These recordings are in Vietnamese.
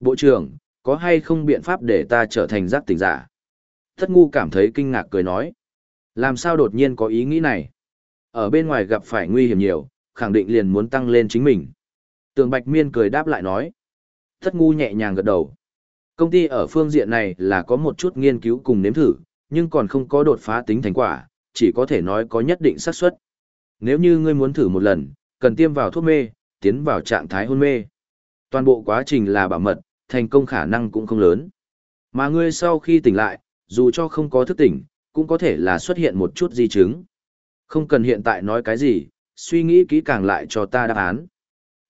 Bộ trưởng, có hay không biện pháp để ta trở thành giác tỉnh giả? Thất ngu cảm thấy kinh ngạc cười nói. Làm sao đột nhiên có ý nghĩ này? Ở bên ngoài gặp phải nguy hiểm nhiều, khẳng định liền muốn tăng lên chính mình. Tường Bạch Miên cười đáp lại nói. Thất ngu nhẹ nhàng gật đầu. Công ty ở phương diện này là có một chút nghiên cứu cùng nếm thử, nhưng còn không có đột phá tính thành quả, chỉ có thể nói có nhất định xác suất. Nếu như ngươi muốn thử một lần, cần tiêm vào thuốc mê, tiến vào trạng thái hôn mê. Toàn bộ quá trình là bảo mật, thành công khả năng cũng không lớn. Mà ngươi sau khi tỉnh lại, dù cho không có thức tỉnh, cũng có thể là xuất hiện một chút di chứng. Không cần hiện tại nói cái gì, suy nghĩ kỹ càng lại cho ta đáp án.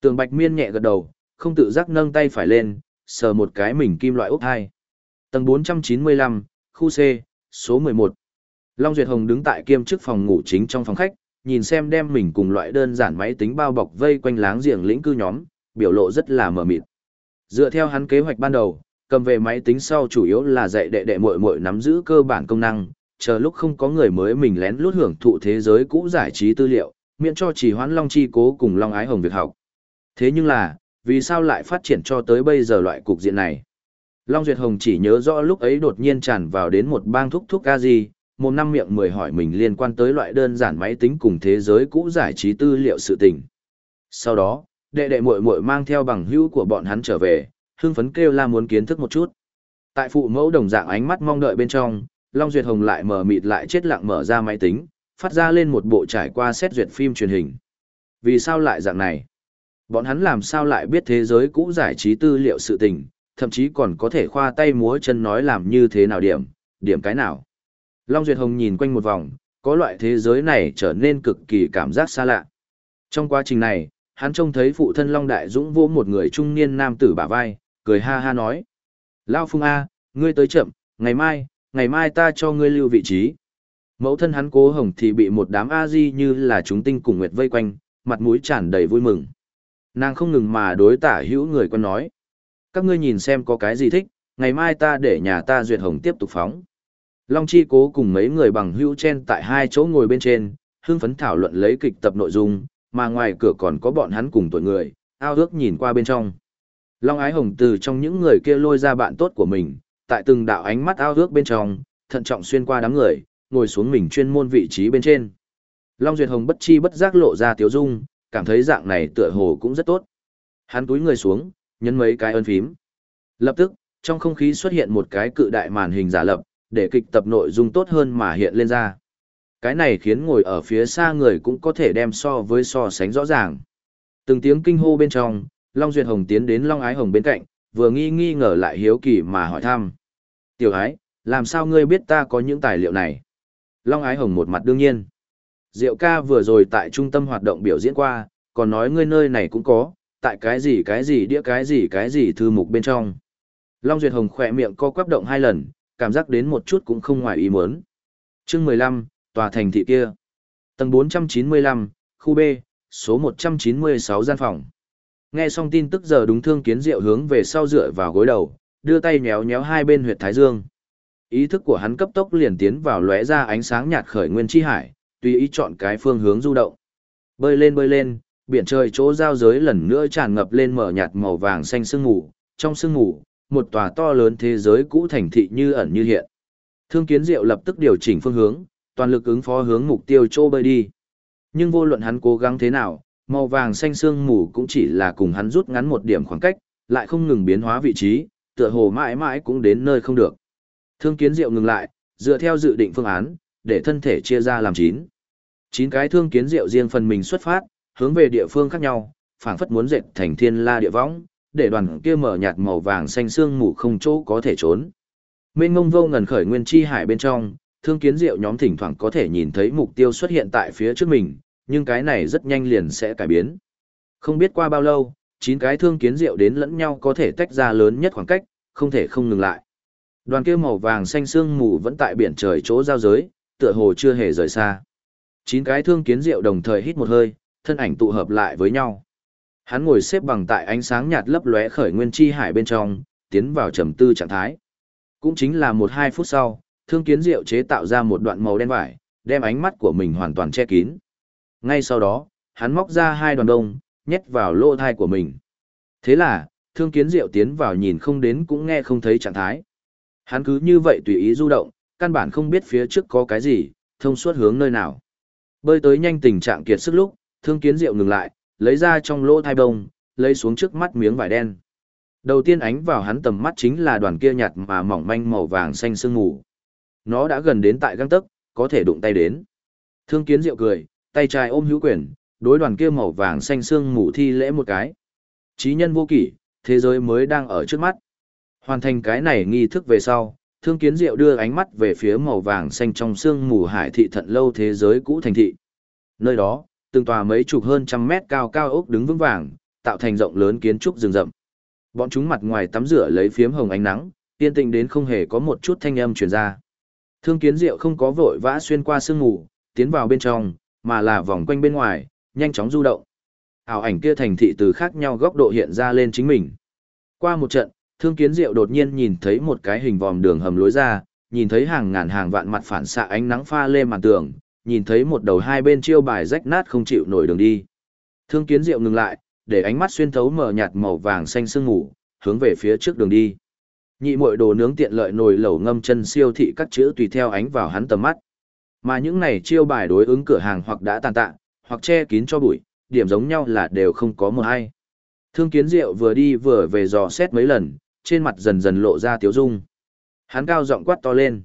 Tường Bạch Miên nhẹ gật đầu, không tự giác nâng tay phải lên, sờ một cái mình kim loại ốc hai. Tầng 495, khu C, số 11. Long Duyệt Hồng đứng tại kiêm chức phòng ngủ chính trong phòng khách, nhìn xem đem mình cùng loại đơn giản máy tính bao bọc vây quanh láng giềng lĩnh cư nhóm, biểu lộ rất là mờ mịt. Dựa theo hắn kế hoạch ban đầu, cầm về máy tính sau chủ yếu là dạy đệ đệ muội muội nắm giữ cơ bản công năng, chờ lúc không có người mới mình lén lút hưởng thụ thế giới cũ giải trí tư liệu, miễn cho chỉ hoãn Long Chi cố cùng Long Ái Hồng việc học. Thế nhưng là, vì sao lại phát triển cho tới bây giờ loại cục diện này? Long Duyệt Hồng chỉ nhớ rõ lúc ấy đột nhiên tràn vào đến một bang thúc thúc ca gì, một năm miệng mười hỏi mình liên quan tới loại đơn giản máy tính cùng thế giới cũ giải trí tư liệu sự tình. Sau đó, đệ đệ muội muội mang theo bằng hữu của bọn hắn trở về, hưng phấn kêu la muốn kiến thức một chút. Tại phụ mẫu đồng dạng ánh mắt mong đợi bên trong, Long Duyệt Hồng lại mở mịt lại chết lặng mở ra máy tính, phát ra lên một bộ trải qua xét duyệt phim truyền hình. Vì sao lại dạng này? Bọn hắn làm sao lại biết thế giới cũ giải trí tư liệu sự tình, thậm chí còn có thể khoa tay múa chân nói làm như thế nào điểm, điểm cái nào. Long Duyệt Hồng nhìn quanh một vòng, có loại thế giới này trở nên cực kỳ cảm giác xa lạ. Trong quá trình này, hắn trông thấy phụ thân Long Đại Dũng vô một người trung niên nam tử bả vai, cười ha ha nói. Lao Phung A, ngươi tới chậm, ngày mai, ngày mai ta cho ngươi lưu vị trí. Mẫu thân hắn cố hồng thì bị một đám A-di như là chúng tinh cùng nguyệt vây quanh, mặt mũi tràn đầy vui mừng. Nàng không ngừng mà đối tả hữu người quân nói. Các ngươi nhìn xem có cái gì thích, ngày mai ta để nhà ta duyệt hồng tiếp tục phóng. Long Chi cố cùng mấy người bằng hữu chen tại hai chỗ ngồi bên trên, hưng phấn thảo luận lấy kịch tập nội dung, mà ngoài cửa còn có bọn hắn cùng tuổi người, ao ước nhìn qua bên trong. Long Ái Hồng từ trong những người kia lôi ra bạn tốt của mình, tại từng đạo ánh mắt ao ước bên trong, thận trọng xuyên qua đám người, ngồi xuống mình chuyên môn vị trí bên trên. Long Duyệt Hồng bất chi bất giác lộ ra tiếu dung, cảm thấy dạng này tựa hồ cũng rất tốt. Hắn túi người xuống, nhấn mấy cái ơn phím. Lập tức, trong không khí xuất hiện một cái cự đại màn hình giả lập, để kịch tập nội dung tốt hơn mà hiện lên ra. Cái này khiến ngồi ở phía xa người cũng có thể đem so với so sánh rõ ràng. Từng tiếng kinh hô bên trong, Long Duyệt Hồng tiến đến Long Ái Hồng bên cạnh, vừa nghi nghi ngờ lại hiếu kỳ mà hỏi thăm. Tiểu ái, làm sao ngươi biết ta có những tài liệu này? Long Ái Hồng một mặt đương nhiên. Diệu ca vừa rồi tại trung tâm hoạt động biểu diễn qua, còn nói ngươi nơi này cũng có, tại cái gì cái gì đĩa cái gì cái gì thư mục bên trong. Long Duyệt Hồng khỏe miệng co quắp động hai lần, cảm giác đến một chút cũng không ngoài ý muốn. Chương 15, tòa thành thị kia. Tầng 495, khu B, số 196 gian phòng. Nghe xong tin tức giờ đúng thương kiến diệu hướng về sau dựa vào gối đầu, đưa tay nhéo nhéo hai bên huyệt thái dương. Ý thức của hắn cấp tốc liền tiến vào lóe ra ánh sáng nhạt khởi nguyên chi hải, tùy ý chọn cái phương hướng du động. Bơi lên bơi lên, biển trời chỗ giao giới lần nữa tràn ngập lên mở nhạt màu vàng xanh sương mù, trong sương mù, một tòa to lớn thế giới cũ thành thị như ẩn như hiện. Thương Kiến Diệu lập tức điều chỉnh phương hướng, toàn lực ứng phó hướng mục tiêu chỗ bơi đi. Nhưng vô luận hắn cố gắng thế nào, màu vàng xanh sương mù cũng chỉ là cùng hắn rút ngắn một điểm khoảng cách, lại không ngừng biến hóa vị trí, tựa hồ mãi mãi cũng đến nơi không được. Thương Kiến Diệu ngừng lại, dựa theo dự định phương án, để thân thể chia ra làm chín. Chín cái thương kiến diệu riêng phần mình xuất phát, hướng về địa phương khác nhau, phảng phất muốn dệt thành thiên la địa võng, để đoàn kia mở nhạt màu vàng xanh xương mù không chỗ có thể trốn. Mênh ngông vô ngần khởi nguyên chi hải bên trong, thương kiến diệu nhóm thỉnh thoảng có thể nhìn thấy mục tiêu xuất hiện tại phía trước mình, nhưng cái này rất nhanh liền sẽ cải biến. Không biết qua bao lâu, chín cái thương kiến diệu đến lẫn nhau có thể tách ra lớn nhất khoảng cách, không thể không ngừng lại. Đoàn kia màu vàng xanh xương mù vẫn tại biển trời chỗ giao giới, tựa hồ chưa hề rời xa. Chín cái thương kiến diệu đồng thời hít một hơi, thân ảnh tụ hợp lại với nhau. Hắn ngồi xếp bằng tại ánh sáng nhạt lấp lóe khởi nguyên chi hải bên trong, tiến vào trầm tư trạng thái. Cũng chính là một hai phút sau, thương kiến diệu chế tạo ra một đoạn màu đen vải, đem ánh mắt của mình hoàn toàn che kín. Ngay sau đó, hắn móc ra hai đoàn đông, nhét vào lỗ thai của mình. Thế là, Thương kiến diệu tiến vào nhìn không đến cũng nghe không thấy trạng thái. Hắn cứ như vậy tùy ý du động, căn bản không biết phía trước có cái gì, thông suốt hướng nơi nào. Bơi tới nhanh tình trạng kiệt sức lúc, thương kiến diệu ngừng lại, lấy ra trong lỗ thai bông, lấy xuống trước mắt miếng vải đen. Đầu tiên ánh vào hắn tầm mắt chính là đoàn kia nhạt mà mỏng manh màu vàng xanh sương mù. Nó đã gần đến tại găng tấc, có thể đụng tay đến. Thương kiến diệu cười, tay trái ôm hữu quyền, đối đoàn kia màu vàng xanh xương mù thi lễ một cái. Chí nhân vô kỷ, thế giới mới đang ở trước mắt. Hoàn thành cái này nghi thức về sau, thương kiến diệu đưa ánh mắt về phía màu vàng xanh trong sương mù hải thị thận lâu thế giới cũ thành thị. Nơi đó, từng tòa mấy chục hơn trăm mét cao cao ốc đứng vững vàng, tạo thành rộng lớn kiến trúc rừng rậm. Bọn chúng mặt ngoài tắm rửa lấy phiếm hồng ánh nắng, yên tĩnh đến không hề có một chút thanh âm truyền ra. Thương kiến diệu không có vội vã xuyên qua sương mù, tiến vào bên trong, mà là vòng quanh bên ngoài, nhanh chóng du động. Ảo ảnh kia thành thị từ khác nhau góc độ hiện ra lên chính mình. Qua một trận, Thương Kiến Diệu đột nhiên nhìn thấy một cái hình vòm đường hầm lối ra, nhìn thấy hàng ngàn hàng vạn mặt phản xạ ánh nắng pha lê màn tường, nhìn thấy một đầu hai bên chiêu bài rách nát không chịu nổi đường đi. Thương Kiến Diệu ngừng lại, để ánh mắt xuyên thấu mở nhạt màu vàng xanh sương ngủ, hướng về phía trước đường đi. Nhị muội đồ nướng tiện lợi nồi lẩu ngâm chân siêu thị các chữ tùy theo ánh vào hắn tầm mắt. Mà những này chiêu bài đối ứng cửa hàng hoặc đã tàn tạ, hoặc che kín cho bụi, điểm giống nhau là đều không có một ai. Thương kiến diệu vừa đi vừa về dò xét mấy lần, trên mặt dần dần lộ ra tiếu dung. Hắn cao giọng quát to lên.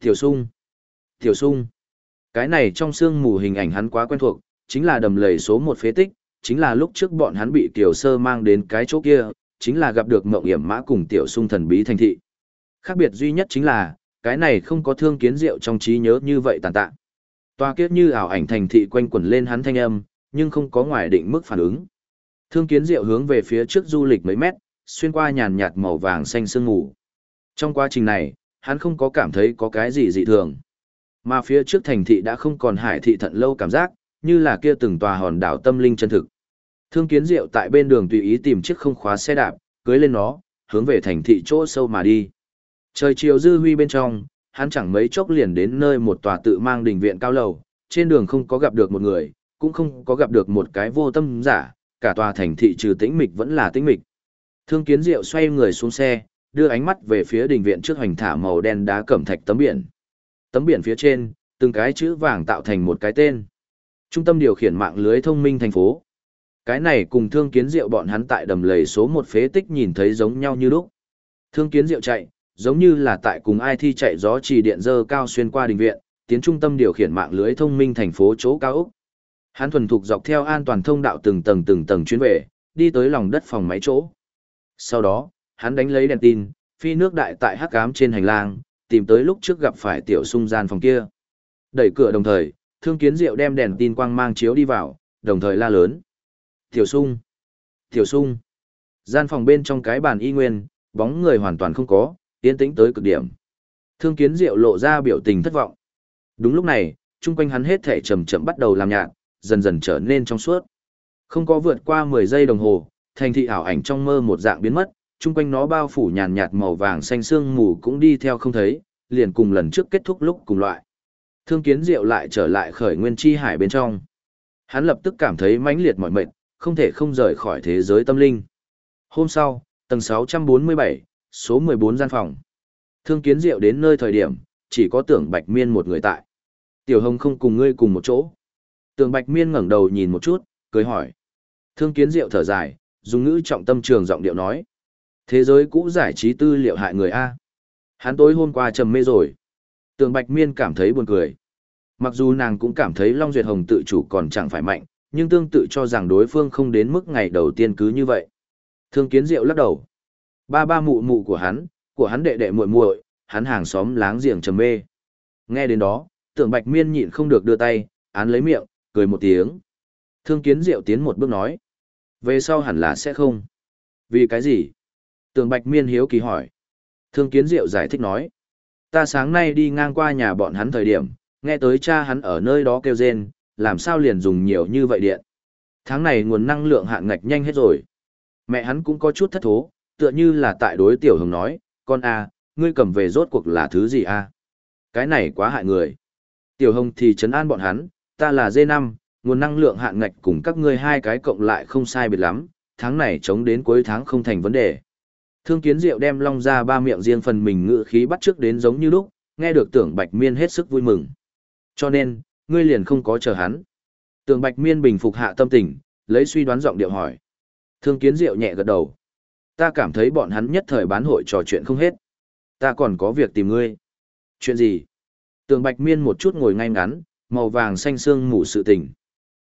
Tiểu sung! Tiểu sung! Cái này trong xương mù hình ảnh hắn quá quen thuộc, chính là đầm lầy số một phế tích, chính là lúc trước bọn hắn bị tiểu sơ mang đến cái chỗ kia, chính là gặp được mộng hiểm mã cùng tiểu sung thần bí thành thị. Khác biệt duy nhất chính là, cái này không có thương kiến diệu trong trí nhớ như vậy tàn tạ. Toa kiếp như ảo ảnh thành thị quanh quẩn lên hắn thanh âm, nhưng không có ngoài định mức phản ứng. Thương kiến diệu hướng về phía trước du lịch mấy mét, xuyên qua nhàn nhạt màu vàng xanh sương mù. Trong quá trình này, hắn không có cảm thấy có cái gì dị thường. Mà phía trước thành thị đã không còn hải thị thận lâu cảm giác, như là kia từng tòa hòn đảo tâm linh chân thực. Thương kiến diệu tại bên đường tùy ý tìm chiếc không khóa xe đạp, cưới lên nó, hướng về thành thị chỗ sâu mà đi. Trời chiều dư huy bên trong, hắn chẳng mấy chốc liền đến nơi một tòa tự mang đình viện cao lầu, trên đường không có gặp được một người, cũng không có gặp được một cái vô tâm giả, cả tòa thành thị trừ tĩnh mịch vẫn là tĩnh mịch. Thương Kiến Diệu xoay người xuống xe, đưa ánh mắt về phía đình viện trước hoành thả màu đen đá cẩm thạch tấm biển. Tấm biển phía trên, từng cái chữ vàng tạo thành một cái tên. Trung tâm điều khiển mạng lưới thông minh thành phố. Cái này cùng Thương Kiến Diệu bọn hắn tại đầm lầy số một phế tích nhìn thấy giống nhau như lúc. Thương Kiến Diệu chạy, giống như là tại cùng ai thi chạy gió trì điện dơ cao xuyên qua đình viện, tiến trung tâm điều khiển mạng lưới thông minh thành phố chỗ cao Úc. Hắn thuần thục dọc theo an toàn thông đạo từng tầng từng tầng chuyến về, đi tới lòng đất phòng máy chỗ. Sau đó, hắn đánh lấy đèn tin, phi nước đại tại hắc ám trên hành lang, tìm tới lúc trước gặp phải tiểu sung gian phòng kia. Đẩy cửa đồng thời, thương kiến diệu đem đèn tin quang mang chiếu đi vào, đồng thời la lớn. Tiểu sung! Tiểu sung! Gian phòng bên trong cái bàn y nguyên, bóng người hoàn toàn không có, yên tĩnh tới cực điểm. Thương kiến diệu lộ ra biểu tình thất vọng. Đúng lúc này, chung quanh hắn hết thể chậm chậm bắt đầu làm nhạt, dần dần trở nên trong suốt. Không có vượt qua 10 giây đồng hồ, thành thị ảo ảnh trong mơ một dạng biến mất, chung quanh nó bao phủ nhàn nhạt màu vàng xanh sương mù cũng đi theo không thấy, liền cùng lần trước kết thúc lúc cùng loại. Thương kiến diệu lại trở lại khởi nguyên chi hải bên trong. Hắn lập tức cảm thấy mãnh liệt mỏi mệt, không thể không rời khỏi thế giới tâm linh. Hôm sau, tầng 647, số 14 gian phòng. Thương kiến diệu đến nơi thời điểm, chỉ có tưởng bạch miên một người tại. Tiểu hồng không cùng ngươi cùng một chỗ. Tưởng bạch miên ngẩng đầu nhìn một chút, cười hỏi. Thương kiến diệu thở dài, dùng ngữ trọng tâm trường giọng điệu nói. Thế giới cũ giải trí tư liệu hại người A. Hắn tối hôm qua trầm mê rồi. Tưởng Bạch Miên cảm thấy buồn cười. Mặc dù nàng cũng cảm thấy Long Duyệt Hồng tự chủ còn chẳng phải mạnh, nhưng tương tự cho rằng đối phương không đến mức ngày đầu tiên cứ như vậy. Thương Kiến Diệu lắc đầu. Ba ba mụ mụ của hắn, của hắn đệ đệ muội muội, hắn hàng xóm láng giềng trầm mê. Nghe đến đó, Tưởng Bạch Miên nhịn không được đưa tay, án lấy miệng, cười một tiếng. Thương Kiến Diệu tiến một bước nói. Về sau hẳn là sẽ không. Vì cái gì? Tưởng Bạch Miên hiếu kỳ hỏi. Thương Kiến Diệu giải thích nói. Ta sáng nay đi ngang qua nhà bọn hắn thời điểm, nghe tới cha hắn ở nơi đó kêu rên, làm sao liền dùng nhiều như vậy điện. Tháng này nguồn năng lượng hạn ngạch nhanh hết rồi. Mẹ hắn cũng có chút thất thố, tựa như là tại đối tiểu hồng nói, con à, ngươi cầm về rốt cuộc là thứ gì a? Cái này quá hại người. Tiểu hồng thì trấn an bọn hắn, ta là D5, nguồn năng lượng hạn ngạch cùng các ngươi hai cái cộng lại không sai biệt lắm, tháng này chống đến cuối tháng không thành vấn đề. Thương kiến diệu đem long ra ba miệng riêng phần mình ngự khí bắt trước đến giống như lúc, nghe được tưởng bạch miên hết sức vui mừng. Cho nên, ngươi liền không có chờ hắn. Tường bạch miên bình phục hạ tâm tình, lấy suy đoán giọng điệu hỏi. Thương kiến diệu nhẹ gật đầu. Ta cảm thấy bọn hắn nhất thời bán hội trò chuyện không hết. Ta còn có việc tìm ngươi. Chuyện gì? Tường Bạch Miên một chút ngồi ngay ngắn, màu vàng xanh xương mù sự tình.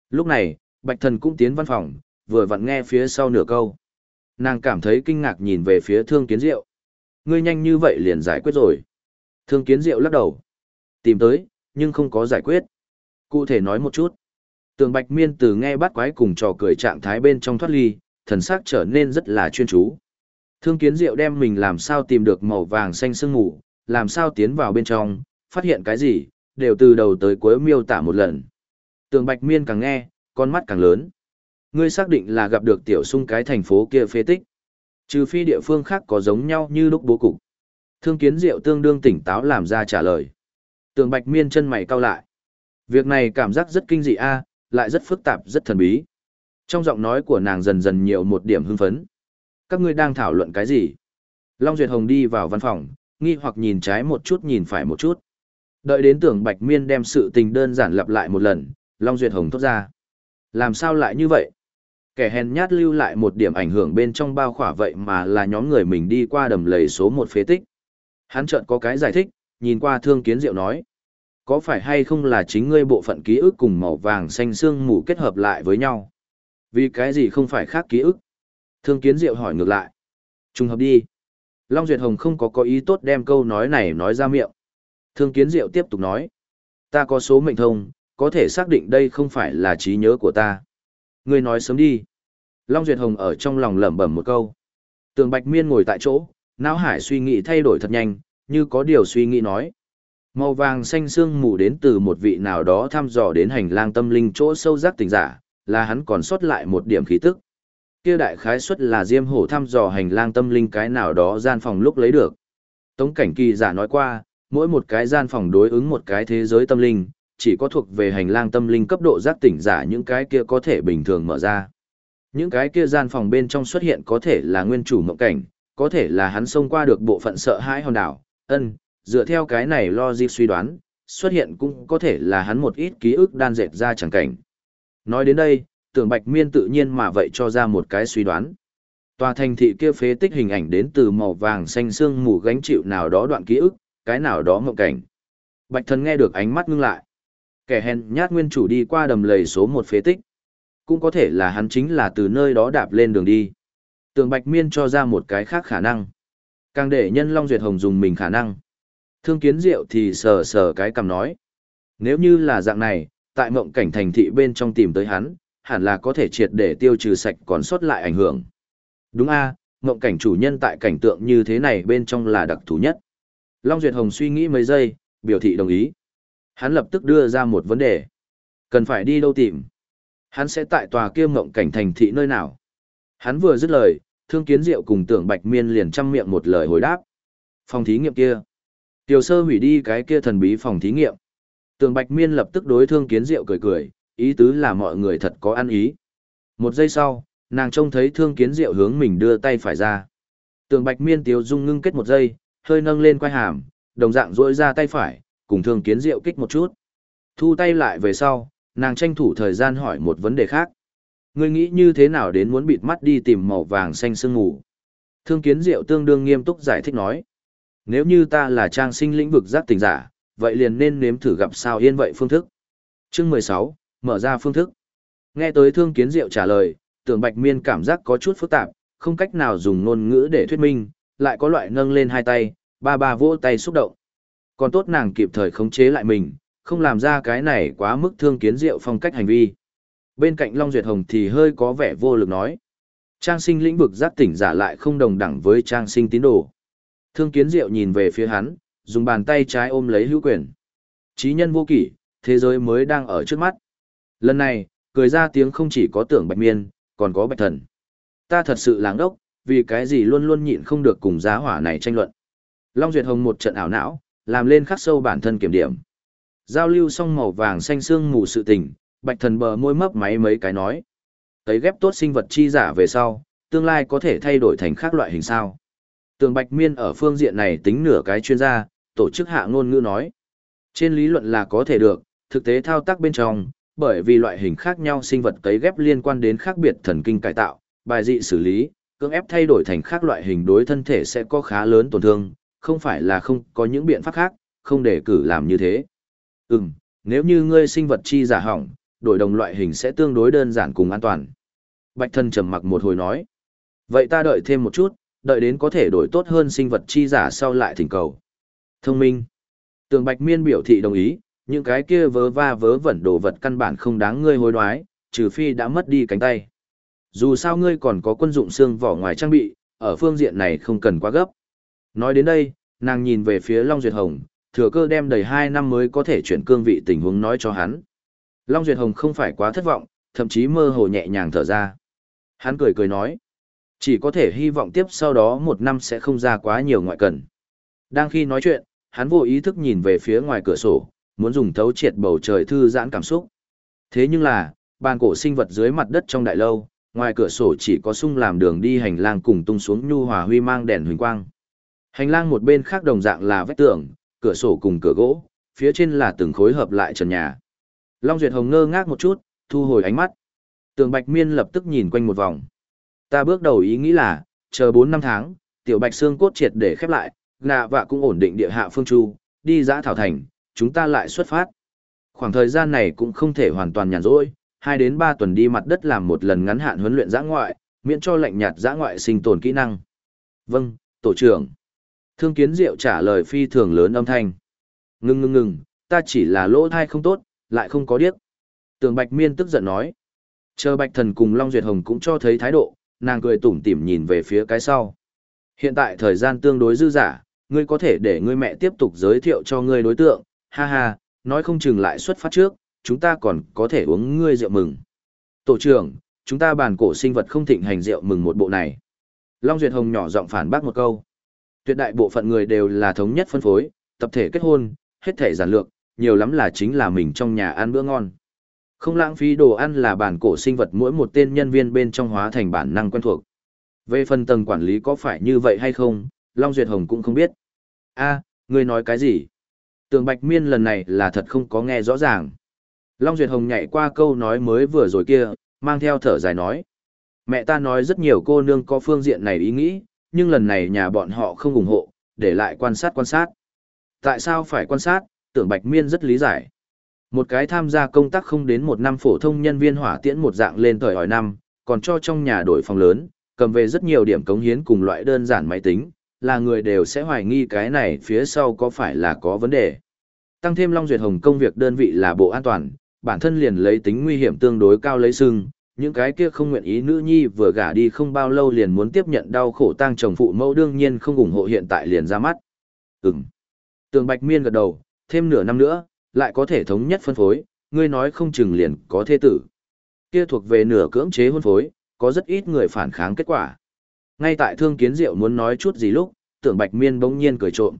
Lúc này, Bạch Thần cũng tiến văn phòng, vừa vặn nghe phía sau nửa câu. Nàng cảm thấy kinh ngạc nhìn về phía Thương Kiến Diệu. Ngươi nhanh như vậy liền giải quyết rồi. Thương Kiến Diệu lắc đầu. Tìm tới, nhưng không có giải quyết. Cụ thể nói một chút. Tường Bạch Miên từ nghe bắt quái cùng trò cười trạng thái bên trong thoát ly, thần sắc trở nên rất là chuyên chú. Thương Kiến Diệu đem mình làm sao tìm được màu vàng xanh sương mù, làm sao tiến vào bên trong, phát hiện cái gì, đều từ đầu tới cuối miêu tả một lần. Tường Bạch Miên càng nghe, con mắt càng lớn. Ngươi xác định là gặp được tiểu sung cái thành phố kia phế tích. Trừ phi địa phương khác có giống nhau như lúc bố cục. Thương Kiến Diệu tương đương tỉnh táo làm ra trả lời. Tường Bạch Miên chân mày cau lại. Việc này cảm giác rất kinh dị a, lại rất phức tạp rất thần bí. Trong giọng nói của nàng dần dần nhiều một điểm hưng phấn. Các ngươi đang thảo luận cái gì? Long Duyệt Hồng đi vào văn phòng, nghi hoặc nhìn trái một chút nhìn phải một chút. Đợi đến tưởng Bạch Miên đem sự tình đơn giản lặp lại một lần, Long Duyệt Hồng thốt ra. Làm sao lại như vậy? Kẻ hèn nhát lưu lại một điểm ảnh hưởng bên trong bao khỏa vậy mà là nhóm người mình đi qua đầm lầy số một phế tích. Hắn chợt có cái giải thích, nhìn qua thương kiến diệu nói. Có phải hay không là chính ngươi bộ phận ký ức cùng màu vàng xanh xương mù kết hợp lại với nhau? Vì cái gì không phải khác ký ức? Thương kiến diệu hỏi ngược lại. Trùng hợp đi. Long Duyệt Hồng không có có ý tốt đem câu nói này nói ra miệng. Thương kiến diệu tiếp tục nói. Ta có số mệnh thông, có thể xác định đây không phải là trí nhớ của ta. Ngươi nói sớm đi. Long Duyệt Hồng ở trong lòng lẩm bẩm một câu. Tường Bạch Miên ngồi tại chỗ, não hải suy nghĩ thay đổi thật nhanh, như có điều suy nghĩ nói. Màu vàng xanh xương mù đến từ một vị nào đó thăm dò đến hành lang tâm linh chỗ sâu giác tình giả, là hắn còn sót lại một điểm khí tức. Kia đại khái suất là Diêm Hổ thăm dò hành lang tâm linh cái nào đó gian phòng lúc lấy được. Tống cảnh kỳ giả nói qua, mỗi một cái gian phòng đối ứng một cái thế giới tâm linh, chỉ có thuộc về hành lang tâm linh cấp độ giác tỉnh giả những cái kia có thể bình thường mở ra. Những cái kia gian phòng bên trong xuất hiện có thể là nguyên chủ mộng cảnh, có thể là hắn xông qua được bộ phận sợ hãi hòn đảo, ân, dựa theo cái này logic suy đoán, xuất hiện cũng có thể là hắn một ít ký ức đan dệt ra chẳng cảnh. Nói đến đây, tưởng bạch miên tự nhiên mà vậy cho ra một cái suy đoán. Tòa thành thị kia phế tích hình ảnh đến từ màu vàng xanh xương mù gánh chịu nào đó đoạn ký ức, cái nào đó ngộng cảnh. Bạch thần nghe được ánh mắt ngưng lại. Kẻ hèn nhát nguyên chủ đi qua đầm lầy số một phế tích. Cũng có thể là hắn chính là từ nơi đó đạp lên đường đi. Tường Bạch Miên cho ra một cái khác khả năng. Càng để nhân Long Duyệt Hồng dùng mình khả năng. Thương kiến diệu thì sờ sờ cái cầm nói. Nếu như là dạng này, tại mộng cảnh thành thị bên trong tìm tới hắn, hẳn là có thể triệt để tiêu trừ sạch còn sót lại ảnh hưởng. Đúng a, mộng cảnh chủ nhân tại cảnh tượng như thế này bên trong là đặc thù nhất. Long Duyệt Hồng suy nghĩ mấy giây, biểu thị đồng ý. Hắn lập tức đưa ra một vấn đề. Cần phải đi đâu tìm? Hắn sẽ tại tòa kia mộng cảnh thành thị nơi nào? Hắn vừa dứt lời, thương kiến diệu cùng tưởng bạch miên liền chăm miệng một lời hồi đáp. Phòng thí nghiệm kia. Tiểu sơ hủy đi cái kia thần bí phòng thí nghiệm. Tường bạch miên lập tức đối thương kiến diệu cười cười, ý tứ là mọi người thật có ăn ý. Một giây sau, nàng trông thấy thương kiến diệu hướng mình đưa tay phải ra. Tường bạch miên tiếu dung ngưng kết một giây, hơi nâng lên quai hàm, đồng dạng duỗi ra tay phải, cùng thương kiến diệu kích một chút. Thu tay lại về sau, nàng tranh thủ thời gian hỏi một vấn đề khác. Ngươi nghĩ như thế nào đến muốn bịt mắt đi tìm màu vàng xanh sương ngủ? Thương kiến diệu tương đương nghiêm túc giải thích nói. Nếu như ta là trang sinh lĩnh vực giác tình giả, vậy liền nên nếm thử gặp sao yên vậy phương thức. Chương mười sáu mở ra phương thức. Nghe tới thương kiến diệu trả lời, tưởng bạch miên cảm giác có chút phức tạp, không cách nào dùng ngôn ngữ để thuyết minh, lại có loại nâng lên hai tay, ba ba vỗ tay xúc động. Còn tốt nàng kịp thời khống chế lại mình, không làm ra cái này quá mức thương kiến diệu phong cách hành vi. Bên cạnh Long Duyệt Hồng thì hơi có vẻ vô lực nói. Trang sinh lĩnh vực giác tỉnh giả lại không đồng đẳng với trang sinh tín đồ. Thương kiến diệu nhìn về phía hắn, dùng bàn tay trái ôm lấy hữu quyền. Chí nhân vô kỷ, thế giới mới đang ở trước mắt. Lần này, cười ra tiếng không chỉ có tưởng bạch miên, còn có bạch thần. Ta thật sự láng đốc, vì cái gì luôn luôn nhịn không được cùng giá hỏa này tranh luận. Long Duyệt Hồng một trận ảo não, làm lên khắc sâu bản thân kiểm điểm. Giao lưu xong màu vàng xanh xương mù sự tình, bạch thần bờ môi mấp máy mấy cái nói. Tấy ghép tốt sinh vật chi giả về sau, tương lai có thể thay đổi thành khác loại hình sao. Tường Bạch Miên ở phương diện này tính nửa cái chuyên gia, tổ chức hạ ngôn ngữ nói. Trên lý luận là có thể được, thực tế thao tác bên trong, bởi vì loại hình khác nhau sinh vật cấy ghép liên quan đến khác biệt thần kinh cải tạo, bài dị xử lý, cưỡng ép thay đổi thành khác loại hình đối thân thể sẽ có khá lớn tổn thương, không phải là không có những biện pháp khác, không để cử làm như thế. Ừm, nếu như ngươi sinh vật chi giả hỏng, đổi đồng loại hình sẽ tương đối đơn giản cùng an toàn. Bạch thân trầm mặc một hồi nói. Vậy ta đợi thêm một chút, đợi đến có thể đổi tốt hơn sinh vật chi giả sau lại thỉnh cầu. Thông minh. Tường Bạch Miên biểu thị đồng ý, những cái kia vớ va vớ vẩn đồ vật căn bản không đáng ngươi hối đoái, trừ phi đã mất đi cánh tay. Dù sao ngươi còn có quân dụng xương vỏ ngoài trang bị, ở phương diện này không cần quá gấp. Nói đến đây, nàng nhìn về phía Long Duyệt Hồng, thừa cơ đem đầy 2 năm mới có thể chuyển cương vị tình huống nói cho hắn. Long Duyệt Hồng không phải quá thất vọng, thậm chí mơ hồ nhẹ nhàng thở ra. Hắn cười cười nói, chỉ có thể hy vọng tiếp sau đó một năm sẽ không ra quá nhiều ngoại cần. Đang khi nói chuyện, hắn vô ý thức nhìn về phía ngoài cửa sổ, muốn dùng thấu triệt bầu trời thư giãn cảm xúc. Thế nhưng là, bàn cổ sinh vật dưới mặt đất trong đại lâu, ngoài cửa sổ chỉ có sung làm đường đi hành lang cùng tung xuống nhu hòa huy mang đèn huỳnh quang. Hành lang một bên khác đồng dạng là vách tường, cửa sổ cùng cửa gỗ, phía trên là từng khối hợp lại trần nhà. Long Duyệt Hồng ngơ ngác một chút, thu hồi ánh mắt. Tường Bạch Miên lập tức nhìn quanh một vòng. Ta bước đầu ý nghĩ là, chờ 4 năm tháng, tiểu Bạch xương cốt triệt để khép lại, nạ vạ cũng ổn định địa hạ phương chu, đi giã thảo thành, chúng ta lại xuất phát. Khoảng thời gian này cũng không thể hoàn toàn nhàn rỗi, 2 đến 3 tuần đi mặt đất làm một lần ngắn hạn huấn luyện giã ngoại, miễn cho lạnh nhạt giã ngoại sinh tồn kỹ năng. Vâng, tổ trưởng. Thương kiến diệu trả lời phi thường lớn âm thanh. Ngưng ngưng ngừng, ta chỉ là lỗ thai không tốt, lại không có điếc. Tường Bạch Miên tức giận nói. Chờ Bạch Thần cùng Long Duyệt Hồng cũng cho thấy thái độ, nàng cười tủm tỉm nhìn về phía cái sau. Hiện tại thời gian tương đối dư giả, ngươi có thể để ngươi mẹ tiếp tục giới thiệu cho ngươi đối tượng, ha ha, nói không chừng lại xuất phát trước, chúng ta còn có thể uống ngươi rượu mừng. Tổ trưởng, chúng ta bàn cổ sinh vật không thịnh hành rượu mừng một bộ này. Long Duyệt Hồng nhỏ giọng phản bác một câu. Tuyệt đại bộ phận người đều là thống nhất phân phối, tập thể kết hôn, hết thể giản lược, nhiều lắm là chính là mình trong nhà ăn bữa ngon. Không lãng phí đồ ăn là bản cổ sinh vật mỗi một tên nhân viên bên trong hóa thành bản năng quen thuộc. Về phần tầng quản lý có phải như vậy hay không, Long Duyệt Hồng cũng không biết. a à, ngươi nói cái gì? Tường Bạch Miên lần này là thật không có nghe rõ ràng. Long Duyệt Hồng nhảy qua câu nói mới vừa rồi kia, mang theo thở dài nói. Mẹ ta nói rất nhiều cô nương có phương diện này ý nghĩ, nhưng lần này nhà bọn họ không ủng hộ, để lại quan sát quan sát. Tại sao phải quan sát, tưởng Bạch Miên rất lý giải. Một cái tham gia công tác không đến một năm phổ thông nhân viên hỏa tiễn một dạng lên tuổi hỏi năm, còn cho trong nhà đổi phòng lớn, cầm về rất nhiều điểm cống hiến cùng loại đơn giản máy tính, là người đều sẽ hoài nghi cái này phía sau có phải là có vấn đề. Tăng thêm Long Duyệt Hồng công việc đơn vị là bộ an toàn, bản thân liền lấy tính nguy hiểm tương đối cao lấy sưng, những cái kia không nguyện ý nữ nhi vừa gả đi không bao lâu liền muốn tiếp nhận đau khổ tang chồng phụ mẫu đương nhiên không ủng hộ hiện tại liền ra mắt. Ừm. Tường Bạch Miên gật đầu, thêm nửa năm nữa, lại có thể thống nhất phân phối, ngươi nói không chừng liền có thế tử. Kia thuộc về nửa cưỡng chế hôn phối, có rất ít người phản kháng kết quả. Ngay tại Thương Kiến Diệu muốn nói chút gì lúc, Tưởng Bạch Miên bỗng nhiên cười trộm.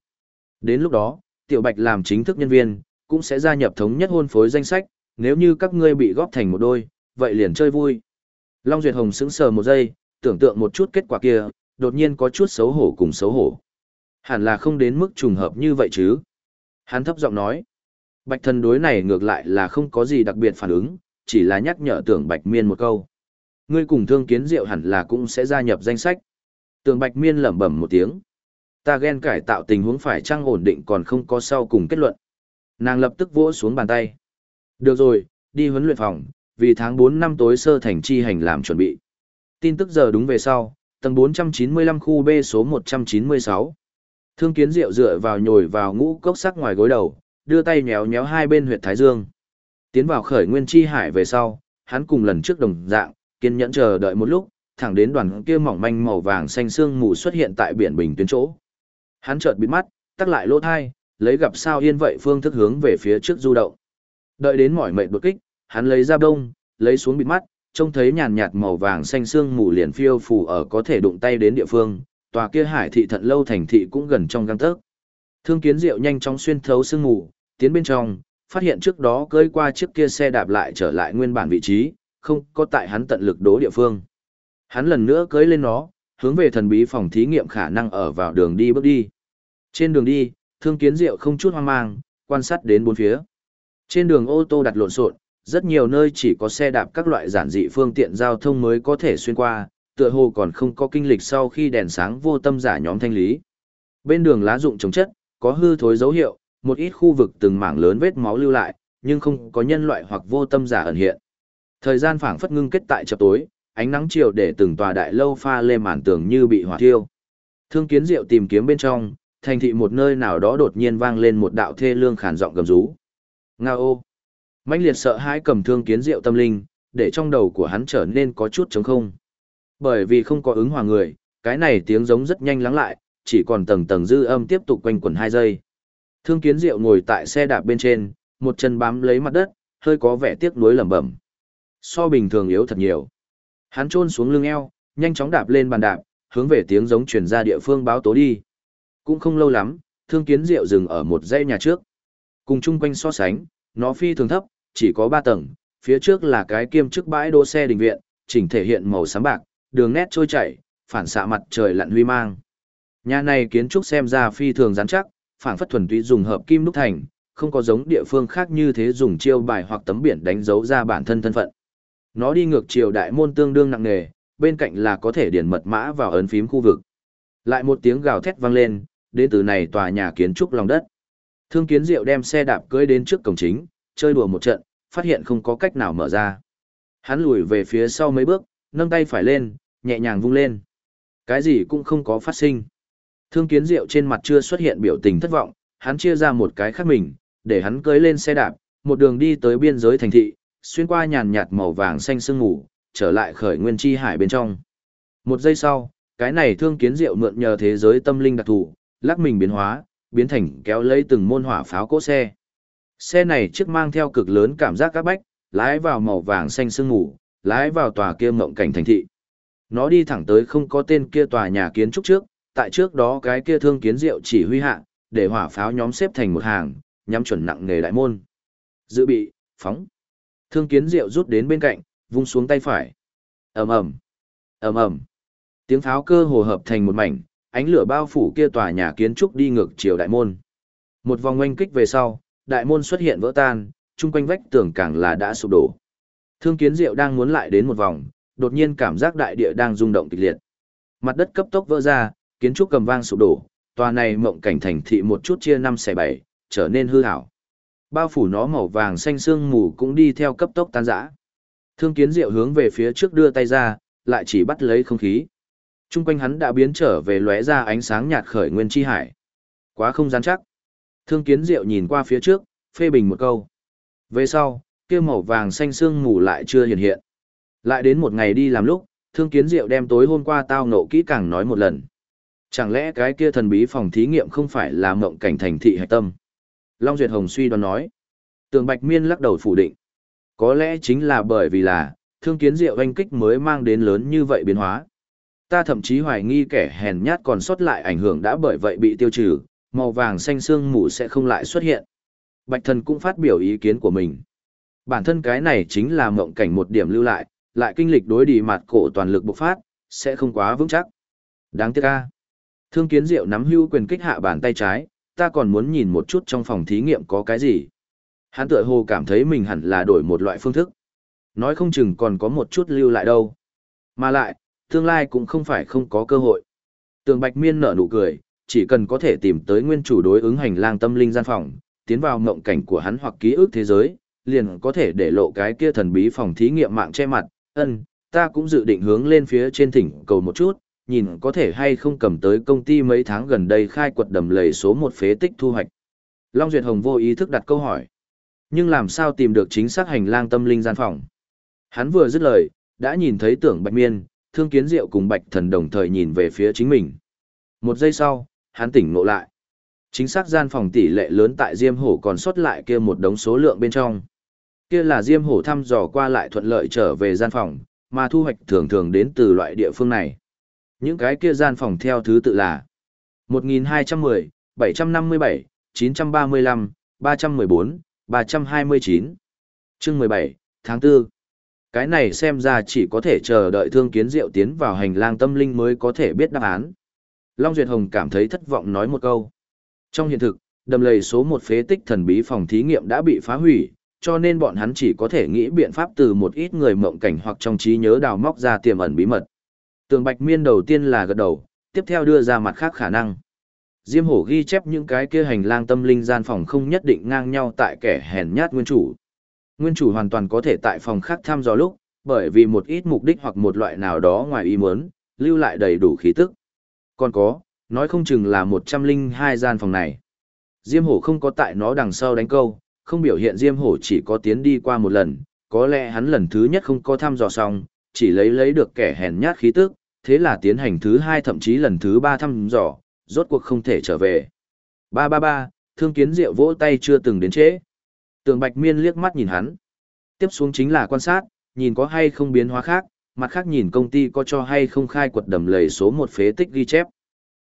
Đến lúc đó, Tiểu Bạch làm chính thức nhân viên, cũng sẽ gia nhập thống nhất hôn phối danh sách, nếu như các ngươi bị góp thành một đôi, vậy liền chơi vui. Long Duyệt Hồng sững sờ một giây, tưởng tượng một chút kết quả kia, đột nhiên có chút xấu hổ cùng xấu hổ. Hẳn là không đến mức trùng hợp như vậy chứ. Hắn thấp giọng nói. Bạch thần đối này ngược lại là không có gì đặc biệt phản ứng, chỉ là nhắc nhở tưởng Bạch Miên một câu. Ngươi cùng thương kiến diệu hẳn là cũng sẽ gia nhập danh sách. Tưởng Bạch Miên lẩm bẩm một tiếng. Ta ghen cải tạo tình huống phải trăng ổn định còn không có sau cùng kết luận. Nàng lập tức vỗ xuống bàn tay. Được rồi, đi huấn luyện phòng, vì tháng 4 năm tối sơ thành chi hành làm chuẩn bị. Tin tức giờ đúng về sau, tầng 495 khu B số 196. Thương kiến diệu dựa vào nhồi vào ngũ cốc sắc ngoài gối đầu, đưa tay nhéo nhéo hai bên huyệt thái dương. Tiến vào khởi nguyên chi hải về sau, hắn cùng lần trước đồng dạng, kiên nhẫn chờ đợi một lúc, thẳng đến đoàn kia mỏng manh màu vàng xanh xương mù xuất hiện tại biển bình tuyến chỗ. Hắn chợt bịt mắt, tắt lại lỗ thai, lấy gặp sao yên vậy phương thức hướng về phía trước du động. Đợi đến mỏi mệt đột kích, hắn lấy ra đông, lấy xuống bịt mắt, trông thấy nhàn nhạt màu vàng xanh xương mù liền phiêu phù ở có thể đụng tay đến địa phương, tòa kia hải thị thận lâu thành thị cũng gần trong gang tấc. Thương kiến diệu nhanh chóng xuyên thấu sương mù, tiến bên trong, phát hiện trước đó cơi qua chiếc kia xe đạp lại trở lại nguyên bản vị trí, không có tại hắn tận lực đố địa phương. Hắn lần nữa cưới lên nó, hướng về thần bí phòng thí nghiệm khả năng ở vào đường đi bước đi. Trên đường đi, thương kiến diệu không chút hoang mang, quan sát đến bốn phía. Trên đường ô tô đặt lộn xộn, rất nhiều nơi chỉ có xe đạp các loại giản dị phương tiện giao thông mới có thể xuyên qua, tựa hồ còn không có kinh lịch sau khi đèn sáng vô tâm giả nhóm thanh lý. Bên đường lá rụng trồng chất, có hư thối dấu hiệu, một ít khu vực từng mảng lớn vết máu lưu lại, nhưng không có nhân loại hoặc vô tâm giả ẩn hiện. Thời gian phảng phất ngưng kết tại chập tối, ánh nắng chiều để từng tòa đại lâu pha lê màn tường như bị hỏa thiêu. Thương Kiến Diệu tìm kiếm bên trong, thành thị một nơi nào đó đột nhiên vang lên một đạo thê lương khàn giọng gầm rú. Ngao. Mãnh liệt sợ hãi cầm Thương Kiến Diệu tâm linh, để trong đầu của hắn trở nên có chút trống không. Bởi vì không có ứng hòa người, cái này tiếng giống rất nhanh lắng lại, chỉ còn tầng tầng dư âm tiếp tục quanh quẩn hai giây. Thương Kiến Diệu ngồi tại xe đạp bên trên, một chân bám lấy mặt đất, hơi có vẻ tiếc nuối lẩm bẩm. So bình thường yếu thật nhiều. Hắn chôn xuống lưng eo, nhanh chóng đạp lên bàn đạp, hướng về tiếng giống truyền ra địa phương báo tố đi. Cũng không lâu lắm, Thương Kiến Diệu dừng ở một dãy nhà trước. Cùng chung quanh so sánh, nó phi thường thấp, chỉ có 3 tầng, phía trước là cái kiêm chức bãi đỗ xe đình viện, chỉnh thể hiện màu xám bạc, đường nét trôi chảy, phản xạ mặt trời lặn huy mang. Nhà này kiến trúc xem ra phi thường rắn chắc, Phảng phất thuần túy dùng hợp kim đúc thành, không có giống địa phương khác như thế dùng chiêu bài hoặc tấm biển đánh dấu ra bản thân thân phận. Nó đi ngược chiều đại môn tương đương nặng nề, bên cạnh là có thể điền mật mã vào ấn phím khu vực. Lại một tiếng gào thét vang lên, đến từ này tòa nhà kiến trúc lòng đất. Thương Kiến Diệu đem xe đạp cưỡi đến trước cổng chính, chơi đùa một trận, phát hiện không có cách nào mở ra. Hắn lùi về phía sau mấy bước, nâng tay phải lên, nhẹ nhàng vung lên. Cái gì cũng không có phát sinh. Thương Kiến Diệu trên mặt chưa xuất hiện biểu tình thất vọng, hắn chia ra một cái khác mình, để hắn cưỡi lên xe đạp, một đường đi tới biên giới thành thị, xuyên qua nhàn nhạt màu vàng xanh sương ngủ, trở lại khởi nguyên chi hải bên trong. Một giây sau, cái này thương kiến diệu mượn nhờ thế giới tâm linh đặc thù, lắc mình biến hóa, biến thành kéo lấy từng môn hỏa pháo cỗ xe. Xe này trước mang theo cực lớn cảm giác các bách, lái vào màu vàng xanh sương ngủ, lái vào tòa kia mộng cảnh thành thị. Nó đi thẳng tới không có tên kia tòa nhà kiến trúc trước, tại trước đó cái kia thương kiến diệu chỉ huy hạ, để hỏa pháo nhóm xếp thành một hàng, nhắm chuẩn nặng nghề đại môn. Dự bị, phóng. Thương kiến diệu rút đến bên cạnh, vung xuống tay phải. ầm ầm, ầm ầm, tiếng pháo cơ hồ hợp thành một mảnh, ánh lửa bao phủ kia tòa nhà kiến trúc đi ngược chiều đại môn. Một vòng oanh kích về sau, đại môn xuất hiện vỡ tan, chung quanh vách tường càng là đã sụp đổ. Thương kiến diệu đang muốn lại đến một vòng, đột nhiên cảm giác đại địa đang rung động kịch liệt. Mặt đất cấp tốc vỡ ra, kiến trúc cầm vang sụp đổ, tòa này mộng cảnh thành thị một chút chia năm xẻ bảy, trở nên hư ảo. Bao phủ nó màu vàng xanh sương mù cũng đi theo cấp tốc tan rã. Thương kiến diệu hướng về phía trước đưa tay ra, lại chỉ bắt lấy không khí. Trung quanh hắn đã biến trở về lóe ra ánh sáng nhạt khởi nguyên chi hải. Quá không gian chắc. Thương kiến diệu nhìn qua phía trước, phê bình một câu. Về sau, kia màu vàng xanh sương mù lại chưa hiện hiện. Lại đến một ngày đi làm lúc, thương kiến diệu đem tối hôm qua tao nộ kỹ càng nói một lần. Chẳng lẽ cái kia thần bí phòng thí nghiệm không phải là mộng cảnh thành thị hạch tâm? Long Duyệt Hồng suy đoán nói. Tường Bạch Miên lắc đầu phủ định. Có lẽ chính là bởi vì là, thương kiến diệu anh kích mới mang đến lớn như vậy biến hóa. Ta thậm chí hoài nghi kẻ hèn nhát còn sót lại ảnh hưởng đã bởi vậy bị tiêu trừ, màu vàng xanh xương mù sẽ không lại xuất hiện. Bạch thần cũng phát biểu ý kiến của mình. Bản thân cái này chính là mộng cảnh một điểm lưu lại, lại kinh lịch đối đi mặt cổ toàn lực bộc phát, sẽ không quá vững chắc. Đáng tiếc ca. Thương kiến diệu nắm hưu quyền kích hạ bàn tay trái, ta còn muốn nhìn một chút trong phòng thí nghiệm có cái gì. Hắn tựa hồ cảm thấy mình hẳn là đổi một loại phương thức. Nói không chừng còn có một chút lưu lại đâu. Mà lại, tương lai cũng không phải không có cơ hội. Tường Bạch Miên nở nụ cười, chỉ cần có thể tìm tới nguyên chủ đối ứng hành lang tâm linh gian phòng, tiến vào mộng cảnh của hắn hoặc ký ức thế giới, liền có thể để lộ cái kia thần bí phòng thí nghiệm mạng che mặt. Ân, ta cũng dự định hướng lên phía trên thỉnh cầu một chút, nhìn có thể hay không cầm tới công ty mấy tháng gần đây khai quật đầm lầy số một phế tích thu hoạch. Long Duyệt Hồng vô ý thức đặt câu hỏi. Nhưng làm sao tìm được chính xác hành lang tâm linh gian phòng? Hắn vừa dứt lời, đã nhìn thấy tưởng Bạch Miên, Thương Kiến Diệu cùng Bạch Thần đồng thời nhìn về phía chính mình. Một giây sau, hắn tỉnh ngộ lại. Chính xác gian phòng tỷ lệ lớn tại Diêm Hổ còn sót lại kia một đống số lượng bên trong. Kia là Diêm Hổ thăm dò qua lại thuận lợi trở về gian phòng, mà thu hoạch thường thường đến từ loại địa phương này. Những cái kia gian phòng theo thứ tự là 1210, 757, 935, 314, 329. Chương 17, tháng 4. Cái này xem ra chỉ có thể chờ đợi thương kiến diệu tiến vào hành lang tâm linh mới có thể biết đáp án. Long Duyệt Hồng cảm thấy thất vọng nói một câu. Trong hiện thực, đầm lầy số một phế tích thần bí phòng thí nghiệm đã bị phá hủy, cho nên bọn hắn chỉ có thể nghĩ biện pháp từ một ít người mộng cảnh hoặc trong trí nhớ đào móc ra tiềm ẩn bí mật. Tường Bạch Miên đầu tiên là gật đầu, tiếp theo đưa ra mặt khác khả năng. Diêm Hổ ghi chép những cái kia hành lang tâm linh gian phòng không nhất định ngang nhau tại kẻ hèn nhát nguyên chủ. Nguyên chủ hoàn toàn có thể tại phòng khác thăm dò lúc, bởi vì một ít mục đích hoặc một loại nào đó ngoài ý muốn, lưu lại đầy đủ khí tức. Còn có, nói không chừng là 102 gian phòng này. Diêm Hổ không có tại nó đằng sau đánh câu, không biểu hiện Diêm Hổ chỉ có tiến đi qua một lần, có lẽ hắn lần thứ nhất không có thăm dò xong, chỉ lấy lấy được kẻ hèn nhát khí tức, thế là tiến hành thứ hai thậm chí lần thứ ba thăm dò, rốt cuộc không thể trở về. Ba ba ba, thương kiến diệu vỗ tay chưa từng đến trễ. Tường Bạch Miên liếc mắt nhìn hắn. Tiếp xuống chính là quan sát, nhìn có hay không biến hóa khác, mặt khác nhìn công ty có cho hay không khai quật đầm lầy số một phế tích ghi chép.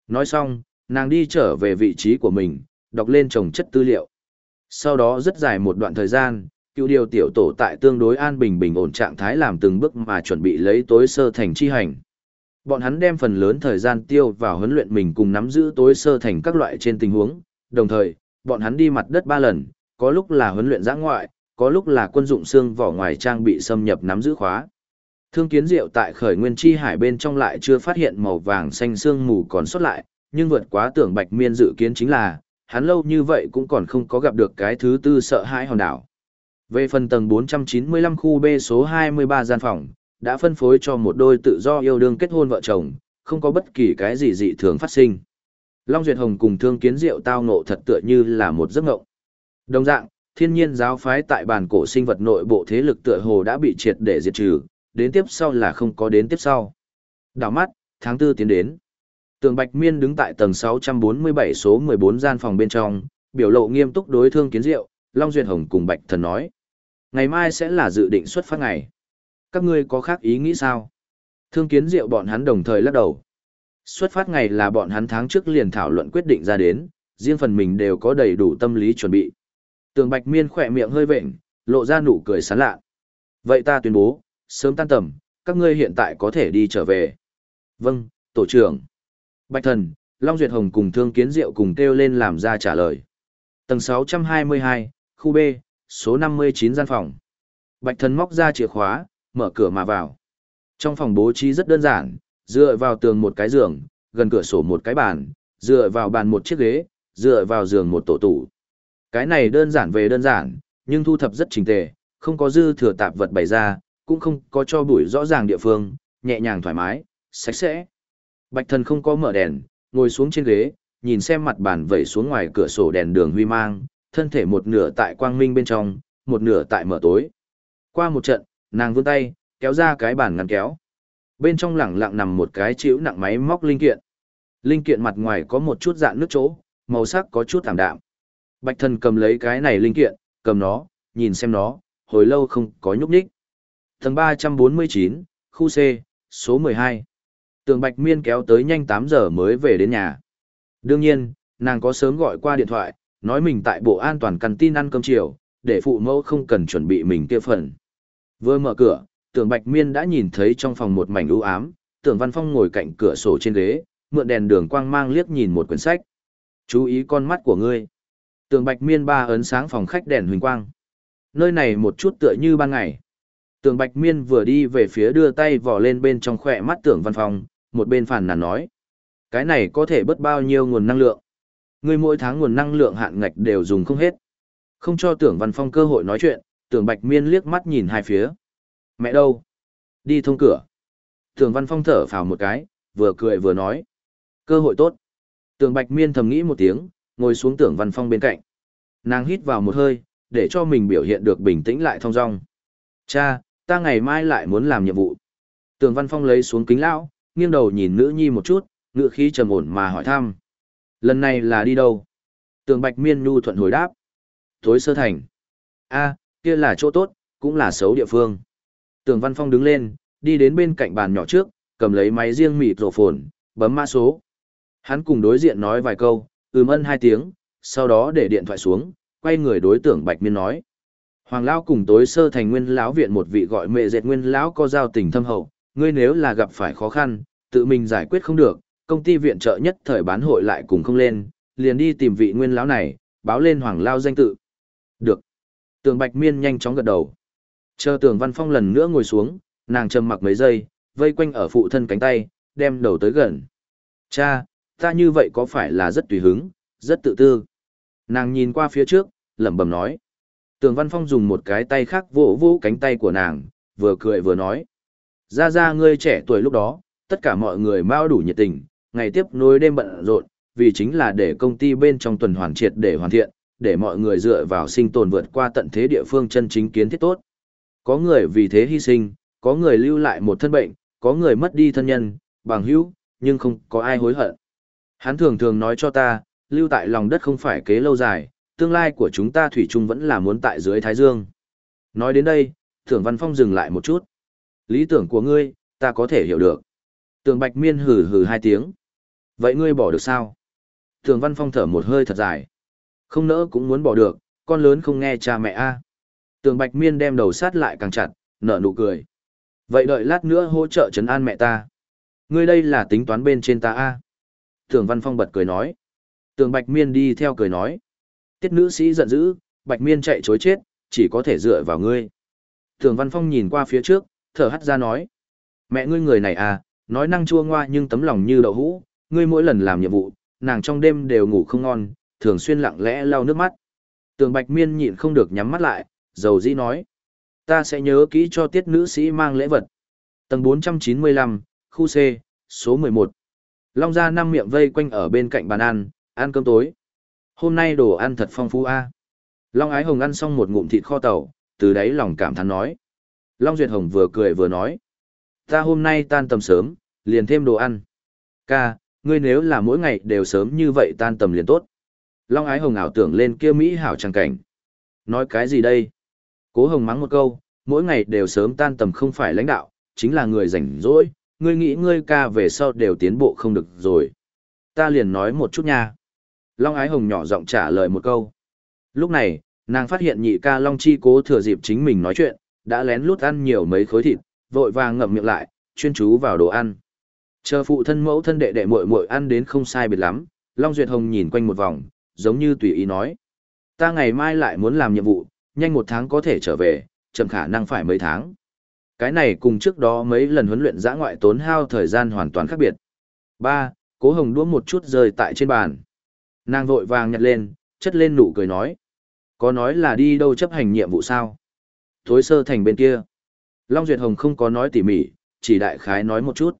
Nói xong, nàng đi trở về vị trí của mình, đọc lên trồng chất tư liệu. Sau đó rất dài một đoạn thời gian, cựu điều tiểu tổ tại tương đối an bình bình ổn trạng thái làm từng bước mà chuẩn bị lấy tối sơ thành chi hành. Bọn hắn đem phần lớn thời gian tiêu vào huấn luyện mình cùng nắm giữ tối sơ thành các loại trên tình huống, đồng thời, bọn hắn đi mặt đất ba lần, có lúc là huấn luyện giã ngoại, có lúc là quân dụng xương vỏ ngoài trang bị xâm nhập nắm giữ khóa. Thương kiến diệu tại khởi nguyên chi hải bên trong lại chưa phát hiện màu vàng xanh xương mù còn sót lại, nhưng vượt quá tưởng bạch miên dự kiến chính là, hắn lâu như vậy cũng còn không có gặp được cái thứ tư sợ hãi hòn đảo. Về phần tầng 495 khu B số 23 gian phòng, đã phân phối cho một đôi tự do yêu đương kết hôn vợ chồng, không có bất kỳ cái gì dị thường phát sinh. Long Duyệt Hồng cùng Thương Kiến Diệu tao ngộ thật tựa như là một giấc ngộng. Đồng dạng, thiên nhiên giáo phái tại bản cổ sinh vật nội bộ thế lực tựa hồ đã bị triệt để diệt trừ, đến tiếp sau là không có đến tiếp sau. Đảo mắt, tháng 4 tiến đến. Tường Bạch Miên đứng tại tầng 647 số 14 gian phòng bên trong, biểu lộ nghiêm túc đối thương kiến diệu, Long Duyệt Hồng cùng Bạch Thần nói. Ngày mai sẽ là dự định xuất phát ngày. Các ngươi có khác ý nghĩ sao? Thương kiến diệu bọn hắn đồng thời lắc đầu. Xuất phát ngày là bọn hắn tháng trước liền thảo luận quyết định ra đến, riêng phần mình đều có đầy đủ tâm lý chuẩn bị. Tường Bạch Miên khỏe miệng hơi vệnh, lộ ra nụ cười sán lạ. Vậy ta tuyên bố, sớm tan tầm, các ngươi hiện tại có thể đi trở về. Vâng, tổ trưởng. Bạch Thần, Long Duyệt Hồng cùng Thương Kiến Diệu cùng kêu lên làm ra trả lời. Tầng 622, khu B, số 59 gian phòng. Bạch Thần móc ra chìa khóa, mở cửa mà vào. Trong phòng bố trí rất đơn giản, dựa vào tường một cái giường, gần cửa sổ một cái bàn, dựa vào bàn một chiếc ghế, dựa vào giường một tổ tủ. Cái này đơn giản về đơn giản, nhưng thu thập rất trình tề, không có dư thừa tạp vật bày ra, cũng không có cho bụi rõ ràng địa phương, nhẹ nhàng thoải mái, sạch sẽ. Bạch thần không có mở đèn, ngồi xuống trên ghế, nhìn xem mặt bàn vẩy xuống ngoài cửa sổ đèn đường huy mang, thân thể một nửa tại quang minh bên trong, một nửa tại mở tối. Qua một trận, nàng vươn tay, kéo ra cái bàn ngăn kéo. Bên trong lẳng lặng nằm một cái chịu nặng máy móc linh kiện. Linh kiện mặt ngoài có một chút dạng nước chỗ, màu sắc có chút thảm đạm. Bạch thần cầm lấy cái này linh kiện, cầm nó, nhìn xem nó, hồi lâu không có nhúc nhích. Tầng 349, khu C, số 12. Tường Bạch Miên kéo tới nhanh tám giờ mới về đến nhà. Đương nhiên, nàng có sớm gọi qua điện thoại, nói mình tại bộ an toàn căn tin ăn cơm chiều, để phụ mẫu không cần chuẩn bị mình kia phần. Vừa mở cửa, tưởng Bạch Miên đã nhìn thấy trong phòng một mảnh u ám, Tưởng Văn Phong ngồi cạnh cửa sổ trên ghế, mượn đèn đường quang mang liếc nhìn một quyển sách. Chú ý con mắt của ngươi. tưởng Bạch Miên ba ấn sáng phòng khách đèn huỳnh quang. Nơi này một chút tựa như ban ngày. tưởng Bạch Miên vừa đi về phía đưa tay vò lên bên trong khỏe mắt Tưởng Văn Phong, một bên phản nàn nói. Cái này có thể bớt bao nhiêu nguồn năng lượng. Ngươi mỗi tháng nguồn năng lượng hạn ngạch đều dùng không hết. Không cho Tưởng Văn Phong cơ hội nói chuyện, Tưởng Bạch Miên liếc mắt nhìn hai phía. Mẹ đâu? Đi thông cửa. Tưởng Văn Phong thở phào một cái, vừa cười vừa nói. Cơ hội tốt. Tưởng Bạch Miên thầm nghĩ một tiếng, ngồi xuống Tưởng Văn Phong bên cạnh. Nàng hít vào một hơi, để cho mình biểu hiện được bình tĩnh lại thong dong. Cha, ta ngày mai lại muốn làm nhiệm vụ. Tưởng Văn Phong lấy xuống kính lão, nghiêng đầu nhìn nữ nhi một chút, ngựa khí trầm ổn mà hỏi thăm. Lần này là đi đâu? Tường Bạch Miên nhu thuận hồi đáp. Tối sơ thành. a kia là chỗ tốt, cũng là xấu địa phương. Tường Văn Phong đứng lên, đi đến bên cạnh bàn nhỏ trước, cầm lấy máy riêng mịt rổ phồn, bấm mã số. Hắn cùng đối diện nói vài câu, ừm ân hai tiếng, sau đó để điện thoại xuống, quay người đối tượng Bạch Miên nói. Hoàng lão cùng tối sơ thành nguyên lão viện một vị gọi mẹ dệt nguyên lão có giao tình thâm hậu, ngươi nếu là gặp phải khó khăn, tự mình giải quyết không được, công ty viện trợ nhất thời bán hội lại cùng không lên, liền đi tìm vị nguyên lão này, báo lên hoàng lao danh tự. Được. Tường Bạch Miên nhanh chóng gật đầu. Chờ Tường Văn Phong lần nữa ngồi xuống, nàng trầm mặc mấy giây, vây quanh ở phụ thân cánh tay, đem đầu tới gần. Cha, ta như vậy có phải là rất tùy hứng, rất tự tư. Nàng nhìn qua phía trước, lẩm bẩm nói. Tường Văn Phong dùng một cái tay khác vỗ vỗ cánh tay của nàng, vừa cười vừa nói. Ra ra ngươi trẻ tuổi lúc đó, tất cả mọi người mau đủ nhiệt tình, ngày tiếp nối đêm bận rộn, vì chính là để công ty bên trong tuần hoàn triệt để hoàn thiện, để mọi người dựa vào sinh tồn vượt qua tận thế địa phương chân chính kiến thiết tốt. Có người vì thế hy sinh, có người lưu lại một thân bệnh, có người mất đi thân nhân, bằng hữu, nhưng không có ai hối hận. Hắn thường thường nói cho ta, lưu tại lòng đất không phải kế lâu dài, tương lai của chúng ta thủy chung vẫn là muốn tại dưới Thái Dương. Nói đến đây, Thưởng Văn Phong dừng lại một chút. Lý tưởng của ngươi, ta có thể hiểu được. Tường Bạch Miên hừ hừ hai tiếng. Vậy ngươi bỏ được sao? Thường Văn Phong thở một hơi thật dài. Không nỡ cũng muốn bỏ được, con lớn không nghe cha mẹ a. Tường Bạch Miên đem đầu sát lại càng chặt, nở nụ cười. Vậy đợi lát nữa hỗ trợ trấn an mẹ ta. Ngươi đây là tính toán bên trên ta a. Tường Văn Phong bật cười nói. Tường Bạch Miên đi theo cười nói. Tiết nữ sĩ giận dữ, Bạch Miên chạy chối chết, chỉ có thể dựa vào ngươi. Tường Văn Phong nhìn qua phía trước, thở hắt ra nói. Mẹ ngươi người này à, nói năng chua ngoa nhưng tấm lòng như đậu hũ, ngươi mỗi lần làm nhiệm vụ, nàng trong đêm đều ngủ không ngon, thường xuyên lặng lẽ lau nước mắt. Tường Bạch Miên nhịn không được nhắm mắt lại, dầu dĩ nói. Ta sẽ nhớ kỹ cho tiết nữ sĩ mang lễ vật. Tầng 495, khu C, số 11. Long ra năm miệng vây quanh ở bên cạnh bàn ăn, ăn cơm tối. Hôm nay đồ ăn thật phong phú a. Long Ái Hồng ăn xong một ngụm thịt kho tàu, từ đấy lòng cảm thán nói. Long Duyệt Hồng vừa cười vừa nói. Ta hôm nay tan tầm sớm, liền thêm đồ ăn. Ca, ngươi nếu là mỗi ngày đều sớm như vậy tan tầm liền tốt. Long ái hồng ảo tưởng lên kia Mỹ hảo trang cảnh. Nói cái gì đây? Cố hồng mắng một câu, mỗi ngày đều sớm tan tầm không phải lãnh đạo, chính là người rảnh rỗi, ngươi nghĩ ngươi ca về sau đều tiến bộ không được rồi. Ta liền nói một chút nha. Long ái hồng nhỏ giọng trả lời một câu. Lúc này, nàng phát hiện nhị ca Long Chi cố thừa dịp chính mình nói chuyện, đã lén lút ăn nhiều mấy khối thịt, vội vàng ngậm miệng lại, chuyên chú vào đồ ăn. Chờ phụ thân mẫu thân đệ đệ muội muội ăn đến không sai biệt lắm, Long Duyệt Hồng nhìn quanh một vòng, giống như tùy ý nói. Ta ngày mai lại muốn làm nhiệm vụ, nhanh một tháng có thể trở về, chậm khả năng phải mấy tháng. Cái này cùng trước đó mấy lần huấn luyện giã ngoại tốn hao thời gian hoàn toàn khác biệt. Ba, Cố Hồng đũa một chút rơi tại trên bàn. Nàng vội vàng nhặt lên, chất lên nụ cười nói. Có nói là đi đâu chấp hành nhiệm vụ sao? Thối sơ thành bên kia. Long Duyệt Hồng không có nói tỉ mỉ, chỉ đại khái nói một chút.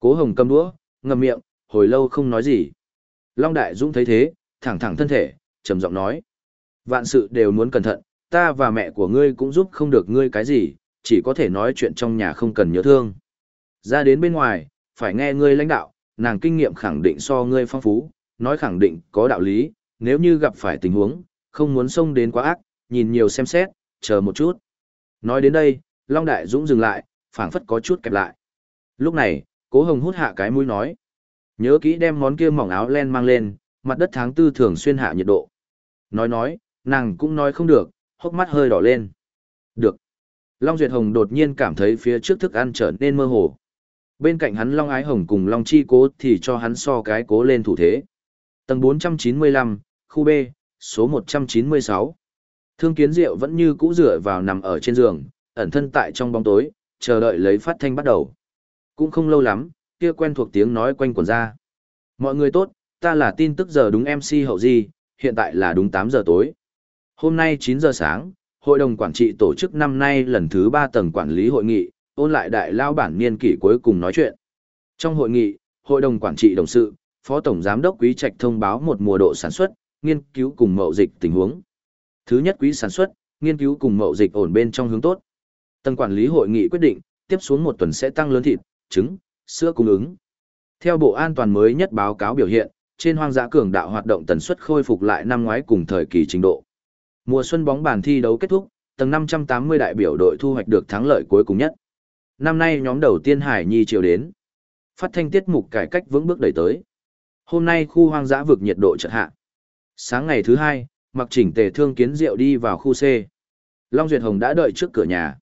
Cố Hồng cầm đũa, ngậm miệng, hồi lâu không nói gì. Long Đại Dũng thấy thế, thẳng thẳng thân thể, trầm giọng nói. Vạn sự đều muốn cẩn thận, ta và mẹ của ngươi cũng giúp không được ngươi cái gì, chỉ có thể nói chuyện trong nhà không cần nhớ thương. Ra đến bên ngoài, phải nghe ngươi lãnh đạo, nàng kinh nghiệm khẳng định so ngươi phong phú, nói khẳng định có đạo lý, nếu như gặp phải tình huống, không muốn xông đến quá ác, nhìn nhiều xem xét, chờ một chút. Nói đến đây, Long Đại Dũng dừng lại, phảng phất có chút kẹp lại. Lúc này, Cố Hồng hút hạ cái mũi nói. Nhớ kỹ đem món kia mỏng áo len mang lên, mặt đất tháng tư thường xuyên hạ nhiệt độ. Nói nói, nàng cũng nói không được, hốc mắt hơi đỏ lên. Được. Long Duyệt Hồng đột nhiên cảm thấy phía trước thức ăn trở nên mơ hồ. Bên cạnh hắn Long Ái Hồng cùng Long Chi cố thì cho hắn so cái cố lên thủ thế. Tầng 495, khu B, số 196. Thương kiến diệu vẫn như cũ rửa vào nằm ở trên giường, ẩn thân tại trong bóng tối, chờ đợi lấy phát thanh bắt đầu. Cũng không lâu lắm, kia quen thuộc tiếng nói quanh quần ra. Mọi người tốt, ta là tin tức giờ đúng MC hậu di, hiện tại là đúng 8 giờ tối. Hôm nay 9 giờ sáng, Hội đồng Quản trị tổ chức năm nay lần thứ 3 tầng quản lý hội nghị, ôn lại đại lao bản niên kỷ cuối cùng nói chuyện. Trong hội nghị, Hội đồng Quản trị đồng sự, Phó Tổng Giám đốc Quý Trạch thông báo một mùa độ sản xuất, nghiên cứu cùng mậu dịch tình huống. Thứ nhất quý sản xuất, nghiên cứu cùng mậu dịch ổn bên trong hướng tốt. Tầng quản lý hội nghị quyết định, tiếp xuống một tuần sẽ tăng lớn thịt, trứng, sữa cung ứng. Theo Bộ An toàn mới nhất báo cáo biểu hiện, trên hoang dã cường đạo hoạt động tần suất khôi phục lại năm ngoái cùng thời kỳ trình độ. Mùa xuân bóng bàn thi đấu kết thúc, tầng 580 đại biểu đội thu hoạch được thắng lợi cuối cùng nhất. Năm nay nhóm đầu tiên Hải Nhi chiều đến. Phát thanh tiết mục cải cách vững bước đẩy tới. Hôm nay khu hoang dã vực nhiệt độ chợt hạ. Sáng ngày thứ hai, mặc chỉnh tề thương kiến rượu đi vào khu C. Long Duyệt Hồng đã đợi trước cửa nhà.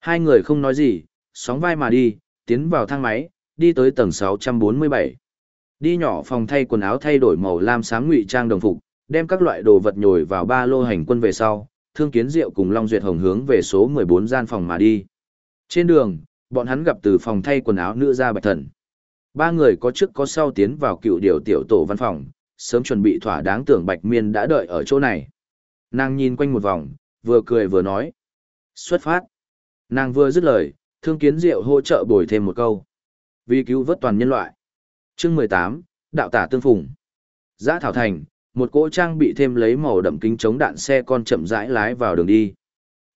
Hai người không nói gì, sóng vai mà đi, tiến vào thang máy, đi tới tầng 647. Đi nhỏ phòng thay quần áo thay đổi màu lam sáng ngụy trang đồng phục, đem các loại đồ vật nhồi vào ba lô hành quân về sau, Thương Kiến Diệu cùng Long Duyệt Hồng hướng về số 14 gian phòng mà đi. Trên đường, bọn hắn gặp từ phòng thay quần áo nữ ra Bạch Thần. Ba người có trước có sau tiến vào cựu điều tiểu tổ văn phòng, sớm chuẩn bị thỏa đáng tưởng Bạch Miên đã đợi ở chỗ này. Nàng nhìn quanh một vòng, vừa cười vừa nói. Xuất phát. Nàng vừa dứt lời, Thương Kiến Diệu hỗ trợ bồi thêm một câu. Vì cứu vớt toàn nhân loại. Chương 18, Đạo tả tương phùng. Giã Thảo Thành, một cỗ trang bị thêm lấy màu đậm kính chống đạn xe con chậm rãi lái vào đường đi.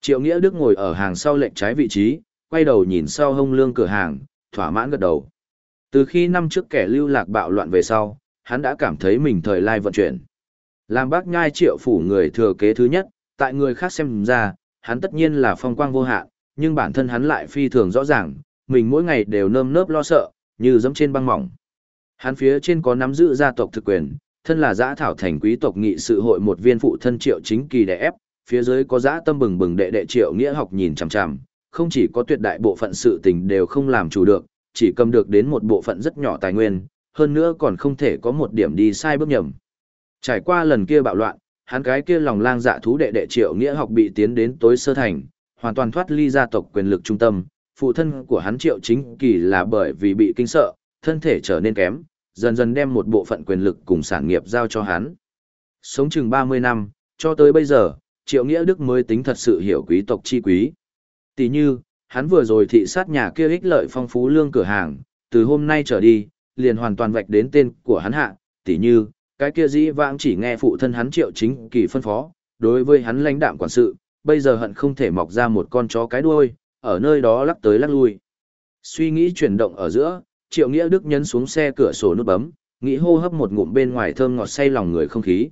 Triệu Nghĩa Đức ngồi ở hàng sau lệnh trái vị trí, quay đầu nhìn sau hông lương cửa hàng, thỏa mãn gật đầu. Từ khi năm trước kẻ lưu lạc bạo loạn về sau, hắn đã cảm thấy mình thời lai vận chuyển. Làm bác nhai triệu phủ người thừa kế thứ nhất, tại người khác xem ra, hắn tất nhiên là phong quang vô hạn, nhưng bản thân hắn lại phi thường rõ ràng, mình mỗi ngày đều nơm nớp lo sợ, như dẫm trên băng mỏng. Hắn phía trên có nắm giữ gia tộc thực quyền, thân là giã thảo thành quý tộc nghị sự hội một viên phụ thân triệu chính kỳ đẻ ép, phía dưới có giã tâm bừng bừng đệ đệ triệu nghĩa học nhìn chằm chằm, không chỉ có tuyệt đại bộ phận sự tình đều không làm chủ được, chỉ cầm được đến một bộ phận rất nhỏ tài nguyên, hơn nữa còn không thể có một điểm đi sai bước nhầm. Trải qua lần kia bạo loạn, hắn cái kia lòng lang dạ thú đệ đệ triệu nghĩa học bị tiến đến tối sơ thành, hoàn toàn thoát ly gia tộc quyền lực trung tâm, phụ thân của hắn triệu chính kỳ là bởi vì bị kinh sợ, thân thể trở nên kém, dần dần đem một bộ phận quyền lực cùng sản nghiệp giao cho hắn. Sống chừng 30 năm, cho tới bây giờ, triệu nghĩa đức mới tính thật sự hiểu quý tộc chi quý. Tỷ như, hắn vừa rồi thị sát nhà kia ích lợi phong phú lương cửa hàng, từ hôm nay trở đi, liền hoàn toàn vạch đến tên của hắn hạ, tỷ như, cái kia dĩ vãng chỉ nghe phụ thân hắn triệu chính kỳ phân phó, đối với hắn lãnh đạm quản sự, bây giờ hận không thể mọc ra một con chó cái đuôi, ở nơi đó lắc tới lắc lui. Suy nghĩ chuyển động ở giữa, triệu nghĩa đức nhấn xuống xe cửa sổ nút bấm, nghĩ hô hấp một ngụm bên ngoài thơm ngọt say lòng người không khí.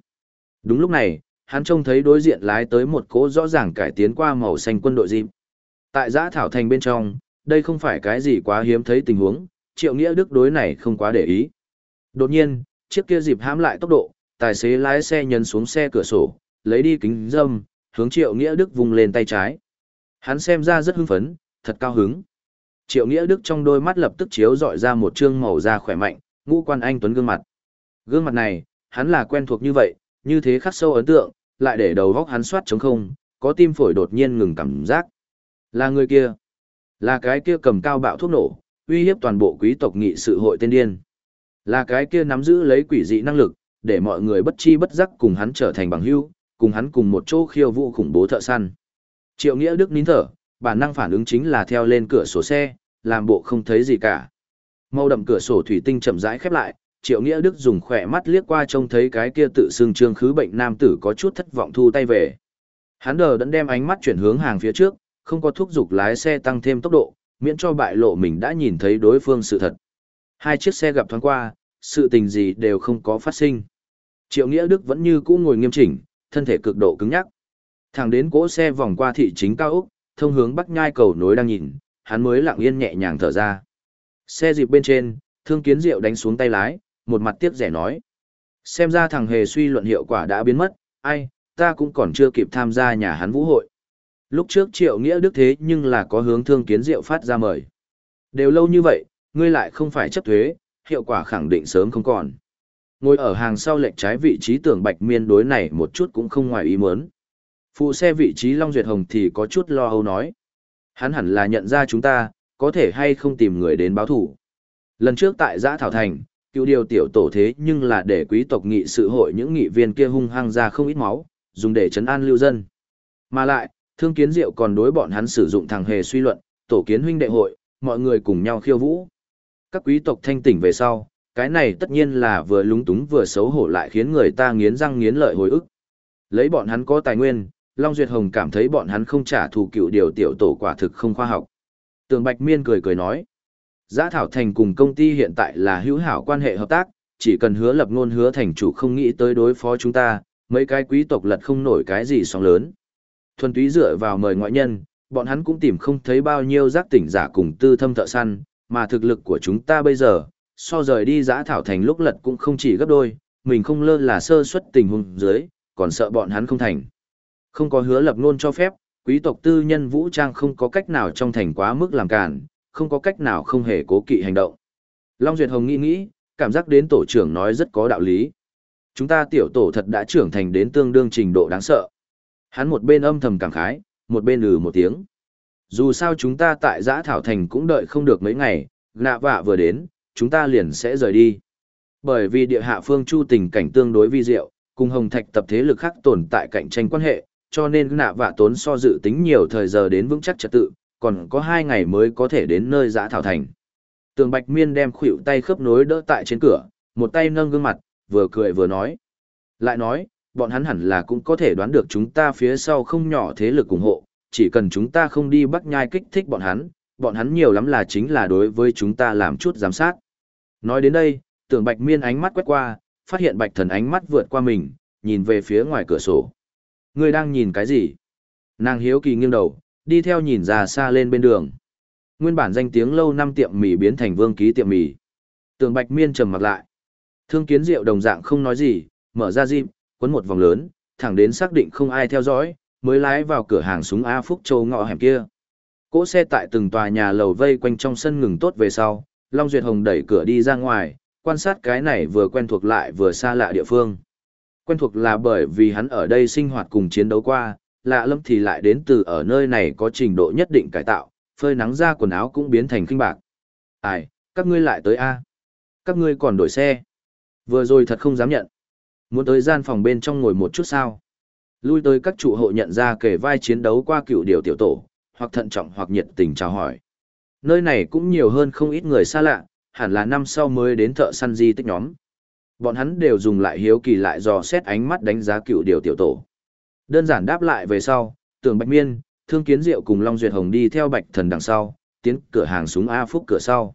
Đúng lúc này, hắn trông thấy đối diện lái tới một cỗ rõ ràng cải tiến qua màu xanh quân đội dịp. Tại giã thảo thành bên trong, đây không phải cái gì quá hiếm thấy tình huống, triệu nghĩa đức đối này không quá để ý. Đột nhiên, chiếc kia dịp hãm lại tốc độ, tài xế lái xe nhấn xuống xe cửa sổ, lấy đi kính dâm, hướng triệu nghĩa đức vùng lên tay trái. Hắn xem ra rất hưng phấn, thật cao hứng. Triệu nghĩa đức trong đôi mắt lập tức chiếu dọi ra một trương màu da khỏe mạnh, ngũ quan anh tuấn gương mặt. Gương mặt này, hắn là quen thuộc như vậy, như thế khắc sâu ấn tượng, lại để đầu góc hắn soát trống không, có tim phổi đột nhiên ngừng cảm giác. Là người kia. Là cái kia cầm cao bạo thuốc nổ, uy hiếp toàn bộ quý tộc nghị sự hội tên điên. Là cái kia nắm giữ lấy quỷ dị năng lực, để mọi người bất chi bất giác cùng hắn trở thành bằng hữu, cùng hắn cùng một chỗ khiêu vũ khủng bố thợ săn. Triệu Nghĩa Đức nín thở, bản năng phản ứng chính là theo lên cửa sổ xe, làm bộ không thấy gì cả. Màu đậm cửa sổ thủy tinh chậm rãi khép lại, Triệu Nghĩa Đức dùng khỏe mắt liếc qua trông thấy cái kia tự xưng trương khứ bệnh nam tử có chút thất vọng thu tay về. Hắn đờ đẫn đem ánh mắt chuyển hướng hàng phía trước, không có thúc giục lái xe tăng thêm tốc độ, miễn cho bại lộ mình đã nhìn thấy đối phương sự thật. Hai chiếc xe gặp thoáng qua, sự tình gì đều không có phát sinh. Triệu Nghĩa Đức vẫn như cũ ngồi nghiêm chỉnh, thân thể cực độ cứng nhắc. Thẳng đến cỗ xe vòng qua thị chính cao Úc, thông hướng bắc nhai cầu nối đang nhìn, hắn mới lặng yên nhẹ nhàng thở ra. Xe dịp bên trên, thương kiến diệu đánh xuống tay lái, một mặt tiếc rẻ nói. Xem ra thằng hề suy luận hiệu quả đã biến mất, ai, ta cũng còn chưa kịp tham gia nhà hắn vũ hội. Lúc trước triệu nghĩa đức thế nhưng là có hướng thương kiến diệu phát ra mời. Đều lâu như vậy, ngươi lại không phải chấp thuế, hiệu quả khẳng định sớm không còn. Ngồi ở hàng sau lệch trái vị trí tưởng bạch miên đối này một chút cũng không ngoài ý muốn. Phụ xe vị trí Long Duyệt Hồng thì có chút lo âu nói. Hắn hẳn là nhận ra chúng ta, có thể hay không tìm người đến báo thủ. Lần trước tại Giã Thảo Thành, cựu điều tiểu tổ thế nhưng là để quý tộc nghị sự hội những nghị viên kia hung hăng ra không ít máu, dùng để chấn an lưu dân. Mà lại, thương kiến diệu còn đối bọn hắn sử dụng thằng hề suy luận, tổ kiến huynh đệ hội, mọi người cùng nhau khiêu vũ. Các quý tộc thanh tỉnh về sau, cái này tất nhiên là vừa lúng túng vừa xấu hổ lại khiến người ta nghiến răng nghiến lợi hồi ức. Lấy bọn hắn có tài nguyên, Long Duyệt Hồng cảm thấy bọn hắn không trả thù cựu điều tiểu tổ quả thực không khoa học. Tường Bạch Miên cười cười nói. Giã Thảo Thành cùng công ty hiện tại là hữu hảo quan hệ hợp tác, chỉ cần hứa lập ngôn hứa thành chủ không nghĩ tới đối phó chúng ta, mấy cái quý tộc lật không nổi cái gì sóng lớn. Thuần túy dựa vào mời ngoại nhân, bọn hắn cũng tìm không thấy bao nhiêu giác tỉnh giả cùng tư thâm thợ săn, mà thực lực của chúng ta bây giờ, so rời đi giã thảo thành lúc lật cũng không chỉ gấp đôi, mình không lơ là sơ suất tình huống dưới, còn sợ bọn hắn không thành. Không có hứa lập ngôn cho phép, quý tộc tư nhân vũ trang không có cách nào trong thành quá mức làm cản, không có cách nào không hề cố kỵ hành động. Long Duyệt Hồng nghĩ nghĩ, cảm giác đến tổ trưởng nói rất có đạo lý. Chúng ta tiểu tổ thật đã trưởng thành đến tương đương trình độ đáng sợ. Hắn một bên âm thầm cảm khái, một bên ừ một tiếng. Dù sao chúng ta tại giã thảo thành cũng đợi không được mấy ngày, nạ vạ vừa đến, chúng ta liền sẽ rời đi. Bởi vì địa hạ phương chu tình cảnh tương đối vi diệu, cùng hồng thạch tập thế lực khác tồn tại cạnh tranh quan hệ, cho nên nạ vạ tốn so dự tính nhiều thời giờ đến vững chắc trật tự, còn có hai ngày mới có thể đến nơi giã thảo thành. Tường Bạch Miên đem khuỷu tay khớp nối đỡ tại trên cửa, một tay nâng gương mặt, vừa cười vừa nói. Lại nói, bọn hắn hẳn là cũng có thể đoán được chúng ta phía sau không nhỏ thế lực ủng hộ, chỉ cần chúng ta không đi bắt nhai kích thích bọn hắn, bọn hắn nhiều lắm là chính là đối với chúng ta làm chút giám sát. Nói đến đây, tưởng Bạch Miên ánh mắt quét qua, phát hiện Bạch Thần ánh mắt vượt qua mình, nhìn về phía ngoài cửa sổ. Người đang nhìn cái gì? Nàng hiếu kỳ nghiêng đầu, đi theo nhìn ra xa lên bên đường. Nguyên bản danh tiếng lâu năm tiệm mì biến thành vương ký tiệm mì. Tường Bạch Miên trầm mặt lại. Thương kiến diệu đồng dạng không nói gì, mở ra dịp, quấn một vòng lớn, thẳng đến xác định không ai theo dõi, mới lái vào cửa hàng súng A Phúc Châu ngõ hẻm kia. Cỗ xe tại từng tòa nhà lầu vây quanh trong sân ngừng tốt về sau, Long Duyệt Hồng đẩy cửa đi ra ngoài, quan sát cái này vừa quen thuộc lại vừa xa lạ địa phương. Quen thuộc là bởi vì hắn ở đây sinh hoạt cùng chiến đấu qua, lạ lâm thì lại đến từ ở nơi này có trình độ nhất định cải tạo, phơi nắng ra quần áo cũng biến thành kinh bạc. Ai, các ngươi lại tới A. Các ngươi còn đổi xe. Vừa rồi thật không dám nhận. Muốn tới gian phòng bên trong ngồi một chút sao. Lui tới các trụ hộ nhận ra kể vai chiến đấu qua cựu điều tiểu tổ, hoặc thận trọng hoặc nhiệt tình chào hỏi. Nơi này cũng nhiều hơn không ít người xa lạ, hẳn là năm sau mới đến thợ săn di tích nhóm. Bọn hắn đều dùng lại hiếu kỳ lại dò xét ánh mắt đánh giá cựu điều tiểu tổ. Đơn giản đáp lại về sau, tưởng Bạch Miên, Thương Kiến Diệu cùng Long Duyệt Hồng đi theo Bạch Thần đằng sau, tiến cửa hàng súng A Phúc cửa sau.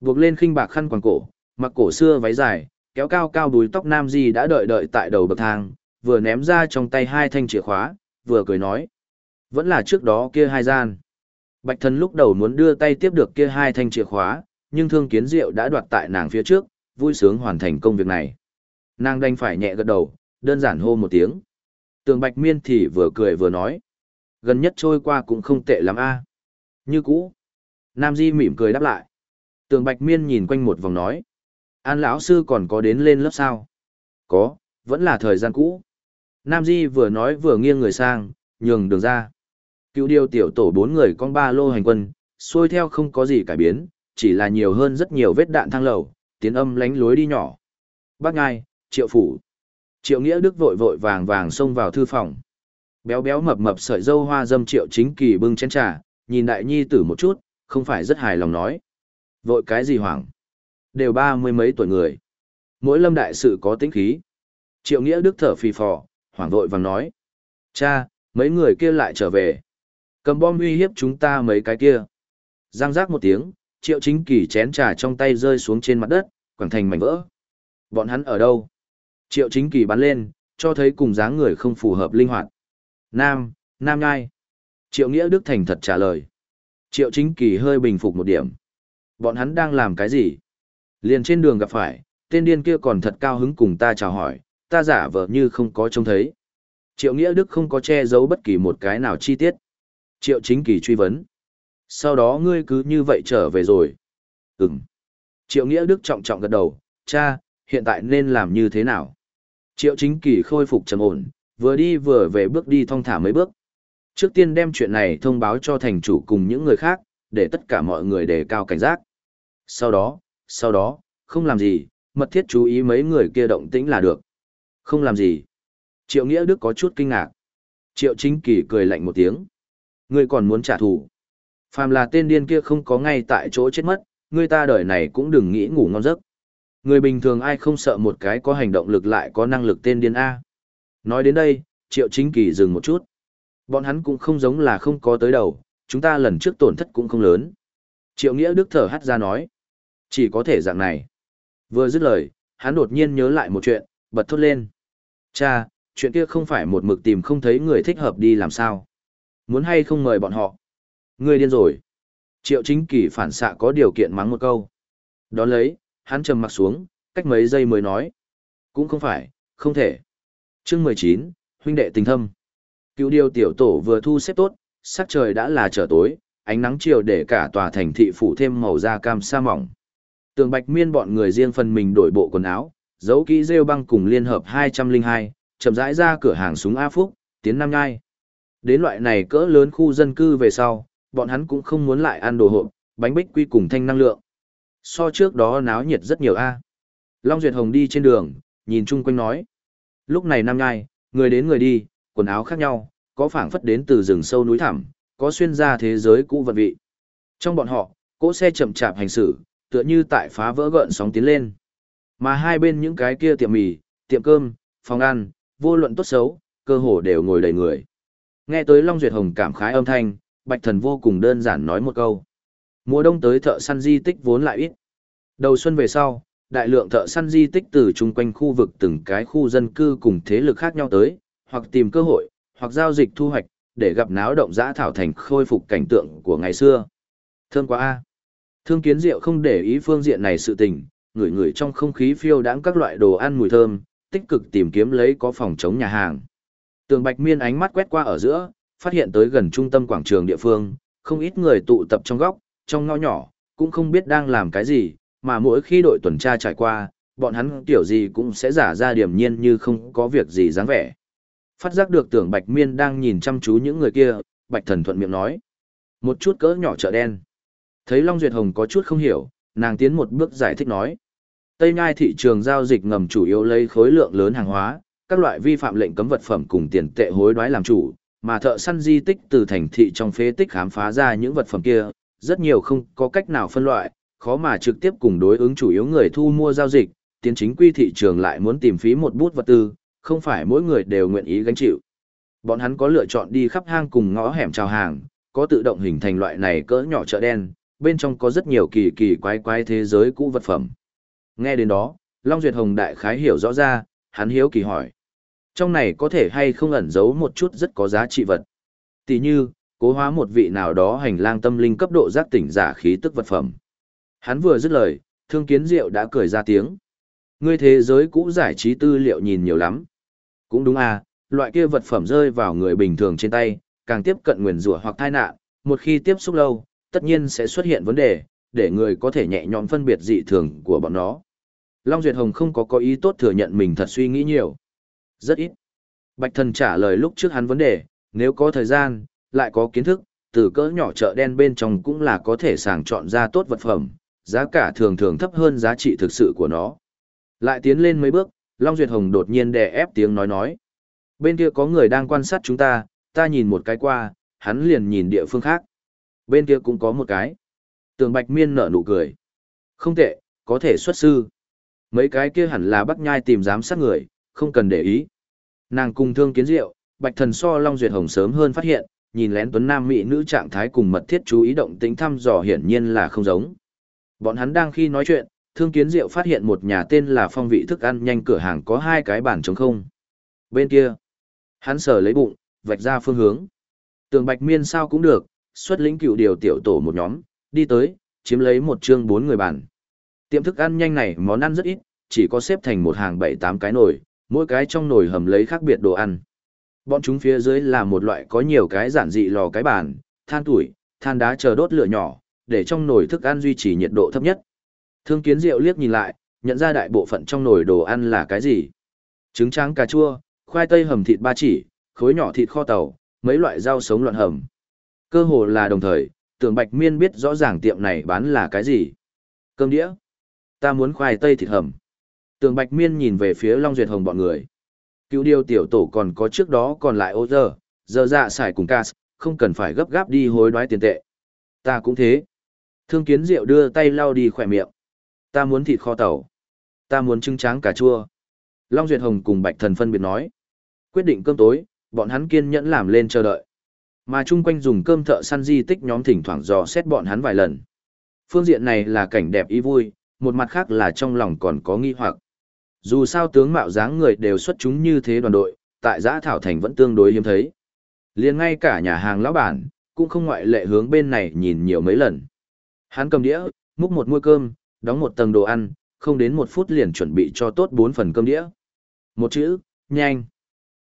Buộc lên khinh bạc khăn quàng cổ, mặc cổ xưa váy dài, kéo cao cao đuôi tóc nam di đã đợi đợi tại đầu bậc thang, vừa ném ra trong tay hai thanh chìa khóa, vừa cười nói. Vẫn là trước đó kia hai gian. Bạch thần lúc đầu muốn đưa tay tiếp được kia hai thanh chìa khóa, nhưng thương kiến diệu đã đoạt tại nàng phía trước, vui sướng hoàn thành công việc này. Nàng đành phải nhẹ gật đầu, đơn giản hô một tiếng. Tường bạch miên thì vừa cười vừa nói. Gần nhất trôi qua cũng không tệ lắm a Như cũ. Nam Di mỉm cười đáp lại. Tường bạch miên nhìn quanh một vòng nói. An lão sư còn có đến lên lớp sao? Có, vẫn là thời gian cũ. Nam Di vừa nói vừa nghiêng người sang, nhường đường ra. Cựu điều tiểu tổ bốn người con ba lô hành quân, xuôi theo không có gì cải biến, chỉ là nhiều hơn rất nhiều vết đạn thang lầu, tiến âm lánh lối đi nhỏ. Bác ngai, triệu phủ. Triệu nghĩa đức vội vội vàng vàng xông vào thư phòng. Béo béo mập mập sợi dâu hoa dâm triệu chính kỳ bưng chén trà, nhìn đại nhi tử một chút, không phải rất hài lòng nói. Vội cái gì hoảng? Đều ba mươi mấy tuổi người. Mỗi lâm đại sự có tính khí. Triệu nghĩa đức thở phì phò, hoảng vội vàng nói. Cha, mấy người kia lại trở về. Cầm bom uy hiếp chúng ta mấy cái kia. Giang giác một tiếng, triệu chính kỳ chén trà trong tay rơi xuống trên mặt đất, quảng thành mảnh vỡ. Bọn hắn ở đâu? Triệu chính kỳ bắn lên, cho thấy cùng dáng người không phù hợp linh hoạt. Nam, Nam Ngai. Triệu Nghĩa Đức thành thật trả lời. Triệu chính kỳ hơi bình phục một điểm. Bọn hắn đang làm cái gì? Liền trên đường gặp phải, tên điên kia còn thật cao hứng cùng ta chào hỏi, ta giả vờ như không có trông thấy. Triệu Nghĩa Đức không có che giấu bất kỳ một cái nào chi tiết. Triệu chính kỳ truy vấn. Sau đó ngươi cứ như vậy trở về rồi. Ừm. Triệu Nghĩa Đức trọng trọng gật đầu, cha, hiện tại nên làm như thế nào? Triệu chính kỳ khôi phục trầm ổn, vừa đi vừa về bước đi thong thả mấy bước. Trước tiên đem chuyện này thông báo cho thành chủ cùng những người khác, để tất cả mọi người đề cao cảnh giác. Sau đó, sau đó, không làm gì, mật thiết chú ý mấy người kia động tĩnh là được. Không làm gì. Triệu Nghĩa Đức có chút kinh ngạc. Triệu Chính Kỳ cười lạnh một tiếng. Ngươi còn muốn trả thù. Phàm là tên điên kia không có ngay tại chỗ chết mất, người ta đời này cũng đừng nghĩ ngủ ngon giấc. Người bình thường ai không sợ một cái có hành động lực lại có năng lực tên điên A. Nói đến đây, Triệu Chính Kỳ dừng một chút. Bọn hắn cũng không giống là không có tới đầu, chúng ta lần trước tổn thất cũng không lớn. Triệu Nghĩa Đức thở hắt ra nói. Chỉ có thể dạng này. Vừa dứt lời, hắn đột nhiên nhớ lại một chuyện, bật thốt lên. Cha, chuyện kia không phải một mực tìm không thấy người thích hợp đi làm sao. Muốn hay không mời bọn họ. Ngươi điên rồi. Triệu chính kỳ phản xạ có điều kiện mắng một câu. Đón lấy, hắn trầm mặt xuống, cách mấy giây mới nói. Cũng không phải, không thể. chương mười chín huynh đệ tình thâm. Cựu điều tiểu tổ vừa thu xếp tốt, sắc trời đã là trở tối, ánh nắng chiều để cả tòa thành thị phủ thêm màu da cam sa mỏng. Tường Bạch Miên bọn người riêng phần mình đổi bộ quần áo, giấu kỹ rêu băng cùng liên hợp 202, chậm rãi ra cửa hàng súng A Phúc, tiến Nam Nhai. Đến loại này cỡ lớn khu dân cư về sau, bọn hắn cũng không muốn lại ăn đồ hộp, bánh bích quy cùng thanh năng lượng. So trước đó náo nhiệt rất nhiều A. Long Duyệt Hồng đi trên đường, nhìn chung quanh nói. Lúc này năm Nhai, người đến người đi, quần áo khác nhau, có phảng phất đến từ rừng sâu núi thẳm, có xuyên ra thế giới cũ vật vị. Trong bọn họ, cỗ xe chậm chạp hành xử, tựa như tại phá vỡ gợn sóng tiến lên. Mà hai bên những cái kia tiệm mì, tiệm cơm, phòng ăn, vô luận tốt xấu, cơ hồ đều ngồi đầy người. Nghe tới Long Duyệt Hồng cảm khái âm thanh, Bạch Thần vô cùng đơn giản nói một câu. Mùa đông tới thợ săn di tích vốn lại ít. Đầu xuân về sau, đại lượng thợ săn di tích từ chung quanh khu vực từng cái khu dân cư cùng thế lực khác nhau tới, hoặc tìm cơ hội, hoặc giao dịch thu hoạch, để gặp náo động giã thảo thành khôi phục cảnh tượng của ngày xưa. Thơm quá a. Thương Kiến Diệu không để ý phương diện này sự tình, ngửi ngửi trong không khí phiêu đãng các loại đồ ăn mùi thơm, tích cực tìm kiếm lấy có phòng chống nhà hàng. Tường Bạch Miên ánh mắt quét qua ở giữa, phát hiện tới gần trung tâm quảng trường địa phương, không ít người tụ tập trong góc, trong ngõ nhỏ, cũng không biết đang làm cái gì, mà mỗi khi đội tuần tra trải qua, bọn hắn kiểu gì cũng sẽ giả ra điểm nhiên như không có việc gì dáng vẻ. Phát giác được tưởng Bạch Miên đang nhìn chăm chú những người kia, Bạch Thần thuận miệng nói. Một chút cỡ nhỏ chợ đen. Thấy Long Duyệt Hồng có chút không hiểu, nàng tiến một bước giải thích nói. Tây Nhai thị trường giao dịch ngầm chủ yếu lấy khối lượng lớn hàng hóa, các loại vi phạm lệnh cấm vật phẩm cùng tiền tệ hối đoái làm chủ, mà thợ săn di tích từ thành thị trong phế tích khám phá ra những vật phẩm kia, rất nhiều không có cách nào phân loại, khó mà trực tiếp cùng đối ứng chủ yếu người thu mua giao dịch, tiến chính quy thị trường lại muốn tìm phí một bút vật tư, không phải mỗi người đều nguyện ý gánh chịu. Bọn hắn có lựa chọn đi khắp hang cùng ngõ hẻm chào hàng, có tự động hình thành loại này cỡ nhỏ chợ đen, bên trong có rất nhiều kỳ kỳ quái quái thế giới cũ vật phẩm. Nghe đến đó, Long Duyệt Hồng đại khái hiểu rõ ra, hắn hiếu kỳ hỏi. Trong này có thể hay không ẩn giấu một chút rất có giá trị vật. Tỷ như, cố hóa một vị nào đó hành lang tâm linh cấp độ giác tỉnh giả khí tức vật phẩm. Hắn vừa dứt lời, thương kiến diệu đã cười ra tiếng. Ngươi thế giới cũ giải trí tư liệu nhìn nhiều lắm. Cũng đúng à, loại kia vật phẩm rơi vào người bình thường trên tay, càng tiếp cận nguyền rủa hoặc tai nạn, một khi tiếp xúc lâu, tất nhiên sẽ xuất hiện vấn đề, để người có thể nhẹ nhõm phân biệt dị thường của bọn nó. Long Duyệt Hồng không có có ý tốt thừa nhận mình thật suy nghĩ nhiều. Rất ít. Bạch thần trả lời lúc trước hắn vấn đề, nếu có thời gian, lại có kiến thức, từ cỡ nhỏ chợ đen bên trong cũng là có thể sàng chọn ra tốt vật phẩm, giá cả thường thường thấp hơn giá trị thực sự của nó. Lại tiến lên mấy bước, Long Duyệt Hồng đột nhiên đè ép tiếng nói nói. Bên kia có người đang quan sát chúng ta, ta nhìn một cái qua, hắn liền nhìn địa phương khác. Bên kia cũng có một cái. Tường Bạch Miên nở nụ cười. Không tệ, có thể xuất sư. Mấy cái kia hẳn là bắt nhai tìm giám sát người, không cần để ý. Nàng cùng thương kiến diệu, Bạch Thần so Long Duyệt Hồng sớm hơn phát hiện, nhìn lén tuấn nam mỹ nữ trạng thái cùng mật thiết chú ý động tĩnh thăm dò hiển nhiên là không giống. Bọn hắn đang khi nói chuyện, Thương Kiến Diệu phát hiện một nhà tên là Phong Vị Thức Ăn Nhanh cửa hàng có hai cái bàn trống không. Bên kia, hắn sờ lấy bụng, vạch ra phương hướng. Tường Bạch Miên sao cũng được, xuất lĩnh cựu điều tiểu tổ một nhóm, đi tới, chiếm lấy một chương bốn người bàn. Tiệm thức ăn nhanh này món ăn rất ít, chỉ có xếp thành một hàng bảy tám cái nồi, mỗi cái trong nồi hầm lấy khác biệt đồ ăn. Bọn chúng phía dưới là một loại có nhiều cái giản dị lò cái bàn, than tuổi, than đá chờ đốt lửa nhỏ, để trong nồi thức ăn duy trì nhiệt độ thấp nhất. Thương kiến diệu liếc nhìn lại, nhận ra đại bộ phận trong nồi đồ ăn là cái gì. Trứng tráng cà chua, khoai tây hầm thịt ba chỉ, khối nhỏ thịt kho tàu, mấy loại rau sống loạn hầm. Cơ hồ là đồng thời, tưởng bạch miên biết rõ ràng tiệm này bán là cái gì. Cơm đĩa. Ta muốn khoai tây thịt hầm. Tường Bạch Miên nhìn về phía Long Duyệt Hồng bọn người. Cứu điều tiểu tổ còn có trước đó còn lại ô giờ, giờ dạ xài cùng cas, không cần phải gấp gáp đi hối đoái tiền tệ. Ta cũng thế. Thương kiến diệu đưa tay lau đi khỏe miệng. Ta muốn thịt kho tàu. Ta muốn trứng tráng cà chua. Long Duyệt Hồng cùng Bạch Thần phân biệt nói. Quyết định cơm tối, bọn hắn kiên nhẫn làm lên chờ đợi. Mà chung quanh dùng cơm thợ săn di tích nhóm thỉnh thoảng dò xét bọn hắn vài lần. Phương diện này là cảnh đẹp ý vui, một mặt khác là trong lòng còn có nghi hoặc. Dù sao tướng mạo dáng người đều xuất chúng như thế đoàn đội, tại giã thảo thành vẫn tương đối hiếm thấy. liền ngay cả nhà hàng lão bản, cũng không ngoại lệ hướng bên này nhìn nhiều mấy lần. Hắn cầm đĩa, múc một muôi cơm, đóng một tầng đồ ăn, không đến một phút liền chuẩn bị cho tốt bốn phần cơm đĩa. Một chữ, nhanh.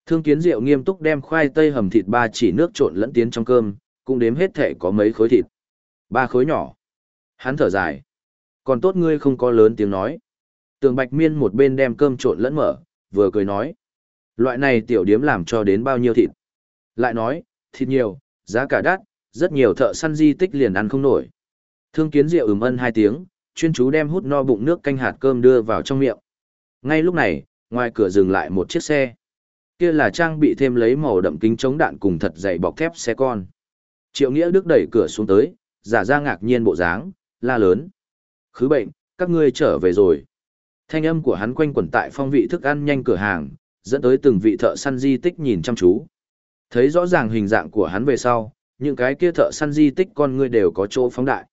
Thương kiến diệu nghiêm túc đem khoai tây hầm thịt ba chỉ nước trộn lẫn tiến trong cơm, cũng đếm hết thể có mấy khối thịt. Ba khối nhỏ. Hắn thở dài. Còn tốt ngươi không có lớn tiếng nói. Tường Bạch Miên một bên đem cơm trộn lẫn mở, vừa cười nói. Loại này tiểu điếm làm cho đến bao nhiêu thịt. Lại nói, thịt nhiều, giá cả đắt, rất nhiều thợ săn di tích liền ăn không nổi. Thương kiến rượu ừm ân hai tiếng, chuyên chú đem hút no bụng nước canh hạt cơm đưa vào trong miệng. Ngay lúc này, ngoài cửa dừng lại một chiếc xe. Kia là trang bị thêm lấy màu đậm kính chống đạn cùng thật dày bọc thép xe con. Triệu Nghĩa Đức đẩy cửa xuống tới, giả ra ngạc nhiên bộ dáng, la lớn. Khứ bệnh, các ngươi trở về rồi. Thanh âm của hắn quanh quẩn tại phong vị thức ăn nhanh cửa hàng, dẫn tới từng vị thợ săn di tích nhìn chăm chú. Thấy rõ ràng hình dạng của hắn về sau, những cái kia thợ săn di tích con người đều có chỗ phóng đại.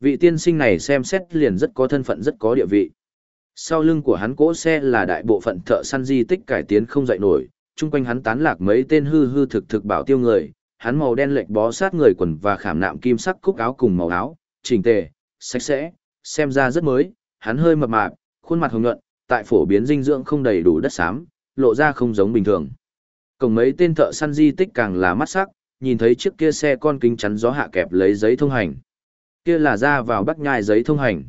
Vị tiên sinh này xem xét liền rất có thân phận rất có địa vị. Sau lưng của hắn cỗ xe là đại bộ phận thợ săn di tích cải tiến không dậy nổi, chung quanh hắn tán lạc mấy tên hư hư thực thực bảo tiêu người, hắn màu đen lệch bó sát người quần và khảm nạm kim sắc cúc áo cùng màu áo, chỉnh tề, sạch sẽ, xem ra rất mới, hắn hơi mập mạp, khuôn mặt hồng nhuận, tại phổ biến dinh dưỡng không đầy đủ đất xám, lộ ra không giống bình thường. Cổng mấy tên thợ săn di tích càng là mắt sắc, nhìn thấy chiếc kia xe con kính chắn gió hạ kẹp lấy giấy thông hành. Kia là ra vào bắt nhai giấy thông hành.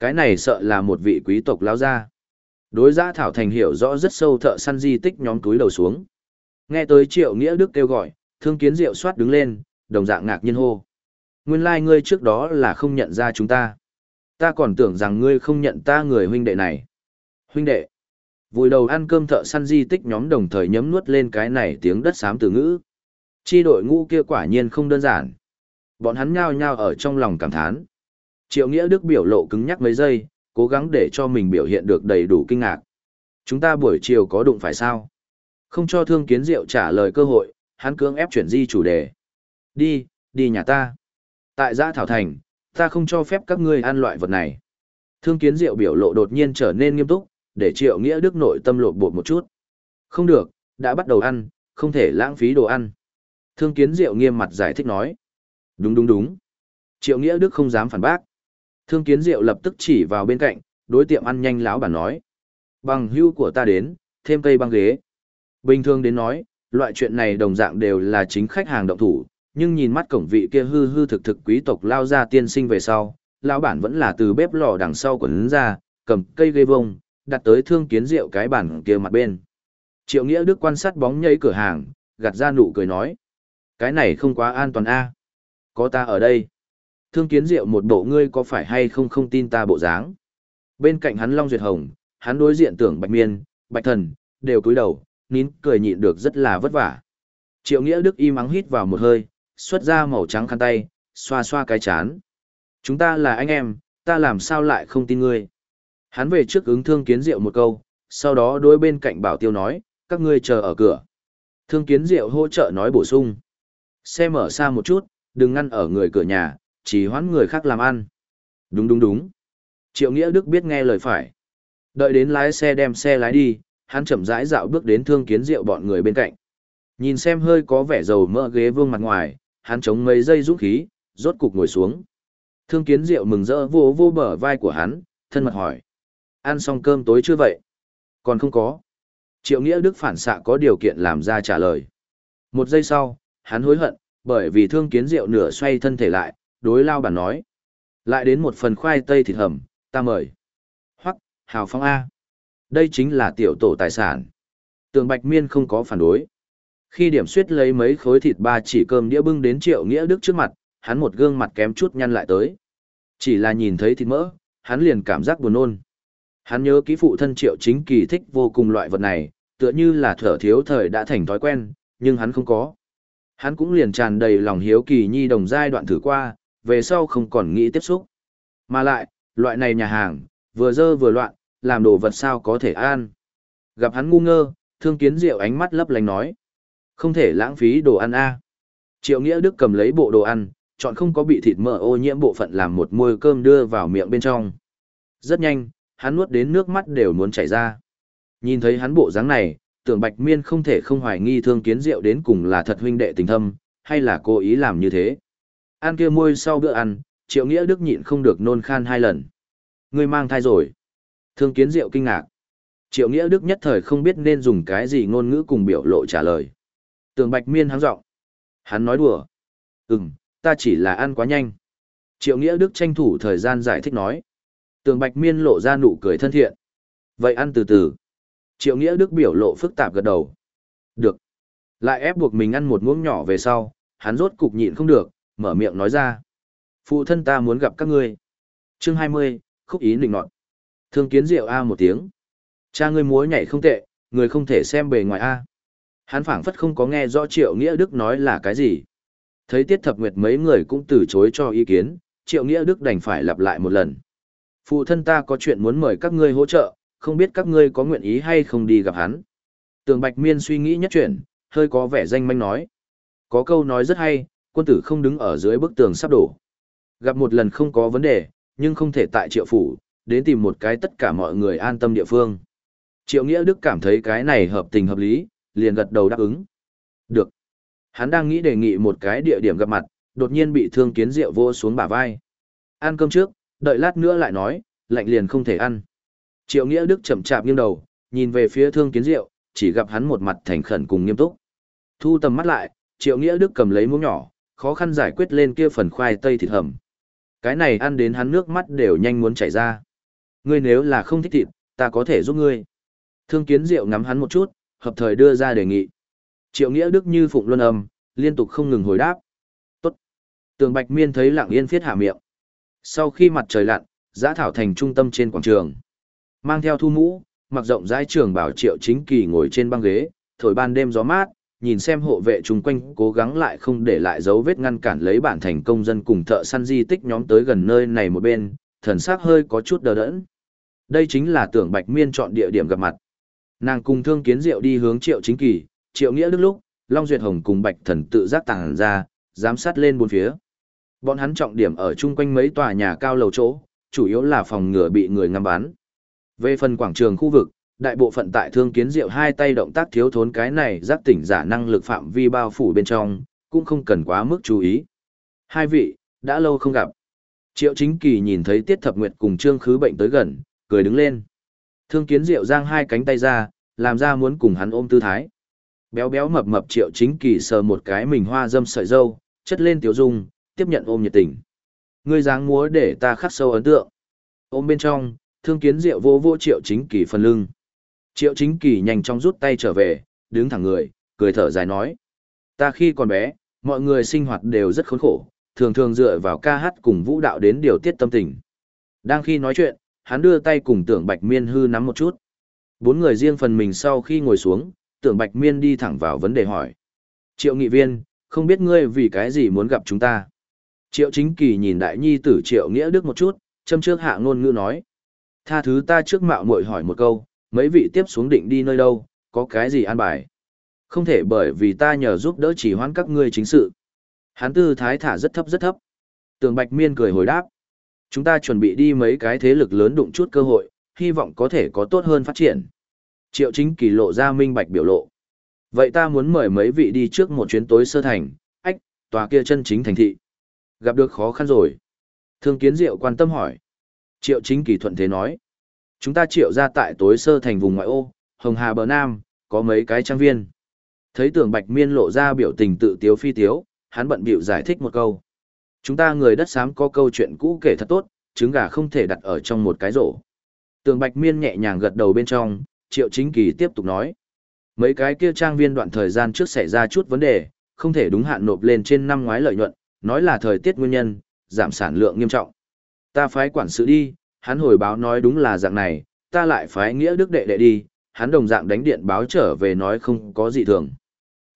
Cái này sợ là một vị quý tộc lao ra. Đối giã Thảo Thành hiểu rõ rất sâu thợ săn di tích nhóm túi đầu xuống. Nghe tới Triệu Nghĩa Đức kêu gọi, thương kiến diệu soát đứng lên, đồng dạng ngạc nhiên hô. Nguyên lai like ngươi trước đó là không nhận ra chúng ta. Ta còn tưởng rằng ngươi không nhận ta người huynh đệ này. Huynh đệ. Vùi đầu ăn cơm thợ săn di tích nhóm đồng thời nhấm nuốt lên cái này tiếng đất xám từ ngữ. Chi đội ngũ kia quả nhiên không đơn giản. Bọn hắn nhao nhao ở trong lòng cảm thán. Triệu Nghĩa Đức biểu lộ cứng nhắc mấy giây, cố gắng để cho mình biểu hiện được đầy đủ kinh ngạc. Chúng ta buổi chiều có đụng phải sao? Không cho Thương Kiến Diệu trả lời cơ hội, hắn cưỡng ép chuyển di chủ đề. Đi, đi nhà ta. Tại Giã Thảo Thành, ta không cho phép các ngươi ăn loại vật này. Thương Kiến Diệu biểu lộ đột nhiên trở nên nghiêm túc, để Triệu Nghĩa Đức nội tâm lột bột một chút. Không được, đã bắt đầu ăn, không thể lãng phí đồ ăn. Thương Kiến Diệu nghiêm mặt giải thích nói. Đúng đúng đúng. Triệu Nghĩa Đức không dám phản bác. Thương Kiến Diệu lập tức chỉ vào bên cạnh, đối tiệm ăn nhanh lão bản nói. Bằng hưu của ta đến, thêm cây băng ghế. Bình thường đến nói, loại chuyện này đồng dạng đều là chính khách hàng động thủ, nhưng nhìn mắt cổng vị kia hư hư thực thực quý tộc lao ra tiên sinh về sau, lão bản vẫn là từ bếp lò đằng sau quấn ra, cầm cây gây vông, đặt tới thương kiến rượu cái bản kia mặt bên. Triệu Nghĩa Đức quan sát bóng nhảy cửa hàng, gạt ra nụ cười nói. Cái này không quá an toàn a Có ta ở đây. Thương kiến diệu một bộ ngươi có phải hay không không tin ta bộ dáng. Bên cạnh hắn Long Duyệt Hồng, hắn đối diện tưởng Bạch Miên, Bạch Thần, đều cúi đầu, nín cười nhịn được rất là vất vả. Triệu Nghĩa Đức im ắng hít vào một hơi, xuất ra màu trắng khăn tay, xoa xoa cái chán. Chúng ta là anh em, ta làm sao lại không tin ngươi. Hắn về trước ứng thương kiến diệu một câu, sau đó đối bên cạnh bảo tiêu nói, các ngươi chờ ở cửa. Thương kiến diệu hỗ trợ nói bổ sung. Xe mở xa một chút, đừng ngăn ở người cửa nhà, chỉ hoãn người khác làm ăn. Đúng đúng đúng. Triệu Nghĩa Đức biết nghe lời phải. Đợi đến lái xe đem xe lái đi, hắn chậm rãi dạo bước đến thương kiến diệu bọn người bên cạnh. Nhìn xem hơi có vẻ dầu mỡ ghế vương mặt ngoài, hắn chống mấy giây dũng khí, rốt cục ngồi xuống. Thương kiến Diệu mừng rỡ vô vô bờ vai của hắn, thân mật hỏi. Ăn xong cơm tối chưa vậy? Còn không có. Triệu Nghĩa Đức phản xạ có điều kiện làm ra trả lời. Một giây sau, hắn hối hận, bởi vì thương kiến Diệu nửa xoay thân thể lại, đối lao bản nói. Lại đến một phần khoai tây thịt hầm, ta mời. Hoặc, hào phong A. Đây chính là tiểu tổ tài sản. Tường Bạch Miên không có phản đối. Khi điểm suyết lấy mấy khối thịt ba chỉ cơm đĩa bưng đến triệu nghĩa đức trước mặt, hắn một gương mặt kém chút nhăn lại tới. Chỉ là nhìn thấy thịt mỡ, hắn liền cảm giác buồn nôn. Hắn nhớ ký phụ thân triệu chính kỳ thích vô cùng loại vật này, tựa như là thở thiếu thời đã thành thói quen, nhưng hắn không có. Hắn cũng liền tràn đầy lòng hiếu kỳ nhi đồng giai đoạn thử qua, về sau không còn nghĩ tiếp xúc. Mà lại, loại này nhà hàng, vừa dơ vừa loạn, làm đồ vật sao có thể an? Gặp hắn ngu ngơ, thương kiến diệu ánh mắt lấp lánh nói. Không thể lãng phí đồ ăn a. Triệu Nghĩa Đức cầm lấy bộ đồ ăn, chọn không có bị thịt mỡ ô nhiễm bộ phận làm một môi cơm đưa vào miệng bên trong. Rất nhanh, hắn nuốt đến nước mắt đều muốn chảy ra. Nhìn thấy hắn bộ dáng này, tưởng Bạch Miên không thể không hoài nghi thương kiến diệu đến cùng là thật huynh đệ tình thâm, hay là cố ý làm như thế. Ăn kia môi sau bữa ăn, Triệu Nghĩa Đức nhịn không được nôn khan hai lần. Ngươi mang thai rồi. Thương kiến diệu kinh ngạc. Triệu Nghĩa Đức nhất thời không biết nên dùng cái gì ngôn ngữ cùng biểu lộ trả lời. Tường Bạch Miên hắng giọng. Hắn nói đùa. Ừm, ta chỉ là ăn quá nhanh. Triệu Nghĩa Đức tranh thủ thời gian giải thích nói. Tường Bạch Miên lộ ra nụ cười thân thiện. Vậy ăn từ từ. Triệu Nghĩa Đức biểu lộ phức tạp gật đầu. Được. Lại ép buộc mình ăn một muỗng nhỏ về sau, hắn rốt cục nhịn không được, mở miệng nói ra. Phụ thân ta muốn gặp các ngươi. Chương 20, khúc ý nịnh nọt. Thương kiến rượu A một tiếng. Cha ngươi múa nhảy không tệ, người không thể xem bề ngoài A. Hắn phảng phất không có nghe rõ Triệu Nghĩa Đức nói là cái gì. Thấy Tiết Thập Nguyệt mấy người cũng từ chối cho ý kiến, Triệu Nghĩa Đức đành phải lặp lại một lần. Phụ thân ta có chuyện muốn mời các ngươi hỗ trợ, không biết các ngươi có nguyện ý hay không đi gặp hắn. Tường Bạch Miên suy nghĩ nhất chuyện, hơi có vẻ danh manh nói. Có câu nói rất hay, quân tử không đứng ở dưới bức tường sắp đổ. Gặp một lần không có vấn đề, nhưng không thể tại triệu phủ, đến tìm một cái tất cả mọi người an tâm địa phương. Triệu Nghĩa Đức cảm thấy cái này hợp tình hợp lý, liền gật đầu đáp ứng. Được. Hắn đang nghĩ đề nghị một cái địa điểm gặp mặt, đột nhiên bị thương kiến rượu vô xuống bả vai. Ăn cơm trước, đợi lát nữa lại nói, lạnh liền không thể ăn. Triệu Nghĩa Đức chậm chạp nghiêng đầu, nhìn về phía thương kiến rượu, chỉ gặp hắn một mặt thành khẩn cùng nghiêm túc. Thu tầm mắt lại, Triệu Nghĩa Đức cầm lấy muỗng nhỏ, khó khăn giải quyết lên kia phần khoai tây thịt hầm. Cái này ăn đến hắn nước mắt đều nhanh muốn chảy ra. Ngươi nếu là không thích thịt, ta có thể giúp ngươi. Thương kiến rượu ngắm hắn một chút, hợp thời đưa ra đề nghị. Triệu Nghĩa Đức như phụng luân âm, liên tục không ngừng hồi đáp. Tốt. Tường Bạch Miên thấy lặng yên phiết hạ miệng. Sau khi mặt trời lặn, giã thảo thành trung tâm trên quảng trường. Mang theo thu mũ, mặc rộng rãi trường bảo triệu chính kỳ ngồi trên băng ghế, thổi ban đêm gió mát, nhìn xem hộ vệ chung quanh cố gắng lại không để lại dấu vết ngăn cản lấy bản thành công dân cùng thợ săn di tích nhóm tới gần nơi này một bên, thần sắc hơi có chút đờ đẫn. Đây chính là tưởng Bạch Miên chọn địa điểm gặp mặt. Nàng cùng thương kiến diệu đi hướng triệu chính kỳ, triệu nghĩa đức lúc, Long Duyệt Hồng cùng Bạch Thần tự giác tàng ra, giám sát lên bốn phía. Bọn hắn trọng điểm ở chung quanh mấy tòa nhà cao lầu chỗ, chủ yếu là phòng ngừa bị người ngắm bắn. Về phần quảng trường khu vực, đại bộ phận tại thương kiến diệu hai tay động tác thiếu thốn cái này giác tỉnh giả năng lực phạm vi bao phủ bên trong, cũng không cần quá mức chú ý. Hai vị, đã lâu không gặp. Triệu chính kỳ nhìn thấy Tiết Thập Nguyệt cùng Trương Khứ bệnh tới gần, cười đứng lên. Thương kiến diệu giang hai cánh tay ra, làm ra muốn cùng hắn ôm tư thái. Béo béo mập mập triệu chính kỳ sờ một cái mình hoa dâm sợi dâu, chất lên tiểu dung, tiếp nhận ôm nhiệt tình. Ngươi dáng múa để ta khắc sâu ấn tượng. Ôm bên trong, thương kiến diệu vô vô triệu chính kỳ phần lưng. Triệu chính kỳ nhanh chóng rút tay trở về, đứng thẳng người, cười thở dài nói. Ta khi còn bé, mọi người sinh hoạt đều rất khốn khổ, thường thường dựa vào ca hát cùng vũ đạo đến điều tiết tâm tình. Đang khi nói chuyện, hắn đưa tay cùng tưởng bạch miên hư nắm một chút. Bốn người riêng phần mình sau khi ngồi xuống, tưởng bạch miên đi thẳng vào vấn đề hỏi. Triệu nghị viên, không biết ngươi vì cái gì muốn gặp chúng ta. Triệu chính kỳ nhìn đại nhi tử triệu nghĩa đức một chút, châm trước hạ ngôn ngữ nói. Tha thứ ta trước mạo muội hỏi một câu, mấy vị tiếp xuống định đi nơi đâu, có cái gì an bài. Không thể bởi vì ta nhờ giúp đỡ chỉ hoãn các ngươi chính sự. Hán tư thái thả rất thấp rất thấp. Tường Bạch Miên cười hồi đáp. Chúng ta chuẩn bị đi mấy cái thế lực lớn đụng chút cơ hội, hy vọng có thể có tốt hơn phát triển. Triệu chính kỳ lộ ra minh bạch biểu lộ. Vậy ta muốn mời mấy vị đi trước một chuyến tối sơ thành, ách, tòa kia chân chính thành thị. Gặp được khó khăn rồi. Thương kiến diệu quan tâm hỏi. Triệu chính kỳ thuận thế nói. Chúng ta triệu ra tại tối sơ thành vùng ngoại ô, Hồng Hà bờ Nam, có mấy cái trang viên. Thấy tưởng bạch miên lộ ra biểu tình tự tiếu phi tiếu, hắn bận bịu giải thích một câu. Chúng ta người đất xám có câu chuyện cũ kể thật tốt, trứng gà không thể đặt ở trong một cái rổ. Tường Bạch Miên nhẹ nhàng gật đầu bên trong, Triệu Chính Kỳ tiếp tục nói. Mấy cái kia trang viên đoạn thời gian trước xảy ra chút vấn đề, không thể đúng hạn nộp lên trên năm ngoái lợi nhuận, nói là thời tiết nguyên nhân, giảm sản lượng nghiêm trọng. Ta phái quản sự đi, hắn hồi báo nói đúng là dạng này, ta lại phái nghĩa đức đệ đệ đi, hắn đồng dạng đánh điện báo trở về nói không có gì thường.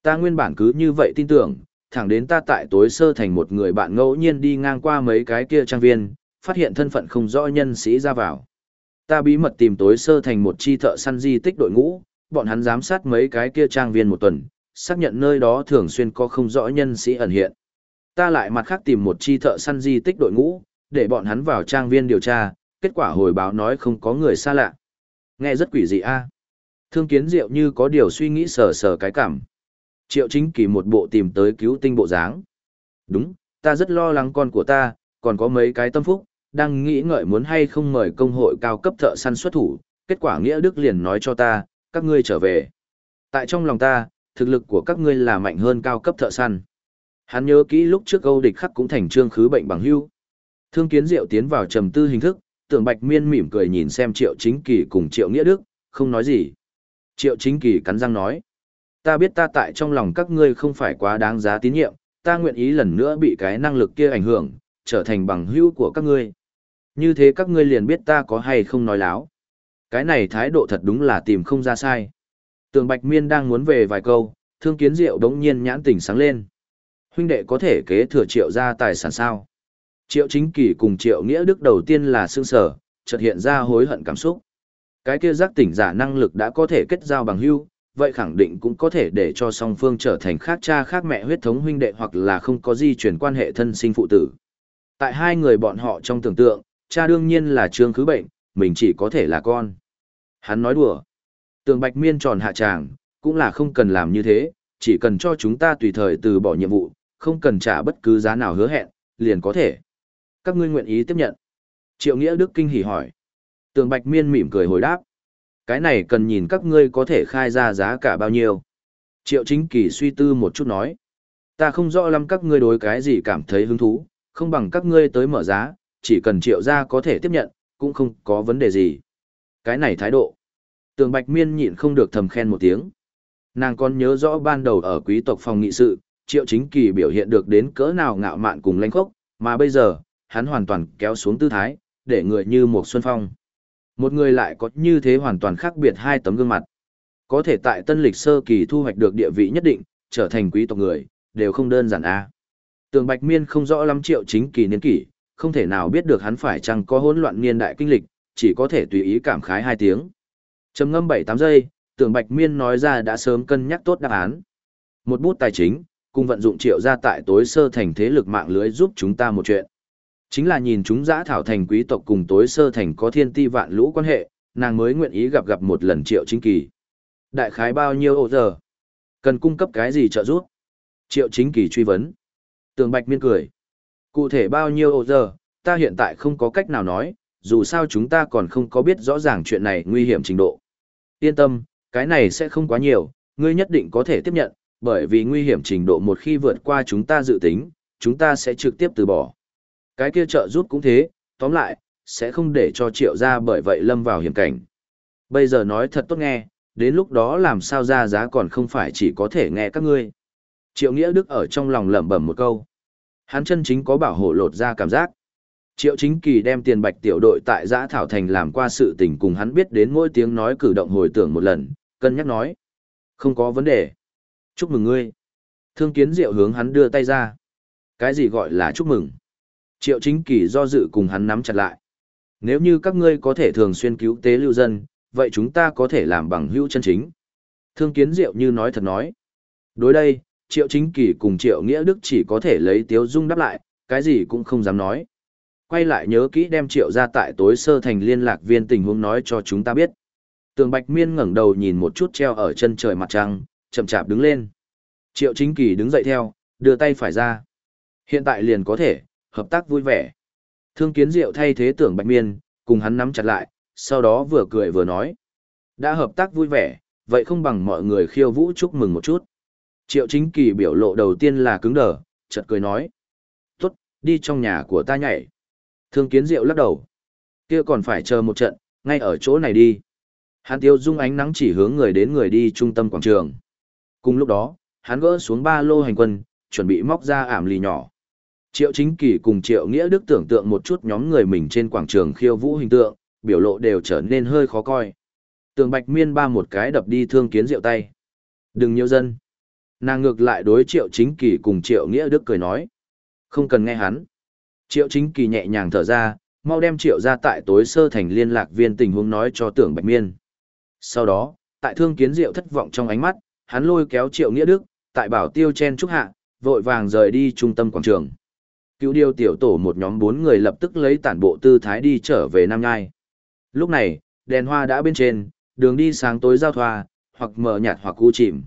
Ta nguyên bản cứ như vậy tin tưởng, thẳng đến ta tại tối sơ thành một người bạn ngẫu nhiên đi ngang qua mấy cái kia trang viên, phát hiện thân phận không rõ nhân sĩ ra vào. Ta bí mật tìm tối sơ thành một chi thợ săn di tích đội ngũ, bọn hắn giám sát mấy cái kia trang viên một tuần, xác nhận nơi đó thường xuyên có không rõ nhân sĩ ẩn hiện. Ta lại mặt khác tìm một chi thợ săn di tích đội ngũ, để bọn hắn vào trang viên điều tra, kết quả hồi báo nói không có người xa lạ. Nghe rất quỷ dị a. Thương kiến diệu như có điều suy nghĩ sờ sờ cái cảm. Triệu chính kỳ một bộ tìm tới cứu tinh bộ dáng. Đúng, ta rất lo lắng con của ta, còn có mấy cái tâm phúc, đang nghĩ ngợi muốn hay không mời công hội cao cấp thợ săn xuất thủ, kết quả Nghĩa Đức liền nói cho ta, các ngươi trở về. Tại trong lòng ta, thực lực của các ngươi là mạnh hơn cao cấp thợ săn. Hắn nhớ kỹ lúc trước câu địch khắc cũng thành trương khứ bệnh bằng hưu. Thương kiến diệu tiến vào trầm tư hình thức, tưởng bạch miên mỉm cười nhìn xem triệu chính kỳ cùng triệu nghĩa đức, không nói gì. Triệu chính kỳ cắn răng nói. Ta biết ta tại trong lòng các ngươi không phải quá đáng giá tín nhiệm, ta nguyện ý lần nữa bị cái năng lực kia ảnh hưởng, trở thành bằng hữu của các ngươi. Như thế các ngươi liền biết ta có hay không nói láo. Cái này thái độ thật đúng là tìm không ra sai. Tường Bạch Miên đang muốn về vài câu, thương kiến diệu đống nhiên nhãn tỉnh sáng lên. Huynh đệ có thể kế thừa triệu ra tài sản sao? Triệu chính kỳ cùng triệu nghĩa đức đầu tiên là sương sở, chợt hiện ra hối hận cảm xúc. Cái kia giác tỉnh giả năng lực đã có thể kết giao bằng hữu, vậy khẳng định cũng có thể để cho song phương trở thành khác cha khác mẹ huyết thống huynh đệ hoặc là không có di chuyển quan hệ thân sinh phụ tử. Tại hai người bọn họ trong tưởng tượng, cha đương nhiên là trương khứ bệnh, mình chỉ có thể là con. Hắn nói đùa. Tường Bạch Miên tròn hạ tràng, cũng là không cần làm như thế, chỉ cần cho chúng ta tùy thời từ bỏ nhiệm vụ, không cần trả bất cứ giá nào hứa hẹn, liền có thể. Các ngươi nguyện ý tiếp nhận. Triệu Nghĩa Đức kinh hỉ hỏi. Tường Bạch Miên mỉm cười hồi đáp. Cái này cần nhìn các ngươi có thể khai ra giá cả bao nhiêu. Triệu Chính Kỳ suy tư một chút nói. Ta không rõ lắm các ngươi đối cái gì cảm thấy hứng thú, không bằng các ngươi tới mở giá, chỉ cần triệu gia có thể tiếp nhận, cũng không có vấn đề gì. Cái này thái độ. Tường Bạch Miên nhịn không được thầm khen một tiếng. Nàng còn nhớ rõ ban đầu ở quý tộc phòng nghị sự, triệu chính kỳ biểu hiện được đến cỡ nào ngạo mạn cùng lãnh khốc, mà bây giờ, hắn hoàn toàn kéo xuống tư thái, để người như một xuân phong. Một người lại có như thế hoàn toàn khác biệt hai tấm gương mặt. Có thể tại tân lịch sơ kỳ thu hoạch được địa vị nhất định, trở thành quý tộc người, đều không đơn giản a. À. Tường Bạch Miên không rõ lắm triệu chính kỳ niên kỷ, không thể nào biết được hắn phải chăng có hỗn loạn niên đại kinh lịch, chỉ có thể tùy ý cảm khái hai tiếng. Trầm ngâm 7-8 giây, Tường Bạch Miên nói ra đã sớm cân nhắc tốt đáp án. Một bút tài chính, cùng vận dụng triệu ra tại tối sơ thành thế lực mạng lưới giúp chúng ta một chuyện. Chính là nhìn chúng giã thảo thành quý tộc cùng tối sơ thành có thiên ti vạn lũ quan hệ, nàng mới nguyện ý gặp gặp một lần triệu chính kỳ. Đại khái bao nhiêu ô giờ? Cần cung cấp cái gì trợ giúp? Triệu chính kỳ truy vấn. Tường Bạch Miên cười. Cụ thể bao nhiêu ô giờ, ta hiện tại không có cách nào nói, dù sao chúng ta còn không có biết rõ ràng chuyện này nguy hiểm trình độ. Yên tâm, cái này sẽ không quá nhiều, ngươi nhất định có thể tiếp nhận, bởi vì nguy hiểm trình độ một khi vượt qua chúng ta dự tính, chúng ta sẽ trực tiếp từ bỏ. Cái kia trợ giúp cũng thế, tóm lại, sẽ không để cho triệu ra bởi vậy lâm vào hiểm cảnh. Bây giờ nói thật tốt nghe, đến lúc đó làm sao ra giá còn không phải chỉ có thể nghe các ngươi. Triệu Nghĩa Đức ở trong lòng lẩm bẩm một câu. Hắn chân chính có bảo hộ lột ra cảm giác. Triệu Chính Kỳ đem tiền bạch tiểu đội tại Giã Thảo Thành làm qua sự tình cùng hắn biết đến mỗi tiếng nói cử động hồi tưởng một lần, cân nhắc nói. Không có vấn đề. Chúc mừng ngươi. Thương kiến diệu hướng hắn đưa tay ra. Cái gì gọi là chúc mừng? Triệu Chính Kỳ do dự cùng hắn nắm chặt lại. Nếu như các ngươi có thể thường xuyên cứu tế lưu dân, vậy chúng ta có thể làm bằng hữu chân chính. Thương kiến diệu như nói thật nói. Đối đây, Triệu Chính Kỳ cùng Triệu Nghĩa Đức chỉ có thể lấy tiếu dung đáp lại, cái gì cũng không dám nói. Quay lại nhớ kỹ đem Triệu ra tại tối sơ thành liên lạc viên tình huống nói cho chúng ta biết. Tường Bạch Miên ngẩng đầu nhìn một chút treo ở chân trời mặt trăng, chậm chạp đứng lên. Triệu Chính Kỳ đứng dậy theo, đưa tay phải ra. Hiện tại liền có thể, hợp tác vui vẻ. Thương Kiến Diệu thay thế tưởng Bạch Miên, cùng hắn nắm chặt lại, sau đó vừa cười vừa nói. Đã hợp tác vui vẻ, vậy không bằng mọi người khiêu vũ chúc mừng một chút. Triệu chính kỳ biểu lộ đầu tiên là cứng đờ, chợt cười nói. Tốt, đi trong nhà của ta nhảy. Thương kiến diệu lắc đầu. kia còn phải chờ một trận, ngay ở chỗ này đi. Hắn tiêu dung ánh nắng chỉ hướng người đến người đi trung tâm quảng trường. Cùng lúc đó, hắn gỡ xuống ba lô hành quân, chuẩn bị móc ra ảm lì nhỏ. Triệu chính kỳ cùng triệu nghĩa đức tưởng tượng một chút nhóm người mình trên quảng trường khiêu vũ hình tượng, biểu lộ đều trở nên hơi khó coi. Tường bạch miên ba một cái đập đi thương kiến diệu tay. Đừng nhiều dân. Nàng ngược lại đối triệu chính kỳ cùng triệu nghĩa đức cười nói. Không cần nghe hắn. Triệu chính kỳ nhẹ nhàng thở ra, mau đem triệu ra tại tối sơ thành liên lạc viên tình huống nói cho tưởng bạch miên. Sau đó, tại thương kiến diệu thất vọng trong ánh mắt, hắn lôi kéo triệu nghĩa đức, tại bảo tiêu chen trúc hạ, vội vàng rời đi trung tâm quảng trường. Cứu điều tiểu tổ một nhóm bốn người lập tức lấy tản bộ tư thái đi trở về Nam Nhai. Lúc này, đèn hoa đã bên trên, đường đi sáng tối giao thoa, hoặc mờ nhạt hoặc u chìm.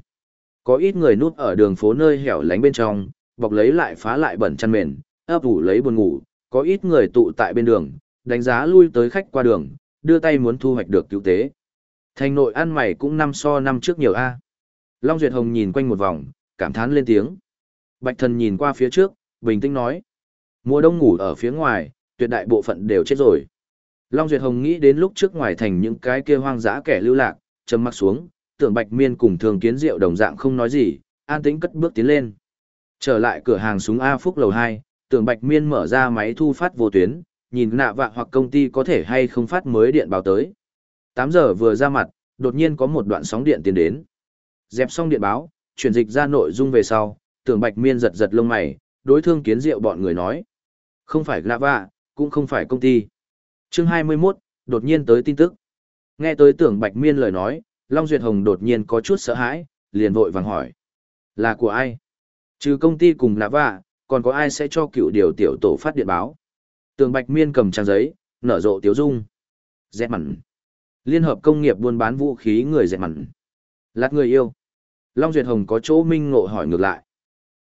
Có ít người núp ở đường phố nơi hẻo lánh bên trong, bọc lấy lại phá lại bẩn chăn mền, ấp ủ lấy buồn ngủ, có ít người tụ tại bên đường, đánh giá lui tới khách qua đường, đưa tay muốn thu hoạch được cứu tế. Thành nội ăn mày cũng năm so năm trước nhiều a. Long Duyệt Hồng nhìn quanh một vòng, cảm thán lên tiếng. Bạch thần nhìn qua phía trước, bình tĩnh nói. Mùa đông ngủ ở phía ngoài, tuyệt đại bộ phận đều chết rồi. Long Duyệt Hồng nghĩ đến lúc trước ngoài thành những cái kia hoang dã kẻ lưu lạc, trầm mặc xuống, tưởng Bạch Miên cùng thường kiến diệu đồng dạng không nói gì, an tĩnh cất bước tiến lên. Trở lại cửa hàng súng A Phúc lầu 2, tưởng Bạch Miên mở ra máy thu phát vô tuyến, nhìn nạ vạ hoặc công ty có thể hay không phát mới điện báo tới. 8 giờ vừa ra mặt, đột nhiên có một đoạn sóng điện tiến đến. Dẹp xong điện báo, chuyển dịch ra nội dung về sau, tưởng Bạch Miên giật giật lông mày, đối thương kiến diệu bọn người nói. Không phải Glava, cũng không phải công ty. chương 21, đột nhiên tới tin tức. Nghe tới tưởng Bạch Miên lời nói, Long Duyệt Hồng đột nhiên có chút sợ hãi, liền vội vàng hỏi. Là của ai? Trừ công ty cùng Glava, còn có ai sẽ cho cựu điều tiểu tổ phát điện báo? Tưởng Bạch Miên cầm trang giấy, nở rộ tiếu dung. Dẹt mặn. Liên hợp công nghiệp buôn bán vũ khí người dẹt mặn. Lát người yêu. Long Duyệt Hồng có chỗ minh ngộ hỏi ngược lại.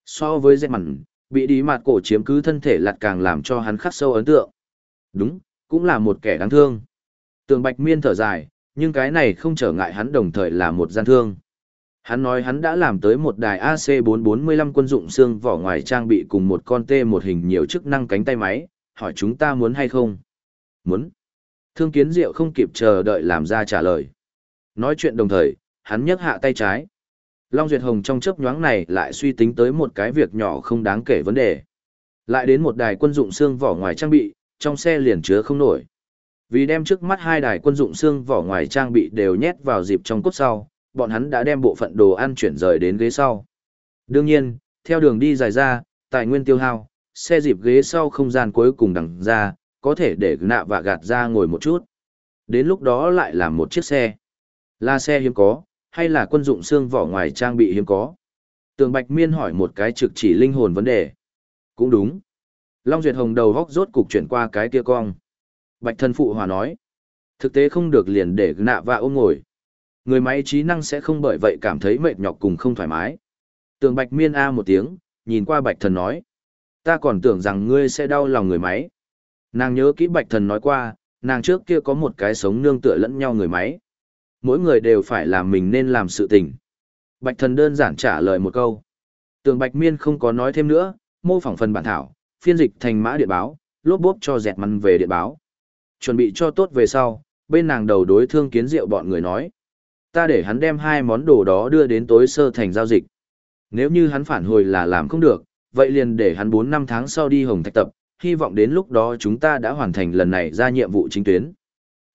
So với dẹt mặn, bị đi mặt cổ chiếm cứ thân thể lạt càng làm cho hắn khắc sâu ấn tượng. Đúng, cũng là một kẻ đáng thương. Tường Bạch Miên thở dài, nhưng cái này không trở ngại hắn đồng thời là một gian thương. Hắn nói hắn đã làm tới một đài AC-445 quân dụng xương vỏ ngoài trang bị cùng một con T một hình nhiều chức năng cánh tay máy, hỏi chúng ta muốn hay không? Muốn. Thương kiến diệu không kịp chờ đợi làm ra trả lời. Nói chuyện đồng thời, hắn nhấc hạ tay trái. Long Duyệt Hồng trong chớp nhoáng này lại suy tính tới một cái việc nhỏ không đáng kể vấn đề. Lại đến một đài quân dụng xương vỏ ngoài trang bị, trong xe liền chứa không nổi. Vì đem trước mắt hai đài quân dụng xương vỏ ngoài trang bị đều nhét vào dịp trong cốt sau, bọn hắn đã đem bộ phận đồ ăn chuyển rời đến ghế sau. Đương nhiên, theo đường đi dài ra, tài nguyên tiêu hao, xe dịp ghế sau không gian cuối cùng đằng ra, có thể để nạ và gạt ra ngồi một chút. Đến lúc đó lại làm một chiếc xe. Là xe hiếm có, hay là quân dụng xương vỏ ngoài trang bị hiếm có? Tường Bạch Miên hỏi một cái trực chỉ linh hồn vấn đề. Cũng đúng. Long Duyệt Hồng đầu góc rốt cục chuyển qua cái kia cong. Bạch thân phụ hòa nói. Thực tế không được liền để nạ và ôm ngồi. Người máy trí năng sẽ không bởi vậy cảm thấy mệt nhọc cùng không thoải mái. Tường Bạch Miên A một tiếng, nhìn qua Bạch thần nói. Ta còn tưởng rằng ngươi sẽ đau lòng người máy. Nàng nhớ kỹ Bạch thần nói qua, nàng trước kia có một cái sống nương tựa lẫn nhau người máy mỗi người đều phải làm mình nên làm sự tình. Bạch thần đơn giản trả lời một câu. Tường Bạch Miên không có nói thêm nữa, mô phỏng phần bản thảo, phiên dịch thành mã điện báo, lốp bốp cho dẹt măn về điện báo. Chuẩn bị cho tốt về sau, bên nàng đầu đối thương kiến rượu bọn người nói. Ta để hắn đem hai món đồ đó đưa đến tối sơ thành giao dịch. Nếu như hắn phản hồi là làm không được, vậy liền để hắn 4 năm tháng sau đi hồng thạch tập, hy vọng đến lúc đó chúng ta đã hoàn thành lần này ra nhiệm vụ chính tuyến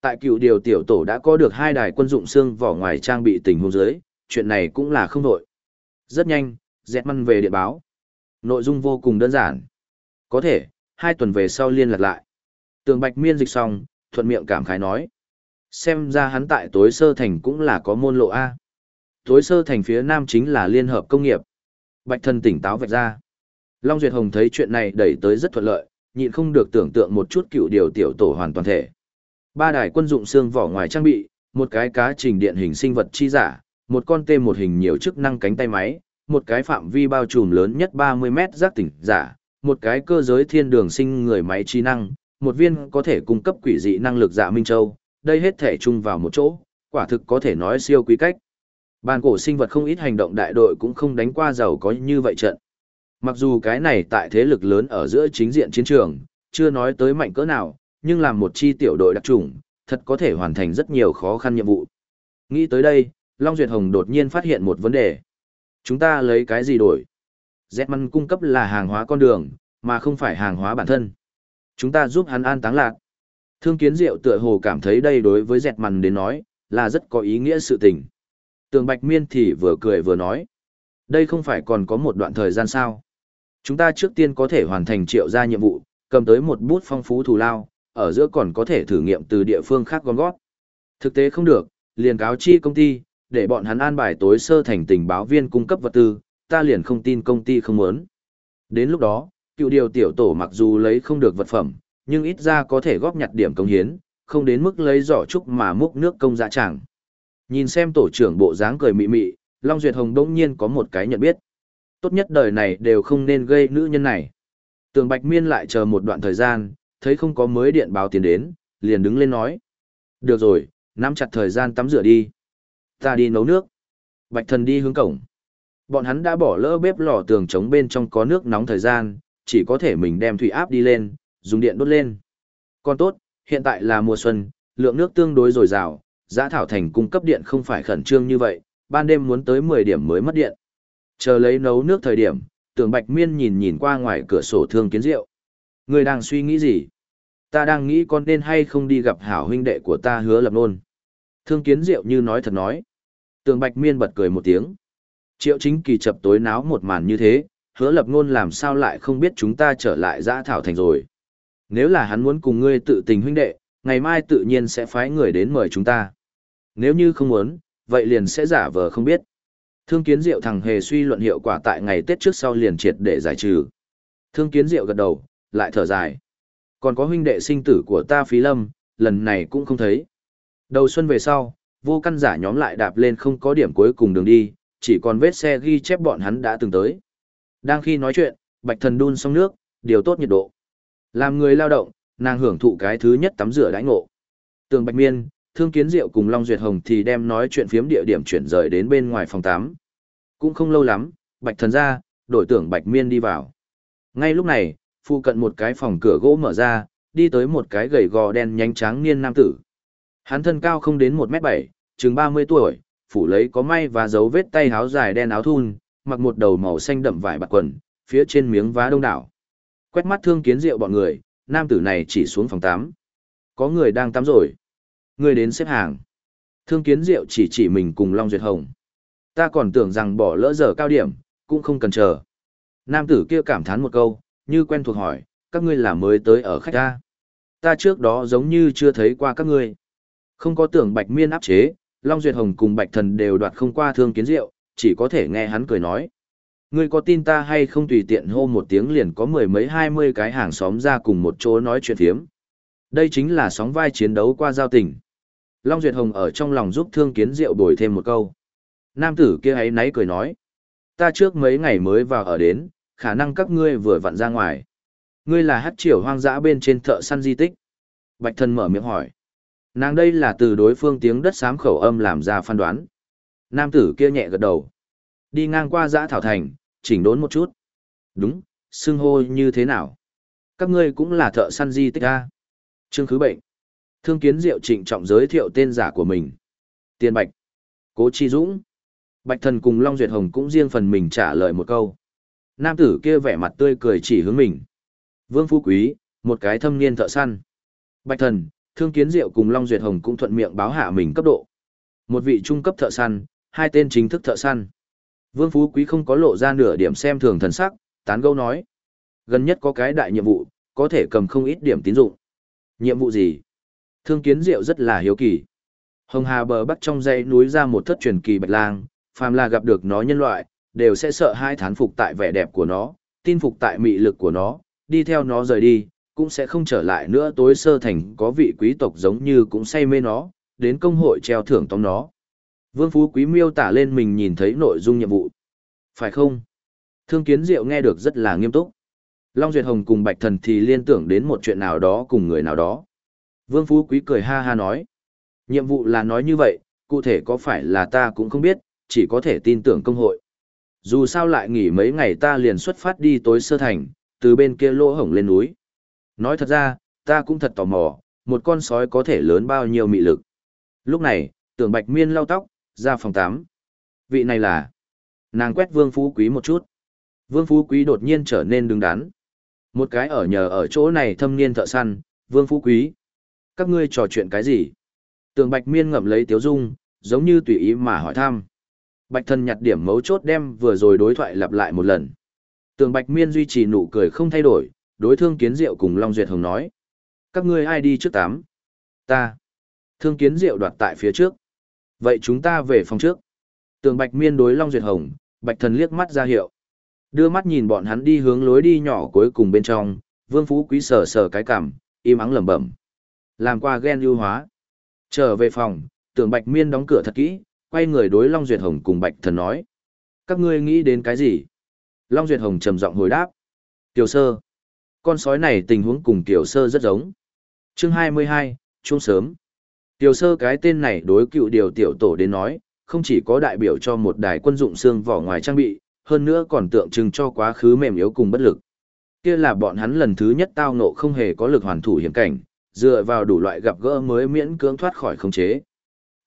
tại cựu điều tiểu tổ đã có được hai đài quân dụng xương vỏ ngoài trang bị tình huống dưới, chuyện này cũng là không đội. Rất nhanh, dẹt măn về điện báo. Nội dung vô cùng đơn giản. Có thể, hai tuần về sau liên lạc lại. Tường Bạch Miên dịch xong, thuận miệng cảm khái nói. Xem ra hắn tại tối sơ thành cũng là có môn lộ A. Tối sơ thành phía nam chính là liên hợp công nghiệp. Bạch thân tỉnh táo vạch ra. Long Duyệt Hồng thấy chuyện này đẩy tới rất thuận lợi, nhịn không được tưởng tượng một chút cựu điều tiểu tổ hoàn toàn thể. Ba đài quân dụng xương vỏ ngoài trang bị, một cái cá trình điện hình sinh vật chi giả, một con tê một hình nhiều chức năng cánh tay máy, một cái phạm vi bao trùm lớn nhất 30 mét giác tỉnh giả, một cái cơ giới thiên đường sinh người máy trí năng, một viên có thể cung cấp quỷ dị năng lực dạ Minh Châu, đây hết thể chung vào một chỗ, quả thực có thể nói siêu quý cách. Bàn cổ sinh vật không ít hành động đại đội cũng không đánh qua giàu có như vậy trận. Mặc dù cái này tại thế lực lớn ở giữa chính diện chiến trường, chưa nói tới mạnh cỡ nào, nhưng làm một chi tiểu đội đặc trùng, thật có thể hoàn thành rất nhiều khó khăn nhiệm vụ. Nghĩ tới đây, Long Duyệt Hồng đột nhiên phát hiện một vấn đề. Chúng ta lấy cái gì đổi? Zetman cung cấp là hàng hóa con đường, mà không phải hàng hóa bản thân. Chúng ta giúp hắn an táng lạc. Thương kiến diệu tựa hồ cảm thấy đây đối với Zetman đến nói, là rất có ý nghĩa sự tình. Tường Bạch Miên thì vừa cười vừa nói. Đây không phải còn có một đoạn thời gian sao. Chúng ta trước tiên có thể hoàn thành triệu gia nhiệm vụ, cầm tới một bút phong phú thù lao, ở giữa còn có thể thử nghiệm từ địa phương khác gom gót. Thực tế không được, liền cáo chi công ty, để bọn hắn an bài tối sơ thành tình báo viên cung cấp vật tư, ta liền không tin công ty không muốn. Đến lúc đó, cựu điều tiểu tổ mặc dù lấy không được vật phẩm, nhưng ít ra có thể góp nhặt điểm công hiến, không đến mức lấy giỏ trúc mà múc nước công dạ chẳng. Nhìn xem tổ trưởng bộ dáng cười mị mị, Long Duyệt Hồng đông nhiên có một cái nhận biết. Tốt nhất đời này đều không nên gây nữ nhân này. Tường Bạch Miên lại chờ một đoạn thời gian, thấy không có mới điện báo tiền đến, liền đứng lên nói. Được rồi, nắm chặt thời gian tắm rửa đi. Ta đi nấu nước. Bạch thần đi hướng cổng. Bọn hắn đã bỏ lỡ bếp lò tường trống bên trong có nước nóng thời gian, chỉ có thể mình đem thủy áp đi lên, dùng điện đốt lên. Còn tốt, hiện tại là mùa xuân, lượng nước tương đối dồi dào, giá thảo thành cung cấp điện không phải khẩn trương như vậy, ban đêm muốn tới 10 điểm mới mất điện. Chờ lấy nấu nước thời điểm, tưởng bạch miên nhìn nhìn qua ngoài cửa sổ thương kiến rượu. Ngươi đang suy nghĩ gì? Ta đang nghĩ con nên hay không đi gặp hảo huynh đệ của ta hứa lập nôn. Thương kiến Diệu như nói thật nói. Tường bạch miên bật cười một tiếng. Triệu chính kỳ chập tối náo một màn như thế, hứa lập ngôn làm sao lại không biết chúng ta trở lại giã thảo thành rồi. Nếu là hắn muốn cùng ngươi tự tình huynh đệ, ngày mai tự nhiên sẽ phái người đến mời chúng ta. Nếu như không muốn, vậy liền sẽ giả vờ không biết. Thương kiến diệu thằng hề suy luận hiệu quả tại ngày Tết trước sau liền triệt để giải trừ. Thương kiến diệu gật đầu, lại thở dài. Còn có huynh đệ sinh tử của ta phí lâm, lần này cũng không thấy. Đầu xuân về sau, vô căn giả nhóm lại đạp lên không có điểm cuối cùng đường đi, chỉ còn vết xe ghi chép bọn hắn đã từng tới. Đang khi nói chuyện, bạch thần đun xong nước, điều tốt nhiệt độ. Làm người lao động, nàng hưởng thụ cái thứ nhất tắm rửa đãi ngộ. Tường bạch miên, thương kiến diệu cùng Long Duyệt Hồng thì đem nói chuyện phiếm địa điểm chuyển rời đến bên ngoài phòng 8. Cũng không lâu lắm, bạch thần ra, đổi tưởng bạch miên đi vào. Ngay lúc này, phụ cận một cái phòng cửa gỗ mở ra, đi tới một cái gầy gò đen nhánh trắng niên nam tử. Hắn thân cao không đến 1 mét 7, chừng 30 tuổi, phủ lấy có may và dấu vết tay áo dài đen áo thun, mặc một đầu màu xanh đậm vải bạc quần, phía trên miếng vá đông đảo. Quét mắt thương kiến rượu bọn người, nam tử này chỉ xuống phòng 8. Có người đang tắm rồi. Người đến xếp hàng. Thương kiến rượu chỉ chỉ mình cùng Long Duyệt Hồng. Ta còn tưởng rằng bỏ lỡ giờ cao điểm, cũng không cần chờ. Nam tử kia cảm thán một câu, như quen thuộc hỏi, các ngươi là mới tới ở khách ta. Ta trước đó giống như chưa thấy qua các ngươi. Không có tưởng bạch miên áp chế, Long Duyệt Hồng cùng bạch thần đều đoạt không qua thương kiến rượu, chỉ có thể nghe hắn cười nói. Ngươi có tin ta hay không tùy tiện hô một tiếng liền có mười mấy hai mươi cái hàng xóm ra cùng một chỗ nói chuyện thiếm. Đây chính là sóng vai chiến đấu qua giao tình. Long Duyệt Hồng ở trong lòng giúp thương kiến rượu đổi thêm một câu. Nam tử kia ấy náy cười nói. Ta trước mấy ngày mới vào ở đến, khả năng các ngươi vừa vặn ra ngoài. Ngươi là hát triều hoang dã bên trên thợ săn di tích. Bạch thân mở miệng hỏi. Nàng đây là từ đối phương tiếng đất xám khẩu âm làm ra phán đoán. Nam tử kia nhẹ gật đầu. Đi ngang qua dã thảo thành, chỉnh đốn một chút. Đúng, xưng hô như thế nào? Các ngươi cũng là thợ săn di tích a. Trương Khứ Bệnh. Thương Kiến Diệu trịnh trọng giới thiệu tên giả của mình. Tiền Bạch. Cố Chi Dũng. Bạch Thần cùng Long Duyệt Hồng cũng riêng phần mình trả lời một câu. Nam tử kia vẻ mặt tươi cười chỉ hướng mình. Vương Phú Quý, một cái thâm niên thợ săn. Bạch Thần, Thương Kiến Diệu cùng Long Duyệt Hồng cũng thuận miệng báo hạ mình cấp độ. Một vị trung cấp thợ săn, hai tên chính thức thợ săn. Vương Phú Quý không có lộ ra nửa điểm xem thường thần sắc, tán gẫu nói. Gần nhất có cái đại nhiệm vụ, có thể cầm không ít điểm tín dụng. Nhiệm vụ gì? Thương Kiến Diệu rất là hiếu kỳ. Hồng Hà bờ bắc trong dãy núi ra một thất truyền kỳ bạch lang, phàm là gặp được nó nhân loại, đều sẽ sợ hai thán phục tại vẻ đẹp của nó, tin phục tại mị lực của nó, đi theo nó rời đi, cũng sẽ không trở lại nữa tối sơ thành có vị quý tộc giống như cũng say mê nó, đến công hội treo thưởng tóm nó. Vương Phú Quý miêu tả lên mình nhìn thấy nội dung nhiệm vụ. Phải không? Thương Kiến Diệu nghe được rất là nghiêm túc. Long Duyệt Hồng cùng Bạch Thần thì liên tưởng đến một chuyện nào đó cùng người nào đó. Vương Phú Quý cười ha ha nói. Nhiệm vụ là nói như vậy, cụ thể có phải là ta cũng không biết, chỉ có thể tin tưởng công hội. Dù sao lại nghỉ mấy ngày ta liền xuất phát đi tối sơ thành, từ bên kia lỗ hổng lên núi. Nói thật ra, ta cũng thật tò mò, một con sói có thể lớn bao nhiêu mị lực. Lúc này, tưởng bạch miên lau tóc, ra phòng 8. Vị này là... Nàng quét Vương Phú Quý một chút. Vương Phú Quý đột nhiên trở nên đứng đắn. Một cái ở nhờ ở chỗ này thâm niên thợ săn, Vương Phú Quý. Các ngươi trò chuyện cái gì? Tường Bạch Miên ngậm lấy Tiếu Dung, giống như tùy ý mà hỏi thăm. Bạch Thần nhặt điểm mấu chốt đem vừa rồi đối thoại lặp lại một lần. Tường Bạch Miên duy trì nụ cười không thay đổi, đối thương kiến diệu cùng Long Duyệt Hồng nói. Các ngươi ai đi trước tám? Ta. Thương kiến diệu đoạt tại phía trước. Vậy chúng ta về phòng trước. Tường Bạch Miên đối Long Duyệt Hồng, Bạch Thần liếc mắt ra hiệu. Đưa mắt nhìn bọn hắn đi hướng lối đi nhỏ cuối cùng bên trong, Vương Phú Quý sờ sờ cái cảm, im ắng lẩm bẩm. Làm qua ghen ưu hóa. Trở về phòng, Tường Bạch Miên đóng cửa thật kỹ, quay người đối Long Duyệt Hồng cùng Bạch Thần nói. Các ngươi nghĩ đến cái gì? Long Duyệt Hồng trầm giọng hồi đáp. Tiểu sơ. Con sói này tình huống cùng tiểu sơ rất giống. Chương 22, chung sớm. Tiểu sơ cái tên này đối cựu điều tiểu tổ đến nói, không chỉ có đại biểu cho một đài quân dụng xương vỏ ngoài trang bị, hơn nữa còn tượng trưng cho quá khứ mềm yếu cùng bất lực. Kia là bọn hắn lần thứ nhất tao ngộ không hề có lực hoàn thủ hiểm cảnh, dựa vào đủ loại gặp gỡ mới miễn cưỡng thoát khỏi khống chế.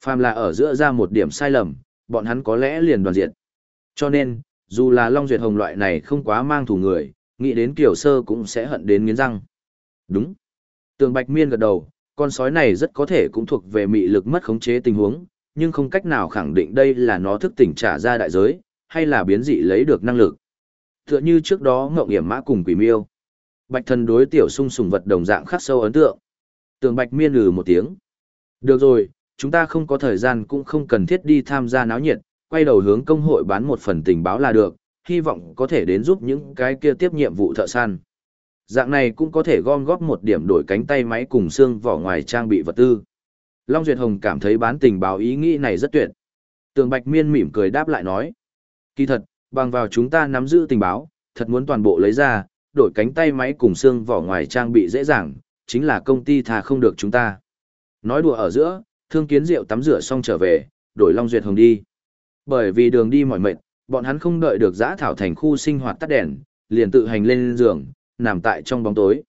Phàm là ở giữa ra một điểm sai lầm, bọn hắn có lẽ liền đoàn diệt. Cho nên, dù là Long Duyệt Hồng loại này không quá mang thủ người, nghĩ đến Kiều Sơ cũng sẽ hận đến nghiến răng. Đúng. Tường Bạch Miên gật đầu, con sói này rất có thể cũng thuộc về mị lực mất khống chế tình huống, nhưng không cách nào khẳng định đây là nó thức tỉnh trả ra đại giới, hay là biến dị lấy được năng lực. Tựa như trước đó Ngộng Hiểm Mã cùng Quỷ Miêu. Bạch Thần đối tiểu sung sùng vật đồng dạng khắc sâu ấn tượng. Tường Bạch Miên lừ một tiếng. Được rồi, chúng ta không có thời gian cũng không cần thiết đi tham gia náo nhiệt, quay đầu hướng công hội bán một phần tình báo là được, hy vọng có thể đến giúp những cái kia tiếp nhiệm vụ thợ săn. Dạng này cũng có thể gom góp một điểm đổi cánh tay máy cùng xương vỏ ngoài trang bị vật tư. Long Duyệt Hồng cảm thấy bán tình báo ý nghĩ này rất tuyệt. Tường Bạch Miên mỉm cười đáp lại nói. Kỳ thật, bằng vào chúng ta nắm giữ tình báo, thật muốn toàn bộ lấy ra, đổi cánh tay máy cùng xương vỏ ngoài trang bị dễ dàng, chính là công ty thà không được chúng ta. Nói đùa ở giữa, thương kiến Diệu tắm rửa xong trở về, đổi Long Duyệt Hồng đi. Bởi vì đường đi mỏi mệt, bọn hắn không đợi được giã thảo thành khu sinh hoạt tắt đèn, liền tự hành lên giường, nằm tại trong bóng tối.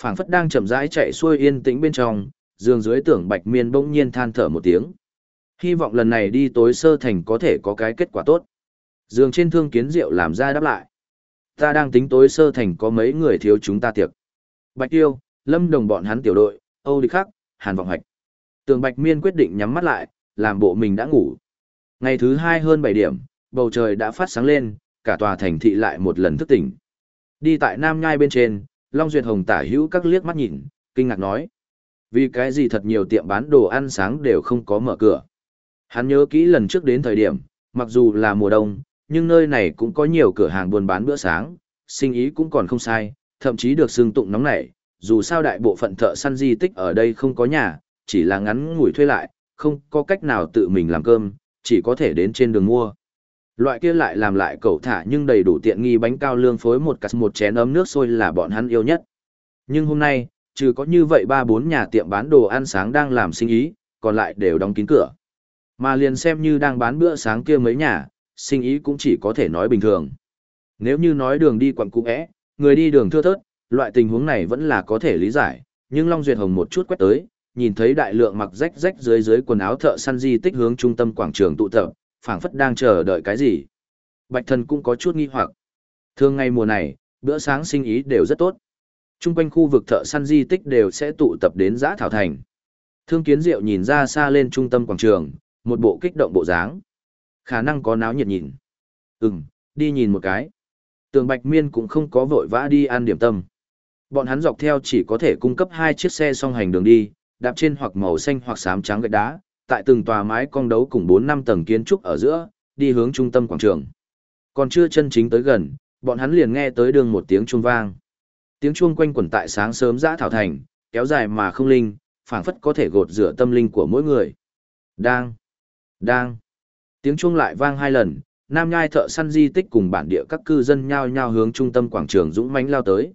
Phảng phất đang chậm rãi chạy xuôi yên tĩnh bên trong, giường dưới tưởng Bạch Miên bỗng nhiên than thở một tiếng. Hy vọng lần này đi tối sơ thành có thể có cái kết quả tốt. Giường trên thương kiến Diệu làm ra đáp lại. Ta đang tính tối sơ thành có mấy người thiếu chúng ta tiệc. Bạch Tiêu, Lâm Đồng bọn hắn tiểu đội, Âu Địch Khắc, Hàn Vọng Hạch. Tường Bạch Miên quyết định nhắm mắt lại, làm bộ mình đã ngủ. Ngày thứ hai hơn 7 điểm, bầu trời đã phát sáng lên, cả tòa thành thị lại một lần thức tỉnh. Đi tại Nam Nhai bên trên, Long Duyệt Hồng tả hữu các liếc mắt nhìn, kinh ngạc nói. Vì cái gì thật nhiều tiệm bán đồ ăn sáng đều không có mở cửa. Hắn nhớ kỹ lần trước đến thời điểm, mặc dù là mùa đông, nhưng nơi này cũng có nhiều cửa hàng buôn bán bữa sáng, sinh ý cũng còn không sai, thậm chí được xưng tụng nóng nảy, dù sao đại bộ phận thợ săn di tích ở đây không có nhà, chỉ là ngắn ngủi thuê lại, không có cách nào tự mình làm cơm, chỉ có thể đến trên đường mua. Loại kia lại làm lại cẩu thả nhưng đầy đủ tiện nghi bánh cao lương phối một cắt một chén ấm nước sôi là bọn hắn yêu nhất. Nhưng hôm nay, trừ có như vậy ba bốn nhà tiệm bán đồ ăn sáng đang làm sinh ý, còn lại đều đóng kín cửa. Mà liền xem như đang bán bữa sáng kia mấy nhà, sinh ý cũng chỉ có thể nói bình thường. Nếu như nói đường đi quặng cũ ẽ, người đi đường thưa thớt, loại tình huống này vẫn là có thể lý giải, nhưng Long Duyệt Hồng một chút quét tới, nhìn thấy đại lượng mặc rách rách dưới dưới quần áo thợ săn di tích hướng trung tâm quảng trường tụ tập, phảng phất đang chờ đợi cái gì. Bạch thần cũng có chút nghi hoặc. Thường ngày mùa này, bữa sáng sinh ý đều rất tốt. Trung quanh khu vực thợ săn di tích đều sẽ tụ tập đến giã thảo thành. Thương kiến diệu nhìn ra xa lên trung tâm quảng trường, một bộ kích động bộ dáng. Khả năng có náo nhiệt nhìn. Ừm, đi nhìn một cái. Tường Bạch Miên cũng không có vội vã đi ăn điểm tâm. Bọn hắn dọc theo chỉ có thể cung cấp hai chiếc xe song hành đường đi, đạp trên hoặc màu xanh hoặc xám trắng gạch đá, tại từng tòa mái cong đấu cùng 4 năm tầng kiến trúc ở giữa, đi hướng trung tâm quảng trường. Còn chưa chân chính tới gần, bọn hắn liền nghe tới đường một tiếng chuông vang. Tiếng chuông quanh quẩn tại sáng sớm dã thảo thành, kéo dài mà không linh, phảng phất có thể gột rửa tâm linh của mỗi người. Đang, đang. Tiếng chuông lại vang hai lần, nam nhai thợ săn di tích cùng bản địa các cư dân nhao nhao hướng trung tâm quảng trường dũng mãnh lao tới.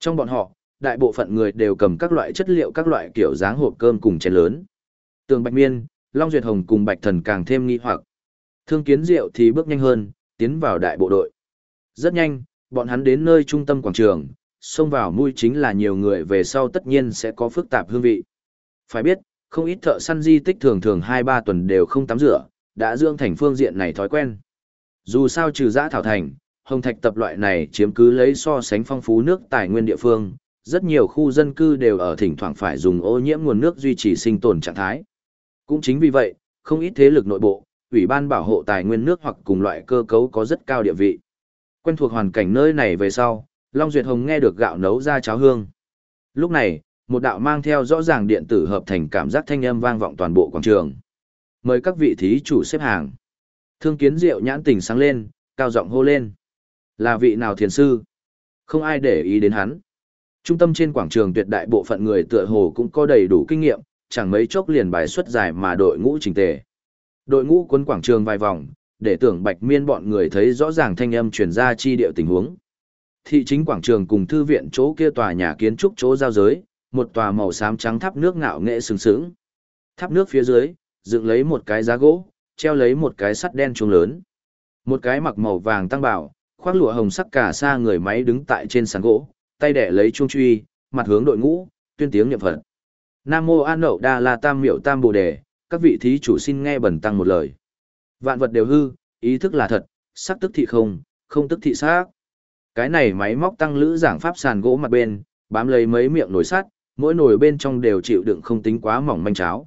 Trong bọn họ, đại bộ phận người đều cầm các loại chất liệu các loại kiểu dáng hộp cơm cùng chén lớn. Tường Bạch Miên, Long Duyệt Hồng cùng Bạch Thần càng thêm nghi hoặc. Thương Kiến Diệu thì bước nhanh hơn, tiến vào đại bộ đội. Rất nhanh, bọn hắn đến nơi trung tâm quảng trường, xông vào mũi chính là nhiều người về sau tất nhiên sẽ có phức tạp hương vị. Phải biết, không ít thợ săn di tích thường thường 2-3 tuần đều không tắm rửa, đã dưỡng thành phương diện này thói quen. Dù sao trừ giã thảo thành, hồng thạch tập loại này chiếm cứ lấy so sánh phong phú nước tài nguyên địa phương, rất nhiều khu dân cư đều ở thỉnh thoảng phải dùng ô nhiễm nguồn nước duy trì sinh tồn trạng thái. Cũng chính vì vậy, không ít thế lực nội bộ, ủy ban bảo hộ tài nguyên nước hoặc cùng loại cơ cấu có rất cao địa vị. Quen thuộc hoàn cảnh nơi này về sau, Long Duyệt Hồng nghe được gạo nấu ra cháo hương. Lúc này, một đạo mang theo rõ ràng điện tử hợp thành cảm giác thanh âm vang vọng toàn bộ quảng trường. Mời các vị thí chủ xếp hàng. Thương kiến diệu nhãn tỉnh sáng lên, cao giọng hô lên. Là vị nào thiền sư? Không ai để ý đến hắn. Trung tâm trên quảng trường tuyệt đại bộ phận người tựa hồ cũng có đầy đủ kinh nghiệm, chẳng mấy chốc liền bài xuất dài mà đội ngũ trình tề. Đội ngũ quấn quảng trường vài vòng, để tưởng bạch miên bọn người thấy rõ ràng thanh âm truyền ra chi điệu tình huống. Thị chính quảng trường cùng thư viện chỗ kia tòa nhà kiến trúc chỗ giao giới, một tòa màu xám trắng tháp nước ngạo nghệ sừng sững. Tháp nước phía dưới, dựng lấy một cái giá gỗ, treo lấy một cái sắt đen chuông lớn. Một cái mặc màu vàng tăng bảo, khoác lụa hồng sắc cả xa người máy đứng tại trên sàn gỗ, tay đẻ lấy chuông truy, mặt hướng đội ngũ, tuyên tiếng niệm Phật. Nam mô An Nậu Đa La Tam Miệu Tam Bồ Đề, các vị thí chủ xin nghe bẩn tăng một lời. Vạn vật đều hư, ý thức là thật, sắc tức thị không, không tức thị xác. Cái này máy móc tăng lữ giảng pháp sàn gỗ mặt bên, bám lấy mấy miệng nồi sắt, mỗi nồi bên trong đều chịu đựng không tính quá mỏng manh cháo.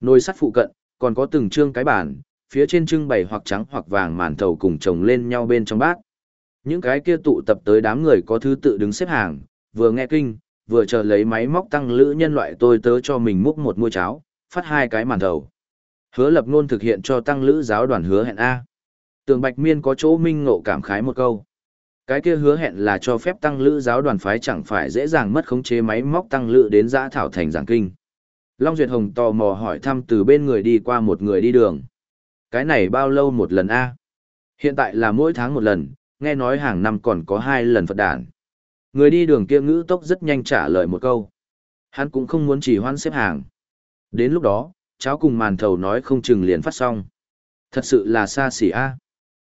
Nồi sắt phụ cận, còn có từng trương cái bàn, phía trên trưng bày hoặc trắng hoặc vàng màn thầu cùng chồng lên nhau bên trong bát. Những cái kia tụ tập tới đám người có thứ tự đứng xếp hàng, vừa nghe kinh, vừa chờ lấy máy móc tăng lữ nhân loại tôi tớ cho mình múc một mua cháo, phát hai cái màn thầu. Hứa lập ngôn thực hiện cho tăng lữ giáo đoàn hứa hẹn A. Tường Bạch Miên có chỗ minh ngộ cảm khái một câu. Cái kia hứa hẹn là cho phép tăng lữ giáo đoàn phái chẳng phải dễ dàng mất khống chế máy móc tăng lữ đến giã thảo thành giảng kinh. Long Duyệt Hồng tò mò hỏi thăm từ bên người đi qua một người đi đường. Cái này bao lâu một lần A? Hiện tại là mỗi tháng một lần, nghe nói hàng năm còn có hai lần Phật đản. Người đi đường kia ngữ tốc rất nhanh trả lời một câu. Hắn cũng không muốn chỉ hoan xếp hàng. Đến lúc đó, cháu cùng màn thầu nói không chừng liền phát xong. Thật sự là xa xỉ a.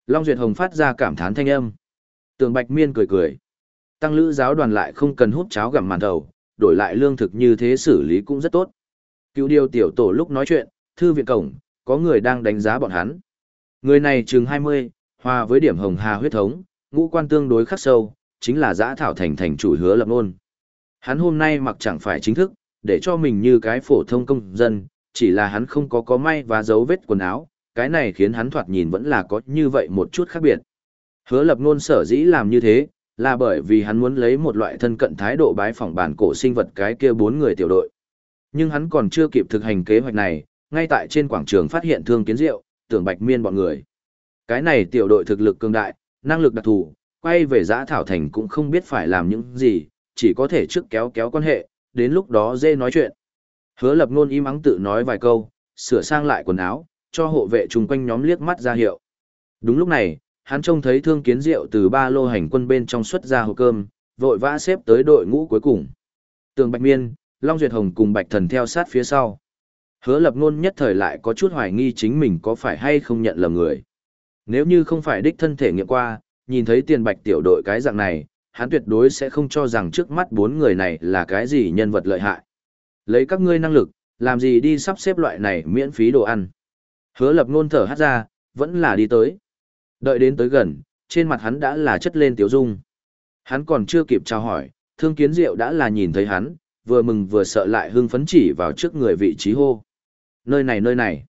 Long Duyệt Hồng phát ra cảm thán thanh âm. Tường Bạch Miên cười cười. Tăng lữ giáo đoàn lại không cần hút cháo gặm màn thầu, đổi lại lương thực như thế xử lý cũng rất tốt. Cựu điều tiểu tổ lúc nói chuyện, thư viện cổng, có người đang đánh giá bọn hắn. Người này chừng 20, hòa với điểm hồng hà huyết thống, ngũ quan tương đối khắc sâu, chính là giã thảo thành thành chủ hứa lập nôn. Hắn hôm nay mặc chẳng phải chính thức, để cho mình như cái phổ thông công dân, chỉ là hắn không có có may và dấu vết quần áo, cái này khiến hắn thoạt nhìn vẫn là có như vậy một chút khác biệt. Hứa lập nôn sở dĩ làm như thế, là bởi vì hắn muốn lấy một loại thân cận thái độ bái phỏng bản cổ sinh vật cái kia bốn người tiểu đội. Nhưng hắn còn chưa kịp thực hành kế hoạch này, ngay tại trên quảng trường phát hiện thương kiến diệu, tưởng bạch miên bọn người. Cái này tiểu đội thực lực cường đại, năng lực đặc thù, quay về giã thảo thành cũng không biết phải làm những gì, chỉ có thể trước kéo kéo quan hệ, đến lúc đó dê nói chuyện. Hứa lập ngôn im ắng tự nói vài câu, sửa sang lại quần áo, cho hộ vệ chung quanh nhóm liếc mắt ra hiệu. Đúng lúc này, hắn trông thấy thương kiến rượu từ ba lô hành quân bên trong xuất ra hộp cơm, vội vã xếp tới đội ngũ cuối cùng. Tường Bạch Miên, Long Duyệt Hồng cùng Bạch Thần theo sát phía sau. Hứa lập ngôn nhất thời lại có chút hoài nghi chính mình có phải hay không nhận lầm người. Nếu như không phải đích thân thể nghiệm qua, nhìn thấy tiền bạch tiểu đội cái dạng này, hắn tuyệt đối sẽ không cho rằng trước mắt bốn người này là cái gì nhân vật lợi hại. Lấy các ngươi năng lực, làm gì đi sắp xếp loại này miễn phí đồ ăn. Hứa lập ngôn thở hát ra, vẫn là đi tới. Đợi đến tới gần, trên mặt hắn đã là chất lên tiếu dung. Hắn còn chưa kịp chào hỏi, thương kiến diệu đã là nhìn thấy hắn, vừa mừng vừa sợ lại hưng phấn chỉ vào trước người vị trí hô. Nơi này nơi này.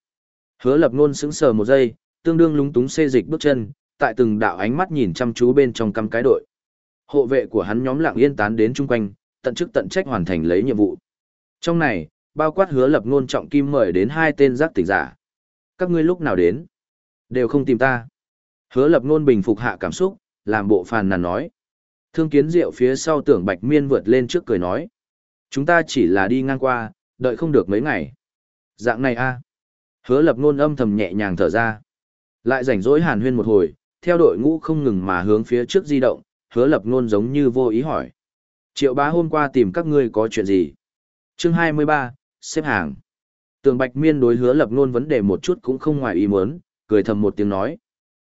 Hứa lập ngôn sững sờ một giây, tương đương lúng túng xê dịch bước chân, tại từng đạo ánh mắt nhìn chăm chú bên trong căm cái đội. Hộ vệ của hắn nhóm lặng yên tán đến chung quanh, tận chức tận trách hoàn thành lấy nhiệm vụ. Trong này, bao quát hứa lập ngôn trọng kim mời đến hai tên giác tỉnh giả. Các ngươi lúc nào đến? Đều không tìm ta. Hứa lập ngôn bình phục hạ cảm xúc, làm bộ phàn nàn nói. Thương kiến diệu phía sau tưởng bạch miên vượt lên trước cười nói. Chúng ta chỉ là đi ngang qua, đợi không được mấy ngày. Dạng này a Hứa lập ngôn âm thầm nhẹ nhàng thở ra. Lại rảnh rỗi hàn huyên một hồi, theo đội ngũ không ngừng mà hướng phía trước di động, hứa lập ngôn giống như vô ý hỏi. Triệu bá hôm qua tìm các ngươi có chuyện gì? Chương 23, xếp hàng. Tường Bạch Miên đối hứa lập ngôn vấn đề một chút cũng không ngoài ý muốn, cười thầm một tiếng nói.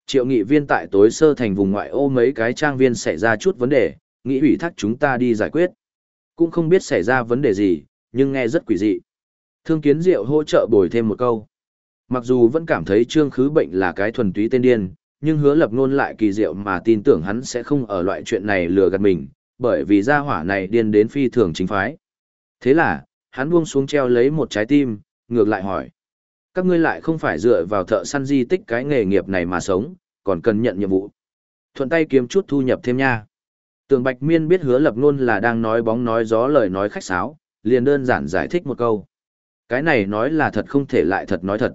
Triệu nghị viên tại tối sơ thành vùng ngoại ô mấy cái trang viên xảy ra chút vấn đề, nghĩ ủy thác chúng ta đi giải quyết. Cũng không biết xảy ra vấn đề gì, nhưng nghe rất quỷ dị. Thương kiến diệu hỗ trợ bồi thêm một câu. Mặc dù vẫn cảm thấy trương khứ bệnh là cái thuần túy tên điên, nhưng hứa lập ngôn lại kỳ diệu mà tin tưởng hắn sẽ không ở loại chuyện này lừa gạt mình, bởi vì gia hỏa này điên đến phi thường chính phái. Thế là, hắn buông xuống treo lấy một trái tim, ngược lại hỏi. Các ngươi lại không phải dựa vào thợ săn di tích cái nghề nghiệp này mà sống, còn cần nhận nhiệm vụ. Thuận tay kiếm chút thu nhập thêm nha. Tường Bạch Miên biết hứa lập ngôn là đang nói bóng nói gió lời nói khách sáo, liền đơn giản giải thích một câu. Cái này nói là thật không thể lại thật nói thật.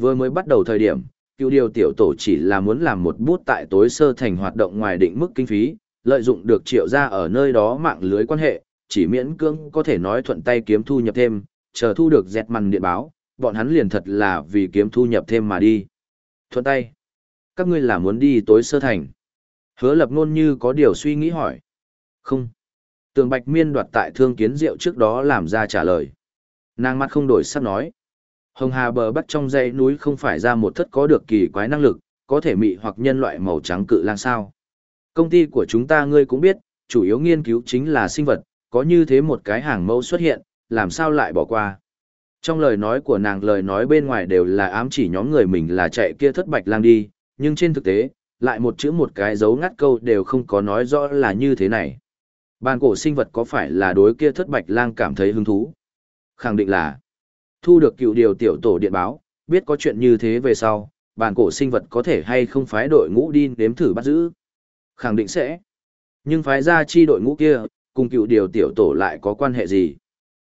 Vừa mới bắt đầu thời điểm, cựu điều tiểu tổ chỉ là muốn làm một bút tại tối sơ thành hoạt động ngoài định mức kinh phí, lợi dụng được triệu ra ở nơi đó mạng lưới quan hệ, chỉ miễn cưỡng có thể nói thuận tay kiếm thu nhập thêm, chờ thu được dẹt mằn điện báo, bọn hắn liền thật là vì kiếm thu nhập thêm mà đi. Thuận tay. Các ngươi là muốn đi tối sơ thành. Hứa lập ngôn như có điều suy nghĩ hỏi. Không. Tường Bạch Miên đoạt tại thương kiến rượu trước đó làm ra trả lời. Nàng mắt không đổi sắp nói. Hồng Hà bờ bắc trong dãy núi không phải ra một thất có được kỳ quái năng lực, có thể mị hoặc nhân loại màu trắng cự lang sao. Công ty của chúng ta ngươi cũng biết, chủ yếu nghiên cứu chính là sinh vật, có như thế một cái hàng mẫu xuất hiện, làm sao lại bỏ qua. Trong lời nói của nàng lời nói bên ngoài đều là ám chỉ nhóm người mình là chạy kia thất bạch lang đi, nhưng trên thực tế, lại một chữ một cái dấu ngắt câu đều không có nói rõ là như thế này. Bàn cổ sinh vật có phải là đối kia thất bạch lang cảm thấy hứng thú? Khẳng định là thu được cựu điều tiểu tổ điện báo, biết có chuyện như thế về sau, bản cổ sinh vật có thể hay không phái đội ngũ đi nếm thử bắt giữ. Khẳng định sẽ. Nhưng phái ra chi đội ngũ kia, cùng cựu điều tiểu tổ lại có quan hệ gì?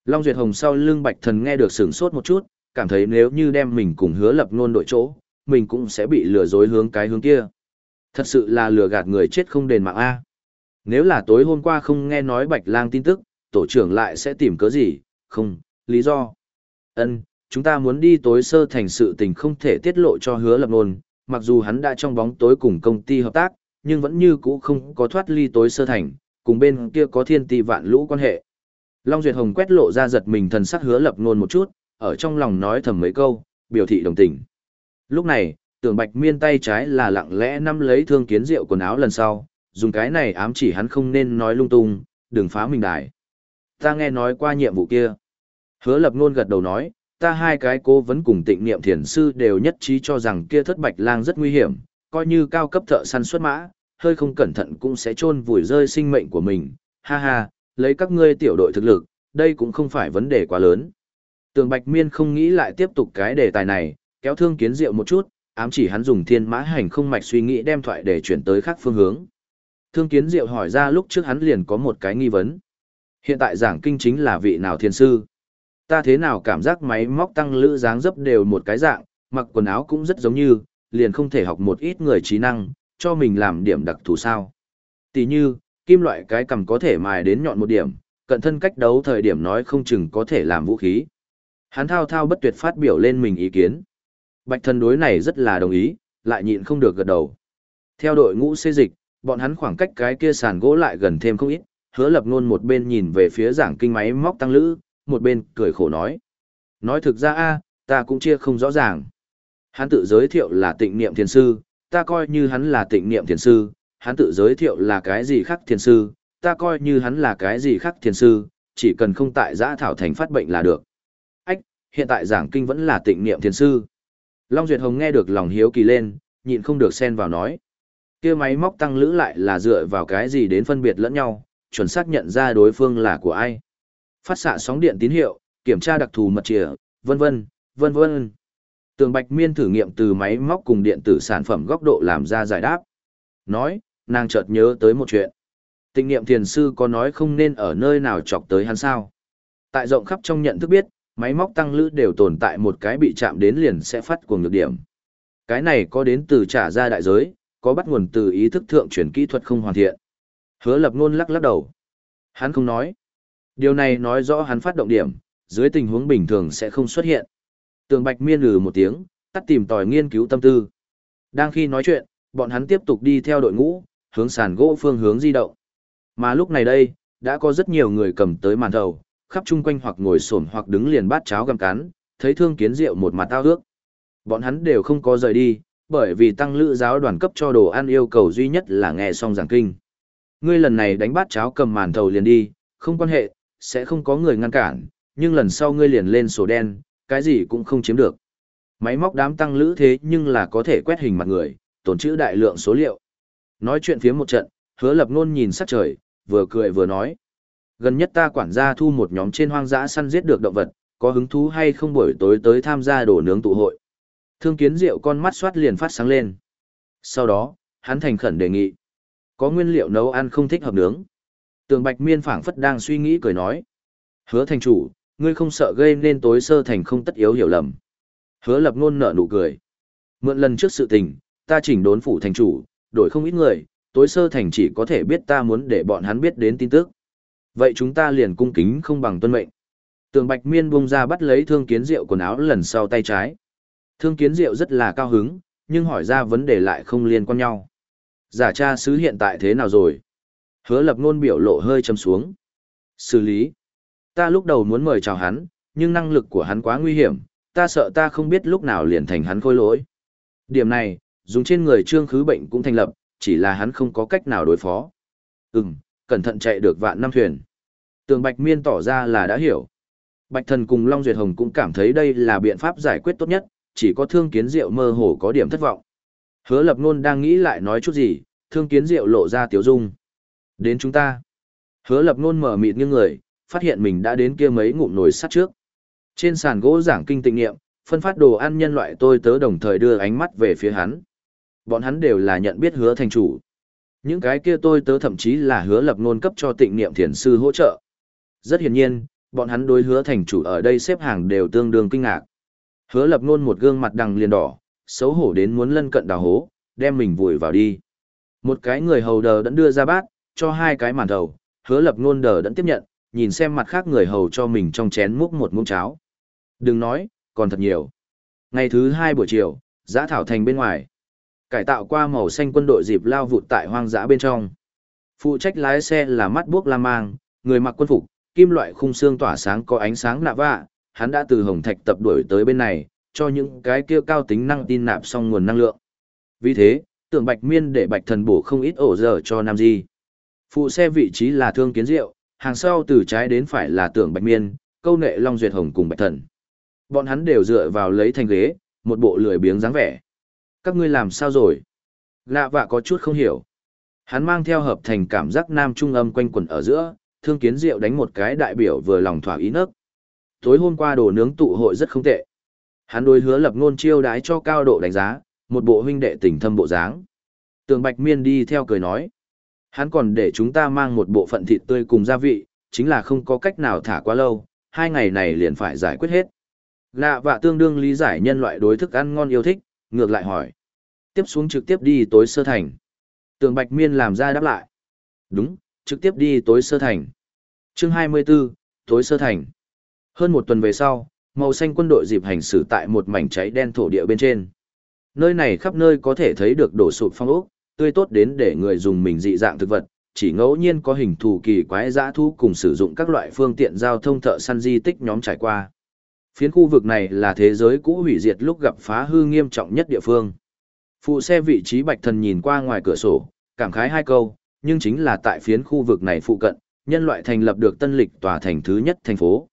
Long Duyệt Hồng sau lưng Bạch Thần nghe được sửng sốt một chút, cảm thấy nếu như đem mình cùng hứa lập ngôn đội chỗ, mình cũng sẽ bị lừa dối hướng cái hướng kia. Thật sự là lừa gạt người chết không đền mạng A. Nếu là tối hôm qua không nghe nói Bạch Lang tin tức, tổ trưởng lại sẽ tìm cớ gì, không, lý do. Ân, chúng ta muốn đi tối sơ thành sự tình không thể tiết lộ cho hứa lập nôn, mặc dù hắn đã trong bóng tối cùng công ty hợp tác, nhưng vẫn như cũ không có thoát ly tối sơ thành, cùng bên kia có thiên ti vạn lũ quan hệ. Long Duyệt Hồng quét lộ ra giật mình thần sắc hứa lập nôn một chút, ở trong lòng nói thầm mấy câu, biểu thị đồng tình. Lúc này, tưởng bạch miên tay trái là lặng lẽ nắm lấy thương kiến rượu quần áo lần sau, dùng cái này ám chỉ hắn không nên nói lung tung, đừng phá mình đài. Ta nghe nói qua nhiệm vụ kia. Hứa lập ngôn gật đầu nói, ta hai cái cố vấn cùng tịnh niệm thiền sư đều nhất trí cho rằng kia thất bạch lang rất nguy hiểm, coi như cao cấp thợ săn xuất mã, hơi không cẩn thận cũng sẽ chôn vùi rơi sinh mệnh của mình. Ha ha, lấy các ngươi tiểu đội thực lực, đây cũng không phải vấn đề quá lớn. Tường Bạch Miên không nghĩ lại tiếp tục cái đề tài này, kéo thương kiến diệu một chút, ám chỉ hắn dùng thiên mã hành không mạch suy nghĩ đem thoại để chuyển tới khác phương hướng. Thương kiến diệu hỏi ra lúc trước hắn liền có một cái nghi vấn. Hiện tại giảng kinh chính là vị nào thiên sư? Ta thế nào cảm giác máy móc tăng lữ dáng dấp đều một cái dạng, mặc quần áo cũng rất giống như, liền không thể học một ít người trí năng, cho mình làm điểm đặc thù sao. Tỷ như, kim loại cái cầm có thể mài đến nhọn một điểm, cận thân cách đấu thời điểm nói không chừng có thể làm vũ khí. Hắn thao thao bất tuyệt phát biểu lên mình ý kiến. Bạch thần đối này rất là đồng ý, lại nhịn không được gật đầu. Theo đội ngũ xây dịch, bọn hắn khoảng cách cái kia sàn gỗ lại gần thêm không ít, hứa lập nôn một bên nhìn về phía giảng kinh máy móc tăng lữ, một bên cười khổ nói. Nói thực ra a, ta cũng chia không rõ ràng. Hắn tự giới thiệu là tịnh niệm thiền sư, ta coi như hắn là tịnh niệm thiền sư, hắn tự giới thiệu là cái gì khác thiền sư, ta coi như hắn là cái gì khác thiền sư, chỉ cần không tại giã thảo thành phát bệnh là được. Ách, hiện tại giảng kinh vẫn là tịnh niệm thiền sư. Long Duyệt Hồng nghe được lòng hiếu kỳ lên, nhịn không được xen vào nói. kia máy móc tăng lữ lại là dựa vào cái gì đến phân biệt lẫn nhau, chuẩn xác nhận ra đối phương là của ai phát xạ sóng điện tín hiệu, kiểm tra đặc thù mật chìa, vân vân, vân vân. Tường Bạch Miên thử nghiệm từ máy móc cùng điện tử sản phẩm góc độ làm ra giải đáp. Nói, nàng chợt nhớ tới một chuyện. Tịnh niệm thiền sư có nói không nên ở nơi nào chọc tới hắn sao. Tại rộng khắp trong nhận thức biết, máy móc tăng lữ đều tồn tại một cái bị chạm đến liền sẽ phát cuồng nhược điểm. Cái này có đến từ trả ra đại giới, có bắt nguồn từ ý thức thượng chuyển kỹ thuật không hoàn thiện. Hứa lập ngôn lắc lắc đầu. Hắn không nói. Điều này nói rõ hắn phát động điểm, dưới tình huống bình thường sẽ không xuất hiện. Tường Bạch miên lừ một tiếng, tắt tìm tòi nghiên cứu tâm tư. Đang khi nói chuyện, bọn hắn tiếp tục đi theo đội ngũ, hướng sàn gỗ phương hướng di động. Mà lúc này đây, đã có rất nhiều người cầm tới màn thầu, khắp chung quanh hoặc ngồi xổm hoặc đứng liền bát cháo găm cán, thấy thương kiến rượu một mặt tao ước. Bọn hắn đều không có rời đi, bởi vì tăng lữ giáo đoàn cấp cho đồ ăn yêu cầu duy nhất là nghe xong giảng kinh. Ngươi lần này đánh bát cháo cầm màn thầu liền đi, không quan hệ, sẽ không có người ngăn cản, nhưng lần sau ngươi liền lên sổ đen, cái gì cũng không chiếm được. Máy móc đám tăng lữ thế nhưng là có thể quét hình mặt người, tổn trữ đại lượng số liệu. Nói chuyện phía một trận, hứa lập nôn nhìn sắc trời, vừa cười vừa nói. Gần nhất ta quản gia thu một nhóm trên hoang dã săn giết được động vật, có hứng thú hay không buổi tối tới tham gia đổ nướng tụ hội. Thương kiến rượu con mắt xoát liền phát sáng lên. Sau đó, hắn thành khẩn đề nghị. Có nguyên liệu nấu ăn không thích hợp nướng. Tường Bạch Miên phảng phất đang suy nghĩ cười nói. Hứa thành chủ, ngươi không sợ gây nên tối sơ thành không tất yếu hiểu lầm. Hứa lập ngôn nở nụ cười. Mượn lần trước sự tình, ta chỉnh đốn phủ thành chủ, đổi không ít người, tối sơ thành chỉ có thể biết ta muốn để bọn hắn biết đến tin tức. Vậy chúng ta liền cung kính không bằng tuân mệnh. Tường Bạch Miên bung ra bắt lấy thương kiến rượu quần áo lần sau tay trái. Thương kiến rượu rất là cao hứng, nhưng hỏi ra vấn đề lại không liên quan nhau. Giả cha sứ hiện tại thế nào rồi? Hứa lập ngôn biểu lộ hơi châm xuống. Xử lý. Ta lúc đầu muốn mời chào hắn, nhưng năng lực của hắn quá nguy hiểm, ta sợ ta không biết lúc nào liền thành hắn khôi lỗi. Điểm này, dùng trên người trương khứ bệnh cũng thành lập, chỉ là hắn không có cách nào đối phó. Ừm, cẩn thận chạy được vạn năm thuyền. Tường Bạch Miên tỏ ra là đã hiểu. Bạch Thần cùng Long Duyệt Hồng cũng cảm thấy đây là biện pháp giải quyết tốt nhất, chỉ có thương kiến diệu mơ hồ có điểm thất vọng. Hứa lập nôn đang nghĩ lại nói chút gì, thương kiến diệu lộ ra tiểu dung. Đến chúng ta. Hứa lập nôn mở mịt như người, phát hiện mình đã đến kia mấy ngụm nồi sắt trước. Trên sàn gỗ giảng kinh tịnh nghiệm, phân phát đồ ăn nhân loại tôi tớ đồng thời đưa ánh mắt về phía hắn. Bọn hắn đều là nhận biết hứa thành chủ. Những cái kia tôi tớ thậm chí là hứa lập nôn cấp cho tịnh niệm thiền sư hỗ trợ. Rất hiển nhiên, bọn hắn đối hứa thành chủ ở đây xếp hàng đều tương đương kinh ngạc. Hứa lập nôn một gương mặt đằng liền đỏ, xấu hổ đến muốn lân cận đào hố, đem mình vùi vào đi. Một cái người hầu đờ đẫn đưa ra bát, cho hai cái màn đầu, hứa lập nôn đờ đẫn tiếp nhận, nhìn xem mặt khác người hầu cho mình trong chén múc một muỗng cháo. Đừng nói, còn thật nhiều. Ngày thứ hai buổi chiều, giã thảo thành bên ngoài. Cải tạo qua màu xanh quân đội dịp lao vụt tại hoang dã bên trong. Phụ trách lái xe là mắt buốc la mang, người mặc quân phục, kim loại khung xương tỏa sáng có ánh sáng nạ vạ, hắn đã từ hồng thạch tập đuổi tới bên này, cho những cái kia cao tính năng tin nạp xong nguồn năng lượng. Vì thế, tưởng bạch miên để bạch thần bổ không ít ổ giờ cho nam di. Phụ xe vị trí là thương kiến diệu, hàng sau từ trái đến phải là tưởng bạch miên, câu nệ long duyệt hồng cùng bạch thần. Bọn hắn đều dựa vào lấy thành ghế, một bộ lười biếng dáng vẻ. Các ngươi làm sao rồi? Lạ vạ có chút không hiểu. Hắn mang theo hợp thành cảm giác nam trung âm quanh quẩn ở giữa, thương kiến diệu đánh một cái đại biểu vừa lòng thỏa ý nấc. Tối hôm qua đồ nướng tụ hội rất không tệ. Hắn đối hứa lập ngôn chiêu đái cho cao độ đánh giá, một bộ huynh đệ tình thâm bộ dáng. Tường Bạch Miên đi theo cười nói. Hắn còn để chúng ta mang một bộ phận thịt tươi cùng gia vị, chính là không có cách nào thả quá lâu, hai ngày này liền phải giải quyết hết. Lạ vạ tương đương lý giải nhân loại đối thức ăn ngon yêu thích, ngược lại hỏi. Tiếp xuống trực tiếp đi tối sơ thành. Tường Bạch Miên làm ra đáp lại. Đúng, trực tiếp đi tối sơ thành. chương 24, tối sơ thành. Hơn một tuần về sau, màu xanh quân đội dịp hành xử tại một mảnh cháy đen thổ địa bên trên. Nơi này khắp nơi có thể thấy được đổ sụp phong ốc, tươi tốt đến để người dùng mình dị dạng thực vật, chỉ ngẫu nhiên có hình thù kỳ quái dã thú cùng sử dụng các loại phương tiện giao thông thợ săn di tích nhóm trải qua. Phiến khu vực này là thế giới cũ hủy diệt lúc gặp phá hư nghiêm trọng nhất địa phương. Phụ xe vị trí bạch thần nhìn qua ngoài cửa sổ, cảm khái hai câu, nhưng chính là tại phiến khu vực này phụ cận, nhân loại thành lập được tân lịch tòa thành thứ nhất thành phố.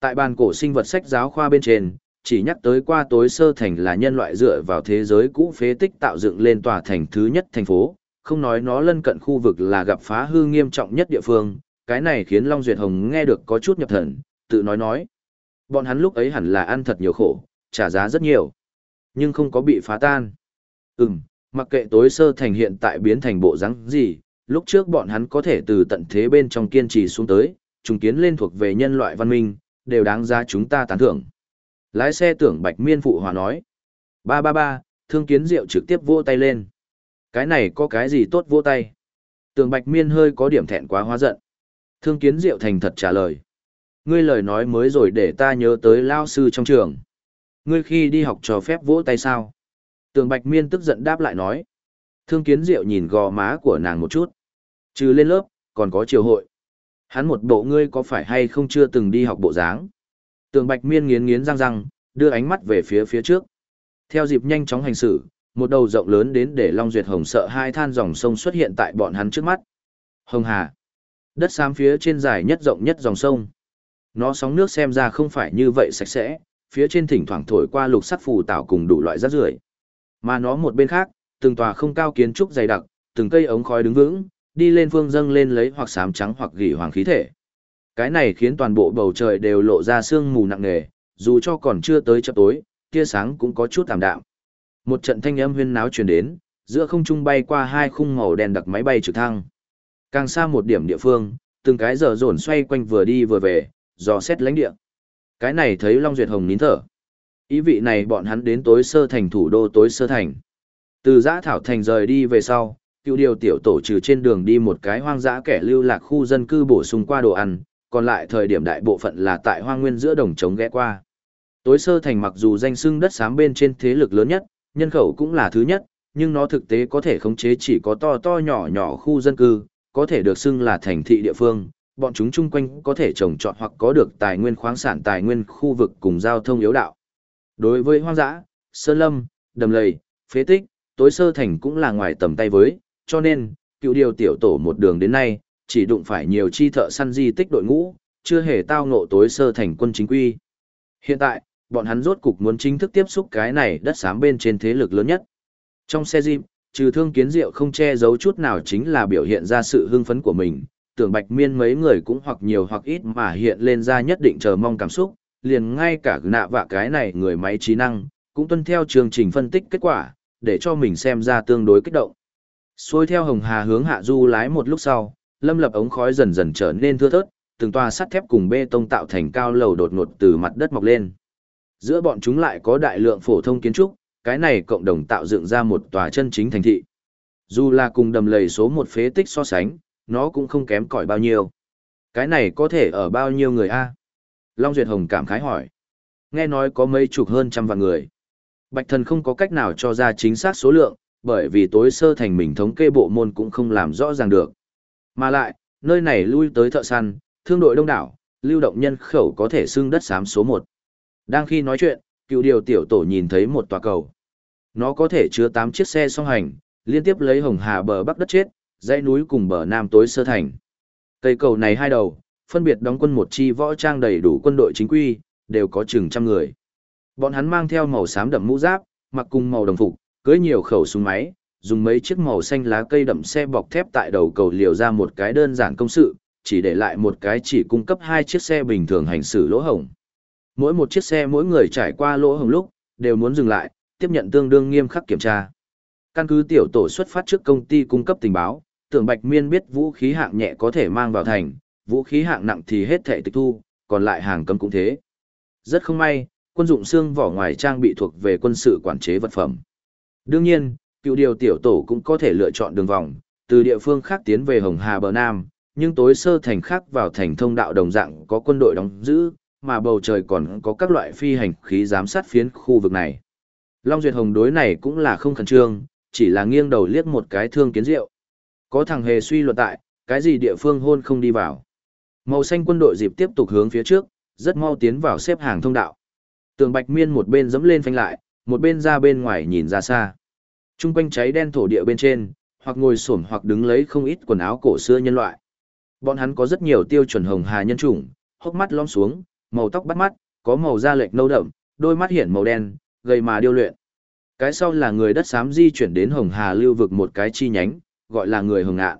Tại bàn cổ sinh vật sách giáo khoa bên trên, chỉ nhắc tới qua tối sơ thành là nhân loại dựa vào thế giới cũ phế tích tạo dựng lên tòa thành thứ nhất thành phố, không nói nó lân cận khu vực là gặp phá hư nghiêm trọng nhất địa phương, cái này khiến Long Duyệt Hồng nghe được có chút nhập thần, tự nói nói. Bọn hắn lúc ấy hẳn là ăn thật nhiều khổ, trả giá rất nhiều, nhưng không có bị phá tan. Ừm, mặc kệ tối sơ thành hiện tại biến thành bộ rắn gì, lúc trước bọn hắn có thể từ tận thế bên trong kiên trì xuống tới, trùng kiến lên thuộc về nhân loại văn minh, đều đáng giá chúng ta tán thưởng. Lái xe tưởng Bạch Miên phụ hòa nói. Ba ba ba, thương kiến diệu trực tiếp vỗ tay lên. Cái này có cái gì tốt vỗ tay? Tưởng Bạch Miên hơi có điểm thẹn quá hóa giận. Thương kiến diệu thành thật trả lời. Ngươi lời nói mới rồi để ta nhớ tới lao sư trong trường. Ngươi khi đi học cho phép vỗ tay sao? Tường Bạch Miên tức giận đáp lại nói. Thương kiến diệu nhìn gò má của nàng một chút. Trừ lên lớp, còn có triều hội. Hắn một bộ ngươi có phải hay không chưa từng đi học bộ dáng. Tường Bạch Miên nghiến nghiến răng răng, đưa ánh mắt về phía phía trước. Theo dịp nhanh chóng hành xử, một đầu rộng lớn đến để Long Duyệt Hồng sợ hai than dòng sông xuất hiện tại bọn hắn trước mắt. Hồng Hà. Đất xám phía trên dài nhất rộng nhất dòng sông. Nó sóng nước xem ra không phải như vậy sạch sẽ, phía trên thỉnh thoảng thổi qua lục sắt phù tạo cùng đủ loại rác rưởi. Mà nó một bên khác, từng tòa không cao kiến trúc dày đặc, từng cây ống khói đứng vững, đi lên phương dâng lên lấy hoặc xám trắng hoặc gỉ hoàng khí thể. Cái này khiến toàn bộ bầu trời đều lộ ra sương mù nặng nề, dù cho còn chưa tới chập tối, tia sáng cũng có chút tạm đạm. Một trận thanh âm huyên náo truyền đến, giữa không trung bay qua hai khung màu đen đặc máy bay trực thăng. Càng xa một điểm địa phương, từng cái giờ dồn xoay quanh vừa đi vừa về, dò xét lãnh địa. Cái này thấy Long Duyệt Hồng nín thở. Ý vị này bọn hắn đến tối sơ thành thủ đô tối sơ thành. Từ giã thảo thành rời đi về sau, cựu điều tiểu tổ trừ trên đường đi một cái hoang dã kẻ lưu lạc khu dân cư bổ sung qua đồ ăn, còn lại thời điểm đại bộ phận là tại hoang nguyên giữa đồng trống ghé qua. Tối sơ thành mặc dù danh xưng đất xám bên trên thế lực lớn nhất, nhân khẩu cũng là thứ nhất, nhưng nó thực tế có thể khống chế chỉ có to to nhỏ nhỏ khu dân cư, có thể được xưng là thành thị địa phương, bọn chúng chung quanh có thể trồng trọt hoặc có được tài nguyên khoáng sản tài nguyên khu vực cùng giao thông yếu đạo. Đối với hoang dã, sơn lâm, đầm lầy, phế tích, tối sơ thành cũng là ngoài tầm tay với, cho nên, cựu điều tiểu tổ một đường đến nay, chỉ đụng phải nhiều chi thợ săn di tích đội ngũ, chưa hề tao ngộ tối sơ thành quân chính quy. Hiện tại, bọn hắn rốt cục muốn chính thức tiếp xúc cái này đất xám bên trên thế lực lớn nhất. Trong xe Jim trừ thương kiến diệu không che giấu chút nào chính là biểu hiện ra sự hưng phấn của mình, tưởng bạch miên mấy người cũng hoặc nhiều hoặc ít mà hiện lên ra nhất định chờ mong cảm xúc, liền ngay cả nạ vạ cái này người máy trí năng, cũng tuân theo chương trình phân tích kết quả, để cho mình xem ra tương đối kích động. Xuôi theo hồng hà hướng hạ du lái một lúc sau, lâm lập ống khói dần dần trở nên thưa thớt, từng tòa sắt thép cùng bê tông tạo thành cao lầu đột ngột từ mặt đất mọc lên. Giữa bọn chúng lại có đại lượng phổ thông kiến trúc, cái này cộng đồng tạo dựng ra một tòa chân chính thành thị. Dù là cùng đầm lầy số một phế tích so sánh, nó cũng không kém cỏi bao nhiêu. Cái này có thể ở bao nhiêu người a? Long Duyệt Hồng cảm khái hỏi. Nghe nói có mấy chục hơn trăm vạn người. Bạch thần không có cách nào cho ra chính xác số lượng, bởi vì tối sơ thành mình thống kê bộ môn cũng không làm rõ ràng được. Mà lại, nơi này lui tới thợ săn, thương đội đông đảo, lưu động nhân khẩu có thể xưng đất xám số một. Đang khi nói chuyện, cựu điều tiểu tổ nhìn thấy một tòa cầu. Nó có thể chứa 8 chiếc xe song hành, liên tiếp lấy hồng hà bờ bắc đất chết, dãy núi cùng bờ nam tối sơ thành. Cây cầu này hai đầu, phân biệt đóng quân một chi võ trang đầy đủ quân đội chính quy, đều có chừng trăm người. Bọn hắn mang theo màu xám đậm mũ giáp, mặc cùng màu đồng phục, cưới nhiều khẩu súng máy, dùng mấy chiếc màu xanh lá cây đậm xe bọc thép tại đầu cầu liều ra một cái đơn giản công sự, chỉ để lại một cái chỉ cung cấp hai chiếc xe bình thường hành xử lỗ hổng. Mỗi một chiếc xe mỗi người trải qua lỗ hổng lúc, đều muốn dừng lại, tiếp nhận tương đương nghiêm khắc kiểm tra. Căn cứ tiểu tổ xuất phát trước công ty cung cấp tình báo, tưởng Bạch Miên biết vũ khí hạng nhẹ có thể mang vào thành, vũ khí hạng nặng thì hết thể tịch thu, còn lại hàng cấm cũng thế. Rất không may, quân dụng xương vỏ ngoài trang bị thuộc về quân sự quản chế vật phẩm. Đương nhiên, cựu điều tiểu tổ cũng có thể lựa chọn đường vòng, từ địa phương khác tiến về Hồng Hà bờ Nam, nhưng tối sơ thành khác vào thành thông đạo đồng dạng có quân đội đóng giữ, mà bầu trời còn có các loại phi hành khí giám sát phiến khu vực này. Long Duyệt Hồng đối này cũng là không khẩn trương, chỉ là nghiêng đầu liếc một cái thương kiến rượu. Có thằng hề suy luận tại, cái gì địa phương hôn không đi vào. Màu xanh quân đội dịp tiếp tục hướng phía trước, rất mau tiến vào xếp hàng thông đạo. Tường Bạch Miên một bên dẫm lên phanh lại, một bên ra bên ngoài nhìn ra xa. Trung quanh cháy đen thổ địa bên trên, hoặc ngồi xổm hoặc đứng lấy không ít quần áo cổ xưa nhân loại. Bọn hắn có rất nhiều tiêu chuẩn hồng hà nhân chủng, hốc mắt lõm xuống, màu tóc bắt mắt, có màu da lệch nâu đậm, đôi mắt hiển màu đen, gầy mà điêu luyện. Cái sau là người đất xám di chuyển đến Hồng Hà lưu vực một cái chi nhánh, gọi là người Hồng Ngạn.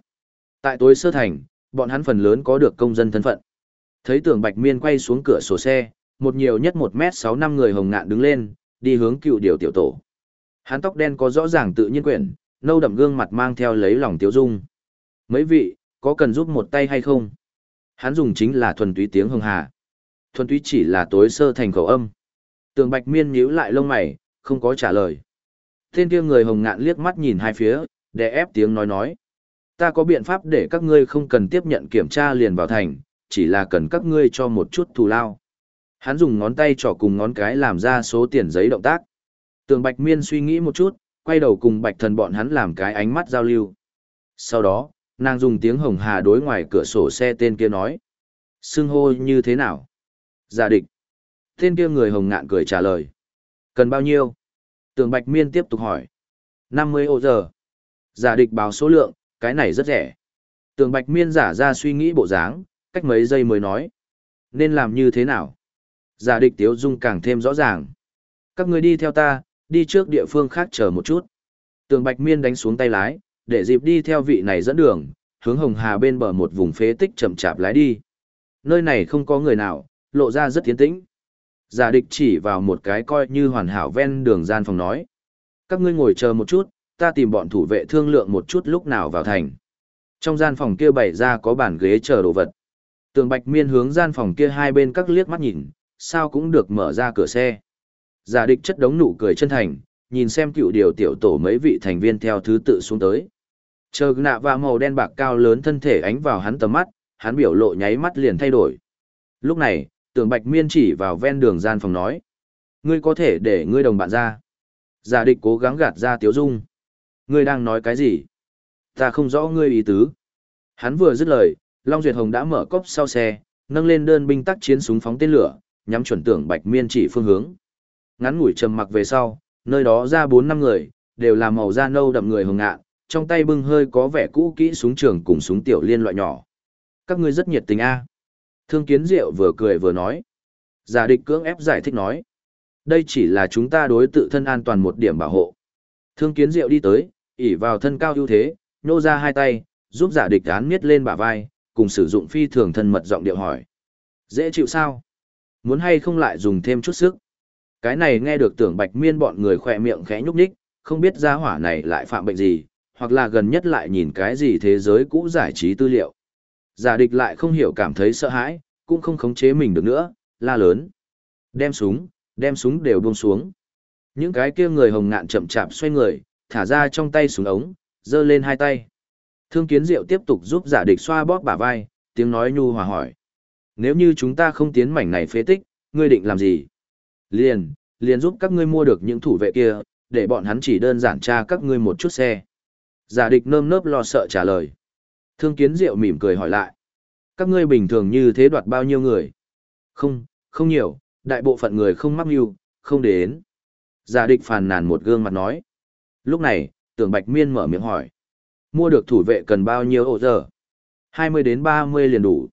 Tại tối sơ thành, bọn hắn phần lớn có được công dân thân phận. Thấy tưởng Bạch Miên quay xuống cửa sổ xe, một nhiều nhất 1 mét 6 năm người Hồng Ngạn đứng lên, đi hướng cựu điều tiểu tổ. Hắn tóc đen có rõ ràng tự nhiên quyển, nâu đậm gương mặt mang theo lấy lòng tiếu dung. Mấy vị, có cần giúp một tay hay không? Hắn dùng chính là thuần túy tiếng Hồng Hà. Thuần túy chỉ là tối sơ thành khẩu âm. Tường Bạch Miên nhíu lại lông mày, không có trả lời. Tên kia người hồng ngạn liếc mắt nhìn hai phía, để ép tiếng nói nói. Ta có biện pháp để các ngươi không cần tiếp nhận kiểm tra liền vào thành, chỉ là cần các ngươi cho một chút thù lao. Hắn dùng ngón tay trỏ cùng ngón cái làm ra số tiền giấy động tác. Tường Bạch Miên suy nghĩ một chút, quay đầu cùng Bạch Thần bọn hắn làm cái ánh mắt giao lưu. Sau đó, nàng dùng tiếng hồng hà đối ngoài cửa sổ xe tên kia nói. Sưng hô như thế nào? Giả địch. Tên kia người hồng ngạn cười trả lời. Cần bao nhiêu? Tường Bạch Miên tiếp tục hỏi. 50 ô giờ. Giả địch báo số lượng, cái này rất rẻ. Tường Bạch Miên giả ra suy nghĩ bộ dáng, cách mấy giây mới nói. Nên làm như thế nào? Giả địch tiếu dung càng thêm rõ ràng. Các người đi theo ta, đi trước địa phương khác chờ một chút. Tường Bạch Miên đánh xuống tay lái, để dịp đi theo vị này dẫn đường, hướng Hồng Hà bên bờ một vùng phế tích chậm chạp lái đi. Nơi này không có người nào, lộ ra rất tiến tĩnh. Giả địch chỉ vào một cái coi như hoàn hảo ven đường gian phòng nói. Các ngươi ngồi chờ một chút, ta tìm bọn thủ vệ thương lượng một chút lúc nào vào thành. Trong gian phòng kia bày ra có bàn ghế chờ đồ vật. Tường Bạch Miên hướng gian phòng kia hai bên các liếc mắt nhìn, sao cũng được mở ra cửa xe. Giả địch chất đống nụ cười chân thành, nhìn xem cựu điều tiểu tổ mấy vị thành viên theo thứ tự xuống tới. Chờ nạ và màu đen bạc cao lớn thân thể ánh vào hắn tầm mắt, hắn biểu lộ nháy mắt liền thay đổi. Lúc này, tưởng bạch miên chỉ vào ven đường gian phòng nói. Ngươi có thể để ngươi đồng bạn ra. Giả địch cố gắng gạt ra tiếu dung. Ngươi đang nói cái gì? Ta không rõ ngươi ý tứ. Hắn vừa dứt lời, Long Duyệt Hồng đã mở cốc sau xe, nâng lên đơn binh tác chiến súng phóng tên lửa, nhắm chuẩn tưởng bạch miên chỉ phương hướng. Ngắn ngủi trầm mặc về sau, nơi đó ra bốn năm người, đều là màu da nâu đậm người hồng ngạn, trong tay bưng hơi có vẻ cũ kỹ súng trường cùng súng tiểu liên loại nhỏ. Các ngươi rất nhiệt tình a. Thương kiến diệu vừa cười vừa nói. Giả địch cưỡng ép giải thích nói. Đây chỉ là chúng ta đối tự thân an toàn một điểm bảo hộ. Thương kiến diệu đi tới, ỉ vào thân cao ưu thế, nô ra hai tay, giúp giả địch án miết lên bả vai, cùng sử dụng phi thường thân mật giọng điệu hỏi. Dễ chịu sao? Muốn hay không lại dùng thêm chút sức? Cái này nghe được tưởng bạch miên bọn người khỏe miệng khẽ nhúc nhích, không biết gia hỏa này lại phạm bệnh gì, hoặc là gần nhất lại nhìn cái gì thế giới cũ giải trí tư liệu. Giả địch lại không hiểu cảm thấy sợ hãi, cũng không khống chế mình được nữa, la lớn. Đem súng, đem súng đều buông xuống. Những cái kia người hồng ngạn chậm chạp xoay người, thả ra trong tay súng ống, giơ lên hai tay. Thương kiến diệu tiếp tục giúp giả địch xoa bóp bả vai, tiếng nói nhu hòa hỏi. Nếu như chúng ta không tiến mảnh này phế tích, ngươi định làm gì? Liền, liền giúp các ngươi mua được những thủ vệ kia, để bọn hắn chỉ đơn giản tra các ngươi một chút xe. Giả địch nơm nớp lo sợ trả lời. Thương kiến diệu mỉm cười hỏi lại. Các ngươi bình thường như thế đoạt bao nhiêu người? Không, không nhiều, đại bộ phận người không mắc mưu, không đến. Giả địch phàn nàn một gương mặt nói. Lúc này, tưởng bạch miên mở miệng hỏi. Mua được thủ vệ cần bao nhiêu ổ giờ? 20 đến 30 liền đủ.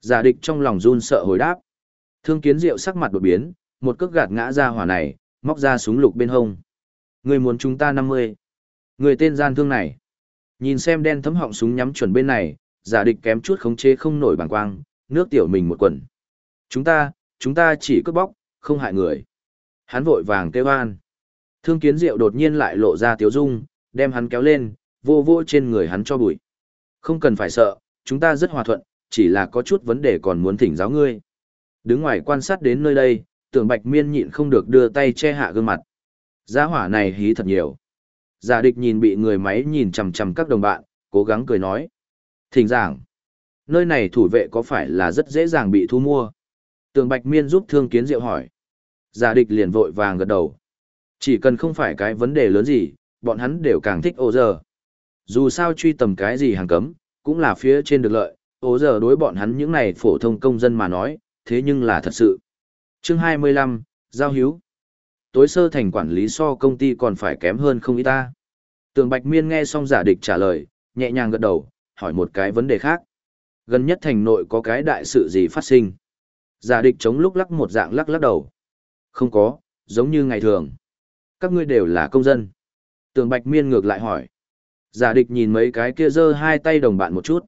Giả địch trong lòng run sợ hồi đáp. Thương kiến diệu sắc mặt đột biến, một cước gạt ngã ra hỏa này, móc ra súng lục bên hông. Người muốn chúng ta 50. Người tên gian thương này. Nhìn xem đen thấm họng súng nhắm chuẩn bên này, giả địch kém chút khống chế không nổi bàng quang, nước tiểu mình một quần. Chúng ta, chúng ta chỉ cướp bóc, không hại người. Hắn vội vàng kêu an. Thương kiến diệu đột nhiên lại lộ ra tiếu dung, đem hắn kéo lên, vô vô trên người hắn cho bụi. Không cần phải sợ, chúng ta rất hòa thuận, chỉ là có chút vấn đề còn muốn thỉnh giáo ngươi. Đứng ngoài quan sát đến nơi đây, tưởng bạch miên nhịn không được đưa tay che hạ gương mặt. Gia hỏa này hí thật nhiều. Giả địch nhìn bị người máy nhìn chằm chằm các đồng bạn, cố gắng cười nói. Thỉnh giảng, nơi này thủ vệ có phải là rất dễ dàng bị thu mua? Tường Bạch Miên giúp Thương Kiến Diệu hỏi. Giả địch liền vội vàng gật đầu. Chỉ cần không phải cái vấn đề lớn gì, bọn hắn đều càng thích ô giờ. Dù sao truy tầm cái gì hàng cấm, cũng là phía trên được lợi, ô giờ đối bọn hắn những này phổ thông công dân mà nói, thế nhưng là thật sự. Chương 25, Giao Hiếu. Tối sơ thành quản lý so công ty còn phải kém hơn không ít ta. Tường Bạch Miên nghe xong giả địch trả lời, nhẹ nhàng gật đầu, hỏi một cái vấn đề khác. Gần nhất thành nội có cái đại sự gì phát sinh? Giả địch chống lúc lắc một dạng lắc lắc đầu. Không có, giống như ngày thường. Các ngươi đều là công dân. Tường Bạch Miên ngược lại hỏi. Giả địch nhìn mấy cái kia giơ hai tay đồng bạn một chút.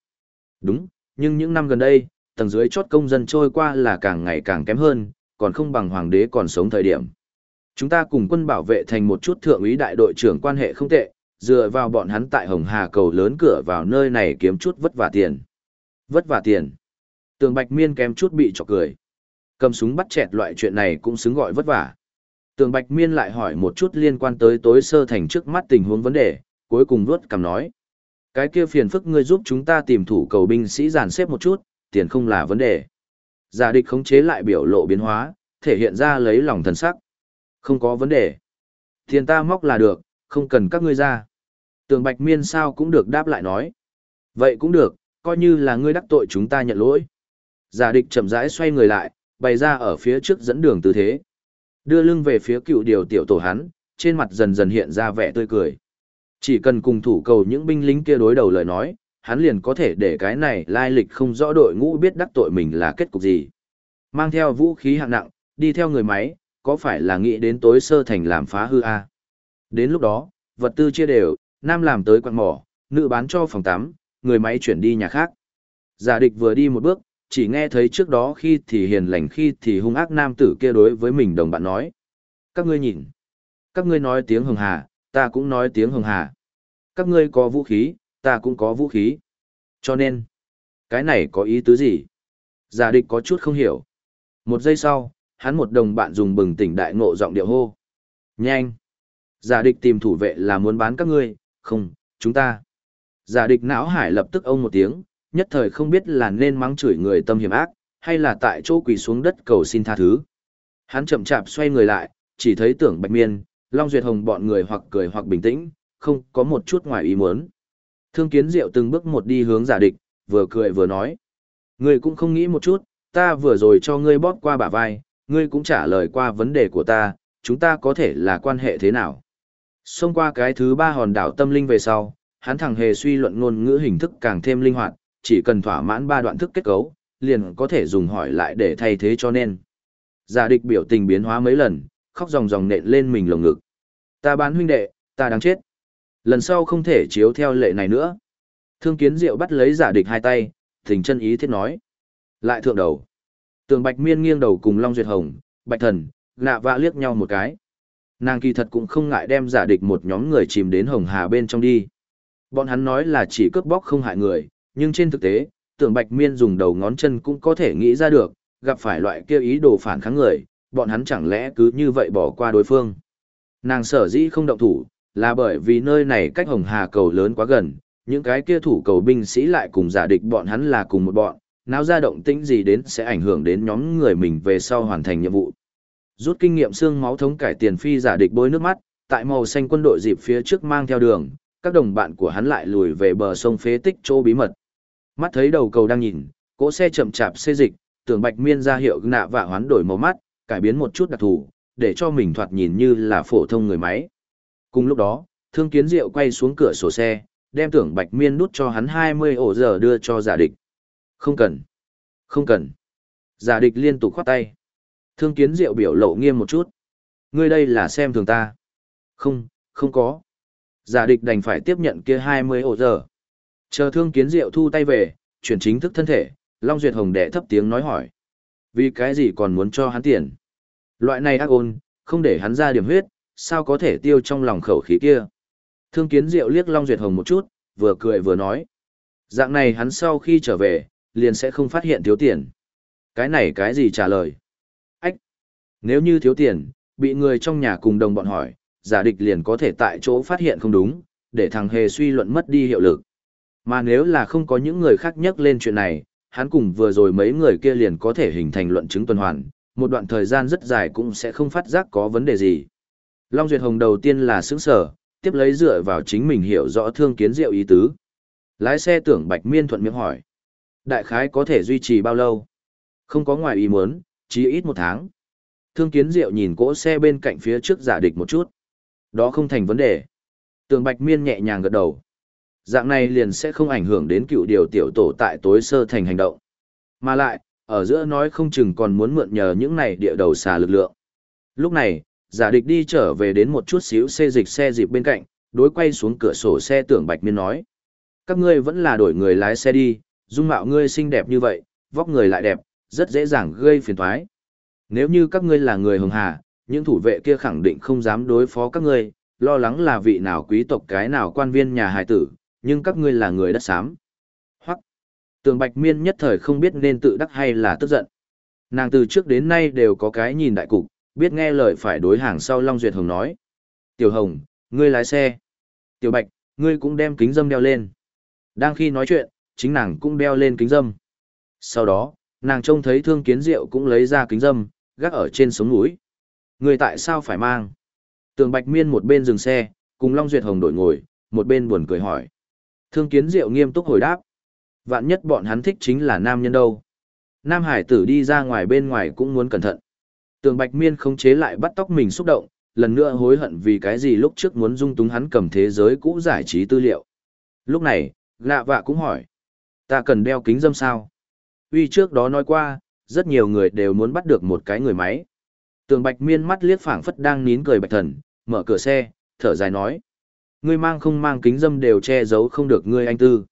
Đúng, nhưng những năm gần đây, tầng dưới chốt công dân trôi qua là càng ngày càng kém hơn, còn không bằng hoàng đế còn sống thời điểm. Chúng ta cùng quân bảo vệ thành một chút thượng úy đại đội trưởng quan hệ không tệ, dựa vào bọn hắn tại Hồng Hà cầu lớn cửa vào nơi này kiếm chút vất vả tiền. Vất vả tiền. Tường Bạch Miên kém chút bị chọc cười. Cầm súng bắt chẹt loại chuyện này cũng xứng gọi vất vả. Tường Bạch Miên lại hỏi một chút liên quan tới tối sơ thành trước mắt tình huống vấn đề, cuối cùng vuốt cầm nói. Cái kia phiền phức ngươi giúp chúng ta tìm thủ cầu binh sĩ giàn xếp một chút, tiền không là vấn đề. Giả địch khống chế lại biểu lộ biến hóa, thể hiện ra lấy lòng thần sắc. Không có vấn đề. Tiền ta móc là được, không cần các ngươi ra. Tường Bạch Miên sao cũng được đáp lại nói. Vậy cũng được, coi như là ngươi đắc tội chúng ta nhận lỗi. Giả địch chậm rãi xoay người lại, bày ra ở phía trước dẫn đường tư thế. Đưa lưng về phía cựu điều tiểu tổ hắn, trên mặt dần dần hiện ra vẻ tươi cười. Chỉ cần cùng thủ cầu những binh lính kia đối đầu lời nói, hắn liền có thể để cái này lai lịch không rõ đội ngũ biết đắc tội mình là kết cục gì. Mang theo vũ khí hạng nặng, đi theo người máy, có phải là nghĩ đến tối sơ thành làm phá hư a? Đến lúc đó, vật tư chia đều, nam làm tới quặng mỏ, nữ bán cho phòng tắm, người máy chuyển đi nhà khác. Giả địch vừa đi một bước, chỉ nghe thấy trước đó khi thì hiền lành khi thì hung ác nam tử kia đối với mình đồng bạn nói. Các ngươi nhìn. Các ngươi nói tiếng hồng hà, ta cũng nói tiếng hồng hà. Các ngươi có vũ khí, ta cũng có vũ khí. Cho nên, cái này có ý tứ gì? Giả địch có chút không hiểu. Một giây sau, hắn một đồng bạn dùng bừng tỉnh đại ngộ giọng điệu hô. Nhanh! Giả địch tìm thủ vệ là muốn bán các ngươi, không, chúng ta. Giả địch não hải lập tức ông một tiếng, nhất thời không biết là nên mắng chửi người tâm hiểm ác, hay là tại chỗ quỳ xuống đất cầu xin tha thứ. Hắn chậm chạp xoay người lại, chỉ thấy tưởng bạch miên, Long Duyệt Hồng bọn người hoặc cười hoặc bình tĩnh, không có một chút ngoài ý muốn. Thương kiến diệu từng bước một đi hướng giả địch, vừa cười vừa nói. Ngươi cũng không nghĩ một chút, ta vừa rồi cho ngươi bóp qua bả vai, ngươi cũng trả lời qua vấn đề của ta, chúng ta có thể là quan hệ thế nào? Xông qua cái thứ ba hòn đảo tâm linh về sau, hắn thẳng hề suy luận ngôn ngữ hình thức càng thêm linh hoạt, chỉ cần thỏa mãn ba đoạn thức kết cấu, liền có thể dùng hỏi lại để thay thế cho nên. Giả địch biểu tình biến hóa mấy lần, khóc ròng ròng nện lên mình lồng ngực. Ta bán huynh đệ, ta đáng chết. Lần sau không thể chiếu theo lệ này nữa. Thương kiến diệu bắt lấy giả địch hai tay, thình chân ý thiết nói. Lại thượng đầu. Tường Bạch Miên nghiêng đầu cùng Long Duyệt Hồng, Bạch Thần, nạ vạ liếc nhau một cái. Nàng kỳ thật cũng không ngại đem giả địch một nhóm người chìm đến Hồng Hà bên trong đi. Bọn hắn nói là chỉ cướp bóc không hại người, nhưng trên thực tế, tưởng Bạch Miên dùng đầu ngón chân cũng có thể nghĩ ra được, gặp phải loại kia ý đồ phản kháng người, bọn hắn chẳng lẽ cứ như vậy bỏ qua đối phương. Nàng sở dĩ không động thủ, là bởi vì nơi này cách Hồng Hà cầu lớn quá gần, những cái kia thủ cầu binh sĩ lại cùng giả địch bọn hắn là cùng một bọn, nào ra động tĩnh gì đến sẽ ảnh hưởng đến nhóm người mình về sau hoàn thành nhiệm vụ. Rút kinh nghiệm xương máu thống cải tiền phi giả địch bôi nước mắt, tại màu xanh quân đội dịp phía trước mang theo đường, các đồng bạn của hắn lại lùi về bờ sông phế tích chỗ bí mật. Mắt thấy đầu cầu đang nhìn, cỗ xe chậm chạp xê dịch, tưởng bạch miên ra hiệu nạ vạ hoán đổi màu mắt, cải biến một chút đặc thù, để cho mình thoạt nhìn như là phổ thông người máy. Cùng lúc đó, thương kiến diệu quay xuống cửa sổ xe, đem tưởng bạch miên nút cho hắn 20 ổ giờ đưa cho giả địch. Không cần. Không cần. Giả địch liên tục khoát tay. Thương kiến diệu biểu lộ nghiêm một chút. Ngươi đây là xem thường ta. Không, không có. Giả địch đành phải tiếp nhận kia 20 ổ giờ. Chờ thương kiến diệu thu tay về, chuyển chính thức thân thể, Long Duyệt Hồng đệ thấp tiếng nói hỏi. Vì cái gì còn muốn cho hắn tiền? Loại này ác ôn, không để hắn ra điểm huyết, sao có thể tiêu trong lòng khẩu khí kia? Thương kiến diệu liếc Long Duyệt Hồng một chút, vừa cười vừa nói. Dạng này hắn sau khi trở về, liền sẽ không phát hiện thiếu tiền. Cái này cái gì trả lời? Ách! Nếu như thiếu tiền, bị người trong nhà cùng đồng bọn hỏi, giả địch liền có thể tại chỗ phát hiện không đúng, để thằng hề suy luận mất đi hiệu lực. Mà nếu là không có những người khác nhắc lên chuyện này, hắn cùng vừa rồi mấy người kia liền có thể hình thành luận chứng tuần hoàn, một đoạn thời gian rất dài cũng sẽ không phát giác có vấn đề gì. Long Duyệt Hồng đầu tiên là sững sở, tiếp lấy dựa vào chính mình hiểu rõ thương kiến diệu ý tứ. Lái xe tưởng Bạch Miên thuận miệng hỏi. Đại khái có thể duy trì bao lâu? Không có ngoài ý muốn, chỉ ít một tháng. Thương kiến diệu nhìn cỗ xe bên cạnh phía trước giả địch một chút. Đó không thành vấn đề. Tường Bạch Miên nhẹ nhàng gật đầu. Dạng này liền sẽ không ảnh hưởng đến cựu điều tiểu tổ tại tối sơ thành hành động. Mà lại, ở giữa nói không chừng còn muốn mượn nhờ những này địa đầu xà lực lượng. Lúc này, giả địch đi trở về đến một chút xíu xe dịch xe dịp bên cạnh, đối quay xuống cửa sổ xe tưởng Bạch Miên nói. Các ngươi vẫn là đổi người lái xe đi, dung mạo ngươi xinh đẹp như vậy, vóc người lại đẹp, rất dễ dàng gây phiền toái. Nếu như các ngươi là người hồng hà, những thủ vệ kia khẳng định không dám đối phó các ngươi, lo lắng là vị nào quý tộc cái nào quan viên nhà hài tử, nhưng các ngươi là người đất xám. Hoặc, tường bạch miên nhất thời không biết nên tự đắc hay là tức giận. Nàng từ trước đến nay đều có cái nhìn đại cục, biết nghe lời phải đối hàng sau Long Duyệt Hồng nói. Tiểu Hồng, ngươi lái xe. Tiểu Bạch, ngươi cũng đem kính dâm đeo lên. Đang khi nói chuyện, chính nàng cũng đeo lên kính dâm. Sau đó, nàng trông thấy thương kiến diệu cũng lấy ra kính dâm, gác ở trên sống núi. ngươi tại sao phải mang? Tường Bạch Miên một bên dừng xe, cùng Long Duyệt Hồng đổi ngồi, một bên buồn cười hỏi. Thương kiến diệu nghiêm túc hồi đáp. Vạn nhất bọn hắn thích chính là nam nhân đâu. Nam hải tử đi ra ngoài bên ngoài cũng muốn cẩn thận. Tường Bạch Miên không chế lại bắt tóc mình xúc động, lần nữa hối hận vì cái gì lúc trước muốn dung túng hắn cầm thế giới cũ giải trí tư liệu. Lúc này, lạ vạ cũng hỏi. Ta cần đeo kính dâm sao? Uy trước đó nói qua, rất nhiều người đều muốn bắt được một cái người máy. Tường Bạch Miên mắt liếc phảng phất đang nín cười bạch thần, mở cửa xe, thở dài nói. Ngươi mang không mang kính dâm đều che giấu không được ngươi anh tư.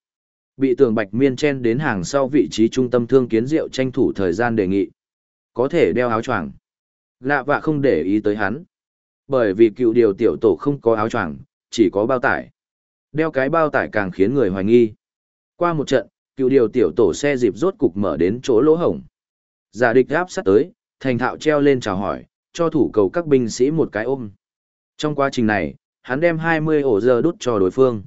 Bị tường Bạch Miên chen đến hàng sau vị trí trung tâm thương kiến rượu tranh thủ thời gian đề nghị. Có thể đeo áo choàng. Lạ vạ không để ý tới hắn. Bởi vì cựu điều tiểu tổ không có áo choàng, chỉ có bao tải. Đeo cái bao tải càng khiến người hoài nghi. Qua một trận, cựu điều tiểu tổ xe dịp rốt cục mở đến chỗ lỗ hổng. Giả địch áp sát tới, thành thạo treo lên chào hỏi, cho thủ cầu các binh sĩ một cái ôm. Trong quá trình này, hắn đem 20 ổ giờ đút cho đối phương.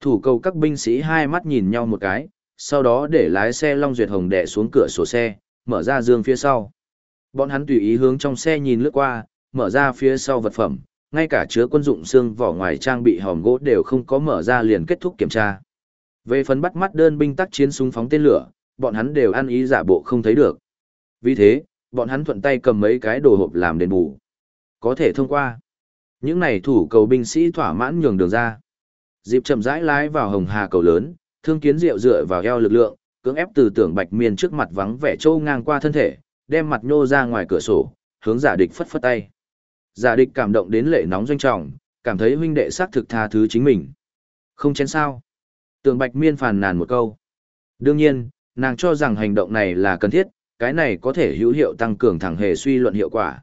Thủ cầu các binh sĩ hai mắt nhìn nhau một cái, sau đó để lái xe Long Duyệt Hồng đẻ xuống cửa sổ xe, mở ra dương phía sau. Bọn hắn tùy ý hướng trong xe nhìn lướt qua, mở ra phía sau vật phẩm, ngay cả chứa quân dụng xương vỏ ngoài trang bị hòm gỗ đều không có mở ra liền kết thúc kiểm tra. Về phần bắt mắt đơn binh tác chiến súng phóng tên lửa, bọn hắn đều ăn ý giả bộ không thấy được. Vì thế, bọn hắn thuận tay cầm mấy cái đồ hộp làm đền bù. Có thể thông qua. Những này thủ cầu binh sĩ thỏa mãn nhường đường ra. Dịp chậm rãi lái vào hồng hà cầu lớn, thương kiến diệu dựa vào eo lực lượng, cưỡng ép từ tưởng bạch miên trước mặt vắng vẻ trâu ngang qua thân thể, đem mặt nhô ra ngoài cửa sổ, hướng giả địch phất phất tay. Giả địch cảm động đến lệ nóng doanh trọng, cảm thấy huynh đệ xác thực tha thứ chính mình. Không chén sao. Tường bạch miên phàn nàn một câu. Đương nhiên, nàng cho rằng hành động này là cần thiết, cái này có thể hữu hiệu tăng cường thẳng hề suy luận hiệu quả.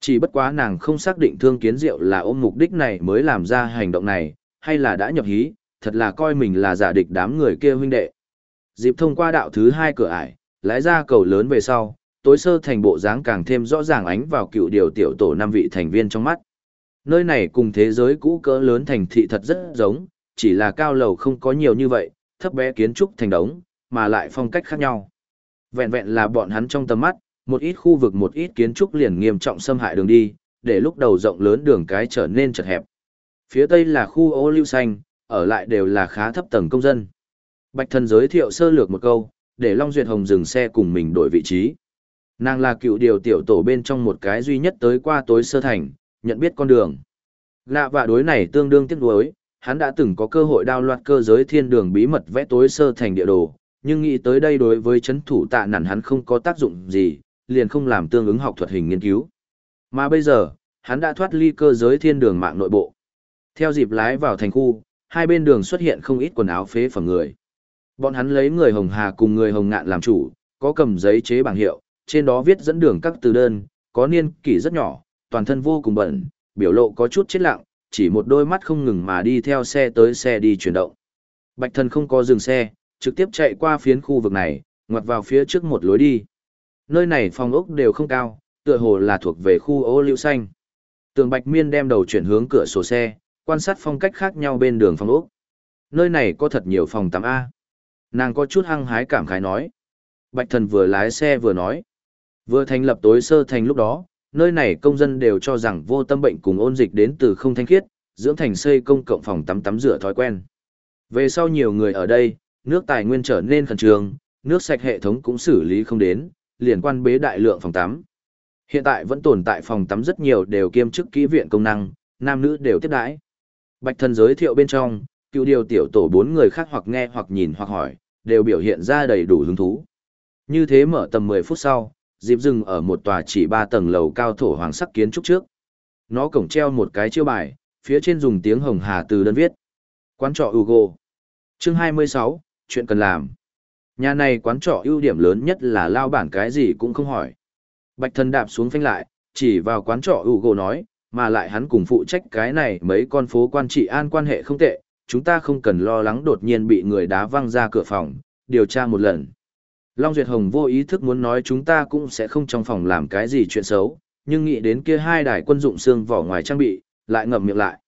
Chỉ bất quá nàng không xác định thương kiến diệu là ôm mục đích này mới làm ra hành động này, hay là đã nhập hí, thật là coi mình là giả địch đám người kia huynh đệ. Dịp thông qua đạo thứ hai cửa ải, lái ra cầu lớn về sau, tối sơ thành bộ dáng càng thêm rõ ràng ánh vào cựu điều tiểu tổ năm vị thành viên trong mắt. Nơi này cùng thế giới cũ cỡ lớn thành thị thật rất giống, chỉ là cao lầu không có nhiều như vậy, thấp bé kiến trúc thành đống, mà lại phong cách khác nhau. Vẹn vẹn là bọn hắn trong tầm mắt, một ít khu vực một ít kiến trúc liền nghiêm trọng xâm hại đường đi, để lúc đầu rộng lớn đường cái trở nên chật hẹp. Phía tây là khu ô lưu xanh, ở lại đều là khá thấp tầng công dân. Bạch thần giới thiệu sơ lược một câu, để Long Duyệt Hồng dừng xe cùng mình đổi vị trí. Nàng là cựu điều tiểu tổ bên trong một cái duy nhất tới qua tối sơ thành, nhận biết con đường. Lạ và đối này tương đương tiếc đối, hắn đã từng có cơ hội đao loạt cơ giới thiên đường bí mật vẽ tối sơ thành địa đồ, nhưng nghĩ tới đây đối với chấn thủ tạ nản hắn không có tác dụng gì, liền không làm tương ứng học thuật hình nghiên cứu. Mà bây giờ, hắn đã thoát ly cơ giới thiên đường mạng nội bộ. Theo dịp lái vào thành khu, hai bên đường xuất hiện không ít quần áo phế phẩm người. Bọn hắn lấy người Hồng Hà cùng người Hồng Ngạn làm chủ, có cầm giấy chế bảng hiệu, trên đó viết dẫn đường các từ đơn, có niên kỷ rất nhỏ, toàn thân vô cùng bẩn, biểu lộ có chút chết lặng, chỉ một đôi mắt không ngừng mà đi theo xe tới xe đi chuyển động. Bạch thần không có dừng xe, trực tiếp chạy qua phiến khu vực này, ngoặt vào phía trước một lối đi. Nơi này phòng ốc đều không cao, tựa hồ là thuộc về khu ô liễu xanh. Tường Bạch Miên đem đầu chuyển hướng cửa sổ xe, quan sát phong cách khác nhau bên đường phòng ốc. Nơi này có thật nhiều phòng tắm A. Nàng có chút hăng hái cảm khái nói. Bạch thần vừa lái xe vừa nói. Vừa thành lập tối sơ thành lúc đó, nơi này công dân đều cho rằng vô tâm bệnh cùng ôn dịch đến từ không thanh khiết, dưỡng thành xây công cộng phòng tắm tắm rửa thói quen. Về sau nhiều người ở đây, nước tài nguyên trở nên khẩn trương, nước sạch hệ thống cũng xử lý không đến, liền quan bế đại lượng phòng tắm. Hiện tại vẫn tồn tại phòng tắm rất nhiều đều kiêm chức kỹ viện công năng, nam nữ đều tiếp đãi. Bạch thần giới thiệu bên trong, cựu điều tiểu tổ bốn người khác hoặc nghe hoặc nhìn hoặc hỏi, đều biểu hiện ra đầy đủ hứng thú. Như thế mở tầm 10 phút sau, dịp dừng ở một tòa chỉ ba tầng lầu cao thổ hoàng sắc kiến trúc trước. Nó cổng treo một cái chiêu bài, phía trên dùng tiếng hồng hà từ đơn viết. Quán trọ Hugo. Chương 26, chuyện cần làm. Nhà này quán trọ ưu điểm lớn nhất là lao bản cái gì cũng không hỏi. Bạch thần đạp xuống phanh lại, chỉ vào quán trọ Hugo nói, mà lại hắn cùng phụ trách cái này mấy con phố quan trị an quan hệ không tệ, chúng ta không cần lo lắng đột nhiên bị người đá văng ra cửa phòng, điều tra một lần. Long Duyệt Hồng vô ý thức muốn nói chúng ta cũng sẽ không trong phòng làm cái gì chuyện xấu, nhưng nghĩ đến kia hai đài quân dụng xương vỏ ngoài trang bị, lại ngậm miệng lại.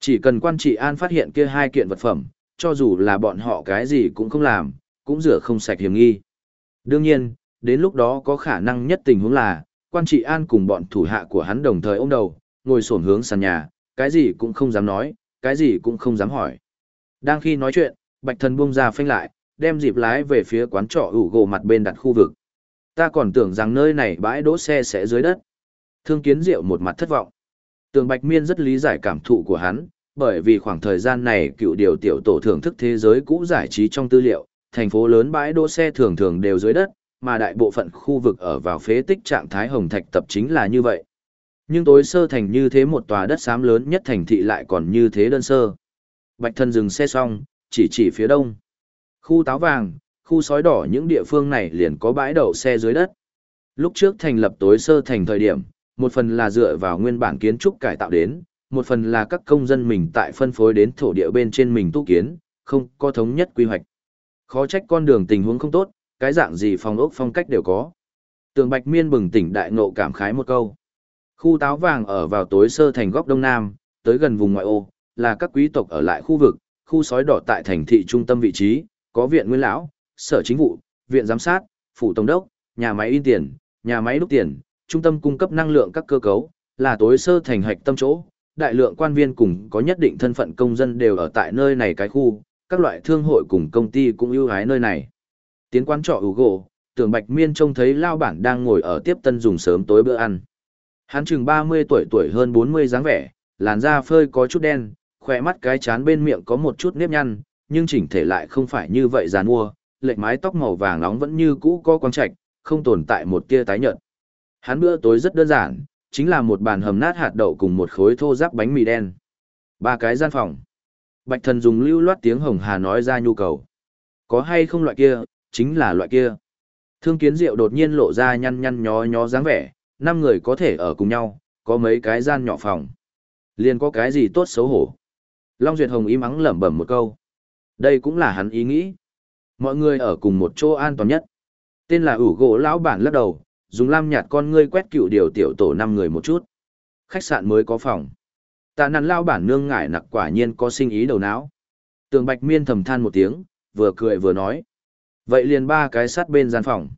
Chỉ cần quan trị an phát hiện kia hai kiện vật phẩm, cho dù là bọn họ cái gì cũng không làm, cũng rửa không sạch hiểm nghi. Đương nhiên, đến lúc đó có khả năng nhất tình huống là, quan trị an cùng bọn thủ hạ của hắn đồng thời ôm đầu, ngồi sổn hướng sàn nhà, cái gì cũng không dám nói, cái gì cũng không dám hỏi. Đang khi nói chuyện, Bạch Thần buông ra phanh lại, đem dịp lái về phía quán trọ ủ gỗ mặt bên đặt khu vực. Ta còn tưởng rằng nơi này bãi đỗ xe sẽ dưới đất. Thương kiến diệu một mặt thất vọng. Tường Bạch Miên rất lý giải cảm thụ của hắn, bởi vì khoảng thời gian này cựu điều tiểu tổ thưởng thức thế giới cũ giải trí trong tư liệu, thành phố lớn bãi đỗ xe thường thường đều dưới đất, mà đại bộ phận khu vực ở vào phế tích trạng thái hồng thạch tập chính là như vậy. Nhưng tối sơ thành như thế một tòa đất xám lớn nhất thành thị lại còn như thế đơn sơ. Bạch thân dừng xe xong, chỉ chỉ phía đông. Khu táo vàng, khu sói đỏ những địa phương này liền có bãi đậu xe dưới đất. Lúc trước thành lập tối sơ thành thời điểm, một phần là dựa vào nguyên bản kiến trúc cải tạo đến, một phần là các công dân mình tại phân phối đến thổ địa bên trên mình tu kiến, không có thống nhất quy hoạch. Khó trách con đường tình huống không tốt, cái dạng gì phong ốc phong cách đều có. Tường Bạch Miên bừng tỉnh đại ngộ cảm khái một câu. Khu táo vàng ở vào tối sơ thành góc đông nam, tới gần vùng ngoại ô, là các quý tộc ở lại khu vực, khu sói đỏ tại thành thị trung tâm vị trí, có viện nguyên lão, sở chính vụ, viện giám sát, phủ tổng đốc, nhà máy in tiền, nhà máy đúc tiền, trung tâm cung cấp năng lượng các cơ cấu, là tối sơ thành hạch tâm chỗ. Đại lượng quan viên cùng có nhất định thân phận công dân đều ở tại nơi này cái khu, các loại thương hội cùng công ty cũng ưu ái nơi này. Tiến quán trọ ủ gỗ, tưởng Bạch Miên trông thấy lao bản đang ngồi ở tiếp tân dùng sớm tối bữa ăn. Hắn chừng 30 tuổi tuổi hơn 40 dáng vẻ, làn da phơi có chút đen, khỏe mắt cái chán bên miệng có một chút nếp nhăn, nhưng chỉnh thể lại không phải như vậy giàn mua, lệch mái tóc màu vàng nóng vẫn như cũ có quang trạch, không tồn tại một tia tái nhợt. Hắn bữa tối rất đơn giản, chính là một bàn hầm nát hạt đậu cùng một khối thô ráp bánh mì đen. Ba cái gian phòng. Bạch thần dùng lưu loát tiếng hồng hà nói ra nhu cầu. Có hay không loại kia, chính là loại kia. Thương kiến diệu đột nhiên lộ ra nhăn nhăn nhó nhó dáng vẻ, năm người có thể ở cùng nhau, có mấy cái gian nhỏ phòng. Liền có cái gì tốt xấu hổ. Long Duyệt Hồng im ắng lẩm bẩm một câu. Đây cũng là hắn ý nghĩ. Mọi người ở cùng một chỗ an toàn nhất. Tên là ủ gỗ lão bản lắc đầu, dùng lam nhạt con ngươi quét cựu điều tiểu tổ năm người một chút. Khách sạn mới có phòng. Tạ nặn lao bản nương ngải nặc quả nhiên có sinh ý đầu não. Tường Bạch Miên thầm than một tiếng, vừa cười vừa nói. Vậy liền ba cái sát bên gian phòng.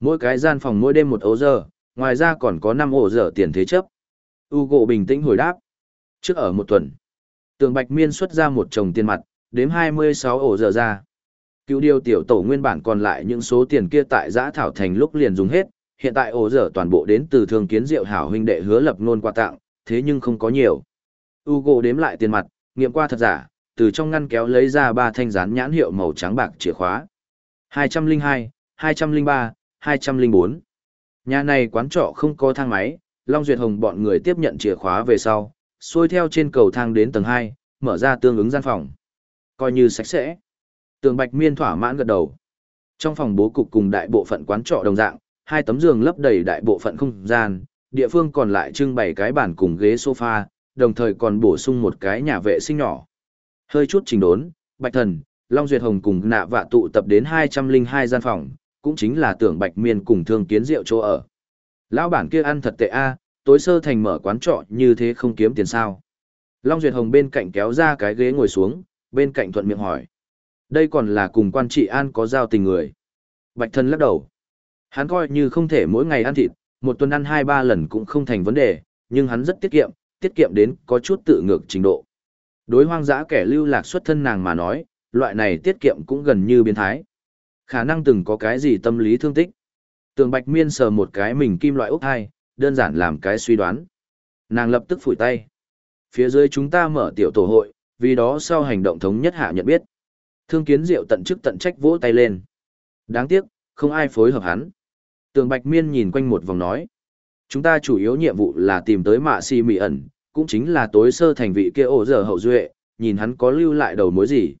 Mỗi cái gian phòng mỗi đêm một ấu giờ, ngoài ra còn có năm ổ giờ tiền thế chấp. U gỗ bình tĩnh hồi đáp. Trước ở một tuần, tường Bạch Miên xuất ra một chồng tiền mặt, đếm 26 ổ giờ ra. Cứu điều tiểu tổ nguyên bản còn lại những số tiền kia tại giã thảo thành lúc liền dùng hết, hiện tại ổ giờ toàn bộ đến từ thương kiến diệu hảo huynh đệ hứa lập nôn quà tặng, thế nhưng không có nhiều. Ugo đếm lại tiền mặt, nghiệm qua thật giả, từ trong ngăn kéo lấy ra ba thanh rán nhãn hiệu màu trắng bạc chìa khóa. 202, 203, 204. Nhà này quán trọ không có thang máy, Long Duyệt Hồng bọn người tiếp nhận chìa khóa về sau, xuôi theo trên cầu thang đến tầng 2, mở ra tương ứng gian phòng. Coi như sạch sẽ. Tường Bạch Miên thỏa mãn gật đầu. Trong phòng bố cục cùng đại bộ phận quán trọ đồng dạng, hai tấm giường lấp đầy đại bộ phận không gian, địa phương còn lại trưng bày cái bàn cùng ghế sofa, đồng thời còn bổ sung một cái nhà vệ sinh nhỏ. Hơi chút chỉnh đốn, Bạch Thần, Long Duyệt Hồng cùng nạ vạ tụ tập đến 202 gian phòng, cũng chính là tưởng Bạch Miên cùng thương kiến rượu chỗ ở. Lão bản kia ăn thật tệ a, tối sơ thành mở quán trọ như thế không kiếm tiền sao. Long Duyệt Hồng bên cạnh kéo ra cái ghế ngồi xuống, bên cạnh thuận miệng hỏi. Đây còn là cùng quan trị an có giao tình người. Bạch thân lắc đầu. Hắn coi như không thể mỗi ngày ăn thịt, một tuần ăn hai ba lần cũng không thành vấn đề, nhưng hắn rất tiết kiệm, tiết kiệm đến có chút tự ngược trình độ. Đối hoang dã kẻ lưu lạc xuất thân nàng mà nói, loại này tiết kiệm cũng gần như biến thái. Khả năng từng có cái gì tâm lý thương tích. Tường Bạch Miên sờ một cái mình kim loại ốc hai, đơn giản làm cái suy đoán. Nàng lập tức phủi tay. Phía dưới chúng ta mở tiểu tổ hội, vì đó sau hành động thống nhất hạ nhận biết. Thương kiến diệu tận chức tận trách vỗ tay lên. Đáng tiếc, không ai phối hợp hắn. Tường Bạch Miên nhìn quanh một vòng nói. Chúng ta chủ yếu nhiệm vụ là tìm tới mạ si mị ẩn, cũng chính là tối sơ thành vị kia ổ giờ hậu duệ, nhìn hắn có lưu lại đầu mối gì.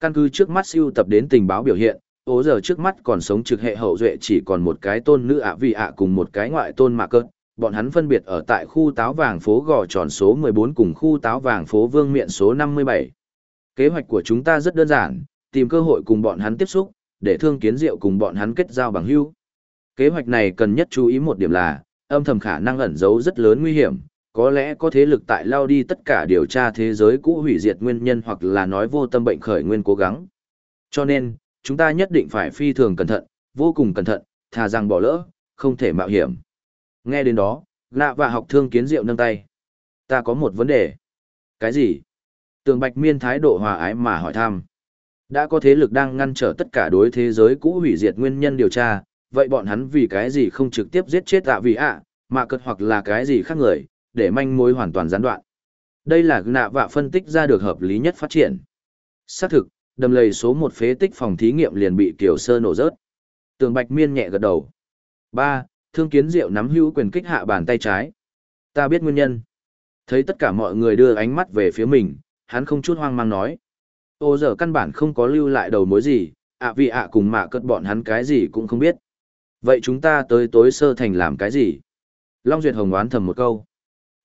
Căn cứ trước mắt siêu tập đến tình báo biểu hiện, ổ giờ trước mắt còn sống trực hệ hậu duệ chỉ còn một cái tôn nữ ạ vị ạ cùng một cái ngoại tôn mạ cơn. Bọn hắn phân biệt ở tại khu táo vàng phố gò tròn số 14 cùng khu táo vàng phố vương miện số 57. Kế hoạch của chúng ta rất đơn giản, tìm cơ hội cùng bọn hắn tiếp xúc, để thương kiến diệu cùng bọn hắn kết giao bằng hữu. Kế hoạch này cần nhất chú ý một điểm là, âm thầm khả năng ẩn giấu rất lớn nguy hiểm, có lẽ có thế lực tại lao đi tất cả điều tra thế giới cũ hủy diệt nguyên nhân hoặc là nói vô tâm bệnh khởi nguyên cố gắng. Cho nên, chúng ta nhất định phải phi thường cẩn thận, vô cùng cẩn thận, thà rằng bỏ lỡ, không thể mạo hiểm. Nghe đến đó, lạ và học thương kiến diệu nâng tay. Ta có một vấn đề. Cái gì? Tường Bạch Miên thái độ hòa ái mà hỏi thăm. Đã có thế lực đang ngăn trở tất cả đối thế giới cũ hủy diệt nguyên nhân điều tra, vậy bọn hắn vì cái gì không trực tiếp giết chết tạ vì ạ, mà cật hoặc là cái gì khác người, để manh mối hoàn toàn gián đoạn. Đây là nạ vạ phân tích ra được hợp lý nhất phát triển. Xác thực, đầm lầy số một phế tích phòng thí nghiệm liền bị Kiều Sơ nổ rớt. Tường Bạch Miên nhẹ gật đầu. ba Thương Kiến Diệu nắm hữu quyền kích hạ bàn tay trái. Ta biết nguyên nhân. Thấy tất cả mọi người đưa ánh mắt về phía mình, hắn không chút hoang mang nói. Ô giờ căn bản không có lưu lại đầu mối gì, ạ vì ạ cùng mạ cất bọn hắn cái gì cũng không biết. Vậy chúng ta tới tối sơ thành làm cái gì? Long Duyệt Hồng oán thầm một câu.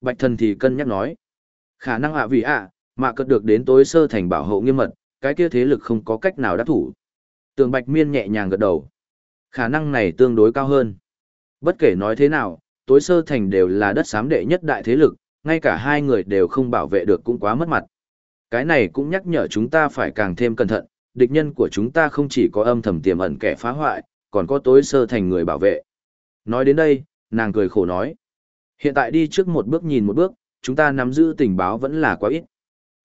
Bạch thần thì cân nhắc nói. Khả năng ạ vì ạ, mạ cất được đến tối sơ thành bảo hộ nghiêm mật, cái kia thế lực không có cách nào đáp thủ. Tường Bạch Miên nhẹ nhàng gật đầu. Khả năng này tương đối cao hơn. Bất kể nói thế nào, tối sơ thành đều là đất xám đệ nhất đại thế lực, ngay cả hai người đều không bảo vệ được cũng quá mất mặt. Cái này cũng nhắc nhở chúng ta phải càng thêm cẩn thận, địch nhân của chúng ta không chỉ có âm thầm tiềm ẩn kẻ phá hoại, còn có tối sơ thành người bảo vệ. Nói đến đây, nàng cười khổ nói. Hiện tại đi trước một bước nhìn một bước, chúng ta nắm giữ tình báo vẫn là quá ít.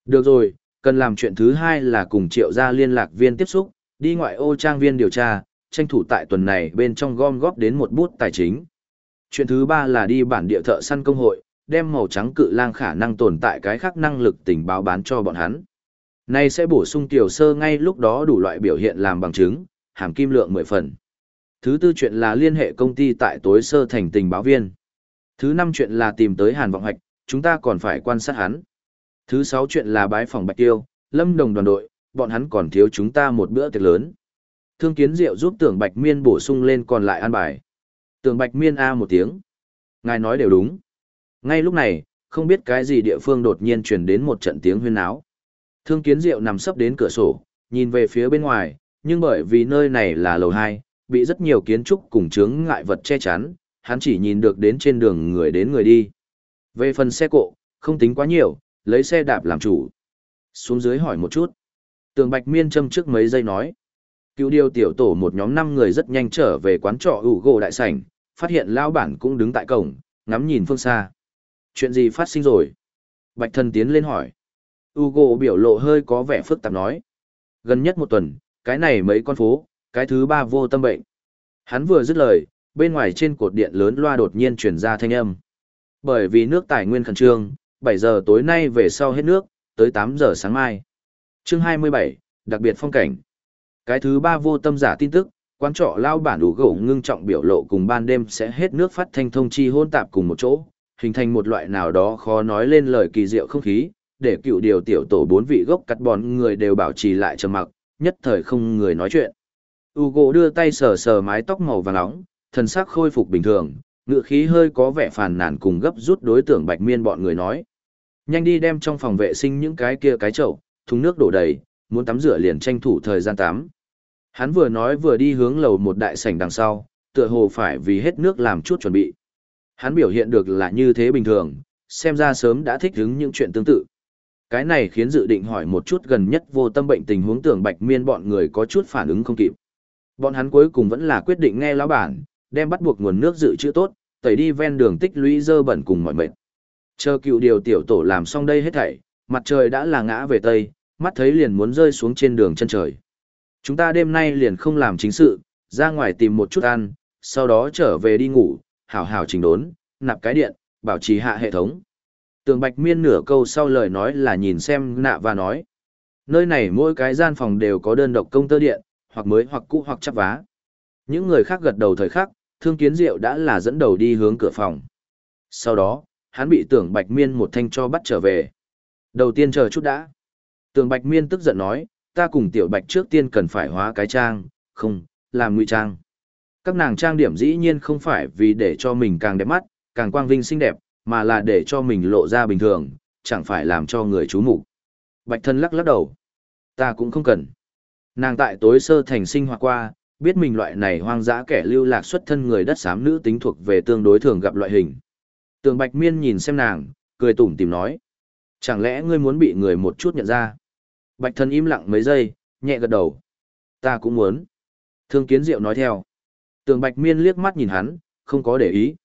Được rồi, cần làm chuyện thứ hai là cùng triệu gia liên lạc viên tiếp xúc, đi ngoại ô trang viên điều tra, tranh thủ tại tuần này bên trong gom góp đến một bút tài chính. Chuyện thứ ba là đi bản địa thợ săn công hội, đem màu trắng cự lang khả năng tồn tại cái khác năng lực tình báo bán cho bọn hắn. Này sẽ bổ sung tiểu sơ ngay lúc đó đủ loại biểu hiện làm bằng chứng, hàm kim lượng 10 phần. Thứ tư chuyện là liên hệ công ty tại tối sơ thành tình báo viên. Thứ năm chuyện là tìm tới Hàn Vọng Hạch, chúng ta còn phải quan sát hắn. Thứ sáu chuyện là bái phòng Bạch Tiêu, Lâm Đồng đoàn đội, bọn hắn còn thiếu chúng ta một bữa tiệc lớn. Thương Kiến Diệu giúp Tưởng Bạch Miên bổ sung lên còn lại an bài. Tưởng Bạch Miên a một tiếng. Ngài nói đều đúng. Ngay lúc này, không biết cái gì địa phương đột nhiên truyền đến một trận tiếng huyên náo. Thương Kiến Diệu nằm sấp đến cửa sổ, nhìn về phía bên ngoài, nhưng bởi vì nơi này là lầu 2, bị rất nhiều kiến trúc cùng chướng ngại vật che chắn, hắn chỉ nhìn được đến trên đường người đến người đi. Về phần xe cộ, không tính quá nhiều, lấy xe đạp làm chủ. Xuống dưới hỏi một chút. Tường Bạch Miên châm trước mấy giây nói. Cứu điều tiểu tổ một nhóm năm người rất nhanh trở về quán trọ ủ gỗ đại sảnh, phát hiện Lão bản cũng đứng tại cổng, ngắm nhìn phương xa. Chuyện gì phát sinh rồi? Bạch thần tiến lên hỏi. Ugo biểu lộ hơi có vẻ phức tạp nói. Gần nhất một tuần, cái này mấy con phố, cái thứ ba vô tâm bệnh. Hắn vừa dứt lời, bên ngoài trên cột điện lớn loa đột nhiên truyền ra thanh âm. Bởi vì nước tài nguyên khẩn trương, 7 giờ tối nay về sau hết nước, tới 8 giờ sáng mai. Chương 27, đặc biệt phong cảnh. Cái thứ ba vô tâm giả tin tức, quán trọ lao bản đủ gỗ ngưng trọng biểu lộ cùng ban đêm sẽ hết nước phát thanh thông chi hôn tạp cùng một chỗ, hình thành một loại nào đó khó nói lên lời kỳ diệu không khí, để cựu điều tiểu tổ bốn vị gốc cắt bòn người đều bảo trì lại trầm mặc, nhất thời không người nói chuyện. Ugo đưa tay sờ sờ mái tóc màu vàng nóng, thần sắc khôi phục bình thường, ngựa khí hơi có vẻ phàn nàn cùng gấp rút đối tượng bạch miên bọn người nói. Nhanh đi đem trong phòng vệ sinh những cái kia cái chậu, thùng nước đổ đầy, muốn tắm rửa liền tranh thủ thời gian tắm. Hắn vừa nói vừa đi hướng lầu một đại sảnh đằng sau, tựa hồ phải vì hết nước làm chút chuẩn bị. Hắn biểu hiện được là như thế bình thường, xem ra sớm đã thích hứng những chuyện tương tự. Cái này khiến dự định hỏi một chút gần nhất vô tâm bệnh tình huống tưởng bạch miên bọn người có chút phản ứng không kịp. Bọn hắn cuối cùng vẫn là quyết định nghe lão bản, đem bắt buộc nguồn nước dự trữ tốt, tẩy đi ven đường tích lũy dơ bẩn cùng mọi mệt. Chờ cựu điều tiểu tổ làm xong đây hết thảy, mặt trời đã là ngã về tây, mắt thấy liền muốn rơi xuống trên đường chân trời. Chúng ta đêm nay liền không làm chính sự, ra ngoài tìm một chút ăn, sau đó trở về đi ngủ, hảo hảo chỉnh đốn, nạp cái điện, bảo trì hạ hệ thống. Tường Bạch Miên nửa câu sau lời nói là nhìn xem nạ và nói. Nơi này mỗi cái gian phòng đều có đơn độc công tơ điện, hoặc mới hoặc cũ hoặc chắp vá. Những người khác gật đầu thời khắc, thương kiến diệu đã là dẫn đầu đi hướng cửa phòng. Sau đó, hắn bị tưởng Bạch Miên một thanh cho bắt trở về. Đầu tiên chờ chút đã. Tường Bạch Miên tức giận nói, ta cùng tiểu Bạch trước tiên cần phải hóa cái trang, không, làm ngụy trang. Các nàng trang điểm dĩ nhiên không phải vì để cho mình càng đẹp mắt, càng quang vinh xinh đẹp, mà là để cho mình lộ ra bình thường, chẳng phải làm cho người chú mục Bạch thân lắc lắc đầu. Ta cũng không cần. Nàng tại tối sơ thành sinh hoạt qua, biết mình loại này hoang dã kẻ lưu lạc xuất thân người đất xám nữ tính thuộc về tương đối thường gặp loại hình. Tường Bạch Miên nhìn xem nàng, cười tủm tìm nói. Chẳng lẽ ngươi muốn bị người một chút nhận ra? Bạch Thần im lặng mấy giây, nhẹ gật đầu. Ta cũng muốn. Thương Kiến Diệu nói theo. Tường Bạch Miên liếc mắt nhìn hắn, không có để ý.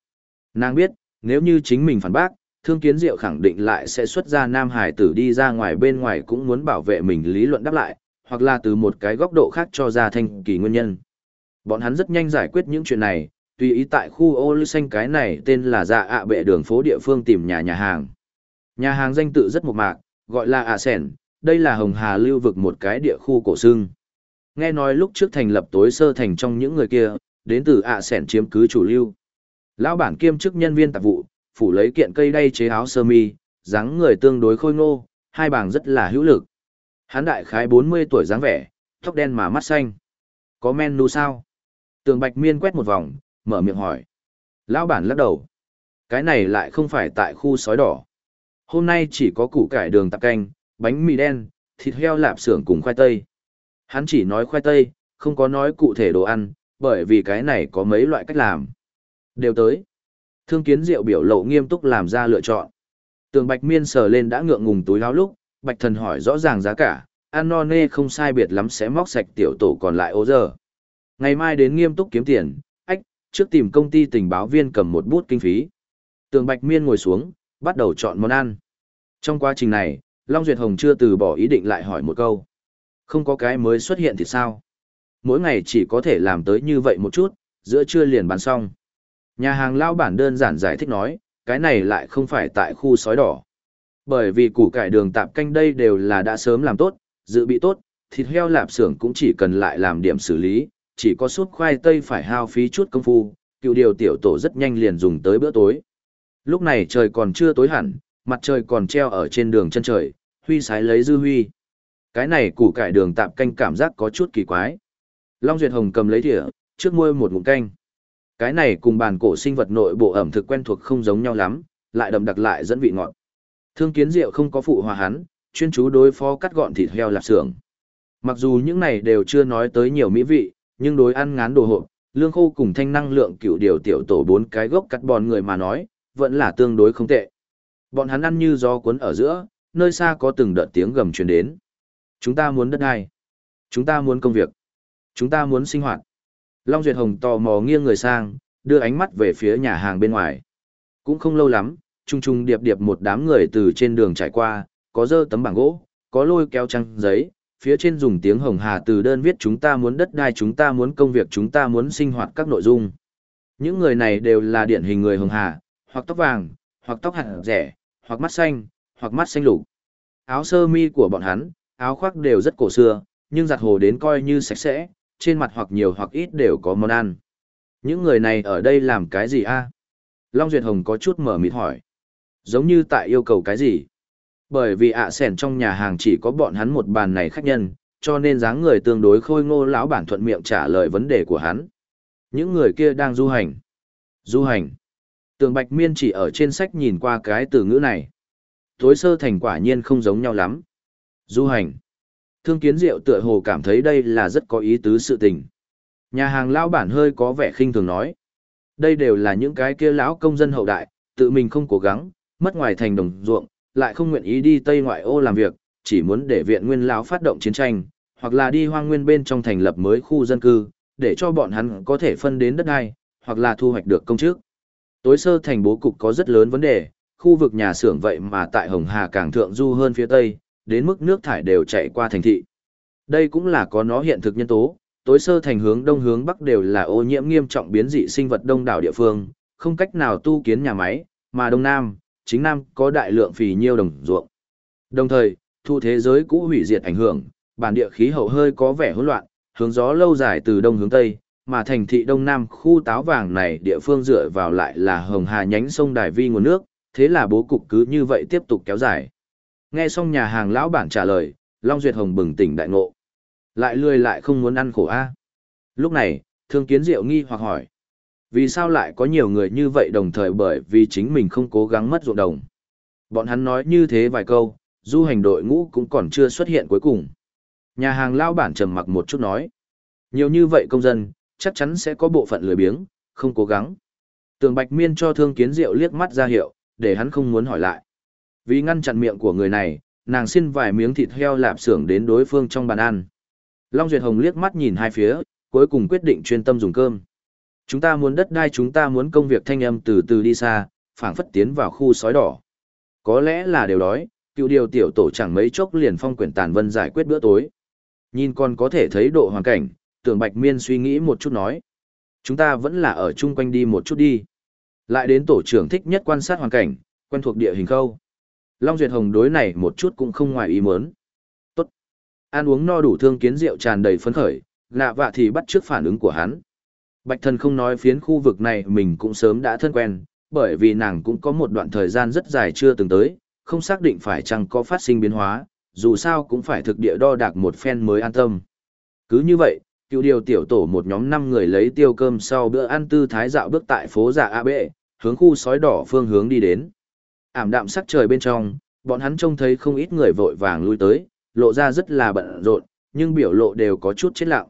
Nàng biết, nếu như chính mình phản bác, Thương Kiến Diệu khẳng định lại sẽ xuất ra Nam Hải tử đi ra ngoài bên ngoài cũng muốn bảo vệ mình lý luận đáp lại, hoặc là từ một cái góc độ khác cho ra thanh kỳ nguyên nhân. Bọn hắn rất nhanh giải quyết những chuyện này, tùy ý tại khu ô lưu xanh cái này tên là dạ ạ bệ đường phố địa phương tìm nhà nhà hàng. Nhà hàng danh tự rất mộc mạc, gọi là ạ sẻn, đây là hồng hà lưu vực một cái địa khu cổ xương. Nghe nói lúc trước thành lập tối sơ thành trong những người kia, đến từ ạ sẻn chiếm cứ chủ lưu. Lão bản kiêm chức nhân viên tạp vụ, phủ lấy kiện cây đay chế áo sơ mi, dáng người tương đối khôi ngô, hai bảng rất là hữu lực. Hán đại khái 40 tuổi dáng vẻ, tóc đen mà mắt xanh. Có menu sao? Tường Bạch Miên quét một vòng, mở miệng hỏi. Lão bản lắc đầu. Cái này lại không phải tại khu sói đỏ. Hôm nay chỉ có củ cải đường tạp canh, bánh mì đen, thịt heo lạp xưởng cùng khoai tây. Hắn chỉ nói khoai tây, không có nói cụ thể đồ ăn, bởi vì cái này có mấy loại cách làm. Đều tới. Thương kiến diệu biểu lộ nghiêm túc làm ra lựa chọn. Tường Bạch Miên sờ lên đã ngượng ngùng túi áo lúc, Bạch Thần hỏi rõ ràng giá cả, ăn no nê không sai biệt lắm sẽ móc sạch tiểu tổ còn lại ố giờ. Ngày mai đến nghiêm túc kiếm tiền, ách, trước tìm công ty tình báo viên cầm một bút kinh phí. Tường Bạch Miên ngồi xuống, bắt đầu chọn món ăn. Trong quá trình này, Long Duyệt Hồng chưa từ bỏ ý định lại hỏi một câu. Không có cái mới xuất hiện thì sao? Mỗi ngày chỉ có thể làm tới như vậy một chút, giữa trưa liền bán xong. Nhà hàng lao bản đơn giản giải thích nói, cái này lại không phải tại khu sói đỏ. Bởi vì củ cải đường tạp canh đây đều là đã sớm làm tốt, dự bị tốt, thịt heo lạp xưởng cũng chỉ cần lại làm điểm xử lý, chỉ có súp khoai tây phải hao phí chút công phu, cựu điều tiểu tổ rất nhanh liền dùng tới bữa tối. Lúc này trời còn chưa tối hẳn, mặt trời còn treo ở trên đường chân trời, huy sái lấy dư huy. Cái này củ cải đường tạp canh cảm giác có chút kỳ quái. Long Duyệt Hồng cầm lấy thìa, trước môi một ngụm canh. Cái này cùng bàn cổ sinh vật nội bộ ẩm thực quen thuộc không giống nhau lắm, lại đậm đặc lại dẫn vị ngọt. Thương kiến diệu không có phụ hòa hắn, chuyên chú đối phó cắt gọn thịt heo lạp xưởng. Mặc dù những này đều chưa nói tới nhiều mỹ vị, nhưng đối ăn ngán đồ hộp, lương khô cùng thanh năng lượng cựu điều tiểu tổ bốn cái gốc cắt bòn người mà nói, vẫn là tương đối không tệ. Bọn hắn ăn như gió cuốn ở giữa, nơi xa có từng đợt tiếng gầm truyền đến. Chúng ta muốn đất đai. Chúng ta muốn công việc. Chúng ta muốn sinh hoạt. Long Duyệt Hồng tò mò nghiêng người sang, đưa ánh mắt về phía nhà hàng bên ngoài. Cũng không lâu lắm, trung trung điệp điệp một đám người từ trên đường trải qua, có dơ tấm bảng gỗ, có lôi kéo trăng giấy, phía trên dùng tiếng hồng hà từ đơn viết chúng ta muốn đất đai chúng ta muốn công việc chúng ta muốn sinh hoạt các nội dung. Những người này đều là điển hình người hồng hà, hoặc tóc vàng, hoặc tóc hạt rẻ, hoặc mắt xanh, hoặc mắt xanh lục. Áo sơ mi của bọn hắn, áo khoác đều rất cổ xưa, nhưng giặt hồ đến coi như sạch sẽ, trên mặt hoặc nhiều hoặc ít đều có món ăn. Những người này ở đây làm cái gì a? Long Duyệt Hồng có chút mở mịt hỏi. Giống như tại yêu cầu cái gì? Bởi vì ạ à sẻn trong nhà hàng chỉ có bọn hắn một bàn này khách nhân, cho nên dáng người tương đối khôi ngô lão bản thuận miệng trả lời vấn đề của hắn. Những người kia đang du hành. Du hành. Tường Bạch Miên chỉ ở trên sách nhìn qua cái từ ngữ này. Tối sơ thành quả nhiên không giống nhau lắm. Du hành. Thương kiến diệu tựa hồ cảm thấy đây là rất có ý tứ sự tình. Nhà hàng lão bản hơi có vẻ khinh thường nói. Đây đều là những cái kia lão công dân hậu đại, tự mình không cố gắng, mất ngoài thành đồng ruộng, lại không nguyện ý đi Tây ngoại ô làm việc, chỉ muốn để viện nguyên lão phát động chiến tranh, hoặc là đi hoang nguyên bên trong thành lập mới khu dân cư, để cho bọn hắn có thể phân đến đất đai, hoặc là thu hoạch được công chức. Tối sơ thành bố cục có rất lớn vấn đề, khu vực nhà xưởng vậy mà tại Hồng Hà càng thượng du hơn phía Tây, đến mức nước thải đều chạy qua thành thị. Đây cũng là có nó hiện thực nhân tố, tối sơ thành hướng đông hướng bắc đều là ô nhiễm nghiêm trọng biến dị sinh vật đông đảo địa phương, không cách nào tu kiến nhà máy, mà đông nam, chính nam có đại lượng phì nhiêu đồng ruộng. Đồng thời, thu thế giới cũ hủy diệt ảnh hưởng, bản địa khí hậu hơi có vẻ hỗn loạn, hướng gió lâu dài từ đông hướng tây, mà thành thị đông nam khu táo vàng này địa phương dựa vào lại là hồng hà nhánh sông đài vi nguồn nước, thế là bố cục cứ như vậy tiếp tục kéo dài. Nghe xong nhà hàng lão bản trả lời, Long Duyệt Hồng bừng tỉnh đại ngộ. Lại lười lại không muốn ăn khổ a. Lúc này, Thương Kiến Diệu nghi hoặc hỏi. Vì sao lại có nhiều người như vậy đồng thời bởi vì chính mình không cố gắng mất ruộng đồng. Bọn hắn nói như thế vài câu, du hành đội ngũ cũng còn chưa xuất hiện cuối cùng. Nhà hàng lao bản trầm mặc một chút nói. Nhiều như vậy công dân, chắc chắn sẽ có bộ phận lười biếng, không cố gắng. Tường Bạch Miên cho Thương Kiến Diệu liếc mắt ra hiệu, để hắn không muốn hỏi lại. Vì ngăn chặn miệng của người này, nàng xin vài miếng thịt heo lạp xưởng đến đối phương trong bàn ăn. Long Duyệt Hồng liếc mắt nhìn hai phía, cuối cùng quyết định chuyên tâm dùng cơm. Chúng ta muốn đất đai chúng ta muốn công việc thanh âm từ từ đi xa, phảng phất tiến vào khu sói đỏ. Có lẽ là điều đói, cựu điều tiểu tổ chẳng mấy chốc liền phong quyển tàn vân giải quyết bữa tối. Nhìn còn có thể thấy độ hoàn cảnh, tưởng bạch miên suy nghĩ một chút nói. Chúng ta vẫn là ở chung quanh đi một chút đi. Lại đến tổ trưởng thích nhất quan sát hoàn cảnh, quen thuộc địa hình khâu. Long Duyệt Hồng đối này một chút cũng không ngoài ý muốn. Tốt. Ăn uống no đủ thương kiến rượu tràn đầy phấn khởi, lạ vạ thì bắt trước phản ứng của hắn. Bạch thần không nói phiến khu vực này mình cũng sớm đã thân quen, bởi vì nàng cũng có một đoạn thời gian rất dài chưa từng tới, không xác định phải chăng có phát sinh biến hóa, dù sao cũng phải thực địa đo đạc một phen mới an tâm. Cứ như vậy, cựu điều tiểu tổ một nhóm năm người lấy tiêu cơm sau bữa ăn tư thái dạo bước tại phố dạ A Bệ, hướng khu sói đỏ phương hướng đi đến. Ảm đạm sắc trời bên trong, bọn hắn trông thấy không ít người vội vàng lui tới, lộ ra rất là bận rộn, nhưng biểu lộ đều có chút chết lặng.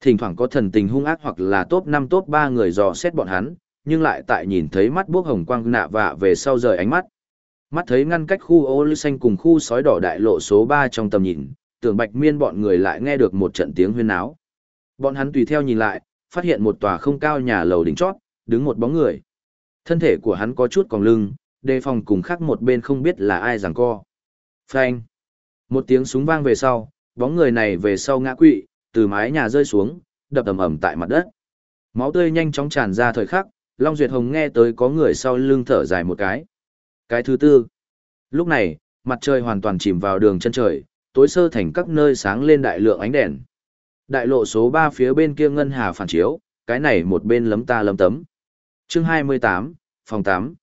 Thỉnh thoảng có thần tình hung ác hoặc là top năm top ba người dò xét bọn hắn, nhưng lại tại nhìn thấy mắt buốc hồng quang nạ vạ về sau rời ánh mắt. Mắt thấy ngăn cách khu ô lưu xanh cùng khu sói đỏ đại lộ số ba trong tầm nhìn, tưởng bạch miên bọn người lại nghe được một trận tiếng huyên náo. Bọn hắn tùy theo nhìn lại, phát hiện một tòa không cao nhà lầu đỉnh chót, đứng một bóng người. Thân thể của hắn có chút còng lưng, đề phòng cùng khác một bên không biết là ai giằng co. Phanh. Một tiếng súng vang về sau, bóng người này về sau ngã quỵ, từ mái nhà rơi xuống, đập ầm ầm tại mặt đất. Máu tươi nhanh chóng tràn ra thời khắc, Long Duyệt Hồng nghe tới có người sau lưng thở dài một cái. Cái thứ tư. Lúc này, mặt trời hoàn toàn chìm vào đường chân trời, tối sơ thành các nơi sáng lên đại lượng ánh đèn. Đại lộ số 3 phía bên kia ngân hà phản chiếu, cái này một bên lấm ta lấm tấm. Chương 28, phòng 8.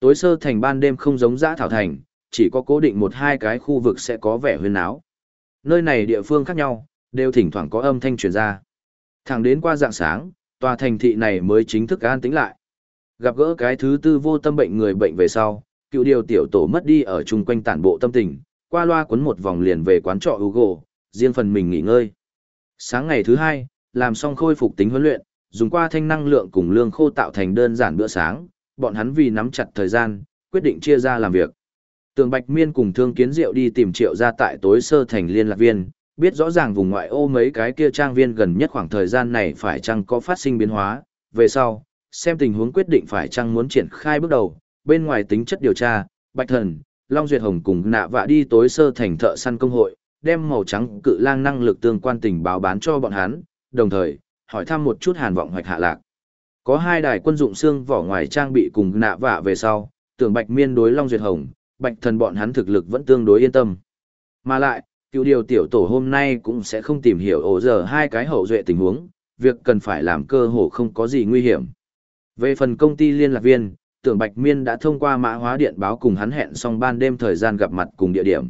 Tối sơ thành ban đêm không giống dã thảo thành, chỉ có cố định một hai cái khu vực sẽ có vẻ huyên náo. Nơi này địa phương khác nhau, đều thỉnh thoảng có âm thanh truyền ra. Thẳng đến qua dạng sáng, tòa thành thị này mới chính thức an tĩnh lại. Gặp gỡ cái thứ tư vô tâm bệnh người bệnh về sau, cựu điều tiểu tổ mất đi ở chung quanh tản bộ tâm tình, qua loa quấn một vòng liền về quán trọ Hugo, riêng phần mình nghỉ ngơi. Sáng ngày thứ hai, làm xong khôi phục tính huấn luyện, dùng qua thanh năng lượng cùng lương khô tạo thành đơn giản bữa sáng, bọn hắn vì nắm chặt thời gian, quyết định chia ra làm việc. Tường Bạch Miên cùng Thương Kiến Diệu đi tìm Triệu ra tại tối sơ thành liên lạc viên, biết rõ ràng vùng ngoại ô mấy cái kia trang viên gần nhất khoảng thời gian này phải chăng có phát sinh biến hóa, về sau, xem tình huống quyết định phải chăng muốn triển khai bước đầu, bên ngoài tính chất điều tra, Bạch Thần, Long Duyệt Hồng cùng nạ vạ đi tối sơ thành thợ săn công hội, đem màu trắng cự lang năng lực tương quan tình báo bán cho bọn hắn, đồng thời, hỏi thăm một chút hàn vọng hoạch hạ lạc. Có hai đài quân dụng xương vỏ ngoài trang bị cùng nạ vạ về sau, tưởng Bạch Miên đối Long Duyệt Hồng, Bạch Thần bọn hắn thực lực vẫn tương đối yên tâm. Mà lại, cựu điều tiểu tổ hôm nay cũng sẽ không tìm hiểu ổ giờ hai cái hậu duệ tình huống, việc cần phải làm cơ hồ không có gì nguy hiểm. Về phần công ty liên lạc viên, tưởng Bạch Miên đã thông qua mã hóa điện báo cùng hắn hẹn xong ban đêm thời gian gặp mặt cùng địa điểm.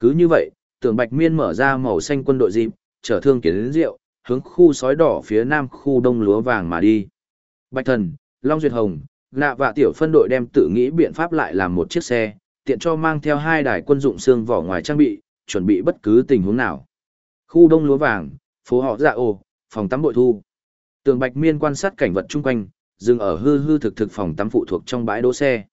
Cứ như vậy, tưởng Bạch Miên mở ra màu xanh quân đội dịp, chở thương kiến đến rượu, hướng khu sói đỏ phía nam khu đông lúa vàng mà đi. Bạch Thần, Long Duyệt Hồng, Nạ và tiểu phân đội đem tự nghĩ biện pháp lại làm một chiếc xe, tiện cho mang theo hai đài quân dụng xương vỏ ngoài trang bị, chuẩn bị bất cứ tình huống nào. Khu đông lúa vàng, phố họ dạ ô phòng tắm bội thu. Tường Bạch Miên quan sát cảnh vật chung quanh, dừng ở hư hư thực thực phòng tắm phụ thuộc trong bãi đỗ xe.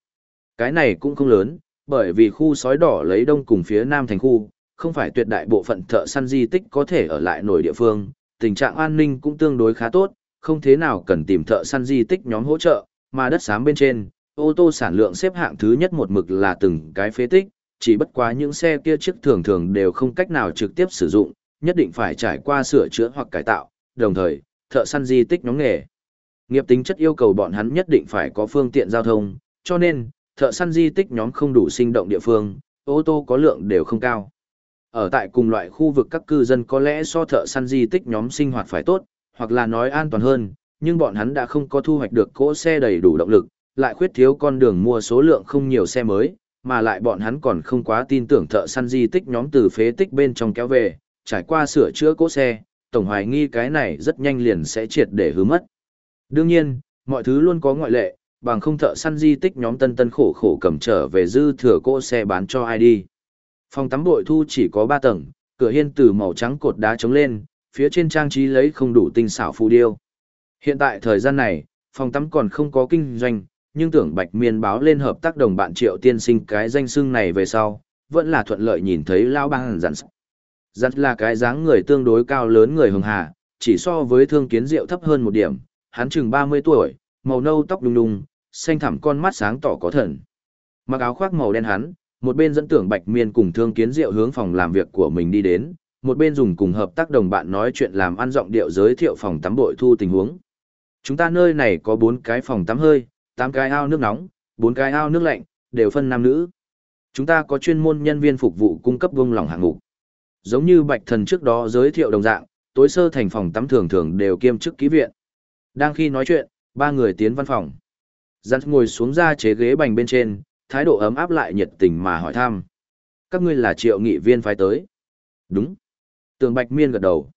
Cái này cũng không lớn, bởi vì khu sói đỏ lấy đông cùng phía nam thành khu, không phải tuyệt đại bộ phận thợ săn di tích có thể ở lại nổi địa phương, tình trạng an ninh cũng tương đối khá tốt, không thế nào cần tìm thợ săn di tích nhóm hỗ trợ, mà đất xám bên trên, ô tô sản lượng xếp hạng thứ nhất một mực là từng cái phế tích, chỉ bất quá những xe kia trước thường thường đều không cách nào trực tiếp sử dụng, nhất định phải trải qua sửa chữa hoặc cải tạo, đồng thời, thợ săn di tích nhóm nghề. Nghiệp tính chất yêu cầu bọn hắn nhất định phải có phương tiện giao thông, cho nên, thợ săn di tích nhóm không đủ sinh động địa phương, ô tô có lượng đều không cao. Ở tại cùng loại khu vực các cư dân có lẽ so thợ săn di tích nhóm sinh hoạt phải tốt, hoặc là nói an toàn hơn, nhưng bọn hắn đã không có thu hoạch được cỗ xe đầy đủ động lực, lại khuyết thiếu con đường mua số lượng không nhiều xe mới, mà lại bọn hắn còn không quá tin tưởng thợ săn di tích nhóm từ phế tích bên trong kéo về, trải qua sửa chữa cỗ xe, tổng hoài nghi cái này rất nhanh liền sẽ triệt để hứa mất. Đương nhiên, mọi thứ luôn có ngoại lệ, bằng không thợ săn di tích nhóm tân tân khổ khổ cầm trở về dư thừa cỗ xe bán cho ai đi. Phòng tắm bội thu chỉ có 3 tầng, cửa hiên từ màu trắng cột đá chống lên, phía trên trang trí lấy không đủ tinh xảo phù điêu. Hiện tại thời gian này, phòng tắm còn không có kinh doanh, nhưng tưởng Bạch Miên báo lên hợp tác đồng bạn Triệu Tiên Sinh cái danh xưng này về sau, vẫn là thuận lợi nhìn thấy lão bang dặn. Dặn là cái dáng người tương đối cao lớn người hường hà, chỉ so với thương kiến diệu thấp hơn một điểm, hắn chừng 30 tuổi, màu nâu tóc đùng đùng, xanh thẳm con mắt sáng tỏ có thần. Mặc áo khoác màu đen hắn, một bên dẫn tưởng Bạch Miên cùng thương kiến diệu hướng phòng làm việc của mình đi đến, một bên dùng cùng hợp tác đồng bạn nói chuyện làm ăn giọng điệu giới thiệu phòng tắm bội thu tình huống. Chúng ta nơi này có bốn cái phòng tắm hơi, tám cái ao nước nóng, bốn cái ao nước lạnh, đều phân nam nữ. Chúng ta có chuyên môn nhân viên phục vụ cung cấp vung lỏng hạng mục. Giống như Bạch Thần trước đó giới thiệu đồng dạng, tối sơ thành phòng tắm thường thường đều kiêm chức ký viện. Đang khi nói chuyện, ba người tiến văn phòng. Giặt ngồi xuống ra chế ghế bành bên trên, thái độ ấm áp lại nhiệt tình mà hỏi thăm. Các ngươi là triệu nghị viên phái tới. Đúng. Tường Bạch Miên gật đầu.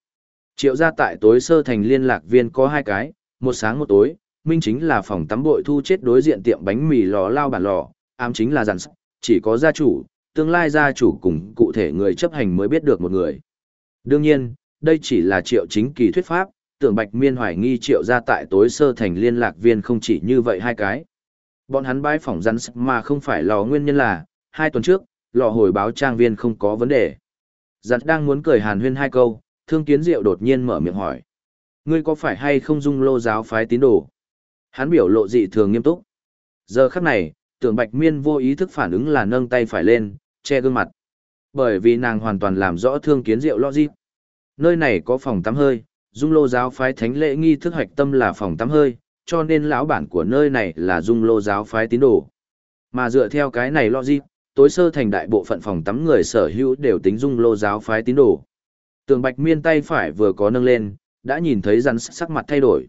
Triệu gia tại tối sơ thành liên lạc viên có hai cái, một sáng một tối, minh chính là phòng tắm bội thu chết đối diện tiệm bánh mì lò lao bản lò, ám chính là giàn chỉ có gia chủ, tương lai gia chủ cùng cụ thể người chấp hành mới biết được một người. Đương nhiên, đây chỉ là triệu chính kỳ thuyết pháp, tưởng bạch miên hoài nghi triệu gia tại tối sơ thành liên lạc viên không chỉ như vậy hai cái. Bọn hắn bái phỏng rắn mà không phải lò nguyên nhân là, hai tuần trước, lò hồi báo trang viên không có vấn đề. Rắn đang muốn cười hàn huyên hai câu, thương kiến diệu đột nhiên mở miệng hỏi. Ngươi có phải hay không dung lô giáo phái tín đồ? Hắn biểu lộ dị thường nghiêm túc. Giờ khắc này, tưởng bạch miên vô ý thức phản ứng là nâng tay phải lên, che gương mặt. Bởi vì nàng hoàn toàn làm rõ thương kiến diệu logic. Nơi này có phòng tắm hơi, dung lô giáo phái thánh lễ nghi thức hoạch tâm là phòng tắm hơi, cho nên lão bản của nơi này là dung lô giáo phái tín đồ. Mà dựa theo cái này logic, tối sơ thành đại bộ phận phòng tắm người sở hữu đều tính dung lô giáo phái tín đồ. Tường Bạch Miên tay phải vừa có nâng lên, đã nhìn thấy rắn sắc mặt thay đổi.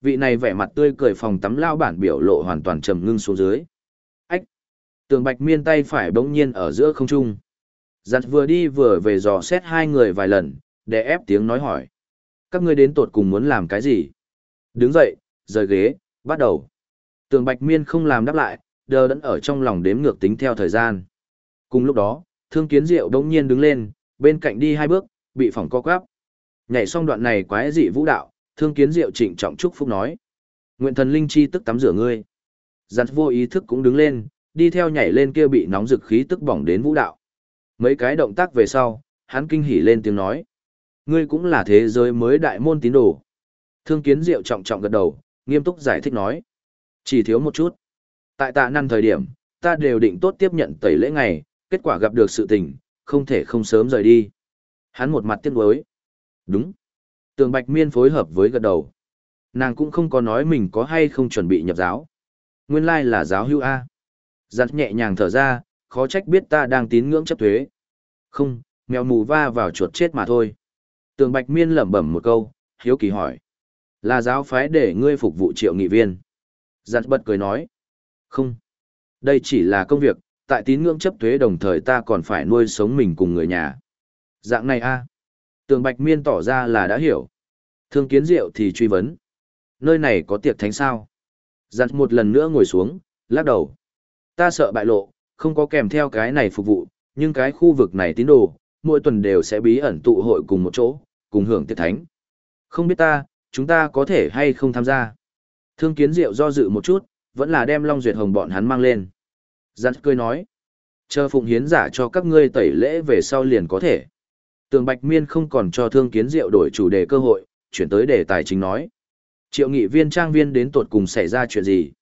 Vị này vẻ mặt tươi cười phòng tắm lao bản biểu lộ hoàn toàn trầm ngưng xuống dưới. Ách! Tường Bạch Miên tay phải bỗng nhiên ở giữa không trung. Giặt vừa đi vừa về dò xét hai người vài lần, để ép tiếng nói hỏi. Các ngươi đến tột cùng muốn làm cái gì? Đứng dậy, rời ghế, bắt đầu. Tường Bạch Miên không làm đáp lại, đờ đẫn ở trong lòng đếm ngược tính theo thời gian. Cùng lúc đó, Thương Kiến Diệu đống nhiên đứng lên, bên cạnh đi hai bước, bị phỏng co quắp. Nhảy xong đoạn này quái dị vũ đạo, Thương Kiến Diệu trịnh trọng chúc phúc nói: "Nguyện thần linh chi tức tắm rửa ngươi." Giặt vô ý thức cũng đứng lên, đi theo nhảy lên kia bị nóng dực khí tức bỏng đến vũ đạo. Mấy cái động tác về sau, hắn kinh hỉ lên tiếng nói: "Ngươi cũng là thế giới mới đại môn tín đồ." Thương Kiến Diệu trọng trọng gật đầu, nghiêm túc giải thích nói: "Chỉ thiếu một chút." Tại tạ năn thời điểm, ta đều định tốt tiếp nhận tẩy lễ ngày, kết quả gặp được sự tình, không thể không sớm rời đi. Hắn một mặt tiếc nuối. Đúng. Tường Bạch Miên phối hợp với gật đầu. Nàng cũng không có nói mình có hay không chuẩn bị nhập giáo. Nguyên lai là giáo hưu A. Giặt nhẹ nhàng thở ra, khó trách biết ta đang tín ngưỡng chấp thuế. Không, mèo mù va vào chuột chết mà thôi. Tường Bạch Miên lẩm bẩm một câu, hiếu kỳ hỏi. Là giáo phái để ngươi phục vụ triệu nghị viên. Giặt bật cười nói. Không. Đây chỉ là công việc, tại tín ngưỡng chấp thuế đồng thời ta còn phải nuôi sống mình cùng người nhà. Dạng này a Tường Bạch Miên tỏ ra là đã hiểu. Thương kiến diệu thì truy vấn. Nơi này có tiệc thánh sao? Giặt một lần nữa ngồi xuống, lắc đầu. Ta sợ bại lộ, không có kèm theo cái này phục vụ, nhưng cái khu vực này tín đồ, mỗi tuần đều sẽ bí ẩn tụ hội cùng một chỗ, cùng hưởng tiệc thánh. Không biết ta, chúng ta có thể hay không tham gia. Thương kiến diệu do dự một chút, vẫn là đem Long Duyệt Hồng bọn hắn mang lên. Giặt cười nói, chờ phụng hiến giả cho các ngươi tẩy lễ về sau liền có thể. Tường Bạch Miên không còn cho Thương Kiến Diệu đổi chủ đề cơ hội, chuyển tới đề tài chính nói. Triệu nghị viên trang viên đến tột cùng xảy ra chuyện gì?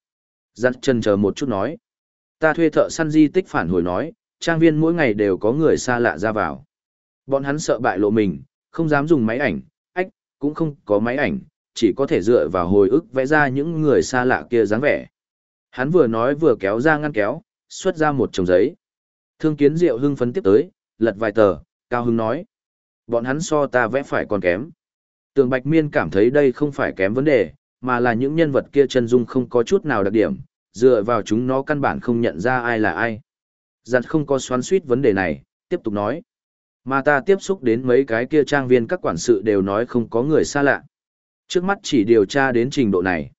Giặt chân chờ một chút nói. Ta thuê thợ săn di tích phản hồi nói, trang viên mỗi ngày đều có người xa lạ ra vào. Bọn hắn sợ bại lộ mình, không dám dùng máy ảnh, ách, cũng không có máy ảnh, chỉ có thể dựa vào hồi ức vẽ ra những người xa lạ kia dáng vẻ. Hắn vừa nói vừa kéo ra ngăn kéo, xuất ra một chồng giấy. Thương kiến diệu hưng phấn tiếp tới, lật vài tờ, cao hưng nói. Bọn hắn so ta vẽ phải còn kém. Tường Bạch Miên cảm thấy đây không phải kém vấn đề, mà là những nhân vật kia chân dung không có chút nào đặc điểm, dựa vào chúng nó căn bản không nhận ra ai là ai. Giặt không có xoắn suýt vấn đề này, tiếp tục nói. Mà ta tiếp xúc đến mấy cái kia trang viên các quản sự đều nói không có người xa lạ. Trước mắt chỉ điều tra đến trình độ này.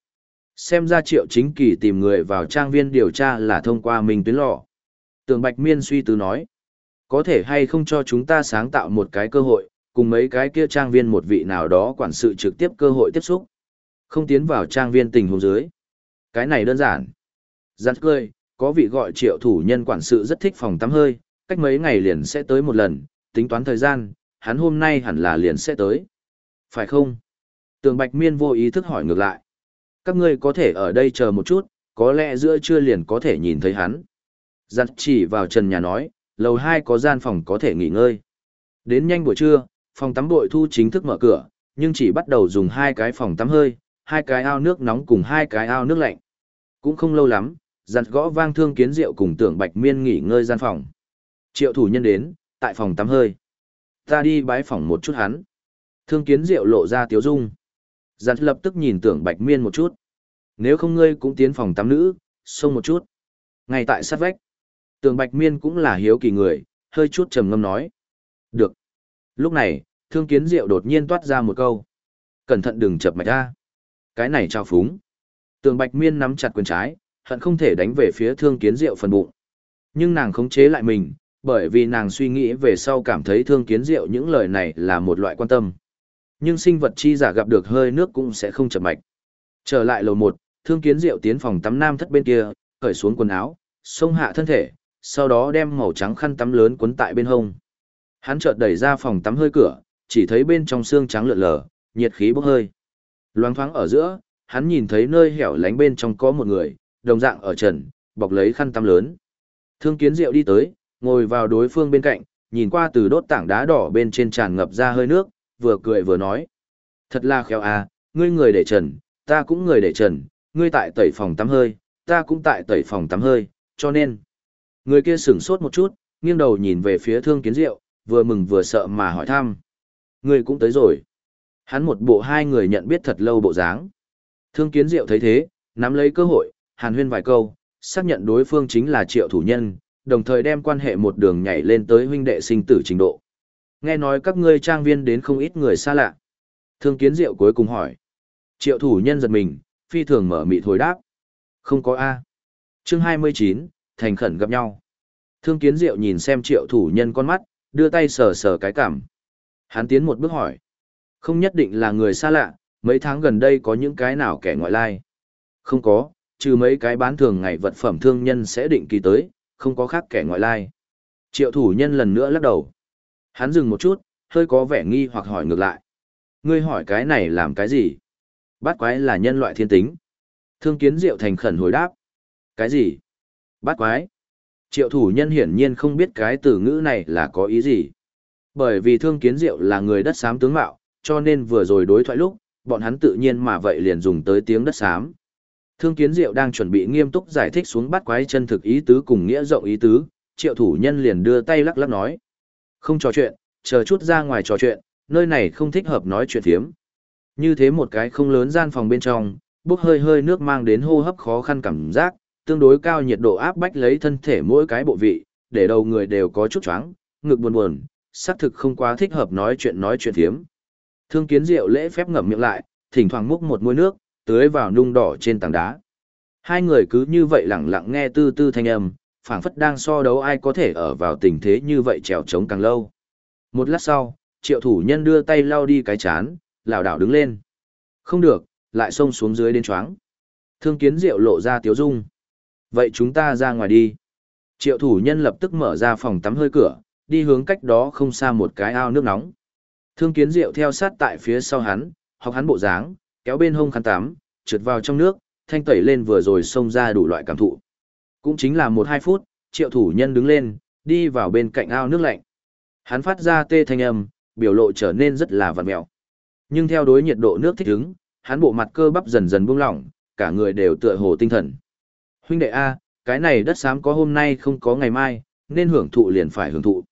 Xem ra triệu chính kỳ tìm người vào trang viên điều tra là thông qua mình tuyến lọ. Tường Bạch Miên suy tư nói. Có thể hay không cho chúng ta sáng tạo một cái cơ hội, cùng mấy cái kia trang viên một vị nào đó quản sự trực tiếp cơ hội tiếp xúc. Không tiến vào trang viên tình huống dưới. Cái này đơn giản. Giặt cười, có vị gọi triệu thủ nhân quản sự rất thích phòng tắm hơi, cách mấy ngày liền sẽ tới một lần, tính toán thời gian, hắn hôm nay hẳn là liền sẽ tới. Phải không? Tường Bạch Miên vô ý thức hỏi ngược lại. Các ngươi có thể ở đây chờ một chút, có lẽ giữa trưa liền có thể nhìn thấy hắn. Giặt chỉ vào trần nhà nói, lầu 2 có gian phòng có thể nghỉ ngơi. Đến nhanh buổi trưa, phòng tắm bội thu chính thức mở cửa, nhưng chỉ bắt đầu dùng hai cái phòng tắm hơi, hai cái ao nước nóng cùng hai cái ao nước lạnh. Cũng không lâu lắm, giặt gõ vang thương kiến rượu cùng tưởng bạch miên nghỉ ngơi gian phòng. Triệu thủ nhân đến, tại phòng tắm hơi. Ta đi bái phòng một chút hắn. Thương kiến rượu lộ ra tiếu dung. Giặt lập tức nhìn tưởng bạch miên một chút. Nếu không ngươi cũng tiến phòng tắm nữ, xông một chút. Ngay tại sát vách. Tường Bạch Miên cũng là hiếu kỳ người, hơi chút trầm ngâm nói. Được. Lúc này, thương kiến diệu đột nhiên toát ra một câu. Cẩn thận đừng chập mạch ra. Cái này trao phúng. Tường Bạch Miên nắm chặt quyền trái, hận không thể đánh về phía thương kiến diệu phần bụng. Nhưng nàng khống chế lại mình, bởi vì nàng suy nghĩ về sau cảm thấy thương kiến diệu những lời này là một loại quan tâm. Nhưng sinh vật chi giả gặp được hơi nước cũng sẽ không chậm mạch. Trở lại lầu một, thương kiến diệu tiến phòng tắm nam thất bên kia, cởi xuống quần áo, xông hạ thân thể, sau đó đem màu trắng khăn tắm lớn cuốn tại bên hông. Hắn chợt đẩy ra phòng tắm hơi cửa, chỉ thấy bên trong xương trắng lượn lờ, nhiệt khí bốc hơi. Loáng thoáng ở giữa, hắn nhìn thấy nơi hẻo lánh bên trong có một người, đồng dạng ở trần, bọc lấy khăn tắm lớn. Thương kiến diệu đi tới, ngồi vào đối phương bên cạnh, nhìn qua từ đốt tảng đá đỏ bên trên tràn ngập ra hơi nước, vừa cười vừa nói. Thật là khéo à, ngươi người để trần, ta cũng người để trần, ngươi tại tẩy phòng tắm hơi, ta cũng tại tẩy phòng tắm hơi, cho nên. Người kia sửng sốt một chút, nghiêng đầu nhìn về phía thương kiến diệu, vừa mừng vừa sợ mà hỏi thăm. Ngươi cũng tới rồi. Hắn một bộ hai người nhận biết thật lâu bộ dáng. Thương kiến diệu thấy thế, nắm lấy cơ hội, hàn huyên vài câu, xác nhận đối phương chính là triệu thủ nhân, đồng thời đem quan hệ một đường nhảy lên tới huynh đệ sinh tử trình độ. Nghe nói các ngươi trang viên đến không ít người xa lạ. Thương kiến diệu cuối cùng hỏi. Triệu thủ nhân giật mình, phi thường mở mị thối đáp. Không có A. chương 29, thành khẩn gặp nhau. Thương kiến diệu nhìn xem triệu thủ nhân con mắt, đưa tay sờ sờ cái cảm. Hắn tiến một bước hỏi. Không nhất định là người xa lạ, mấy tháng gần đây có những cái nào kẻ ngoại lai. Không có, trừ mấy cái bán thường ngày vật phẩm thương nhân sẽ định kỳ tới, không có khác kẻ ngoại lai. Triệu thủ nhân lần nữa lắc đầu. Hắn dừng một chút, hơi có vẻ nghi hoặc hỏi ngược lại. Ngươi hỏi cái này làm cái gì? Bát quái là nhân loại thiên tính. Thương kiến diệu thành khẩn hồi đáp. Cái gì? Bát quái? Triệu thủ nhân hiển nhiên không biết cái từ ngữ này là có ý gì. Bởi vì thương kiến diệu là người đất xám tướng mạo, cho nên vừa rồi đối thoại lúc, bọn hắn tự nhiên mà vậy liền dùng tới tiếng đất xám. Thương kiến diệu đang chuẩn bị nghiêm túc giải thích xuống bắt quái chân thực ý tứ cùng nghĩa rộng ý tứ, triệu thủ nhân liền đưa tay lắc lắc nói. Không trò chuyện, chờ chút ra ngoài trò chuyện, nơi này không thích hợp nói chuyện thiếm. Như thế một cái không lớn gian phòng bên trong, bốc hơi hơi nước mang đến hô hấp khó khăn cảm giác, tương đối cao nhiệt độ áp bách lấy thân thể mỗi cái bộ vị, để đầu người đều có chút choáng, ngực buồn buồn, xác thực không quá thích hợp nói chuyện nói chuyện thiếm. Thương kiến rượu lễ phép ngậm miệng lại, thỉnh thoảng múc một muôi nước, tưới vào nung đỏ trên tảng đá. Hai người cứ như vậy lặng lặng nghe tư tư thanh âm, phảng phất đang so đấu ai có thể ở vào tình thế như vậy trèo trống càng lâu. Một lát sau, triệu thủ nhân đưa tay lau đi cái chán, lảo đảo đứng lên. Không được, lại xông xuống dưới đến choáng. Thương kiến diệu lộ ra tiếu dung. Vậy chúng ta ra ngoài đi. Triệu thủ nhân lập tức mở ra phòng tắm hơi cửa, đi hướng cách đó không xa một cái ao nước nóng. Thương kiến diệu theo sát tại phía sau hắn, học hắn bộ dáng, kéo bên hông khăn tắm, trượt vào trong nước, thanh tẩy lên vừa rồi xông ra đủ loại cảm thụ. Cũng chính là một hai phút, triệu thủ nhân đứng lên, đi vào bên cạnh ao nước lạnh. Hắn phát ra tê thanh âm, biểu lộ trở nên rất là vằn mẹo. Nhưng theo đối nhiệt độ nước thích ứng, hắn bộ mặt cơ bắp dần dần buông lỏng, cả người đều tựa hồ tinh thần. Huynh đệ A, cái này đất xám có hôm nay không có ngày mai, nên hưởng thụ liền phải hưởng thụ.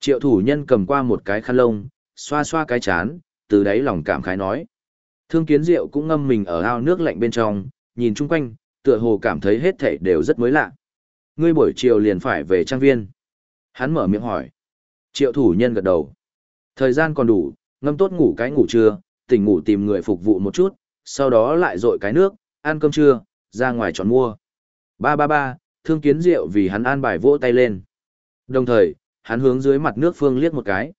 Triệu thủ nhân cầm qua một cái khăn lông, xoa xoa cái chán, từ đáy lòng cảm khái nói. Thương kiến diệu cũng ngâm mình ở ao nước lạnh bên trong, nhìn chung quanh, tựa hồ cảm thấy hết thảy đều rất mới lạ. Ngươi buổi chiều liền phải về trang viên. Hắn mở miệng hỏi. Triệu thủ nhân gật đầu. Thời gian còn đủ, ngâm tốt ngủ cái ngủ trưa, tỉnh ngủ tìm người phục vụ một chút, sau đó lại dội cái nước, ăn cơm trưa, ra ngoài chọn mua. Ba ba ba, thương kiến diệu vì hắn an bài vỗ tay lên. Đồng thời, hắn hướng dưới mặt nước phương liếc một cái.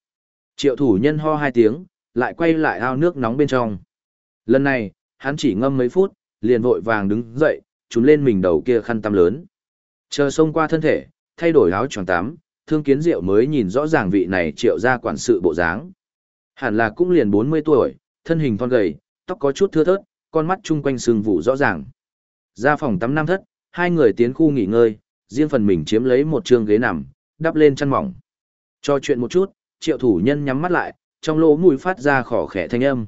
Triệu thủ nhân ho hai tiếng, lại quay lại ao nước nóng bên trong. Lần này, hắn chỉ ngâm mấy phút, liền vội vàng đứng dậy, trúng lên mình đầu kia khăn tăm lớn. Chờ xông qua thân thể, thay đổi áo choàng tắm, thương kiến diệu mới nhìn rõ ràng vị này triệu ra quản sự bộ dáng. Hẳn là cũng liền 40 tuổi, thân hình thon gầy, tóc có chút thưa thớt, con mắt chung quanh sừng vụ rõ ràng. Ra phòng tắm năm thất, hai người tiến khu nghỉ ngơi, riêng phần mình chiếm lấy một trường ghế nằm, đắp lên chăn mỏng. Cho chuyện một chút, triệu thủ nhân nhắm mắt lại, trong lỗ mũi phát ra khỏ khẽ thanh âm.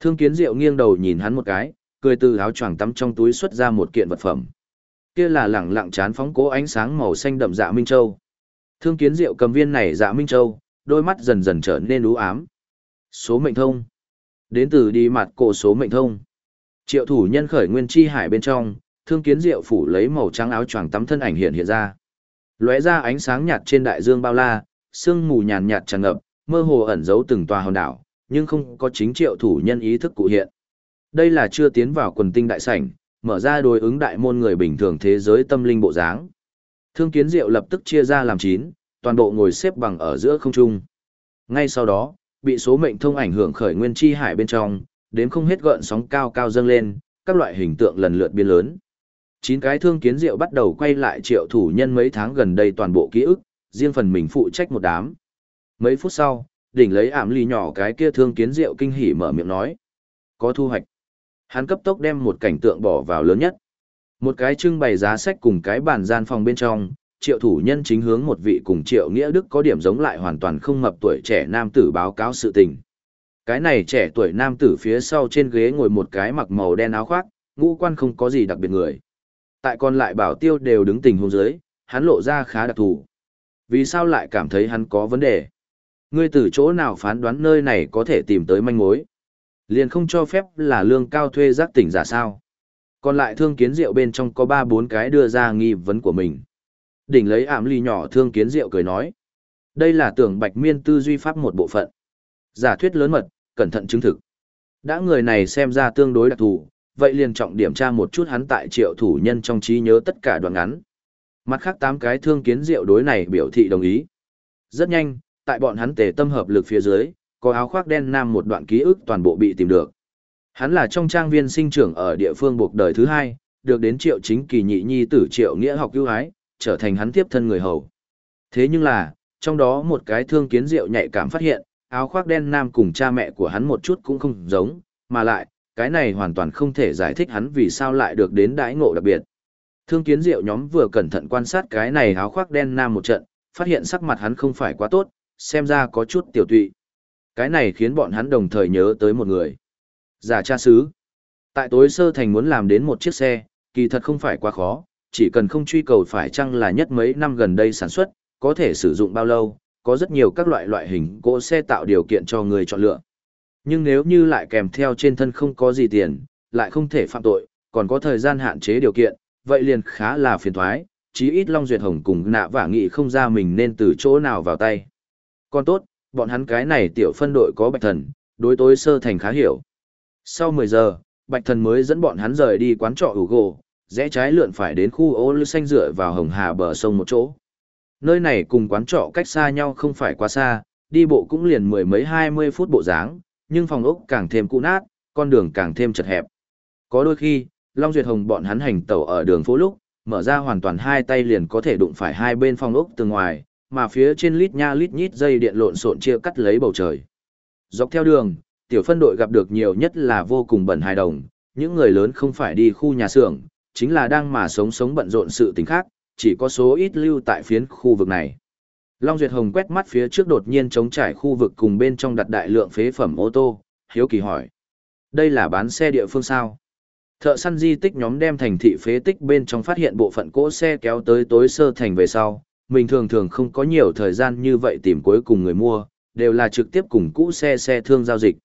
Thương kiến diệu nghiêng đầu nhìn hắn một cái, cười từ áo choàng tắm trong túi xuất ra một kiện vật phẩm. Kia là lẳng lặng chán phóng cố ánh sáng màu xanh đậm dạ minh châu. Thương kiến diệu cầm viên này dạ minh châu, đôi mắt dần dần trở nên u ám. Số mệnh thông. Đến từ đi mặt cổ số mệnh thông. Triệu thủ nhân khởi nguyên chi hải bên trong, thương kiến diệu phủ lấy màu trắng áo choàng tắm thân ảnh hiện hiện ra. Lóe ra ánh sáng nhạt trên đại dương bao la, sương mù nhàn nhạt tràn ngập, mơ hồ ẩn giấu từng tòa hòn đảo, nhưng không có chính triệu thủ nhân ý thức cụ hiện. Đây là chưa tiến vào quần tinh đại sảnh, mở ra đối ứng đại môn người bình thường thế giới tâm linh bộ dáng. Thương kiến diệu lập tức chia ra làm chín, toàn bộ ngồi xếp bằng ở giữa không trung. Ngay sau đó, bị số mệnh thông ảnh hưởng khởi nguyên chi hải bên trong, đến không hết gợn sóng cao cao dâng lên, các loại hình tượng lần lượt biến lớn. Chín cái thương kiến diệu bắt đầu quay lại triệu thủ nhân mấy tháng gần đây toàn bộ ký ức, riêng phần mình phụ trách một đám. Mấy phút sau, đỉnh lấy ảm ly nhỏ cái kia thương kiến diệu kinh hỉ mở miệng nói. Có thu hoạch. Hắn cấp tốc đem một cảnh tượng bỏ vào lớn nhất. Một cái trưng bày giá sách cùng cái bàn gian phòng bên trong, triệu thủ nhân chính hướng một vị cùng triệu nghĩa đức có điểm giống lại hoàn toàn không mập tuổi trẻ nam tử báo cáo sự tình. Cái này trẻ tuổi nam tử phía sau trên ghế ngồi một cái mặc màu đen áo khoác, ngũ quan không có gì đặc biệt người. Tại còn lại bảo tiêu đều đứng tình hôn dưới, hắn lộ ra khá đặc thù. Vì sao lại cảm thấy hắn có vấn đề? Ngươi từ chỗ nào phán đoán nơi này có thể tìm tới manh mối? Liền không cho phép là lương cao thuê giác tỉnh giả sao? Còn lại thương kiến rượu bên trong có ba bốn cái đưa ra nghi vấn của mình. Đỉnh lấy ảm ly nhỏ thương kiến rượu cười nói. Đây là tưởng bạch miên tư duy pháp một bộ phận. Giả thuyết lớn mật, cẩn thận chứng thực. Đã người này xem ra tương đối đặc thù, vậy liền trọng điểm tra một chút hắn tại triệu thủ nhân trong trí nhớ tất cả đoạn ngắn. Mặt khác tám cái thương kiến diệu đối này biểu thị đồng ý. Rất nhanh, tại bọn hắn tề tâm hợp lực phía dưới, có áo khoác đen nam một đoạn ký ức toàn bộ bị tìm được. Hắn là trong trang viên sinh trưởng ở địa phương buộc đời thứ hai, được đến triệu chính kỳ nhị nhi tử triệu nghĩa học ưu ái, trở thành hắn tiếp thân người hầu. Thế nhưng là, trong đó một cái thương kiến diệu nhạy cảm phát hiện, áo khoác đen nam cùng cha mẹ của hắn một chút cũng không giống, mà lại, cái này hoàn toàn không thể giải thích hắn vì sao lại được đến đãi ngộ đặc biệt. Thương kiến diệu nhóm vừa cẩn thận quan sát cái này áo khoác đen nam một trận, phát hiện sắc mặt hắn không phải quá tốt, xem ra có chút tiểu tụy. Cái này khiến bọn hắn đồng thời nhớ tới một người. Giả cha sứ. Tại tối sơ thành muốn làm đến một chiếc xe, kỳ thật không phải quá khó, chỉ cần không truy cầu phải chăng là nhất mấy năm gần đây sản xuất, có thể sử dụng bao lâu, có rất nhiều các loại loại hình cỗ xe tạo điều kiện cho người chọn lựa. Nhưng nếu như lại kèm theo trên thân không có gì tiền, lại không thể phạm tội, còn có thời gian hạn chế điều kiện, vậy liền khá là phiền thoái, chí ít Long Duyệt Hồng cùng nạ vả nghị không ra mình nên từ chỗ nào vào tay. Còn tốt, bọn hắn cái này tiểu phân đội có bạch thần, đối tối sơ thành khá hiểu. Sau 10 giờ, bạch thần mới dẫn bọn hắn rời đi quán trọ ủ gỗ, rẽ trái lượn phải đến khu ô lưu xanh dựa vào hồng hà bờ sông một chỗ. Nơi này cùng quán trọ cách xa nhau không phải quá xa, đi bộ cũng liền mười mấy hai mươi phút bộ dáng, nhưng phòng ốc càng thêm cũ nát, con đường càng thêm chật hẹp. Có đôi khi, Long Duyệt Hồng bọn hắn hành tẩu ở đường phố lúc, mở ra hoàn toàn hai tay liền có thể đụng phải hai bên phòng ốc từ ngoài, mà phía trên lít nha lít nhít dây điện lộn xộn chia cắt lấy bầu trời. Dọc theo đường, tiểu phân đội gặp được nhiều nhất là vô cùng bẩn hài đồng, những người lớn không phải đi khu nhà xưởng, chính là đang mà sống sống bận rộn sự tình khác, chỉ có số ít lưu tại phiến khu vực này. Long Duyệt Hồng quét mắt phía trước đột nhiên trống trải khu vực cùng bên trong đặt đại lượng phế phẩm ô tô, hiếu kỳ hỏi. Đây là bán xe địa phương sao? Thợ săn di tích nhóm đem thành thị phế tích bên trong phát hiện bộ phận cỗ xe kéo tới tối sơ thành về sau, mình thường thường không có nhiều thời gian như vậy tìm cuối cùng người mua, đều là trực tiếp cùng cũ xe xe thương giao dịch.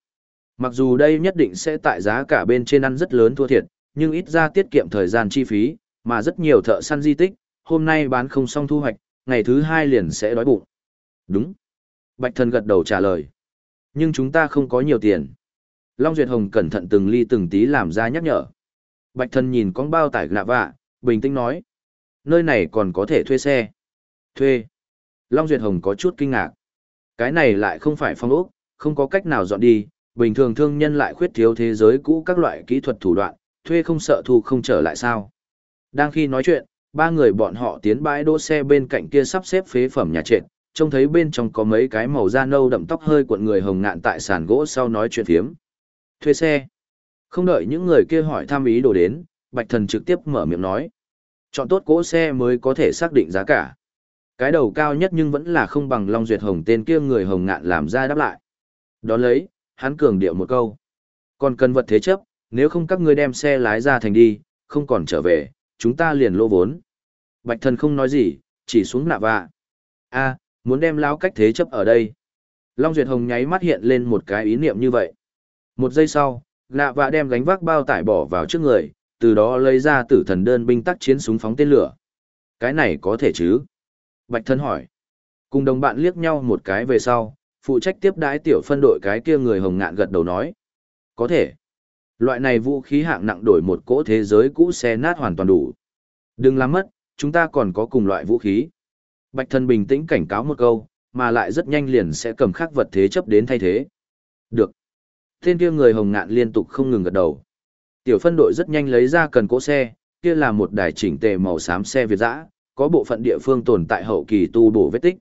Mặc dù đây nhất định sẽ tại giá cả bên trên ăn rất lớn thua thiệt, nhưng ít ra tiết kiệm thời gian chi phí, mà rất nhiều thợ săn di tích, hôm nay bán không xong thu hoạch, ngày thứ hai liền sẽ đói bụng. Đúng. Bạch thần gật đầu trả lời. Nhưng chúng ta không có nhiều tiền. Long Duyệt Hồng cẩn thận từng ly từng tí làm ra nhắc nhở. Bạch thần nhìn con bao tải lạ vạ, bình tĩnh nói. Nơi này còn có thể thuê xe. Thuê. Long Duyệt Hồng có chút kinh ngạc. Cái này lại không phải phong ốc, không có cách nào dọn đi, bình thường thương nhân lại khuyết thiếu thế giới cũ các loại kỹ thuật thủ đoạn, thuê không sợ thu không trở lại sao. Đang khi nói chuyện, ba người bọn họ tiến bãi đỗ xe bên cạnh kia sắp xếp phế phẩm nhà trệt, trông thấy bên trong có mấy cái màu da nâu đậm tóc hơi cuộn người hồng ngạn tại sàn gỗ sau nói chuyện phiếm. Thuê xe. Không đợi những người kia hỏi thăm ý đồ đến, Bạch Thần trực tiếp mở miệng nói. Chọn tốt cỗ xe mới có thể xác định giá cả. Cái đầu cao nhất nhưng vẫn là không bằng Long Duyệt Hồng tên kia người hồng ngạn làm ra đáp lại. Đón lấy, hắn cường điệu một câu. Còn cần vật thế chấp, nếu không các ngươi đem xe lái ra thành đi, không còn trở về, chúng ta liền lô vốn. Bạch thần không nói gì, chỉ xuống nạ vạ. a muốn đem lao cách thế chấp ở đây. Long Duyệt Hồng nháy mắt hiện lên một cái ý niệm như vậy. Một giây sau, nạ vạ đem gánh vác bao tải bỏ vào trước người, từ đó lấy ra tử thần đơn binh tắc chiến súng phóng tên lửa. Cái này có thể chứ? Bạch thần hỏi. Cùng đồng bạn liếc nhau một cái về sau, phụ trách tiếp đãi tiểu phân đội cái kia người hồng ngạn gật đầu nói. Có thể. Loại này vũ khí hạng nặng đổi một cỗ thế giới cũ xe nát hoàn toàn đủ. Đừng làm mất, chúng ta còn có cùng loại vũ khí. Bạch thần bình tĩnh cảnh cáo một câu, mà lại rất nhanh liền sẽ cầm khắc vật thế chấp đến thay thế. Được. Tên kia người hồng ngạn liên tục không ngừng gật đầu. Tiểu phân đội rất nhanh lấy ra cần cỗ xe, kia là một đài chỉnh tề màu xám xe Việt dã, có bộ phận địa phương tồn tại hậu kỳ tu bổ vết tích.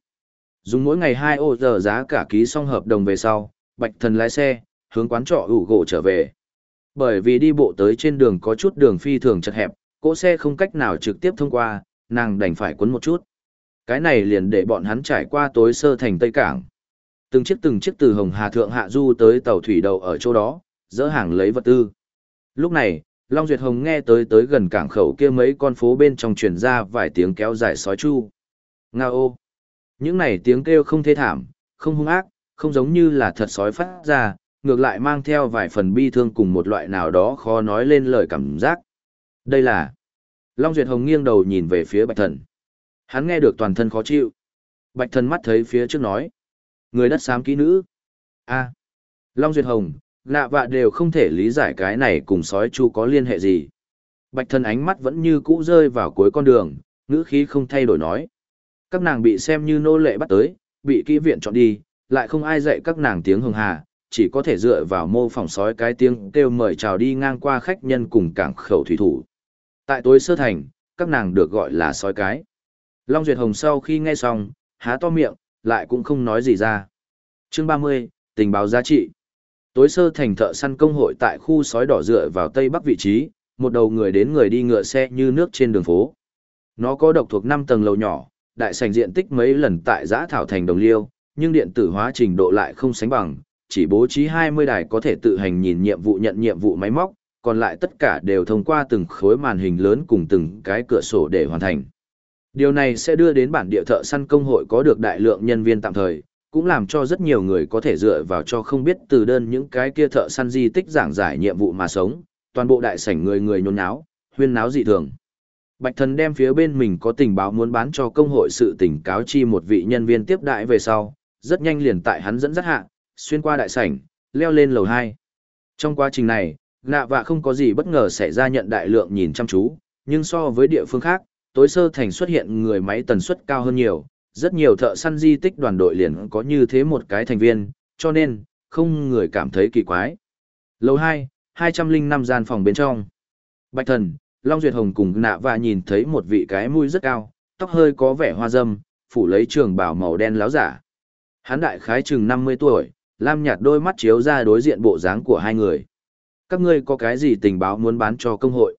Dùng mỗi ngày 2 ô giờ giá cả ký xong hợp đồng về sau, Bạch Thần lái xe, hướng quán trọ ủ gỗ trở về. Bởi vì đi bộ tới trên đường có chút đường phi thường chật hẹp, cỗ xe không cách nào trực tiếp thông qua, nàng đành phải quấn một chút. Cái này liền để bọn hắn trải qua tối sơ thành Tây Cảng. Từng chiếc từng chiếc từ Hồng Hà Thượng Hạ Du tới tàu thủy đầu ở chỗ đó, dỡ hàng lấy vật tư. Lúc này, Long Duyệt Hồng nghe tới tới gần cảng khẩu kia mấy con phố bên trong truyền ra vài tiếng kéo dài sói chu. Nga ô! Những này tiếng kêu không thê thảm, không hung ác, không giống như là thật sói phát ra, ngược lại mang theo vài phần bi thương cùng một loại nào đó khó nói lên lời cảm giác. Đây là... Long Duyệt Hồng nghiêng đầu nhìn về phía Bạch Thần. Hắn nghe được toàn thân khó chịu. Bạch Thần mắt thấy phía trước nói. Người đất xám kỹ nữ. a Long Duyệt Hồng, nạ vạ đều không thể lý giải cái này cùng sói chu có liên hệ gì. Bạch thân ánh mắt vẫn như cũ rơi vào cuối con đường, ngữ khí không thay đổi nói. Các nàng bị xem như nô lệ bắt tới, bị kỹ viện chọn đi, lại không ai dạy các nàng tiếng hồng hà, chỉ có thể dựa vào mô phỏng sói cái tiếng kêu mời chào đi ngang qua khách nhân cùng cảng khẩu thủy thủ. Tại tối sơ thành, các nàng được gọi là sói cái. Long Duyệt Hồng sau khi nghe xong, há to miệng, lại cũng không nói gì ra. Chương 30, tình báo giá trị. Tối sơ thành thợ săn công hội tại khu sói đỏ dựa vào tây bắc vị trí, một đầu người đến người đi ngựa xe như nước trên đường phố. Nó có độc thuộc năm tầng lầu nhỏ, đại sảnh diện tích mấy lần tại giã thảo thành đồng liêu, nhưng điện tử hóa trình độ lại không sánh bằng, chỉ bố trí 20 đài có thể tự hành nhìn nhiệm vụ nhận nhiệm vụ máy móc, còn lại tất cả đều thông qua từng khối màn hình lớn cùng từng cái cửa sổ để hoàn thành. Điều này sẽ đưa đến bản địa thợ săn công hội có được đại lượng nhân viên tạm thời, cũng làm cho rất nhiều người có thể dựa vào cho không biết từ đơn những cái kia thợ săn di tích giảng giải nhiệm vụ mà sống, toàn bộ đại sảnh người người nhốn náo, huyên náo dị thường. Bạch thần đem phía bên mình có tình báo muốn bán cho công hội sự tình cáo chi một vị nhân viên tiếp đại về sau, rất nhanh liền tại hắn dẫn dắt hạ, xuyên qua đại sảnh, leo lên lầu 2. Trong quá trình này, nạ vạ không có gì bất ngờ xảy ra nhận đại lượng nhìn chăm chú, nhưng so với địa phương khác, tối sơ thành xuất hiện người máy tần suất cao hơn nhiều, rất nhiều thợ săn di tích đoàn đội liền có như thế một cái thành viên, cho nên, không người cảm thấy kỳ quái. Lầu 2, 205 gian phòng bên trong. Bạch thần, Long Duyệt Hồng cùng nạ và nhìn thấy một vị cái mũi rất cao, tóc hơi có vẻ hoa dâm, phủ lấy trường bào màu đen láo giả. Hán đại khái chừng 50 tuổi, lam nhạt đôi mắt chiếu ra đối diện bộ dáng của hai người. Các ngươi có cái gì tình báo muốn bán cho công hội?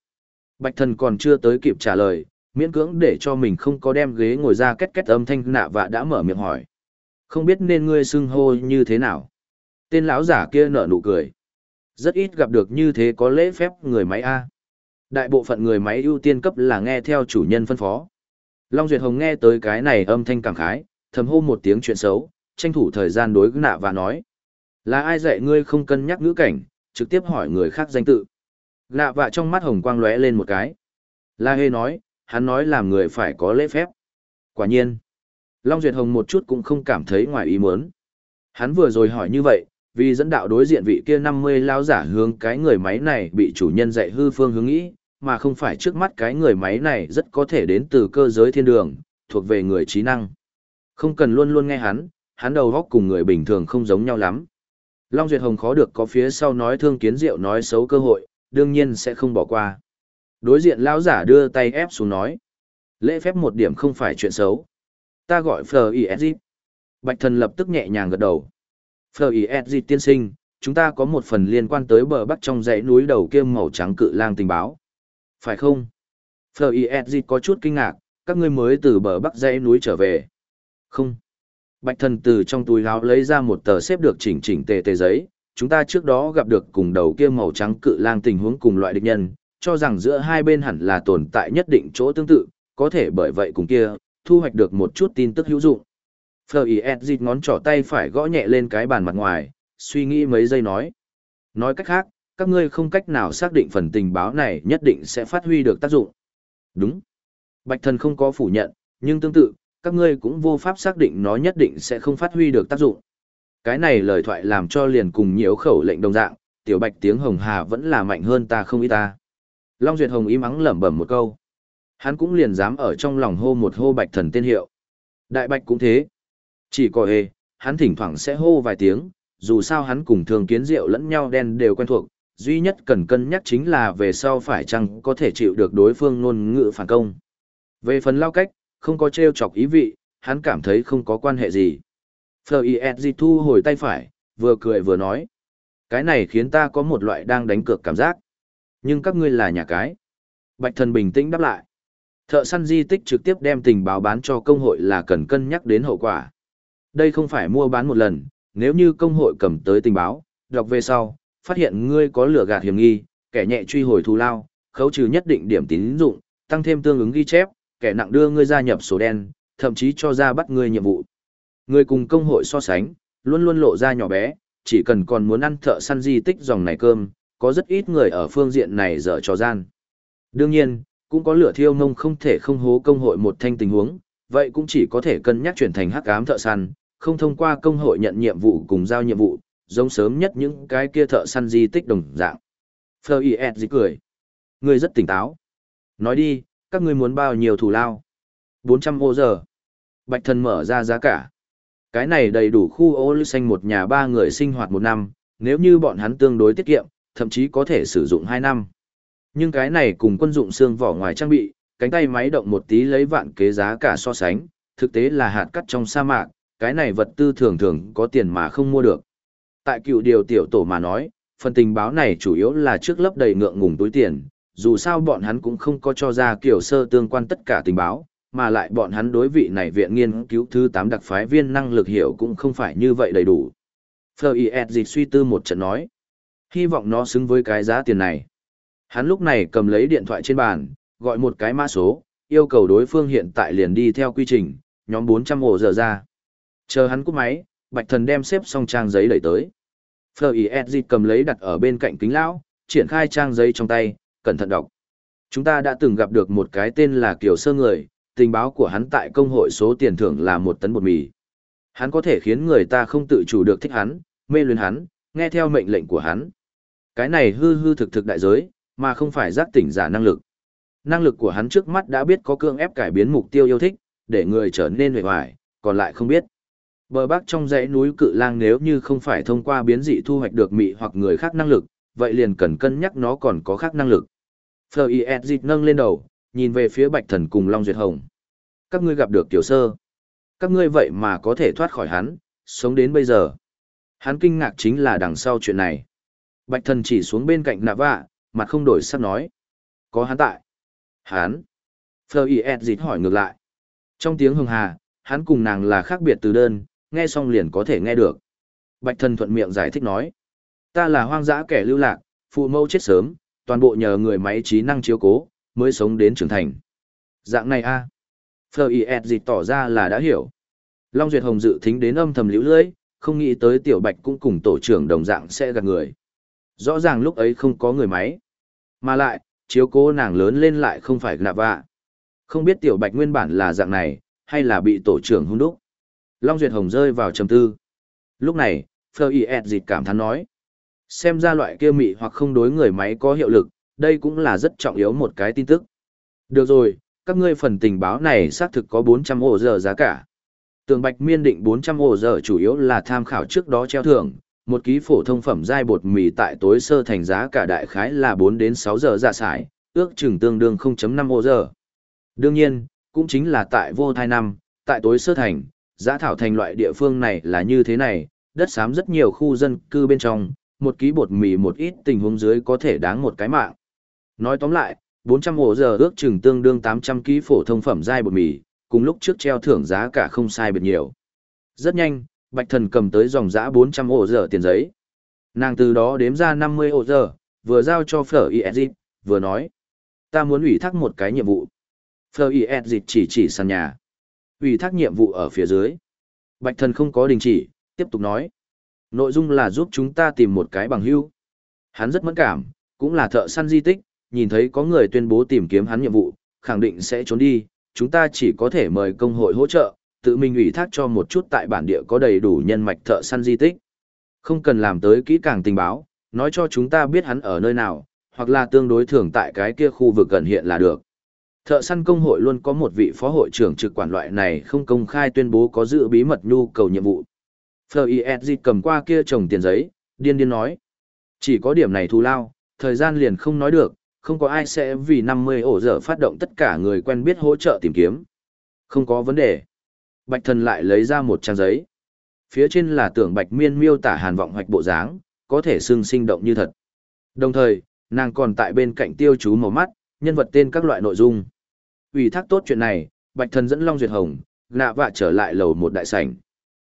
Bạch thần còn chưa tới kịp trả lời, miễn cưỡng để cho mình không có đem ghế ngồi ra két két âm thanh nạ và đã mở miệng hỏi. Không biết nên ngươi xưng hô như thế nào? Tên lão giả kia nở nụ cười. Rất ít gặp được như thế có lễ phép người máy A. Đại bộ phận người máy ưu tiên cấp là nghe theo chủ nhân phân phó. Long Duyệt Hồng nghe tới cái này âm thanh cảm khái, thầm hô một tiếng chuyện xấu, tranh thủ thời gian đối nạ và nói. Là ai dạy ngươi không cân nhắc ngữ cảnh, trực tiếp hỏi người khác danh tự. Nạ vạ trong mắt hồng quang lóe lên một cái. La Hê nói, hắn nói làm người phải có lễ phép. Quả nhiên. Long Duyệt Hồng một chút cũng không cảm thấy ngoài ý muốn. Hắn vừa rồi hỏi như vậy, vì dẫn đạo đối diện vị kia 50 lao giả hướng cái người máy này bị chủ nhân dạy hư phương hướng ý, mà không phải trước mắt cái người máy này rất có thể đến từ cơ giới thiên đường, thuộc về người trí năng. Không cần luôn luôn nghe hắn, hắn đầu góc cùng người bình thường không giống nhau lắm. Long Duyệt Hồng khó được có phía sau nói thương kiến diệu nói xấu cơ hội, đương nhiên sẽ không bỏ qua. Đối diện lão giả đưa tay ép xuống nói. Lễ phép một điểm không phải chuyện xấu. Ta gọi Fleur ISG. Bạch thần lập tức nhẹ nhàng gật đầu. Fleur ISG tiên sinh, chúng ta có một phần liên quan tới bờ bắc trong dãy núi đầu kia màu trắng cự lang tình báo. Phải không? Fleur ISG có chút kinh ngạc, các ngươi mới từ bờ bắc dãy núi trở về. Không. Bạch thần từ trong túi áo lấy ra một tờ xếp được chỉnh chỉnh tề tề giấy, chúng ta trước đó gặp được cùng đầu kia màu trắng cự lang tình huống cùng loại địch nhân, cho rằng giữa hai bên hẳn là tồn tại nhất định chỗ tương tự, có thể bởi vậy cùng kia, thu hoạch được một chút tin tức hữu dụng. Fleur Y ngón trỏ tay phải gõ nhẹ lên cái bàn mặt ngoài, suy nghĩ mấy giây nói. Nói cách khác, các ngươi không cách nào xác định phần tình báo này nhất định sẽ phát huy được tác dụng. Đúng. Bạch thần không có phủ nhận, nhưng tương tự, các ngươi cũng vô pháp xác định nó nhất định sẽ không phát huy được tác dụng. Cái này lời thoại làm cho liền cùng nhiễu khẩu lệnh đồng dạng, tiểu bạch tiếng hồng hà vẫn là mạnh hơn ta không ít ta. Long Duyệt Hồng im ắng lẩm bẩm một câu. Hắn cũng liền dám ở trong lòng hô một hô bạch thần tên hiệu. Đại bạch cũng thế. Chỉ có hề, hắn thỉnh thoảng sẽ hô vài tiếng, dù sao hắn cùng thường kiến rượu lẫn nhau đen đều quen thuộc, duy nhất cần cân nhắc chính là về sau phải chăng có thể chịu được đối phương ngôn ngữ phản công. Về phần lao cách, không có treo chọc ý vị, hắn cảm thấy không có quan hệ gì. F.I.S.G. thu hồi tay phải, vừa cười vừa nói. Cái này khiến ta có một loại đang đánh cược cảm giác. Nhưng các ngươi là nhà cái. Bạch thần bình tĩnh đáp lại. Thợ săn di tích trực tiếp đem tình báo bán cho công hội là cần cân nhắc đến hậu quả. Đây không phải mua bán một lần, nếu như công hội cầm tới tình báo, đọc về sau, phát hiện ngươi có lửa gạt hiểm nghi, kẻ nhẹ truy hồi thù lao, khấu trừ nhất định điểm tín dụng, tăng thêm tương ứng ghi chép, kẻ nặng đưa ngươi gia nhập số đen, thậm chí cho ra bắt ngươi nhiệm vụ. Ngươi cùng công hội so sánh, luôn luôn lộ ra nhỏ bé, chỉ cần còn muốn ăn thợ săn di tích dòng này cơm, có rất ít người ở phương diện này dở trò gian. Đương nhiên, cũng có lửa thiêu ngông không thể không hố công hội một thanh tình huống, vậy cũng chỉ có thể cân nhắc chuyển thành hắc ám thợ săn, không thông qua công hội nhận nhiệm vụ cùng giao nhiệm vụ, giống sớm nhất những cái kia thợ săn di tích đồng dạng. Fleur Y.S. dịch cười. Người rất tỉnh táo. Nói đi, các ngươi muốn bao nhiêu thù lao? 400 ô giờ. Bạch thần mở ra giá cả. Cái này đầy đủ khu ô lưu xanh một nhà ba người sinh hoạt một năm, nếu như bọn hắn tương đối tiết kiệm, thậm chí có thể sử dụng 2 năm. Nhưng cái này cùng quân dụng xương vỏ ngoài trang bị, cánh tay máy động một tí lấy vạn kế giá cả so sánh, thực tế là hạt cắt trong sa mạc, cái này vật tư thường thường có tiền mà không mua được. Tại cựu điều tiểu tổ mà nói, phần tình báo này chủ yếu là trước lấp đầy ngượng ngùng túi tiền, dù sao bọn hắn cũng không có cho ra kiểu sơ tương quan tất cả tình báo, mà lại bọn hắn đối vị này viện nghiên cứu thứ 8 đặc phái viên năng lực hiểu cũng không phải như vậy đầy đủ. Fleur dịch suy tư một trận nói. Hy vọng nó xứng với cái giá tiền này. Hắn lúc này cầm lấy điện thoại trên bàn, gọi một cái mã số, yêu cầu đối phương hiện tại liền đi theo quy trình, nhóm 400 ổ giờ ra. Chờ hắn cúp máy, Bạch Thần đem xếp xong trang giấy đẩy tới. Fleur cầm lấy đặt ở bên cạnh kính lão, triển khai trang giấy trong tay, cẩn thận đọc. Chúng ta đã từng gặp được một cái tên là Kiều Sơ người, tình báo của hắn tại công hội số tiền thưởng là một tấn bột mì. Hắn có thể khiến người ta không tự chủ được thích hắn, mê luyến hắn, nghe theo mệnh lệnh của hắn. Cái này hư hư thực thực đại giới, mà không phải giác tỉnh giả năng lực. Năng lực của hắn trước mắt đã biết có cương ép cải biến mục tiêu yêu thích, để người trở nên huệ hoài, còn lại không biết. Bờ bắc trong dãy núi cự lang nếu như không phải thông qua biến dị thu hoạch được mị hoặc người khác năng lực, vậy liền cần cân nhắc nó còn có khác năng lực. Phờ y dịch nâng lên đầu, nhìn về phía bạch thần cùng Long Duyệt Hồng. Các ngươi gặp được tiểu sơ. Các ngươi vậy mà có thể thoát khỏi hắn, sống đến bây giờ. Hắn kinh ngạc chính là đằng sau chuyện này. Bạch thần chỉ xuống bên cạnh nạ vạ, mặt không đổi sắc nói. Có hắn tại. Hắn. Phờ y dịch hỏi ngược lại. Trong tiếng hưng hà, hắn cùng nàng là khác biệt từ đơn, nghe xong liền có thể nghe được. Bạch thần thuận miệng giải thích nói. Ta là hoang dã kẻ lưu lạc, phụ mẫu chết sớm, toàn bộ nhờ người máy trí năng chiếu cố, mới sống đến trưởng thành. Dạng này a à. Phờ y dịch tỏ ra là đã hiểu. Long Duyệt Hồng dự thính đến âm thầm liễu lưỡi, không nghĩ tới tiểu bạch cũng cùng tổ trưởng đồng dạng sẽ gạt người. Rõ ràng lúc ấy không có người máy. Mà lại, chiếu cố nàng lớn lên lại không phải nạp vạ. Không biết tiểu bạch nguyên bản là dạng này, hay là bị tổ trưởng hung đúc. Long Duyệt Hồng rơi vào trầm tư. Lúc này, Phơ Y ẹt dịch cảm thán nói. Xem ra loại kia mị hoặc không đối người máy có hiệu lực, đây cũng là rất trọng yếu một cái tin tức. Được rồi, các ngươi phần tình báo này xác thực có 400 ổ giờ giá cả. Tường Bạch miên định 400 ổ giờ chủ yếu là tham khảo trước đó treo thưởng, một ký phổ thông phẩm dai bột mì tại tối sơ thành giá cả đại khái là 4 đến 6 giờ dạ sải, ước chừng tương đương 0.5 ổ giờ. Đương nhiên, cũng chính là tại vô thai năm, tại tối sơ thành, giá thảo thành loại địa phương này là như thế này, đất xám rất nhiều khu dân cư bên trong, một ký bột mì một ít tình huống dưới có thể đáng một cái mạng. Nói tóm lại, 400 ổ giờ ước chừng tương đương 800 ký phổ thông phẩm dai bột mì, cùng lúc trước treo thưởng giá cả không sai biệt nhiều. Rất nhanh, Bạch Thần cầm tới dòng giã 400 ổ giờ tiền giấy. Nàng từ đó đếm ra 50 ổ giờ, vừa giao cho Phở ISIT, vừa nói. Ta muốn ủy thác một cái nhiệm vụ. Phở ISIT chỉ chỉ sàn nhà. Ủy thác nhiệm vụ ở phía dưới. Bạch Thần không có đình chỉ, tiếp tục nói. Nội dung là giúp chúng ta tìm một cái bằng hữu. Hắn rất mẫn cảm, cũng là thợ săn di tích, nhìn thấy có người tuyên bố tìm kiếm hắn nhiệm vụ, khẳng định sẽ trốn đi, chúng ta chỉ có thể mời công hội hỗ trợ, tự mình ủy thác cho một chút tại bản địa có đầy đủ nhân mạch thợ săn di tích. Không cần làm tới kỹ càng tình báo, nói cho chúng ta biết hắn ở nơi nào, hoặc là tương đối thường tại cái kia khu vực gần hiện là được. Thợ săn công hội luôn có một vị phó hội trưởng trực quản loại này không công khai tuyên bố có giữ bí mật nhu cầu nhiệm vụ. F.I.S.G. cầm qua kia trồng tiền giấy, điên điên nói. Chỉ có điểm này thù lao, thời gian liền không nói được, không có ai sẽ vì 50 ổ dở phát động tất cả người quen biết hỗ trợ tìm kiếm. Không có vấn đề. Bạch thần lại lấy ra một trang giấy. Phía trên là tưởng bạch miên miêu tả hàn vọng hoạch bộ dáng, có thể xưng sinh động như thật. Đồng thời, nàng còn tại bên cạnh tiêu chú màu mắt, nhân vật tên các loại nội dung. Ủy thác tốt chuyện này, bạch thần dẫn Long Duyệt Hồng, nạ vạ trở lại lầu một đại sảnh.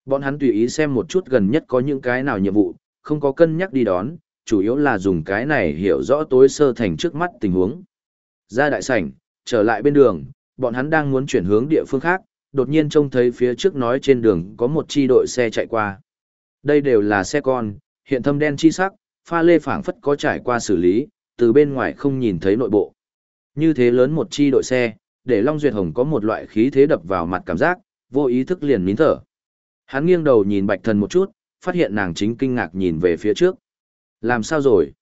Bọn hắn tùy ý xem một chút gần nhất có những cái nào nhiệm vụ, không có cân nhắc đi đón, chủ yếu là dùng cái này hiểu rõ tối sơ thành trước mắt tình huống. Ra đại sảnh, trở lại bên đường, bọn hắn đang muốn chuyển hướng địa phương khác, đột nhiên trông thấy phía trước nói trên đường có một chi đội xe chạy qua. Đây đều là xe con, hiện thâm đen chi sắc, pha lê phảng phất có trải qua xử lý, từ bên ngoài không nhìn thấy nội bộ. Như thế lớn một chi đội xe, để Long Duyệt Hồng có một loại khí thế đập vào mặt cảm giác, vô ý thức liền nín thở. Hắn nghiêng đầu nhìn Bạch Thần một chút, phát hiện nàng chính kinh ngạc nhìn về phía trước. Làm sao rồi?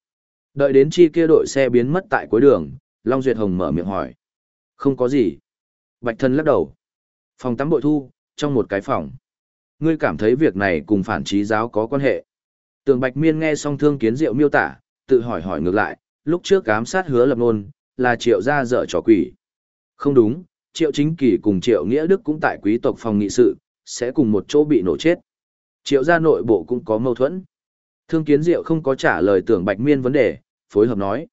Đợi đến chi kia đội xe biến mất tại cuối đường, Long Duyệt Hồng mở miệng hỏi. Không có gì. Bạch Thần lắc đầu. Phòng tắm bội thu, trong một cái phòng. Ngươi cảm thấy việc này cùng phản trí giáo có quan hệ. Tường Bạch Miên nghe xong thương kiến diệu miêu tả, tự hỏi hỏi ngược lại, lúc trước ám sát hứa lập nôn, là triệu gia dở trò quỷ. Không đúng, triệu chính kỳ cùng triệu nghĩa đức cũng tại quý tộc phòng nghị sự, sẽ cùng một chỗ bị nổ chết. Triệu gia nội bộ cũng có mâu thuẫn. Thương kiến diệu không có trả lời tưởng bạch miên vấn đề, phối hợp nói.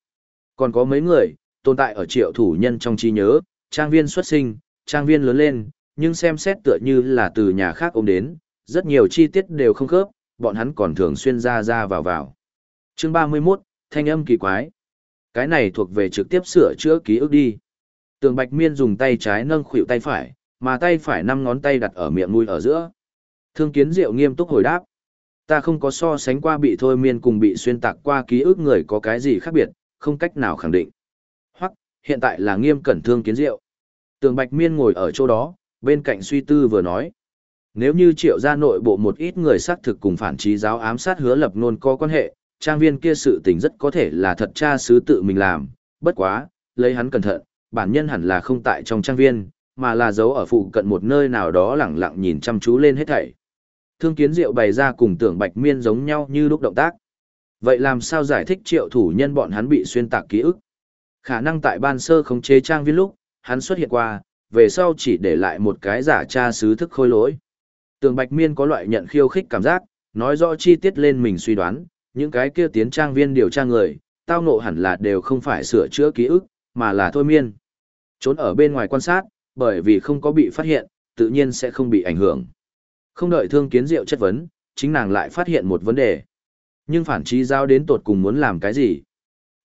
Còn có mấy người, tồn tại ở triệu thủ nhân trong trí nhớ, trang viên xuất sinh, trang viên lớn lên, nhưng xem xét tựa như là từ nhà khác ôm đến, rất nhiều chi tiết đều không khớp, bọn hắn còn thường xuyên ra ra vào vào. Chương 31, thanh âm kỳ quái. Cái này thuộc về trực tiếp sửa chữa ký ức đi. Tường Bạch Miên dùng tay trái nâng khuỷu tay phải, mà tay phải năm ngón tay đặt ở miệng mũi ở giữa. Thương Kiến Diệu nghiêm túc hồi đáp. Ta không có so sánh qua bị thôi miên cùng bị xuyên tạc qua ký ức người có cái gì khác biệt, không cách nào khẳng định. Hoặc, hiện tại là nghiêm cẩn Thương Kiến Diệu. Tường Bạch Miên ngồi ở chỗ đó, bên cạnh suy tư vừa nói. Nếu như triệu gia nội bộ một ít người xác thực cùng phản trí giáo ám sát hứa lập nôn có quan hệ, trang viên kia sự tình rất có thể là thật cha sứ tự mình làm, bất quá, lấy hắn cẩn thận, bản nhân hẳn là không tại trong trang viên, mà là giấu ở phụ cận một nơi nào đó lẳng lặng nhìn chăm chú lên hết thảy. Thương kiến diệu bày ra cùng tưởng bạch miên giống nhau như lúc động tác. Vậy làm sao giải thích triệu thủ nhân bọn hắn bị xuyên tạc ký ức? Khả năng tại ban sơ khống chế trang viên lúc, hắn xuất hiện qua, về sau chỉ để lại một cái giả cha sứ thức khôi lỗi. Tường Bạch Miên có loại nhận khiêu khích cảm giác, nói rõ chi tiết lên mình suy đoán, những cái kia tiến trang viên điều tra người, tao nộ hẳn là đều không phải sửa chữa ký ức, mà là thôi miên. Trốn ở bên ngoài quan sát, bởi vì không có bị phát hiện, tự nhiên sẽ không bị ảnh hưởng. Không đợi thương kiến diệu chất vấn, chính nàng lại phát hiện một vấn đề. Nhưng phản trí giao đến tột cùng muốn làm cái gì?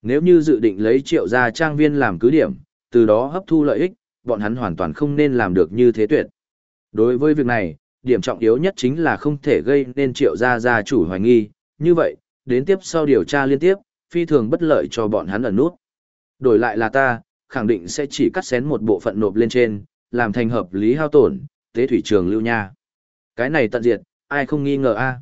Nếu như dự định lấy triệu gia trang viên làm cứ điểm, từ đó hấp thu lợi ích, bọn hắn hoàn toàn không nên làm được như thế tuyệt. Đối với việc này, điểm trọng yếu nhất chính là không thể gây nên triệu gia gia chủ hoài nghi, như vậy, đến tiếp sau điều tra liên tiếp, phi thường bất lợi cho bọn hắn ẩn nút. Đổi lại là ta, khẳng định sẽ chỉ cắt xén một bộ phận nộp lên trên, làm thành hợp lý hao tổn, tế thủy trường lưu nha. Cái này tận diệt, ai không nghi ngờ a?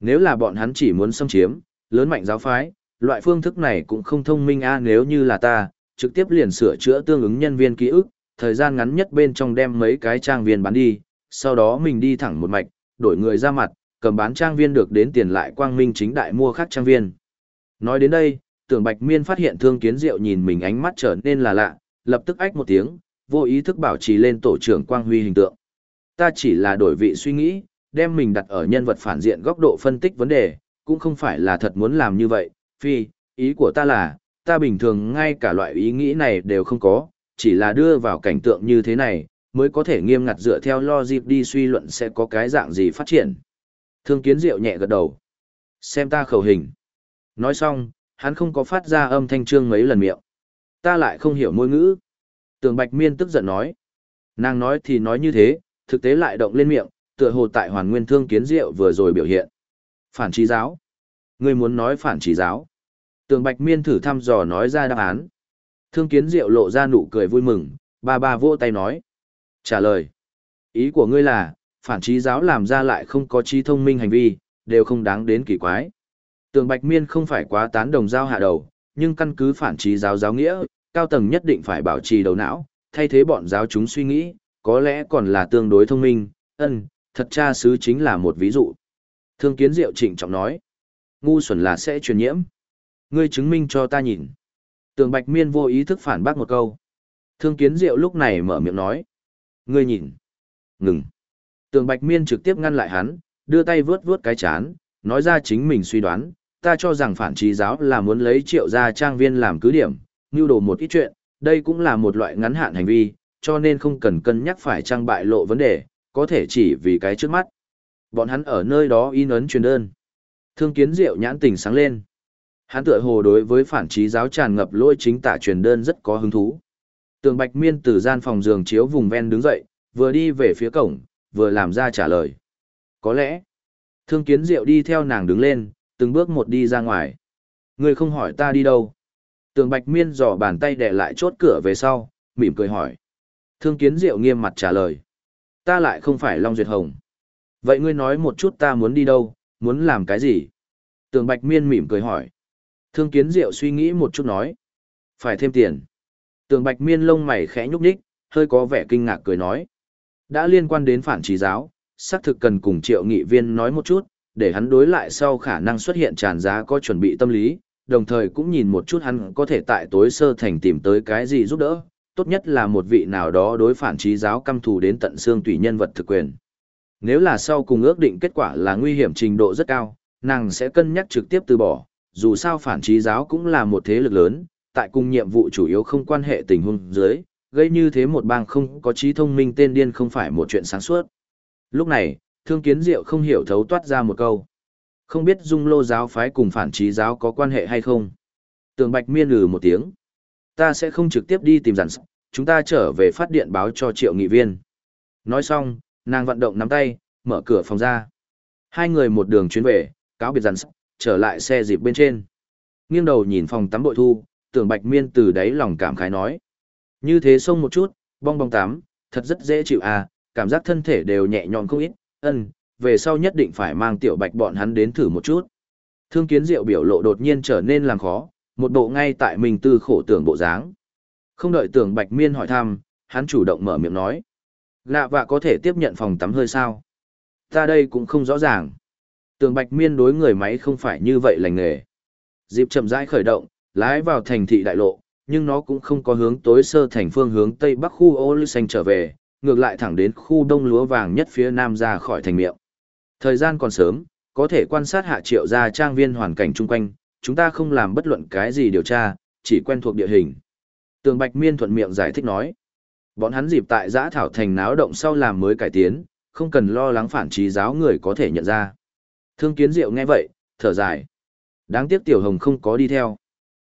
Nếu là bọn hắn chỉ muốn xâm chiếm, lớn mạnh giáo phái, loại phương thức này cũng không thông minh a nếu như là ta, trực tiếp liền sửa chữa tương ứng nhân viên ký ức, thời gian ngắn nhất bên trong đem mấy cái trang viên bán đi, sau đó mình đi thẳng một mạch, đổi người ra mặt, cầm bán trang viên được đến tiền lại quang minh chính đại mua khác trang viên. Nói đến đây, tưởng bạch miên phát hiện thương kiến diệu nhìn mình ánh mắt trở nên là lạ, lập tức ách một tiếng, vô ý thức bảo trì lên tổ trưởng quang huy hình tượng. Ta chỉ là đổi vị suy nghĩ, đem mình đặt ở nhân vật phản diện góc độ phân tích vấn đề, cũng không phải là thật muốn làm như vậy, phi, ý của ta là, ta bình thường ngay cả loại ý nghĩ này đều không có, chỉ là đưa vào cảnh tượng như thế này, mới có thể nghiêm ngặt dựa theo logic đi suy luận sẽ có cái dạng gì phát triển. Thương kiến diệu nhẹ gật đầu. Xem ta khẩu hình. Nói xong, hắn không có phát ra âm thanh trương mấy lần miệng. Ta lại không hiểu môi ngữ. Tường Bạch Miên tức giận nói. Nàng nói thì nói như thế, thực tế lại động lên miệng, tựa hồ tại hoàn nguyên thương kiến diệu vừa rồi biểu hiện. Phản trí giáo. Người muốn nói phản trí giáo. Tường Bạch Miên thử thăm dò nói ra đáp án. Thương kiến diệu lộ ra nụ cười vui mừng, ba ba vỗ tay nói. Trả lời. Ý của ngươi là, phản trí giáo làm ra lại không có trí thông minh hành vi, đều không đáng đến kỳ quái. Tường Bạch Miên không phải quá tán đồng giao hạ đầu, nhưng căn cứ phản trí giáo giáo nghĩa, cao tầng nhất định phải bảo trì đầu não, thay thế bọn giáo chúng suy nghĩ, có lẽ còn là tương đối thông minh, ân, thật cha sứ chính là một ví dụ. Thương kiến diệu trịnh trọng nói, ngu xuẩn là sẽ truyền nhiễm. Ngươi chứng minh cho ta nhìn. Tường Bạch Miên vô ý thức phản bác một câu. Thương kiến diệu lúc này mở miệng nói. Ngươi nhìn. Ngừng. Tường Bạch Miên trực tiếp ngăn lại hắn, đưa tay vướt vướt cái chán, nói ra chính mình suy đoán, ta cho rằng phản trí giáo là muốn lấy triệu gia trang viên làm cứ điểm, như đồ một ít chuyện, đây cũng là một loại ngắn hạn hành vi, cho nên không cần cân nhắc phải trang bại lộ vấn đề, có thể chỉ vì cái trước mắt. Bọn hắn ở nơi đó in ấn truyền đơn. Thương kiến diệu nhãn tình sáng lên. Hắn tựa hồ đối với phản trí giáo tràn ngập lỗi chính tả truyền đơn rất có hứng thú. Tường Bạch Miên từ gian phòng giường chiếu vùng ven đứng dậy, vừa đi về phía cổng, vừa làm ra trả lời. Có lẽ, thương kiến diệu đi theo nàng đứng lên, từng bước một đi ra ngoài. Người không hỏi ta đi đâu. Tường Bạch Miên dò bàn tay đè lại chốt cửa về sau, mỉm cười hỏi. Thương kiến diệu nghiêm mặt trả lời. Ta lại không phải Long Duyệt Hồng. Vậy ngươi nói một chút ta muốn đi đâu, muốn làm cái gì? Tường Bạch Miên mỉm cười hỏi. Thương kiến diệu suy nghĩ một chút nói. Phải thêm tiền. Tường Bạch Miên lông mày khẽ nhúc nhích, hơi có vẻ kinh ngạc cười nói. Đã liên quan đến phản trí giáo, xác thực cần cùng triệu nghị viên nói một chút, để hắn đối lại sau khả năng xuất hiện tràn giá có chuẩn bị tâm lý, đồng thời cũng nhìn một chút hắn có thể tại tối sơ thành tìm tới cái gì giúp đỡ, tốt nhất là một vị nào đó đối phản trí giáo căm thù đến tận xương tùy nhân vật thực quyền. Nếu là sau cùng ước định kết quả là nguy hiểm trình độ rất cao, nàng sẽ cân nhắc trực tiếp từ bỏ, dù sao phản trí giáo cũng là một thế lực lớn, tại cùng nhiệm vụ chủ yếu không quan hệ tình huống dưới, gây như thế một bang không có trí thông minh tên điên không phải một chuyện sáng suốt. Lúc này, thương kiến diệu không hiểu thấu toát ra một câu. Không biết dung lô giáo phái cùng phản trí giáo có quan hệ hay không? Tường Bạch miên lừ một tiếng. Ta sẽ không trực tiếp đi tìm giản chúng ta trở về phát điện báo cho triệu nghị viên. Nói xong, nàng vận động nắm tay, mở cửa phòng ra. Hai người một đường chuyến về, cáo biệt giản trở lại xe dịp bên trên. Nghiêng đầu nhìn phòng tắm bội thu, tưởng Bạch Miên từ đáy lòng cảm khái nói. Như thế xông một chút, bong bong tắm, thật rất dễ chịu à, cảm giác thân thể đều nhẹ nhõm không ít, ân, về sau nhất định phải mang tiểu bạch bọn hắn đến thử một chút. Thương kiến diệu biểu lộ đột nhiên trở nên làm khó, một bộ ngay tại mình tư khổ tưởng bộ dáng. Không đợi tưởng bạch miên hỏi thăm, hắn chủ động mở miệng nói. Lạ vạ có thể tiếp nhận phòng tắm hơi sao? Ta đây cũng không rõ ràng. Tường bạch miên đối người máy không phải như vậy lành nghề. Dịp chậm rãi khởi động, lái vào thành thị đại lộ, nhưng nó cũng không có hướng tối sơ thành phương hướng tây bắc khu ô lưu xanh trở về, ngược lại thẳng đến khu đông lúa vàng nhất phía nam ra khỏi thành miệng. Thời gian còn sớm, có thể quan sát hạ triệu ra trang viên hoàn cảnh chung quanh, chúng ta không làm bất luận cái gì điều tra, chỉ quen thuộc địa hình. Tường Bạch Miên thuận miệng giải thích nói. Bọn hắn dịp tại giã thảo thành náo động sau làm mới cải tiến, không cần lo lắng phản trí giáo người có thể nhận ra. Thương kiến diệu nghe vậy, thở dài. Đáng tiếc Tiểu Hồng không có đi theo.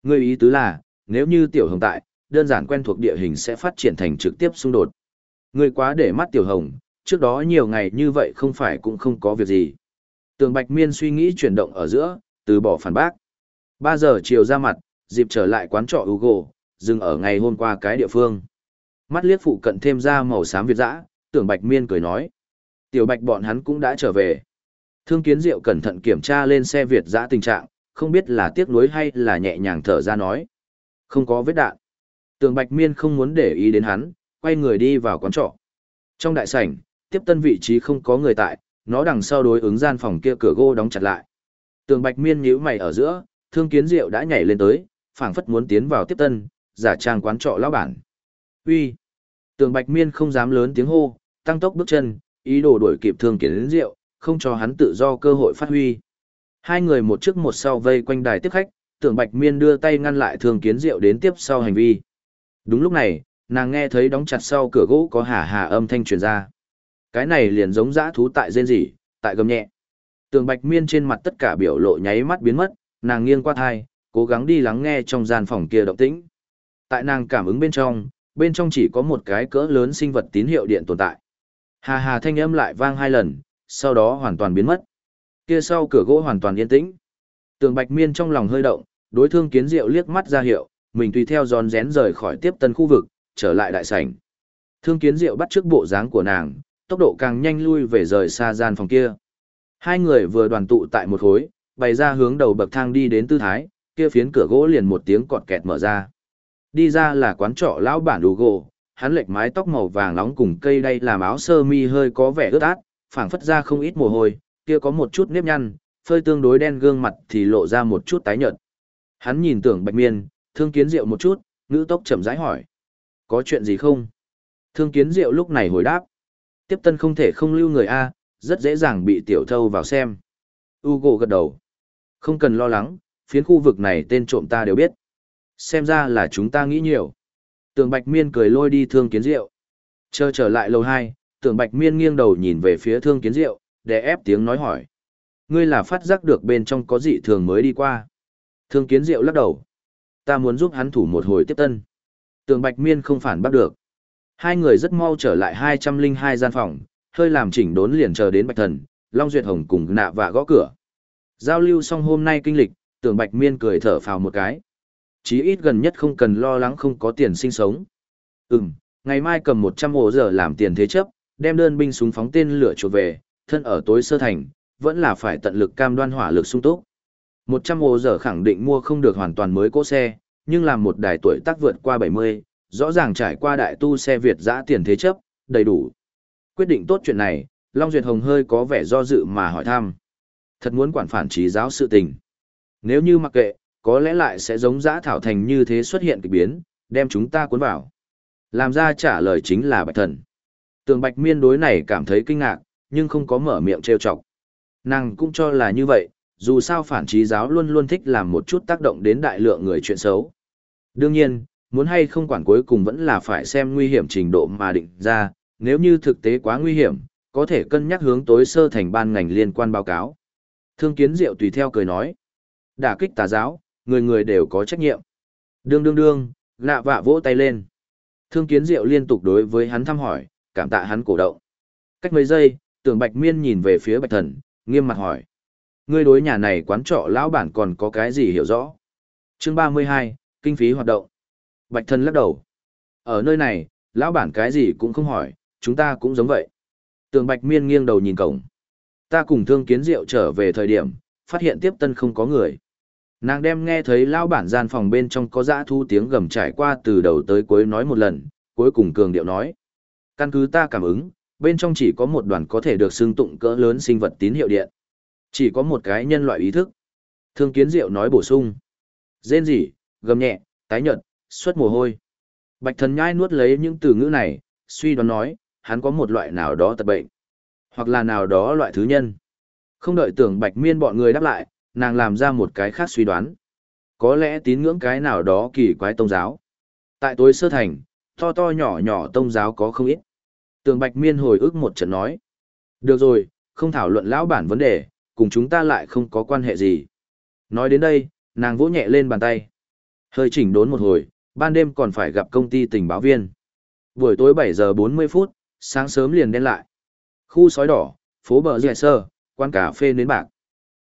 Người ý tứ là, nếu như Tiểu Hồng tại, đơn giản quen thuộc địa hình sẽ phát triển thành trực tiếp xung đột. Người quá để mắt Tiểu Hồng, trước đó nhiều ngày như vậy không phải cũng không có việc gì. Tường Bạch Miên suy nghĩ chuyển động ở giữa, từ bỏ phản bác. 3 giờ chiều ra mặt, dịp trở lại quán trọ Hugo, dừng ở ngày hôm qua cái địa phương. Mắt liếc phụ cận thêm ra màu xám việt dã, tưởng Bạch Miên cười nói. Tiểu Bạch bọn hắn cũng đã trở về. Thương Kiến Diệu cẩn thận kiểm tra lên xe Việt dã tình trạng, không biết là tiếc nuối hay là nhẹ nhàng thở ra nói. Không có vết đạn. Tường Bạch Miên không muốn để ý đến hắn, quay người đi vào quán trọ. Trong đại sảnh, tiếp tân vị trí không có người tại, nó đằng sau đối ứng gian phòng kia cửa gỗ đóng chặt lại. Tường Bạch Miên nhíu mày ở giữa, Thương Kiến Diệu đã nhảy lên tới, phảng phất muốn tiến vào tiếp tân, giả trang quán trọ lão bản. Uy. Tường Bạch Miên không dám lớn tiếng hô, tăng tốc bước chân, ý đồ đuổi kịp Thương Kiến Diệu, không cho hắn tự do cơ hội phát huy. Hai người một trước một sau vây quanh đài tiếp khách, Tường Bạch Miên đưa tay ngăn lại Thường Kiến Diệu đến tiếp sau hành vi. Đúng lúc này, nàng nghe thấy đóng chặt sau cửa gỗ có hà hà âm thanh truyền ra. Cái này liền giống dã thú tại rên rỉ, tại gầm nhẹ. Tường Bạch Miên trên mặt tất cả biểu lộ nháy mắt biến mất, nàng nghiêng qua thai, cố gắng đi lắng nghe trong gian phòng kia động tĩnh. Tại nàng cảm ứng bên trong, bên trong chỉ có một cái cỡ lớn sinh vật tín hiệu điện tồn tại. Hà hà thanh âm lại vang hai lần, sau đó hoàn toàn biến mất. Kia sau cửa gỗ hoàn toàn yên tĩnh. Tường Bạch Miên trong lòng hơi động, đối thương kiến diệu liếc mắt ra hiệu, mình tùy theo giòn rén rời khỏi tiếp tân khu vực, trở lại đại sảnh. Thương kiến diệu bắt trước bộ dáng của nàng, tốc độ càng nhanh lui về rời xa gian phòng kia. Hai người vừa đoàn tụ tại một khối, bày ra hướng đầu bậc thang đi đến tư thái, kia phiến cửa gỗ liền một tiếng cọt kẹt mở ra. Đi ra là quán trọ lão bản đủ gỗ, hắn lệch mái tóc màu vàng nóng cùng cây đay làm áo sơ mi hơi có vẻ ướt át, phảng phất ra không ít mồ hôi, kia có một chút nếp nhăn, phơi tương đối đen gương mặt thì lộ ra một chút tái nhợt. Hắn nhìn tưởng bạch miên, thương kiến diệu một chút, ngữ tốc chậm rãi hỏi. Có chuyện gì không? Thương kiến diệu lúc này hồi đáp. Tiếp tân không thể không lưu người A, rất dễ dàng bị tiểu thâu vào xem. Ugo gật đầu. Không cần lo lắng, phiến khu vực này tên trộm ta đều biết. Xem ra là chúng ta nghĩ nhiều. Tường Bạch Miên cười lôi đi thương kiến diệu, Chờ trở lại lầu 2, tưởng bạch miên nghiêng đầu nhìn về phía thương kiến diệu để ép tiếng nói hỏi. Ngươi là phát giác được bên trong có dị thường mới đi qua. Thương kiến diệu lắc đầu. Ta muốn giúp hắn thủ một hồi tiếp tân. Tưởng bạch miên không phản bắt được. Hai người rất mau trở lại hai trăm linh hai gian phòng, hơi làm chỉnh đốn liền chờ đến bạch thần, long duyệt hồng cùng nạ và gõ cửa. Giao lưu xong hôm nay kinh lịch, tưởng bạch miên cười thở phào một cái. Chí ít gần nhất không cần lo lắng không có tiền sinh sống. Ừ m ngày mai cầm một trăm ổ giờ làm tiền thế chấp đem đơn binh súng phóng tên lửa chuột về, thân ở tối sơ thành, vẫn là phải tận lực cam đoan hỏa lực sung túc. 100 ô giờ khẳng định mua không được hoàn toàn mới cỗ xe, nhưng làm một đài tuổi tác vượt qua 70, rõ ràng trải qua đại tu xe Việt giã tiền thế chấp, đầy đủ. Quyết định tốt chuyện này, Long Duyệt Hồng hơi có vẻ do dự mà hỏi thăm. Thật muốn quản phản trí giáo sự tình. Nếu như mặc kệ, có lẽ lại sẽ giống giã thảo thành như thế xuất hiện kỳ biến, đem chúng ta cuốn vào. Làm ra trả lời chính là bạch thần. Tường bạch miên đối này cảm thấy kinh ngạc, nhưng không có mở miệng trêu chọc. Nàng cũng cho là như vậy, dù sao phản trí giáo luôn luôn thích làm một chút tác động đến đại lượng người chuyện xấu. Đương nhiên, muốn hay không quản cuối cùng vẫn là phải xem nguy hiểm trình độ mà định ra, nếu như thực tế quá nguy hiểm, có thể cân nhắc hướng tối sơ thành ban ngành liên quan báo cáo. Thương kiến diệu tùy theo cười nói, đả kích tà giáo, người người đều có trách nhiệm. Đương đương đương, lạ vạ vỗ tay lên. Thương kiến diệu liên tục đối với hắn thăm hỏi, cảm tạ hắn cổ động. Cách mấy giây, tưởng bạch miên nhìn về phía bạch thần, nghiêm mặt hỏi. Ngươi đối nhà này quán trọ lão bản còn có cái gì hiểu rõ? Chương 32, Kinh phí hoạt động. Bạch thần lắc đầu. Ở nơi này, lão bản cái gì cũng không hỏi, chúng ta cũng giống vậy. Tường bạch miên nghiêng đầu nhìn cổng. Ta cùng thương kiến diệu trở về thời điểm, phát hiện tiếp tân không có người. Nàng đem nghe thấy lão bản gian phòng bên trong có dã thu tiếng gầm trải qua từ đầu tới cuối nói một lần, cuối cùng cường điệu nói. Căn cứ ta cảm ứng, bên trong chỉ có một đoàn có thể được xưng tụng cỡ lớn sinh vật tín hiệu điện. Chỉ có một cái nhân loại ý thức. Thương kiến diệu nói bổ sung. Rên gì, gầm nhẹ, tái nhợt, xuất mồ hôi. Bạch thần nhai nuốt lấy những từ ngữ này, suy đoán nói, hắn có một loại nào đó tật bệnh. Hoặc là nào đó loại thứ nhân. Không đợi tưởng bạch miên bọn người đáp lại, nàng làm ra một cái khác suy đoán. Có lẽ tín ngưỡng cái nào đó kỳ quái tông giáo. Tại tối sơ thành, to to nhỏ nhỏ tông giáo có không ít. Tường bạch miên hồi ức một trận nói. Được rồi, không thảo luận lão bản vấn đề, cùng chúng ta lại không có quan hệ gì. Nói đến đây, nàng vỗ nhẹ lên bàn tay. Hơi chỉnh đốn một hồi, ban đêm còn phải gặp công ty tình báo viên. Buổi tối 7 giờ 40 phút, sáng sớm liền đen lại. Khu sói đỏ, phố bờ dẻ sơ, quán cà phê nến bạc.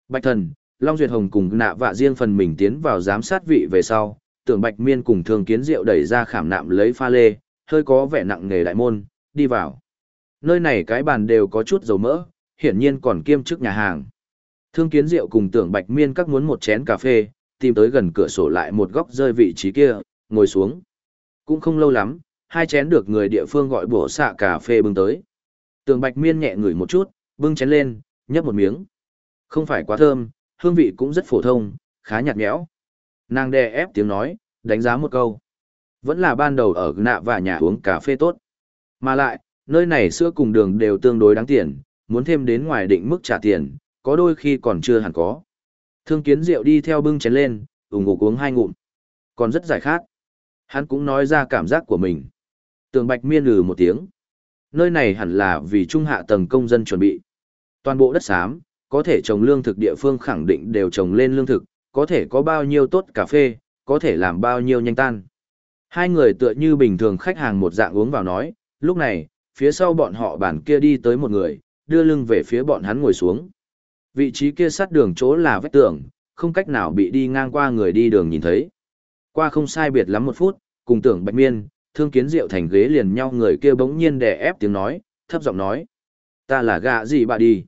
Bạch thần, Long Duyệt Hồng cùng nạ vạ riêng phần mình tiến vào giám sát vị về sau, tưởng Bạch Miên cùng Thường Kiến Diệu đẩy ra khảm nạm lấy pha lê, hơi có vẻ nặng nghề đại môn, đi vào. Nơi này cái bàn đều có chút dầu mỡ, hiển nhiên còn kiêm chức nhà hàng. Thương Kiến rượu cùng tưởng Bạch Miên các muốn một chén cà phê, tìm tới gần cửa sổ lại một góc rơi vị trí kia, ngồi xuống. Cũng không lâu lắm, hai chén được người địa phương gọi bổ xạ cà phê bưng tới. Tường Bạch Miên nhẹ ngửi một chút, bưng chén lên, nhấp một miếng. Không phải quá thơm, hương vị cũng rất phổ thông, khá nhạt nhẽo. Nàng đè ép tiếng nói, đánh giá một câu. Vẫn là ban đầu ở nạ và nhà uống cà phê tốt. Mà lại, nơi này sữa cùng đường đều tương đối đáng tiền, muốn thêm đến ngoài định mức trả tiền, có đôi khi còn chưa hẳn có. Thương kiến rượu đi theo bưng chén lên, ủng ngủ uống hai ngụm. Còn rất giải khát. Hắn cũng nói ra cảm giác của mình. Tường bạch miên lừ một tiếng. Nơi này hẳn là vì trung hạ tầng công dân chuẩn bị. Toàn bộ đất xám, có thể trồng lương thực địa phương khẳng định đều trồng lên lương thực, có thể có bao nhiêu tốt cà phê, có thể làm bao nhiêu nhanh tan. Hai người tựa như bình thường khách hàng một dạng uống vào nói, lúc này, phía sau bọn họ bản kia đi tới một người, đưa lưng về phía bọn hắn ngồi xuống. Vị trí kia sát đường chỗ là vách tường, không cách nào bị đi ngang qua người đi đường nhìn thấy. Qua không sai biệt lắm một phút, cùng tưởng bạch miên, thương kiến rượu thành ghế liền nhau người kia bỗng nhiên đè ép tiếng nói, thấp giọng nói. Ta là gạ gì bà đi.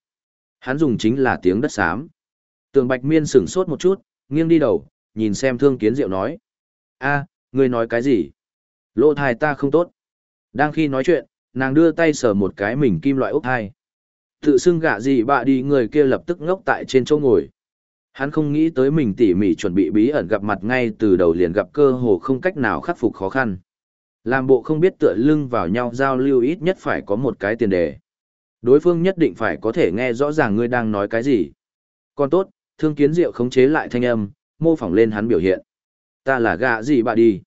Hắn dùng chính là tiếng đất xám. Tường bạch miên sửng sốt một chút, nghiêng đi đầu, nhìn xem thương kiến diệu nói. a à, ngươi nói cái gì? Lỗ thai ta không tốt. Đang khi nói chuyện, nàng đưa tay sờ một cái mình kim loại ốc thai. Tự xưng gạ gì bạ đi người kia lập tức ngốc tại trên chỗ ngồi. Hắn không nghĩ tới mình tỉ mỉ chuẩn bị bí ẩn gặp mặt ngay từ đầu liền gặp cơ hồ không cách nào khắc phục khó khăn. Làm bộ không biết tựa lưng vào nhau giao lưu ít nhất phải có một cái tiền đề. Đối phương nhất định phải có thể nghe rõ ràng ngươi đang nói cái gì. Còn tốt, thương kiến diệu khống chế lại thanh âm, mô phỏng lên hắn biểu hiện. Ta là gạ gì bà đi.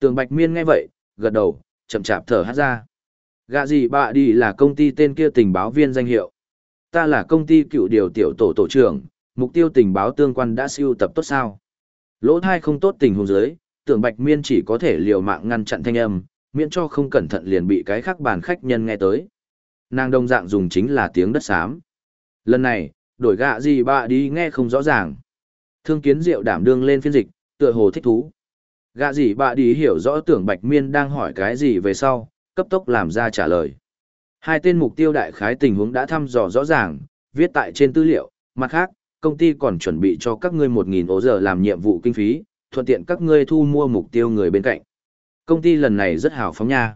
Tường Bạch Miên nghe vậy, gật đầu, chậm chạp thở hát ra. Gạ gì bà đi là công ty tên kia tình báo viên danh hiệu. Ta là công ty cựu điều tiểu tổ tổ trưởng, mục tiêu tình báo tương quan đã siêu tập tốt sao. Lỗ thai không tốt tình huống dưới, tưởng bạch miên chỉ có thể liều mạng ngăn chặn thanh âm, miễn cho không cẩn thận liền bị cái khác bàn khách nhân nghe tới. Nàng đồng dạng dùng chính là tiếng đất xám. Lần này, đổi gạ gì bạ đi nghe không rõ ràng. Thương kiến diệu đảm đương lên phiên dịch, tựa hồ thích thú. Gạ gì bạ đi hiểu rõ tưởng bạch miên đang hỏi cái gì về sau, cấp tốc làm ra trả lời. Hai tên mục tiêu đại khái tình huống đã thăm dò rõ ràng, viết tại trên tư liệu, mặt khác, công ty còn chuẩn bị cho các ngươi 1.000 ố giờ làm nhiệm vụ kinh phí, thuận tiện các ngươi thu mua mục tiêu người bên cạnh. Công ty lần này rất hào phóng nha.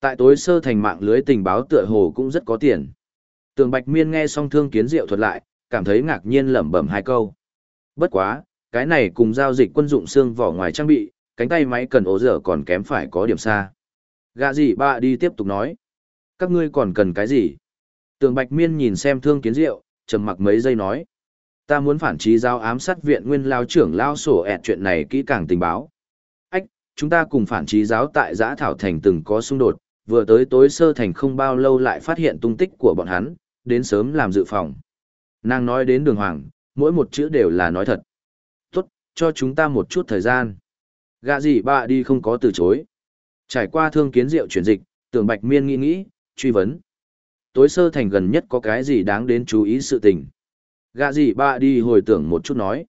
Tại tối sơ thành mạng lưới tình báo tựa hồ cũng rất có tiền. Tường Bạch Miên nghe xong thương kiến diệu thuật lại, cảm thấy ngạc nhiên lẩm bẩm hai câu. Bất quá, cái này cùng giao dịch quân dụng xương vỏ ngoài trang bị, cánh tay máy cần ố dở còn kém phải có điểm xa. Gạ gì ba đi tiếp tục nói. Các ngươi còn cần cái gì? Tường Bạch Miên nhìn xem thương kiến diệu, trầm mặc mấy giây nói. Ta muốn phản trí giao ám sát viện nguyên lao trưởng lao sổ ẹt chuyện này kỹ càng tình báo. Ách, chúng ta cùng phản trí giáo tại giã thảo thành từng có xung đột, vừa tới tối sơ thành không bao lâu lại phát hiện tung tích của bọn hắn, đến sớm làm dự phòng. Nàng nói đến đường hoàng, mỗi một chữ đều là nói thật. Tốt, cho chúng ta một chút thời gian. Gạ gì bà đi không có từ chối. Trải qua thương kiến diệu chuyển dịch, tưởng bạch miên nghĩ nghĩ, truy vấn. Tối sơ thành gần nhất có cái gì đáng đến chú ý sự tình. Gạ gì bà đi hồi tưởng một chút nói.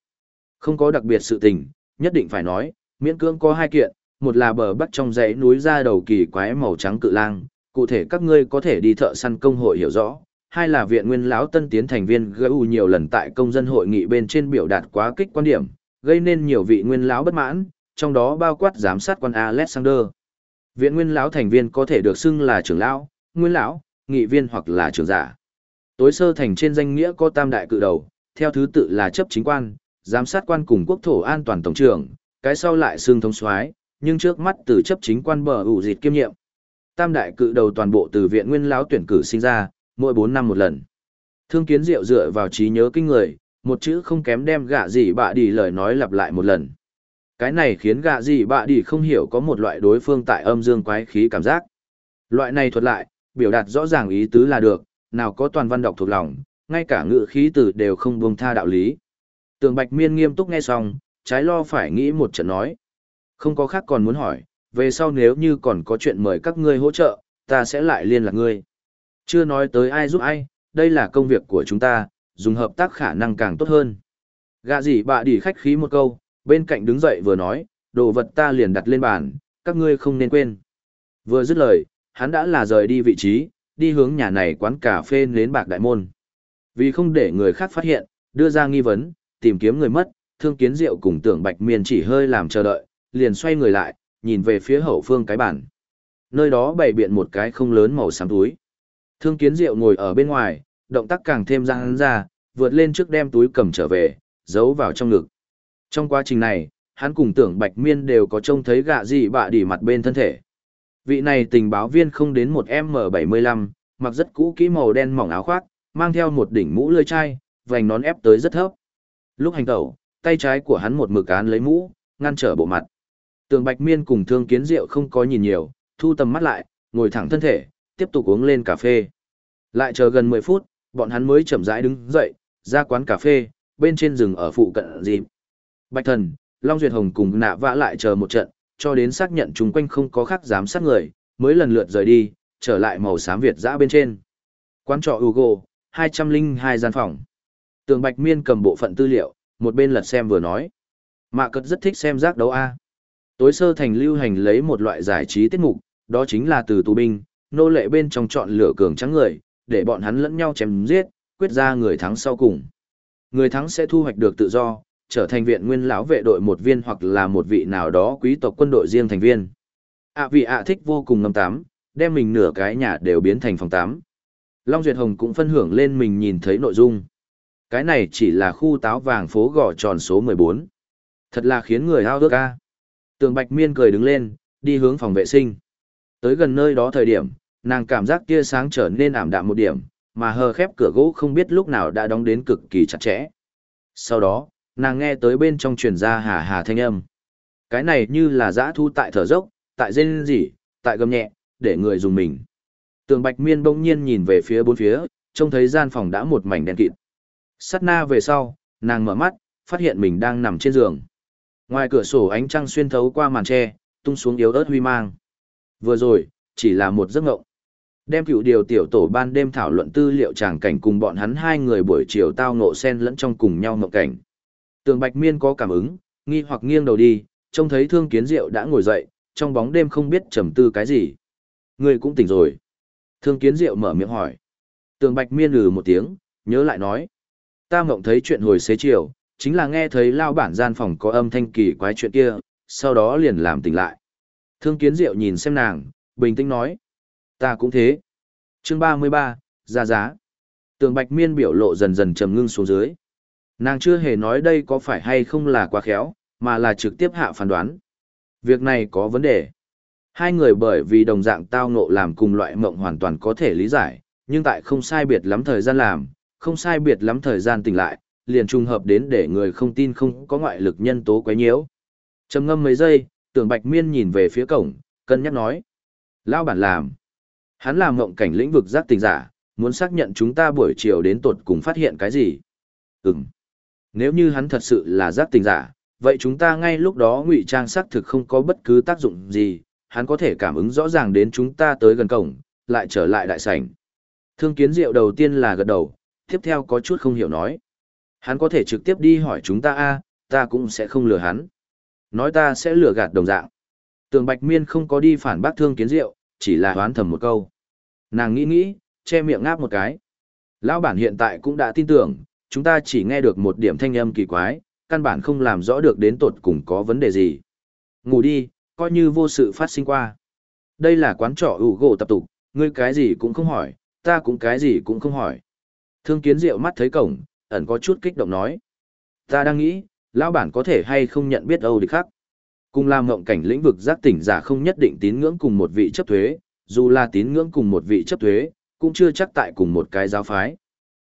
Không có đặc biệt sự tình, nhất định phải nói, miễn cưỡng có hai kiện, một là bờ bắc trong dãy núi ra đầu kỳ quái màu trắng cự lang, cụ thể các ngươi có thể đi thợ săn công hội hiểu rõ. Hai là viện nguyên lão tân tiến thành viên GU nhiều lần tại công dân hội nghị bên trên biểu đạt quá kích quan điểm, gây nên nhiều vị nguyên lão bất mãn, trong đó bao quát giám sát quan Alexander. Viện nguyên lão thành viên có thể được xưng là trưởng lão, nguyên lão, nghị viên hoặc là trưởng giả. Tối sơ thành trên danh nghĩa có tam đại cự đầu, theo thứ tự là chấp chính quan, giám sát quan cùng quốc thổ an toàn tổng trưởng, cái sau lại xương thống soái, nhưng trước mắt từ chấp chính quan bờ ủ dịt kiêm nhiệm. Tam đại cự đầu toàn bộ từ viện nguyên lão tuyển cử sinh ra, mỗi 4 năm một lần. Thương kiến diệu dựa vào trí nhớ kinh người, một chữ không kém đem gạ gì bạ đi lời nói lặp lại một lần. Cái này khiến gạ gì bạ đi không hiểu có một loại đối phương tại âm dương quái khí cảm giác. Loại này thuật lại, biểu đạt rõ ràng ý tứ là được, nào có toàn văn đọc thuộc lòng, ngay cả ngữ khí từ đều không buông tha đạo lý. Tường Bạch Miên nghiêm túc nghe xong, trái lo phải nghĩ một trận nói. Không có khác còn muốn hỏi, về sau nếu như còn có chuyện mời các ngươi hỗ trợ, ta sẽ lại liên lạc ngươi. Chưa nói tới ai giúp ai, đây là công việc của chúng ta, dùng hợp tác khả năng càng tốt hơn. Gạ gì bạ đỉ khách khí một câu, bên cạnh đứng dậy vừa nói, đồ vật ta liền đặt lên bàn, các ngươi không nên quên. Vừa dứt lời, hắn đã là rời đi vị trí, đi hướng nhà này quán cà phê nến bạc đại môn. Vì không để người khác phát hiện, đưa ra nghi vấn, tìm kiếm người mất, thương kiến diệu cùng tưởng bạch miên chỉ hơi làm chờ đợi, liền xoay người lại, nhìn về phía hậu phương cái bàn Nơi đó bày biện một cái không lớn màu xám túi. Thương kiến diệu ngồi ở bên ngoài, động tác càng thêm răng ra, vượt lên trước đem túi cầm trở về, giấu vào trong ngực. Trong quá trình này, hắn cùng tưởng bạch miên đều có trông thấy gạ gì bạ đỉ mặt bên thân thể. Vị này tình báo viên không đến một M75, mặc rất cũ kỹ màu đen mỏng áo khoác, mang theo một đỉnh mũ lưỡi chai, vành nón ép tới rất thấp. Lúc hành tẩu, tay trái của hắn một mực án lấy mũ, ngăn trở bộ mặt. Tường Bạch Miên cùng Thương Kiến Diệu không có nhìn nhiều, thu tầm mắt lại, ngồi thẳng thân thể, tiếp tục uống lên cà phê. Lại chờ gần 10 phút, bọn hắn mới chậm rãi đứng dậy, ra quán cà phê, bên trên rừng ở phụ cận dịp. Bạch Thần, Long Duyệt Hồng cùng nạ vã lại chờ một trận, cho đến xác nhận chúng quanh không có khác giám sát người, mới lần lượt rời đi, trở lại màu xám Việt dã bên trên. Quán trọ Hugo, 202 gian phòng. Tường Bạch Miên cầm bộ phận tư liệu, một bên lật xem vừa nói. Mạ cất rất thích xem giác đấu A. Tối sơ thành lưu hành lấy một loại giải trí tiết mục, đó chính là từ tù binh, nô lệ bên trong chọn lửa cường trắng người, để bọn hắn lẫn nhau chém giết, quyết ra người thắng sau cùng. Người thắng sẽ thu hoạch được tự do, trở thành viện nguyên lão vệ đội một viên hoặc là một vị nào đó quý tộc quân đội riêng thành viên. ạ vị ạ thích vô cùng ngâm tám, đem mình nửa cái nhà đều biến thành phòng tám. Long Duyệt Hồng cũng phân hưởng lên mình nhìn thấy nội dung. Cái này chỉ là khu táo vàng phố gò tròn số 14. Thật là khiến người ao ước ca. Tường Bạch Miên cười đứng lên, đi hướng phòng vệ sinh. Tới gần nơi đó thời điểm, nàng cảm giác tia sáng trở nên ảm đạm một điểm, mà hờ khép cửa gỗ không biết lúc nào đã đóng đến cực kỳ chặt chẽ. Sau đó, nàng nghe tới bên trong truyền ra hà hà thanh âm. Cái này như là dã thu tại thở dốc, tại rên rỉ, tại gầm nhẹ, để người dùng mình. Tường Bạch Miên bỗng nhiên nhìn về phía bốn phía, trông thấy gian phòng đã một mảnh đen kịt. Sát na về sau, nàng mở mắt, phát hiện mình đang nằm trên giường. Ngoài cửa sổ ánh trăng xuyên thấu qua màn tre, tung xuống yếu ớt huy mang. Vừa rồi, chỉ là một giấc ngộng. Đem cựu điều tiểu tổ ban đêm thảo luận tư liệu tràng cảnh cùng bọn hắn hai người buổi chiều tao ngộ sen lẫn trong cùng nhau ngộng cảnh. Tường Bạch Miên có cảm ứng, nghi hoặc nghiêng đầu đi, trông thấy Thương Kiến Diệu đã ngồi dậy, trong bóng đêm không biết trầm tư cái gì. Người cũng tỉnh rồi. Thương Kiến Diệu mở miệng hỏi. Tường Bạch Miên lừ một tiếng, nhớ lại nói. Ta mộng thấy chuyện hồi xế chiều, chính là nghe thấy lao bản gian phòng có âm thanh kỳ quái chuyện kia, sau đó liền làm tỉnh lại. Thương Kiến Diệu nhìn xem nàng, bình tĩnh nói. Ta cũng thế. Chương 33, ra giá. Tường Bạch Miên biểu lộ dần dần trầm ngưng xuống dưới. Nàng chưa hề nói đây có phải hay không là quá khéo, mà là trực tiếp hạ phán đoán. Việc này có vấn đề. Hai người bởi vì đồng dạng tao ngộ làm cùng loại mộng hoàn toàn có thể lý giải, nhưng tại không sai biệt lắm thời gian làm, không sai biệt lắm thời gian tỉnh lại, liền trùng hợp đến để người không tin không có ngoại lực nhân tố quấy nhiễu. Trầm ngâm mấy giây, tưởng Bạch Miên nhìn về phía cổng, cân nhắc nói. Lao bản làm. Hắn làm mộng cảnh lĩnh vực giác tình giả, muốn xác nhận chúng ta buổi chiều đến tột cùng phát hiện cái gì. Ừm. Nếu như hắn thật sự là giác tình giả, vậy chúng ta ngay lúc đó ngụy trang xác thực không có bất cứ tác dụng gì, hắn có thể cảm ứng rõ ràng đến chúng ta tới gần cổng, lại trở lại đại sảnh. Thương kiến diệu đầu tiên là gật đầu, tiếp theo có chút không hiểu nói. Hắn có thể trực tiếp đi hỏi chúng ta a, ta cũng sẽ không lừa hắn. Nói ta sẽ lừa gạt đồng dạng. Tường Bạch Miên không có đi phản bác thương kiến diệu, chỉ là đoán thầm một câu. Nàng nghĩ nghĩ, che miệng ngáp một cái. Lão bản hiện tại cũng đã tin tưởng, chúng ta chỉ nghe được một điểm thanh âm kỳ quái, căn bản không làm rõ được đến tột cùng có vấn đề gì. Ngủ đi, coi như vô sự phát sinh qua. Đây là quán trọ ủ gỗ tập tục, ngươi cái gì cũng không hỏi, ta cũng cái gì cũng không hỏi. Thương kiến rượu mắt thấy cổng, ẩn có chút kích động nói. Ta đang nghĩ, lão bản có thể hay không nhận biết Âu địch khác. Cùng làm ngộng cảnh lĩnh vực giác tỉnh giả không nhất định tín ngưỡng cùng một vị chấp thuế, dù là tín ngưỡng cùng một vị chấp thuế, cũng chưa chắc tại cùng một cái giáo phái.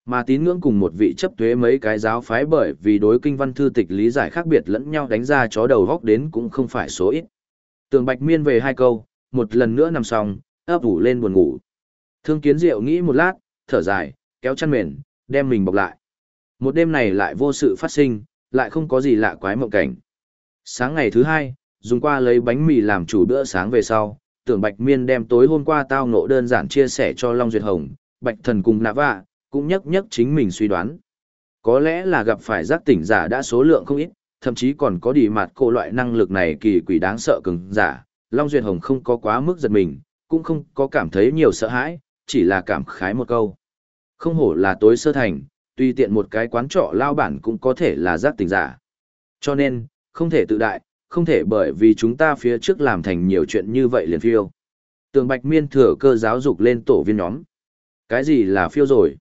Mà tín ngưỡng cùng một vị chấp thuế mấy cái giáo phái bởi vì đối kinh văn thư tịch lý giải khác biệt lẫn nhau đánh ra chó đầu góc đến cũng không phải số ít. Tường Bạch Miên về hai câu, một lần nữa nằm xong, ấp ủ lên buồn ngủ. Thương Kiến Diệu nghĩ một lát, thở dài, kéo chăn mền, đem mình bọc lại. Một đêm này lại vô sự phát sinh, lại không có gì lạ quái mộng cảnh. Sáng ngày thứ hai, dùng qua lấy bánh mì làm chủ bữa sáng về sau, tưởng Bạch Miên đem tối hôm qua tao ngộ đơn giản chia sẻ cho Long Duyệt Hồng, Bạch Thần cùng nạ vạ, cũng nhắc nhắc chính mình suy đoán. Có lẽ là gặp phải giác tỉnh giả đã số lượng không ít, thậm chí còn có đi mặt cô loại năng lực này kỳ quỷ đáng sợ cứng giả. Long Duyệt Hồng không có quá mức giật mình, cũng không có cảm thấy nhiều sợ hãi, chỉ là cảm khái một câu. Không hổ là tối sơ thành, tuy tiện một cái quán trọ lao bản cũng có thể là giác tỉnh giả. Cho nên, không thể tự đại, không thể bởi vì chúng ta phía trước làm thành nhiều chuyện như vậy liền phiêu. Tường Bạch Miên thừa cơ giáo dục lên tổ viên nhóm. Cái gì là phiêu rồi?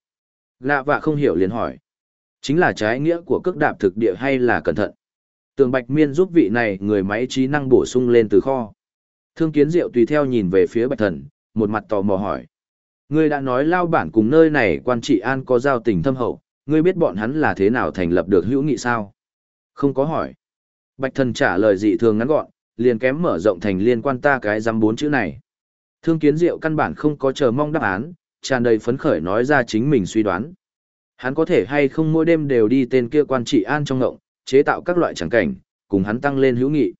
Lạ vạ không hiểu liền hỏi. Chính là trái nghĩa của cước đạp thực địa hay là cẩn thận? Tường Bạch Miên giúp vị này người máy trí năng bổ sung lên từ kho. Thương Kiến Diệu tùy theo nhìn về phía Bạch Thần, một mặt tò mò hỏi. Ngươi đã nói lao bản cùng nơi này quan trị an có giao tình thâm hậu, ngươi biết bọn hắn là thế nào thành lập được hữu nghị sao? Không có hỏi. Bạch thần trả lời dị thường ngắn gọn, liền kém mở rộng thành liên quan ta cái dăm bốn chữ này. Thương kiến diệu căn bản không có chờ mong đáp án, tràn đầy phấn khởi nói ra chính mình suy đoán. Hắn có thể hay không mỗi đêm đều đi tên kia quan trị an trong ngộng, chế tạo các loại tràng cảnh, cùng hắn tăng lên hữu nghị.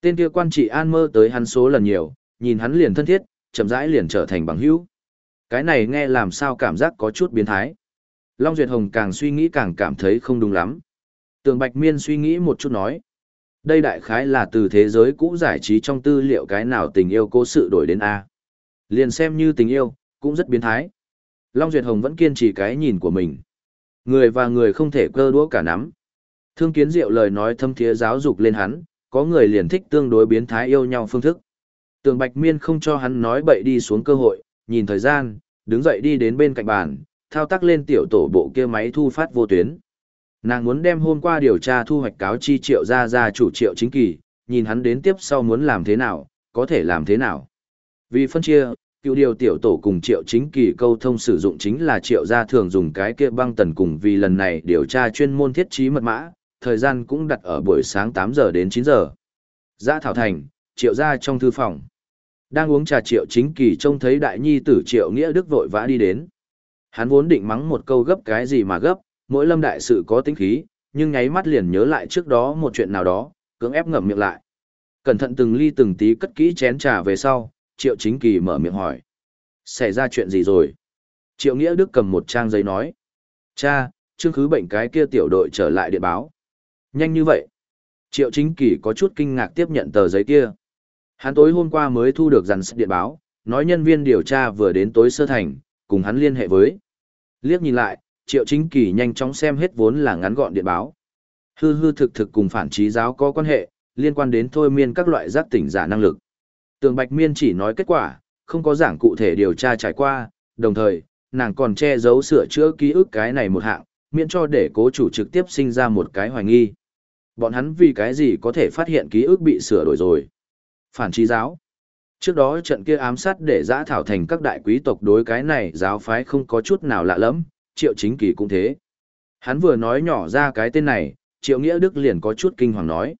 Tên kia quan trị an mơ tới hắn số lần nhiều, nhìn hắn liền thân thiết, chậm rãi liền trở thành bằng hữu. Cái này nghe làm sao cảm giác có chút biến thái. Long Duyệt Hồng càng suy nghĩ càng cảm thấy không đúng lắm. Tường Bạch Miên suy nghĩ một chút nói. Đây đại khái là từ thế giới cũ giải trí trong tư liệu cái nào tình yêu cố sự đổi đến A. Liền xem như tình yêu, cũng rất biến thái. Long Duyệt Hồng vẫn kiên trì cái nhìn của mình. Người và người không thể cơ đũa cả nắm. Thương kiến diệu lời nói thâm thiế giáo dục lên hắn, có người liền thích tương đối biến thái yêu nhau phương thức. Tường Bạch Miên không cho hắn nói bậy đi xuống cơ hội, nhìn thời gian, đứng dậy đi đến bên cạnh bàn, thao tác lên tiểu tổ bộ kia máy thu phát vô tuyến. Nàng muốn đem hôm qua điều tra thu hoạch cáo chi triệu ra ra chủ triệu chính kỳ, nhìn hắn đến tiếp sau muốn làm thế nào, có thể làm thế nào. Vì phân chia, cựu điều tiểu tổ cùng triệu chính kỳ câu thông sử dụng chính là triệu gia thường dùng cái kia băng tần cùng vì lần này điều tra chuyên môn thiết trí mật mã, thời gian cũng đặt ở buổi sáng 8 giờ đến 9 giờ. Giã Thảo Thành, triệu gia trong thư phòng. Đang uống trà triệu chính kỳ trông thấy đại nhi tử triệu nghĩa đức vội vã đi đến. Hắn vốn định mắng một câu gấp cái gì mà gấp, mỗi lâm đại sự có tính khí, nhưng nháy mắt liền nhớ lại trước đó một chuyện nào đó, cưỡng ép ngậm miệng lại. Cẩn thận từng ly từng tí cất kỹ chén trà về sau, Triệu Chính Kỳ mở miệng hỏi. Xảy ra chuyện gì rồi? Triệu Nghĩa Đức cầm một trang giấy nói. Cha, chương Khứ bệnh cái kia tiểu đội trở lại điện báo. Nhanh như vậy. Triệu Chính Kỳ có chút kinh ngạc tiếp nhận tờ giấy kia. Hắn tối hôm qua mới thu được dàn điện báo, nói nhân viên điều tra vừa đến tối sơ thành, cùng hắn liên hệ với. Liếc nhìn lại, Triệu Chính Kỳ nhanh chóng xem hết vốn là ngắn gọn điện báo. Hư hư thực thực cùng phản trí giáo có quan hệ, liên quan đến thôi miên các loại giác tỉnh giả năng lực. Tường Bạch Miên chỉ nói kết quả, không có giảng cụ thể điều tra trải qua, đồng thời, nàng còn che giấu sửa chữa ký ức cái này một hạng, miễn cho để cố chủ trực tiếp sinh ra một cái hoài nghi. Bọn hắn vì cái gì có thể phát hiện ký ức bị sửa đổi rồi. Phản trí giáo. Trước đó trận kia ám sát để giã thảo thành các đại quý tộc đối cái này giáo phái không có chút nào lạ lẫm, triệu chính kỳ cũng thế. Hắn vừa nói nhỏ ra cái tên này, triệu nghĩa đức liền có chút kinh hoàng nói.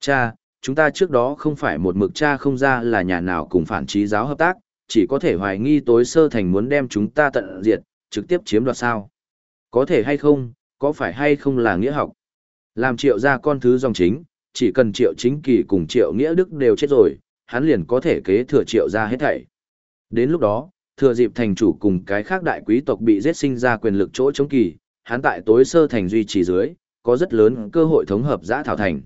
Cha, chúng ta trước đó không phải một mực cha không ra là nhà nào cùng phản trí giáo hợp tác, chỉ có thể hoài nghi tối sơ thành muốn đem chúng ta tận diệt, trực tiếp chiếm đoạt sao. Có thể hay không, có phải hay không là nghĩa học. Làm triệu ra con thứ dòng chính, chỉ cần triệu chính kỳ cùng triệu nghĩa đức đều chết rồi, hắn liền có thể kế thừa triệu ra hết thảy. Đến lúc đó, thừa dịp thành chủ cùng cái khác đại quý tộc bị giết sinh ra quyền lực chỗ chống kỳ, hắn tại tối sơ thành duy trì dưới, có rất lớn cơ hội thống hợp giã thảo thành.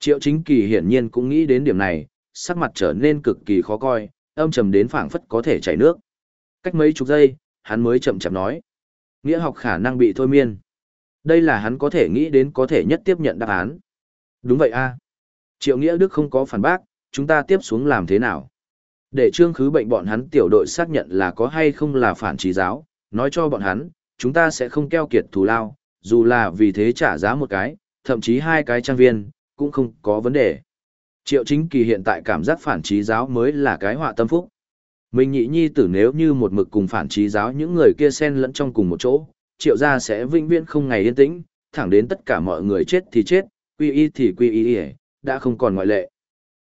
Triệu chính kỳ hiển nhiên cũng nghĩ đến điểm này, sắc mặt trở nên cực kỳ khó coi, âm trầm đến phảng phất có thể chảy nước. Cách mấy chục giây, hắn mới chậm chậm nói. Nghĩa học khả năng bị thôi miên. Đây là hắn có thể nghĩ đến có thể nhất tiếp nhận đáp án. Đúng vậy a Triệu Nghĩa Đức không có phản bác, chúng ta tiếp xuống làm thế nào? Để trương khứ bệnh bọn hắn tiểu đội xác nhận là có hay không là phản trí giáo, nói cho bọn hắn, chúng ta sẽ không keo kiệt thù lao, dù là vì thế trả giá một cái, thậm chí hai cái trang viên, cũng không có vấn đề. Triệu chính kỳ hiện tại cảm giác phản trí giáo mới là cái họa tâm phúc. Mình nhị nhi tử nếu như một mực cùng phản trí giáo những người kia xen lẫn trong cùng một chỗ, triệu gia sẽ vĩnh viễn không ngày yên tĩnh, thẳng đến tất cả mọi người chết thì chết, quy y thì quy y, đã không còn ngoại lệ.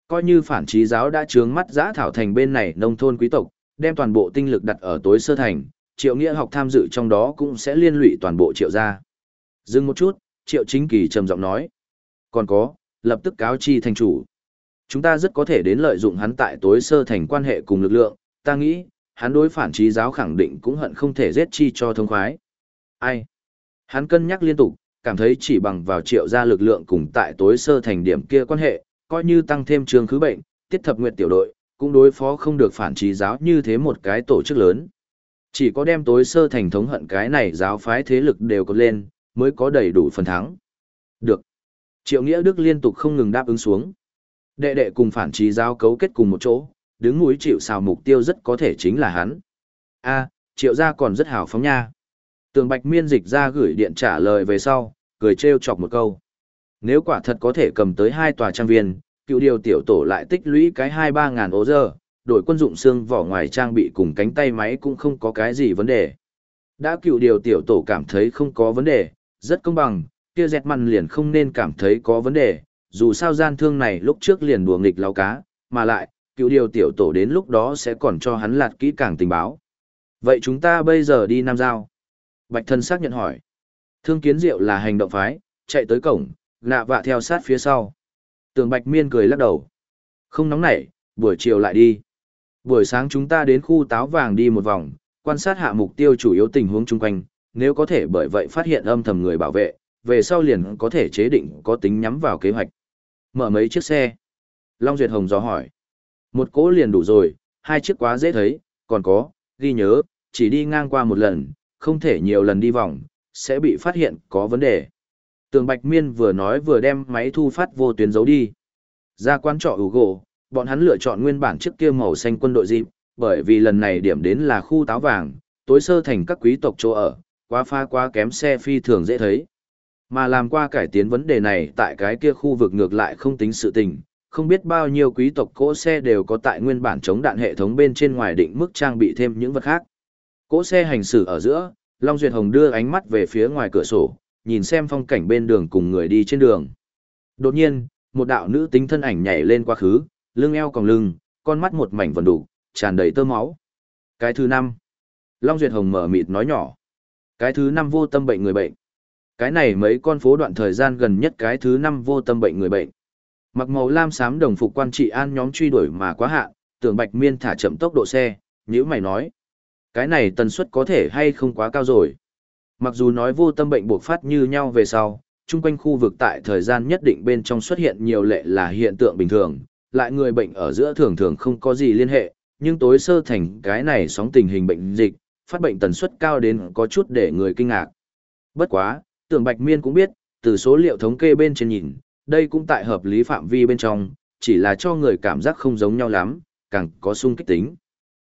Coi như phản trí giáo đã trướng mắt giã thảo thành bên này nông thôn quý tộc, đem toàn bộ tinh lực đặt ở tối sơ thành, triệu nghĩa học tham dự trong đó cũng sẽ liên lụy toàn bộ triệu gia. Dừng một chút, triệu chính kỳ trầm giọng nói. Còn có, lập tức cáo chi thành chủ. Chúng ta rất có thể đến lợi dụng hắn tại tối sơ thành quan hệ cùng lực lượng, ta nghĩ, hắn đối phản trí giáo khẳng định cũng hận không thể giết chi cho thông khoái. Ai? Hắn cân nhắc liên tục, cảm thấy chỉ bằng vào triệu ra lực lượng cùng tại tối sơ thành điểm kia quan hệ, coi như tăng thêm trường khứ bệnh, tiết thập nguyệt tiểu đội, cũng đối phó không được phản trí giáo như thế một cái tổ chức lớn. Chỉ có đem tối sơ thành thống hận cái này giáo phái thế lực đều có lên, mới có đầy đủ phần thắng. Được. Triệu Nghĩa Đức liên tục không ngừng đáp ứng xuống. Đệ đệ cùng phản trí giáo cấu kết cùng một chỗ, đứng núi chịu xào mục tiêu rất có thể chính là hắn. A, Triệu gia còn rất hào phóng nha. Tường Bạch Miên dịch ra gửi điện trả lời về sau, cười trêu chọc một câu. Nếu quả thật có thể cầm tới hai tòa trang viên, cựu điều tiểu tổ lại tích lũy cái hai ba ngàn ố giờ, đổi quân dụng xương vỏ ngoài trang bị cùng cánh tay máy cũng không có cái gì vấn đề. Đã cựu điều tiểu tổ cảm thấy không có vấn đề, rất công bằng, kia dẹt mặn liền không nên cảm thấy có vấn đề, dù sao gian thương này lúc trước liền đùa nghịch lao cá, mà lại, cựu điều tiểu tổ đến lúc đó sẽ còn cho hắn lạt kỹ càng tình báo. Vậy chúng ta bây giờ đi Nam Giao. Bạch thân xác nhận hỏi. Thương kiến diệu là hành động phái, chạy tới cổng, nạ vạ theo sát phía sau. Tường Bạch Miên cười lắc đầu. Không nóng nảy, buổi chiều lại đi. Buổi sáng chúng ta đến khu táo vàng đi một vòng, quan sát hạ mục tiêu chủ yếu tình huống chung quanh, nếu có thể bởi vậy phát hiện âm thầm người bảo vệ, về sau liền có thể chế định có tính nhắm vào kế hoạch. Mở mấy chiếc xe. Long Duyệt Hồng dò hỏi. Một cỗ liền đủ rồi, hai chiếc quá dễ thấy, còn có, ghi nhớ, chỉ đi ngang qua một lần, không thể nhiều lần đi vòng, sẽ bị phát hiện có vấn đề. Tường Bạch Miên vừa nói vừa đem máy thu phát vô tuyến giấu đi. Ra quán trọ ủ gỗ, bọn hắn lựa chọn nguyên bản chiếc kia màu xanh quân đội dịp, bởi vì lần này điểm đến là khu táo vàng, tối sơ thành các quý tộc chỗ ở, quá pha quá kém xe phi thường dễ thấy. Mà làm qua cải tiến vấn đề này tại cái kia khu vực ngược lại không tính sự tình, không biết bao nhiêu quý tộc cỗ xe đều có tại nguyên bản chống đạn hệ thống bên trên ngoài định mức trang bị thêm những vật khác. Cỗ xe hành xử ở giữa, Long Duyệt Hồng đưa ánh mắt về phía ngoài cửa sổ, nhìn xem phong cảnh bên đường cùng người đi trên đường. Đột nhiên, một đạo nữ tính thân ảnh nhảy lên quá khứ, lưng eo còng lưng, con mắt một mảnh vần đủ, tràn đầy tơ máu. Cái thứ năm, Long Duyệt Hồng mở mịt nói nhỏ. Cái thứ năm vô tâm bệnh người bệnh. Cái này mấy con phố đoạn thời gian gần nhất cái thứ năm vô tâm bệnh người bệnh. Mặc màu lam xám đồng phục quan trị an nhóm truy đuổi mà quá hạn, tưởng Bạch Miên thả chậm tốc độ xe, nhữ mày nói. Cái này tần suất có thể hay không quá cao rồi. Mặc dù nói vô tâm bệnh buộc phát như nhau về sau, chung quanh khu vực tại thời gian nhất định bên trong xuất hiện nhiều lệ là hiện tượng bình thường, lại người bệnh ở giữa thường thường không có gì liên hệ, nhưng tối sơ thành cái này sóng tình hình bệnh dịch, phát bệnh tần suất cao đến có chút để người kinh ngạc. Bất quá, tưởng Bạch Miên cũng biết, từ số liệu thống kê bên trên nhìn, đây cũng tại hợp lý phạm vi bên trong, chỉ là cho người cảm giác không giống nhau lắm, càng có sung kích tính.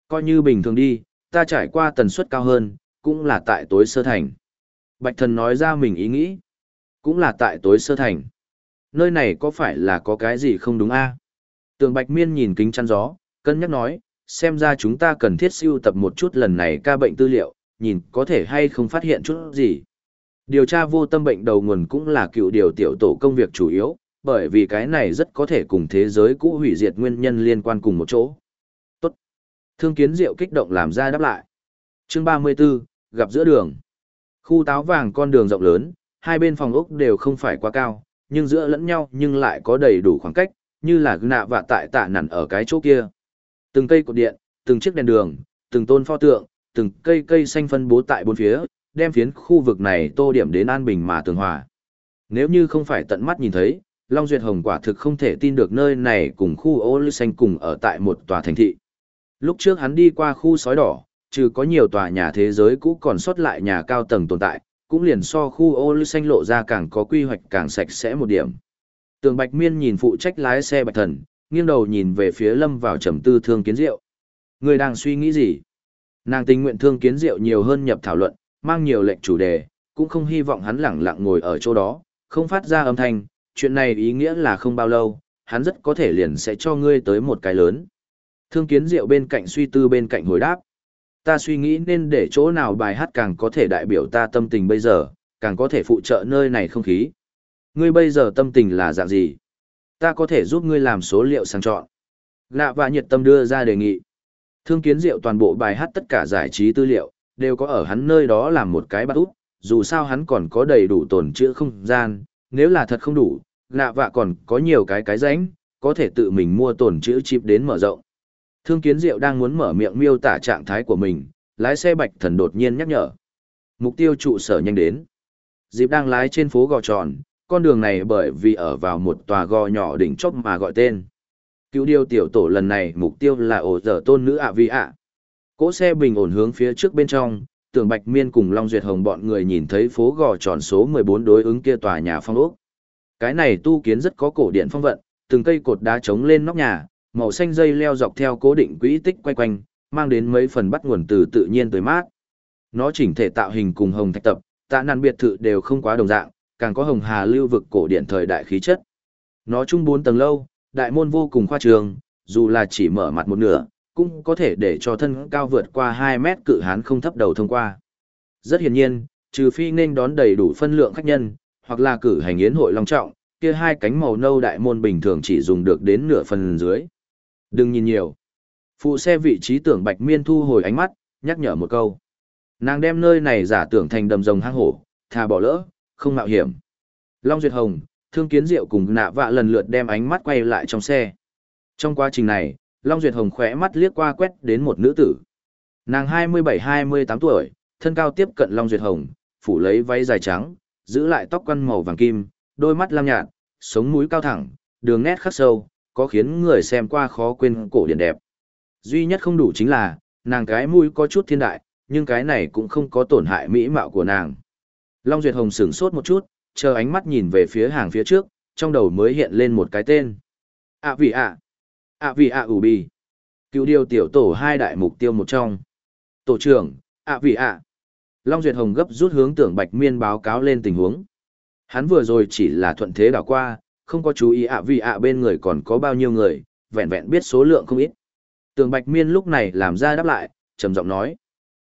Coi như bình thường đi, ta trải qua tần suất cao hơn, cũng là tại tối sơ thành. Bạch thần nói ra mình ý nghĩ, cũng là tại tối sơ thành. Nơi này có phải là có cái gì không đúng a? Tường Bạch Miên nhìn kính chăn gió, cân nhắc nói, xem ra chúng ta cần thiết siêu tập một chút lần này ca bệnh tư liệu, nhìn có thể hay không phát hiện chút gì. Điều tra vô tâm bệnh đầu nguồn cũng là cựu điều tiểu tổ công việc chủ yếu, bởi vì cái này rất có thể cùng thế giới cũ hủy diệt nguyên nhân liên quan cùng một chỗ. Tốt. Thương kiến diệu kích động làm ra đáp lại. Chương 34, gặp giữa đường. Khu táo vàng con đường rộng lớn, hai bên phòng ốc đều không phải quá cao, nhưng giữa lẫn nhau nhưng lại có đầy đủ khoảng cách, như là nạ vạ tại tạ nặn ở cái chỗ kia. Từng cây cột điện, từng chiếc đèn đường, từng tôn pho tượng, từng cây cây xanh phân bố tại bốn phía, đem phiến khu vực này tô điểm đến an bình mà tường hòa. Nếu như không phải tận mắt nhìn thấy, Long Duyệt Hồng quả thực không thể tin được nơi này cùng khu ô lưu xanh cùng ở tại một tòa thành thị. Lúc trước hắn đi qua khu sói đỏ, trừ có nhiều tòa nhà thế giới cũ còn sót lại nhà cao tầng tồn tại, cũng liền so khu ô lưu xanh lộ ra càng có quy hoạch càng sạch sẽ một điểm. Tường Bạch Miên nhìn phụ trách lái xe Bạch Thần, nghiêng đầu nhìn về phía Lâm vào trầm tư thương kiến diệu. Người đang suy nghĩ gì? Nàng tình nguyện thương kiến diệu nhiều hơn nhập thảo luận, mang nhiều lệnh chủ đề, cũng không hy vọng hắn lẳng lặng ngồi ở chỗ đó, không phát ra âm thanh, chuyện này ý nghĩa là không bao lâu, hắn rất có thể liền sẽ cho ngươi tới một cái lớn. Thương kiến diệu bên cạnh suy tư bên cạnh hồi đáp. Ta suy nghĩ nên để chỗ nào bài hát càng có thể đại biểu ta tâm tình bây giờ, càng có thể phụ trợ nơi này không khí. Ngươi bây giờ tâm tình là dạng gì? Ta có thể giúp ngươi làm số liệu sang chọn. Lạ và nhiệt tâm đưa ra đề nghị. Thương kiến diệu toàn bộ bài hát tất cả giải trí tư liệu, đều có ở hắn nơi đó làm một cái bắt út, dù sao hắn còn có đầy đủ tồn chữa không gian, nếu là thật không đủ, lạ vạ còn có nhiều cái cái rãnh, có thể tự mình mua tồn chữa chip đến mở rộng. Thương kiến diệu đang muốn mở miệng miêu tả trạng thái của mình, lái xe bạch thần đột nhiên nhắc nhở. Mục tiêu trụ sở nhanh đến. Dịp đang lái trên phố gò tròn, con đường này bởi vì ở vào một tòa gò nhỏ đỉnh chóp mà gọi tên. Cứu điều tiểu tổ lần này mục tiêu là ổ dở tôn nữ ạ vi ạ. Cỗ xe bình ổn hướng phía trước bên trong, tưởng Bạch Miên cùng Long Duyệt Hồng bọn người nhìn thấy phố gò tròn số 14 đối ứng kia tòa nhà phong ốc. Cái này tu kiến rất có cổ điện phong vận, từng cây cột đá chống lên nóc nhà, màu xanh dây leo dọc theo cố định quỹ tích quay quanh, mang đến mấy phần bắt nguồn từ tự nhiên tới mát. Nó chỉnh thể tạo hình cùng hồng thạch tập, tạ nàn biệt thự đều không quá đồng dạng, càng có hồng hà lưu vực cổ điện thời đại khí chất. Nó chung bốn tầng lâu, đại môn vô cùng khoa trường, dù là chỉ mở mặt một nửa, cũng có thể để cho thân cao vượt qua 2 mét cự hán không thấp đầu thông qua. Rất hiển nhiên, trừ phi nên đón đầy đủ phân lượng khách nhân, hoặc là cử hành yến hội long trọng, kia hai cánh màu nâu đại môn bình thường chỉ dùng được đến nửa phần dưới. Đừng nhìn nhiều. Phụ xe vị trí tưởng Bạch Miên thu hồi ánh mắt, nhắc nhở một câu. Nàng đem nơi này giả tưởng thành đầm rồng hang hổ, thà bỏ lỡ, không mạo hiểm. Long Duyệt Hồng, Thương Kiến Diệu cùng nạ vạ lần lượt đem ánh mắt quay lại trong xe. Trong quá trình này, Long Duyệt Hồng khỏe mắt liếc qua quét đến một nữ tử. Nàng 27-28 tuổi, thân cao tiếp cận Long Duyệt Hồng, phủ lấy váy dài trắng, giữ lại tóc quăn màu vàng kim, đôi mắt lam nhạt, sống mũi cao thẳng, đường nét khắc sâu, có khiến người xem qua khó quên cổ điển đẹp. Duy nhất không đủ chính là, nàng cái mũi có chút thiên đại, nhưng cái này cũng không có tổn hại mỹ mạo của nàng. Long Duyệt Hồng sửng sốt một chút, chờ ánh mắt nhìn về phía hàng phía trước, trong đầu mới hiện lên một cái tên. À vì ạ. À vì ạ ủ bì. Cứu điều tiểu tổ hai đại mục tiêu một trong. Tổ trưởng, ạ vì ạ. Long Duyệt Hồng gấp rút hướng tưởng Bạch Miên báo cáo lên tình huống. Hắn vừa rồi chỉ là thuận thế đảo qua, không có chú ý ạ vì ạ bên người còn có bao nhiêu người, vẹn vẹn biết số lượng không ít. Tưởng Bạch Miên lúc này làm ra đáp lại, trầm giọng nói.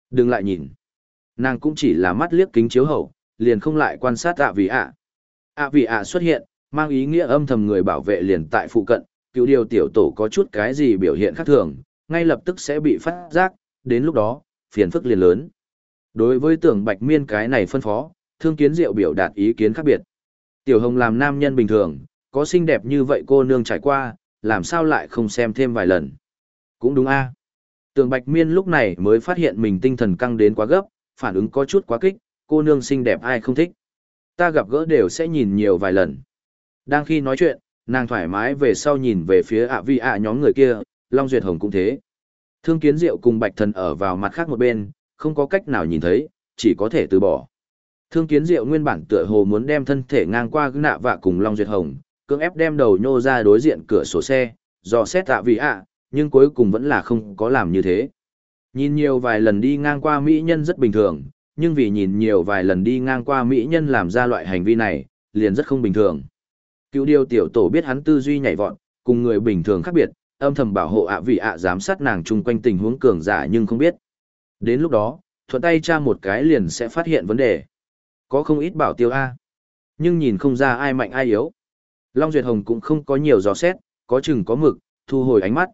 Đừng lại nhìn. Nàng cũng chỉ là mắt liếc kính chiếu hậu, liền không lại quan sát ạ vì ạ. ạ vì ạ xuất hiện, mang ý nghĩa âm thầm người bảo vệ liền tại phụ cận, cựu điều tiểu tổ có chút cái gì biểu hiện khác thường, ngay lập tức sẽ bị phát giác, đến lúc đó, phiền phức liền lớn. Đối với tưởng bạch miên cái này phân phó, thương kiến diệu biểu đạt ý kiến khác biệt. Tiểu hồng làm nam nhân bình thường, có xinh đẹp như vậy cô nương trải qua, làm sao lại không xem thêm vài lần. Cũng đúng a. À. Tưởng bạch miên lúc này mới phát hiện mình tinh thần căng đến quá gấp, phản ứng có chút quá kích, cô nương xinh đẹp ai không thích. Ta gặp gỡ đều sẽ nhìn nhiều vài lần. Đang khi nói chuyện, nàng thoải mái về sau nhìn về phía ạ vi ạ nhóm người kia, Long Duyệt Hồng cũng thế. Thương Kiến Diệu cùng Bạch Thần ở vào mặt khác một bên, không có cách nào nhìn thấy, chỉ có thể từ bỏ. Thương Kiến Diệu nguyên bản tựa hồ muốn đem thân thể ngang qua nạ vạ cùng Long Duyệt Hồng, cưỡng ép đem đầu nhô ra đối diện cửa sổ xe, dò xét ạ vị ạ, nhưng cuối cùng vẫn là không có làm như thế. Nhìn nhiều vài lần đi ngang qua mỹ nhân rất bình thường, nhưng vì nhìn nhiều vài lần đi ngang qua mỹ nhân làm ra loại hành vi này, liền rất không bình thường. Cựu điều tiểu tổ biết hắn tư duy nhảy vọt, cùng người bình thường khác biệt, âm thầm bảo hộ ạ vị ạ giám sát nàng chung quanh tình huống cường giả nhưng không biết. Đến lúc đó, thuận tay tra một cái liền sẽ phát hiện vấn đề. Có không ít bảo tiêu A. Nhưng nhìn không ra ai mạnh ai yếu. Long Duyệt Hồng cũng không có nhiều gió xét, có chừng có mực, thu hồi ánh mắt.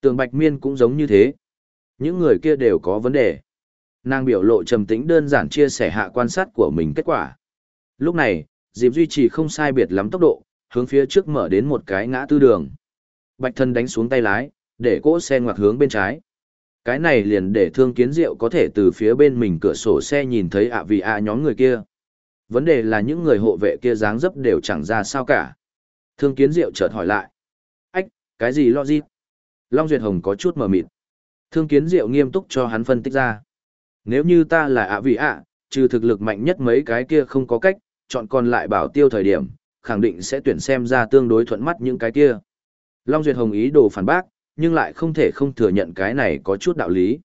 Tường Bạch Miên cũng giống như thế. Những người kia đều có vấn đề. Nàng biểu lộ trầm tĩnh đơn giản chia sẻ hạ quan sát của mình kết quả. Lúc này, dịp duy trì không sai biệt lắm tốc độ, hướng phía trước mở đến một cái ngã tư đường. Bạch thân đánh xuống tay lái, để cỗ xe ngoặt hướng bên trái. Cái này liền để thương kiến diệu có thể từ phía bên mình cửa sổ xe nhìn thấy ạ vì ạ nhóm người kia. Vấn đề là những người hộ vệ kia dáng dấp đều chẳng ra sao cả. Thương kiến diệu chợt hỏi lại. Ách, cái gì lo gì? Long Duyệt Hồng có chút mờ mịt. Thương kiến diệu nghiêm túc cho hắn phân tích ra. Nếu như ta là ạ vì ạ, trừ thực lực mạnh nhất mấy cái kia không có cách, chọn còn lại bảo tiêu thời điểm, khẳng định sẽ tuyển xem ra tương đối thuận mắt những cái kia. Long Duyệt Hồng ý đồ phản bác, nhưng lại không thể không thừa nhận cái này có chút đạo lý.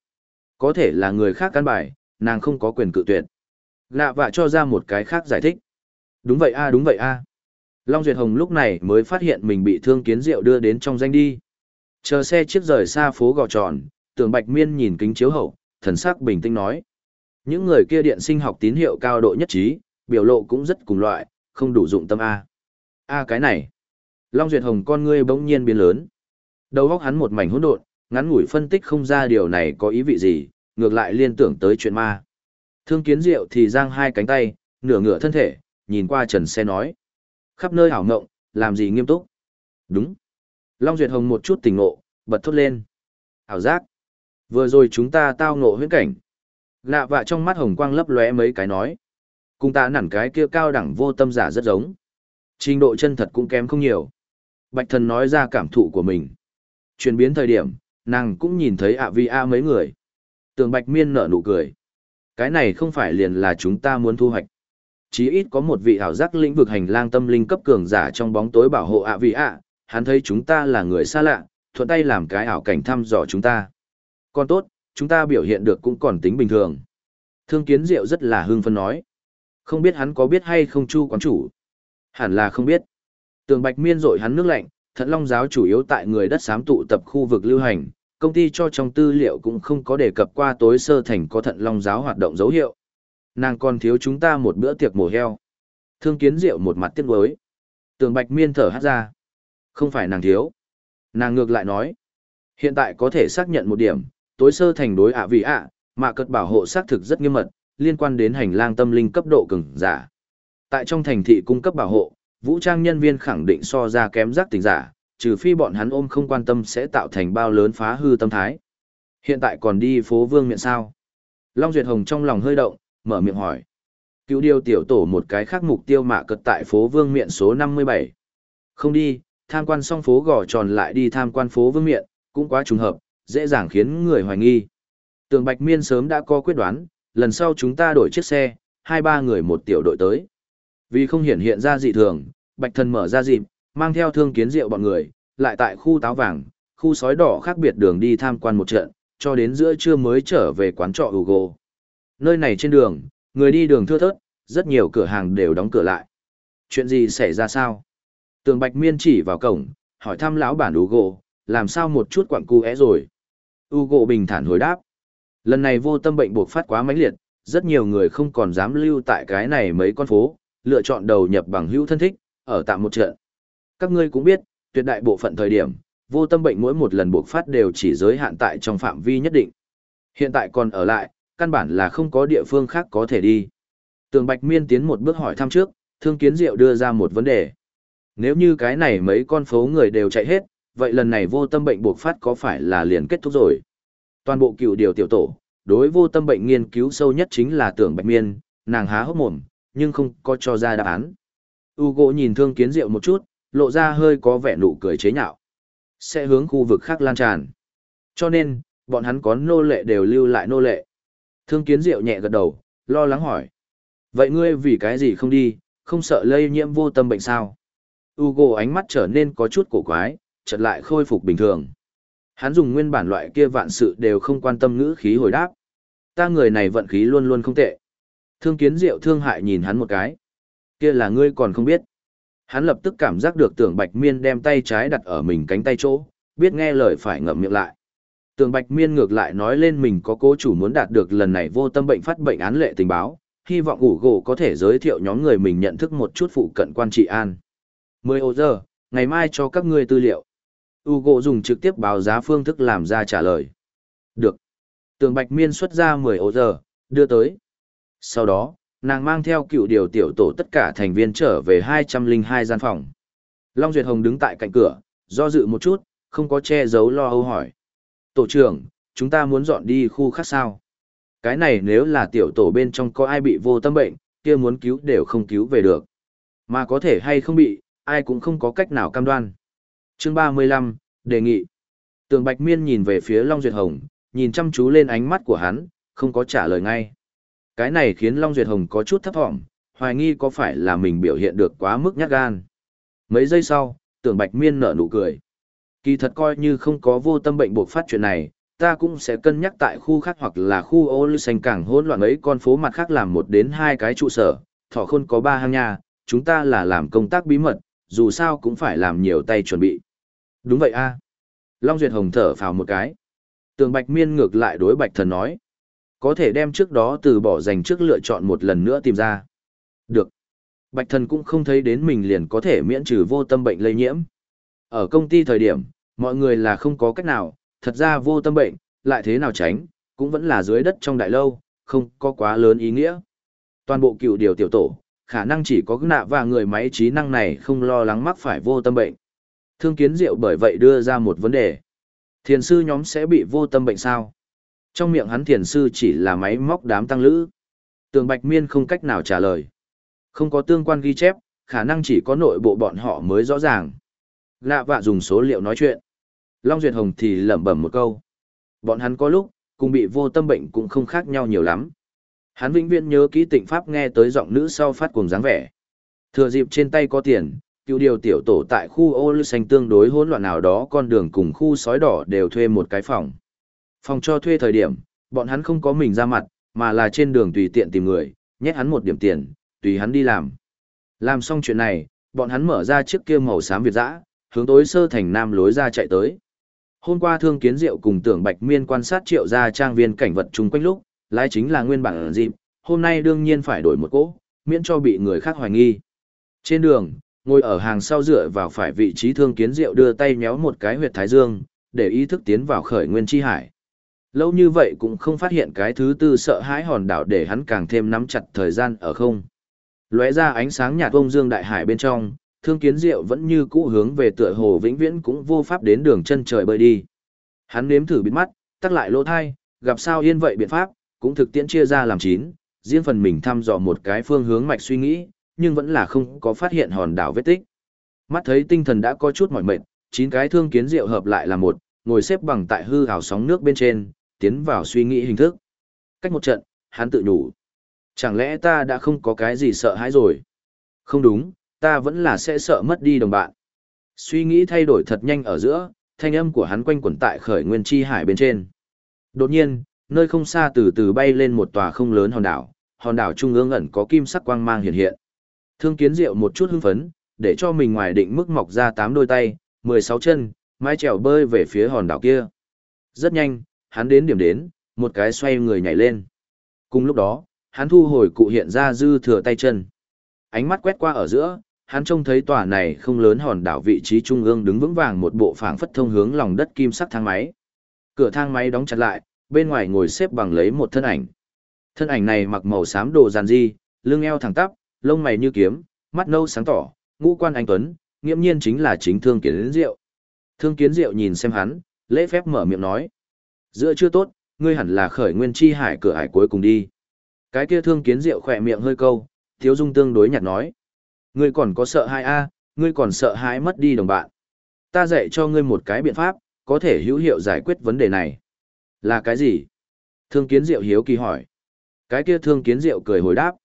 Có thể là người khác căn bài, nàng không có quyền cự tuyệt. Lạ vạ cho ra một cái khác giải thích. Đúng vậy a đúng vậy a. Long Duyệt Hồng lúc này mới phát hiện mình bị thương kiến rượu đưa đến trong danh đi. Chờ xe chiếc rời xa phố gò tròn, tưởng Bạch Miên nhìn kính chiếu hậu, thần sắc bình tĩnh nói. Những người kia điện sinh học tín hiệu cao độ nhất trí, biểu lộ cũng rất cùng loại, không đủ dụng tâm A. A cái này. Long Duyệt Hồng con ngươi bỗng nhiên biến lớn. Đầu óc hắn một mảnh hỗn độn, ngắn ngủi phân tích không ra điều này có ý vị gì, ngược lại liên tưởng tới chuyện ma. Thương kiến diệu thì giang hai cánh tay, nửa ngửa thân thể, nhìn qua trần xe nói. Khắp nơi hảo ngộng, làm gì nghiêm túc? Đúng. Long Duyệt Hồng một chút tỉnh ngộ, bật thốt lên. Hảo giác. Vừa rồi chúng ta tao ngộ huyễn cảnh. Lạ vạ trong mắt hồng quang lấp lóe mấy cái nói. Cùng ta nản cái kia cao đẳng vô tâm giả rất giống. Trình độ chân thật cũng kém không nhiều. Bạch thần nói ra cảm thụ của mình. Chuyển biến thời điểm, nàng cũng nhìn thấy ạ vi a mấy người. Tường bạch miên nở nụ cười. Cái này không phải liền là chúng ta muốn thu hoạch. Chí ít có một vị hảo giác lĩnh vực hành lang tâm linh cấp cường giả trong bóng tối bảo hộ ạ vi a, hắn thấy chúng ta là người xa lạ, thuận tay làm cái ảo cảnh thăm dò chúng ta. Còn tốt, chúng ta biểu hiện được cũng còn tính bình thường. Thương kiến diệu rất là hưng phân nói. Không biết hắn có biết hay không chu quán chủ. Hẳn là không biết. Tường Bạch Miên rội hắn nước lạnh, Thận Long giáo chủ yếu tại người đất xám tụ tập khu vực lưu hành, công ty cho trong tư liệu cũng không có đề cập qua tối sơ thành có Thận Long giáo hoạt động dấu hiệu. Nàng còn thiếu chúng ta một bữa tiệc mổ heo. Thương Kiến Diệu một mặt tiếc nuối. Tường Bạch Miên thở hắt ra. Không phải nàng thiếu. Nàng ngược lại nói. Hiện tại có thể xác nhận một điểm, tối sơ thành đối ạ vì ạ, mà cất bảo hộ xác thực rất nghiêm mật, liên quan đến hành lang tâm linh cấp độ cường giả. Tại trong thành thị cung cấp bảo hộ, vũ trang nhân viên khẳng định so ra kém giác tình giả, trừ phi bọn hắn ôm không quan tâm sẽ tạo thành bao lớn phá hư tâm thái. Hiện tại còn đi phố Vương miệng sao? Long Duyệt Hồng trong lòng hơi động, mở miệng hỏi. Cứu điều tiểu tổ một cái khác mục tiêu mạ cật tại phố Vương miệng số 57. Không đi, tham quan xong phố gò tròn lại đi tham quan phố Vương miệng cũng quá trùng hợp, dễ dàng khiến người hoài nghi. Tường Bạch Miên sớm đã có quyết đoán, lần sau chúng ta đổi chiếc xe, hai ba người một tiểu đội tới. Vì không hiện hiện ra dị thường, Bạch Thần mở ra dịp, mang theo thương kiến rượu bọn người, lại tại khu táo vàng, khu sói đỏ khác biệt đường đi tham quan một trận, cho đến giữa trưa mới trở về quán trọ Hugo. Nơi này trên đường, người đi đường thưa thớt, rất nhiều cửa hàng đều đóng cửa lại. Chuyện gì xảy ra sao? Tường Bạch Miên chỉ vào cổng, hỏi thăm lão bản Hugo, làm sao một chút quặng cu é rồi? Hugo bình thản hồi đáp. Lần này vô tâm bệnh buộc phát quá mãnh liệt, rất nhiều người không còn dám lưu tại cái này mấy con phố, lựa chọn đầu nhập bằng hữu thân thích, ở tạm một trận. Các ngươi cũng biết, tuyệt đại bộ phận thời điểm, vô tâm bệnh mỗi một lần buộc phát đều chỉ giới hạn tại trong phạm vi nhất định. Hiện tại còn ở lại, căn bản là không có địa phương khác có thể đi. Tường Bạch Miên tiến một bước hỏi thăm trước, Thương Kiến Diệu đưa ra một vấn đề. Nếu như cái này mấy con phố người đều chạy hết, vậy lần này vô tâm bệnh buộc phát có phải là liền kết thúc rồi? Toàn bộ cựu điều tiểu tổ, đối vô tâm bệnh nghiên cứu sâu nhất chính là tưởng Bạch Miên, nàng há hốc mồm, nhưng không có cho ra đáp án. Ugo nhìn Thương Kiến Diệu một chút, lộ ra hơi có vẻ nụ cười chế nhạo. Sẽ hướng khu vực khác lan tràn. Cho nên, bọn hắn có nô lệ đều lưu lại nô lệ. Thương Kiến Diệu nhẹ gật đầu, lo lắng hỏi. Vậy ngươi vì cái gì không đi, không sợ lây nhiễm vô tâm bệnh sao? Ugo ánh mắt trở nên có chút cổ quái, chợt lại khôi phục bình thường. Hắn dùng nguyên bản loại kia vạn sự đều không quan tâm ngữ khí hồi đáp. Ta người này vận khí luôn luôn không tệ. Thương kiến diệu thương hại nhìn hắn một cái. Kia là ngươi còn không biết. Hắn lập tức cảm giác được tưởng bạch miên đem tay trái đặt ở mình cánh tay chỗ, biết nghe lời phải ngậm miệng lại. Tưởng bạch miên ngược lại nói lên mình có cố chủ muốn đạt được lần này vô tâm bệnh phát bệnh án lệ tình báo, hy vọng ủ gỗ có thể giới thiệu nhóm người mình nhận thức một chút phụ cận quan trị an. 10 ô giờ, ngày mai cho các ngươi tư liệu. Ugo dùng trực tiếp báo giá phương thức làm ra trả lời. Được. Tường Bạch Miên xuất ra 10 ô giờ, đưa tới. Sau đó, nàng mang theo cựu điều tiểu tổ tất cả thành viên trở về 202 gian phòng. Long Duyệt Hồng đứng tại cạnh cửa, do dự một chút, không có che giấu lo âu hỏi. Tổ trưởng, chúng ta muốn dọn đi khu khác sao? Cái này nếu là tiểu tổ bên trong có ai bị vô tâm bệnh, kia muốn cứu đều không cứu về được. Mà có thể hay không bị, ai cũng không có cách nào cam đoan. Chương 35, đề nghị. Tường Bạch Miên nhìn về phía Long Duyệt Hồng, nhìn chăm chú lên ánh mắt của hắn, không có trả lời ngay. Cái này khiến Long Duyệt Hồng có chút thấp thỏm, hoài nghi có phải là mình biểu hiện được quá mức nhát gan. Mấy giây sau, Tường Bạch Miên nở nụ cười. Kỳ thật coi như không có vô tâm bệnh buộc phát chuyện này, ta cũng sẽ cân nhắc tại khu khác hoặc là khu ô lưu xanh cảng hỗn loạn ấy con phố mặt khác làm một đến hai cái trụ sở, thỏ khôn có ba hang nhà, chúng ta là làm công tác bí mật, dù sao cũng phải làm nhiều tay chuẩn bị. Đúng vậy a Long Duyệt Hồng thở phào một cái. Tường Bạch Miên ngược lại đối Bạch Thần nói. Có thể đem trước đó từ bỏ dành trước lựa chọn một lần nữa tìm ra. Được. Bạch Thần cũng không thấy đến mình liền có thể miễn trừ vô tâm bệnh lây nhiễm. Ở công ty thời điểm, mọi người là không có cách nào, thật ra vô tâm bệnh, lại thế nào tránh, cũng vẫn là dưới đất trong đại lâu, không có quá lớn ý nghĩa. Toàn bộ cựu điều tiểu tổ, khả năng chỉ có nạ và người máy trí năng này không lo lắng mắc phải vô tâm bệnh. Thương kiến diệu bởi vậy đưa ra một vấn đề. Thiền sư nhóm sẽ bị vô tâm bệnh sao? Trong miệng hắn thiền sư chỉ là máy móc đám tăng lữ. Tường Bạch Miên không cách nào trả lời. Không có tương quan ghi chép, khả năng chỉ có nội bộ bọn họ mới rõ ràng. Lạ vạ dùng số liệu nói chuyện. Long Duyệt Hồng thì lẩm bẩm một câu. Bọn hắn có lúc, cùng bị vô tâm bệnh cũng không khác nhau nhiều lắm. Hắn vĩnh viễn nhớ kỹ tịnh pháp nghe tới giọng nữ sau phát cùng dáng vẻ. Thừa dịp trên tay có tiền, cựu điều tiểu tổ tại khu ô lưu xanh tương đối hỗn loạn nào đó con đường cùng khu sói đỏ đều thuê một cái phòng. Phòng cho thuê thời điểm, bọn hắn không có mình ra mặt, mà là trên đường tùy tiện tìm người, nhét hắn một điểm tiền, tùy hắn đi làm. Làm xong chuyện này, bọn hắn mở ra chiếc kia màu xám Việt dã, hướng tối sơ thành nam lối ra chạy tới. Hôm qua Thương Kiến Diệu cùng Tưởng Bạch Miên quan sát triệu gia trang viên cảnh vật chung quanh lúc, lái chính là nguyên bản dịp, hôm nay đương nhiên phải đổi một cỗ, miễn cho bị người khác hoài nghi. Trên đường, ngồi ở hàng sau dựa vào phải vị trí Thương Kiến Diệu đưa tay méo một cái huyệt thái dương, để ý thức tiến vào khởi nguyên chi hải. Lâu như vậy cũng không phát hiện cái thứ tư sợ hãi hòn đảo để hắn càng thêm nắm chặt thời gian ở không. Lóe ra ánh sáng nhạt vông dương đại hải bên trong, thương kiến diệu vẫn như cũ hướng về tựa hồ vĩnh viễn cũng vô pháp đến đường chân trời bơi đi. Hắn nếm thử bịt mắt, tắt lại lỗ thai, gặp sao yên vậy biện pháp, cũng thực tiễn chia ra làm chín, riêng phần mình thăm dò một cái phương hướng mạch suy nghĩ, nhưng vẫn là không có phát hiện hòn đảo vết tích. Mắt thấy tinh thần đã có chút mỏi mệt, chín cái thương kiến diệu hợp lại là một, ngồi xếp bằng tại hư hào sóng nước bên trên, tiến vào suy nghĩ hình thức. Cách một trận, hắn tự nhủ. Chẳng lẽ ta đã không có cái gì sợ hãi rồi? Không đúng, ta vẫn là sẽ sợ mất đi đồng bạn. Suy nghĩ thay đổi thật nhanh ở giữa, thanh âm của hắn quanh quẩn tại khởi nguyên chi hải bên trên. Đột nhiên, nơi không xa từ từ bay lên một tòa không lớn hòn đảo, hòn đảo trung ương ẩn có kim sắc quang mang hiện hiện. Thương kiến diệu một chút hưng phấn, để cho mình ngoài định mức mọc ra tám đôi tay, 16 chân, mái trèo bơi về phía hòn đảo kia. Rất nhanh, hắn đến điểm đến, một cái xoay người nhảy lên. Cùng lúc đó, hắn thu hồi cụ hiện ra dư thừa tay chân. Ánh mắt quét qua ở giữa, hắn trông thấy tòa này không lớn hòn đảo vị trí trung ương đứng vững vàng một bộ phảng phất thông hướng lòng đất kim sắc thang máy. Cửa thang máy đóng chặt lại, bên ngoài ngồi xếp bằng lấy một thân ảnh. Thân ảnh này mặc màu xám đồ giàn di, lưng eo thẳng tắp, lông mày như kiếm, mắt nâu sáng tỏ, ngũ quan anh tuấn, nghiễm nhiên chính là chính thương kiến diệu. Thương kiến diệu nhìn xem hắn, lễ phép mở miệng nói. Giữa chưa tốt, ngươi hẳn là khởi nguyên chi hải cửa hải cuối cùng đi. Cái kia thương kiến diệu khỏe miệng hơi câu, thiếu dung tương đối nhạt nói. Ngươi còn có sợ hai a ngươi còn sợ hãi mất đi đồng bạn. Ta dạy cho ngươi một cái biện pháp, có thể hữu hiệu giải quyết vấn đề này. Là cái gì? Thương kiến diệu hiếu kỳ hỏi. Cái kia thương kiến diệu cười hồi đáp.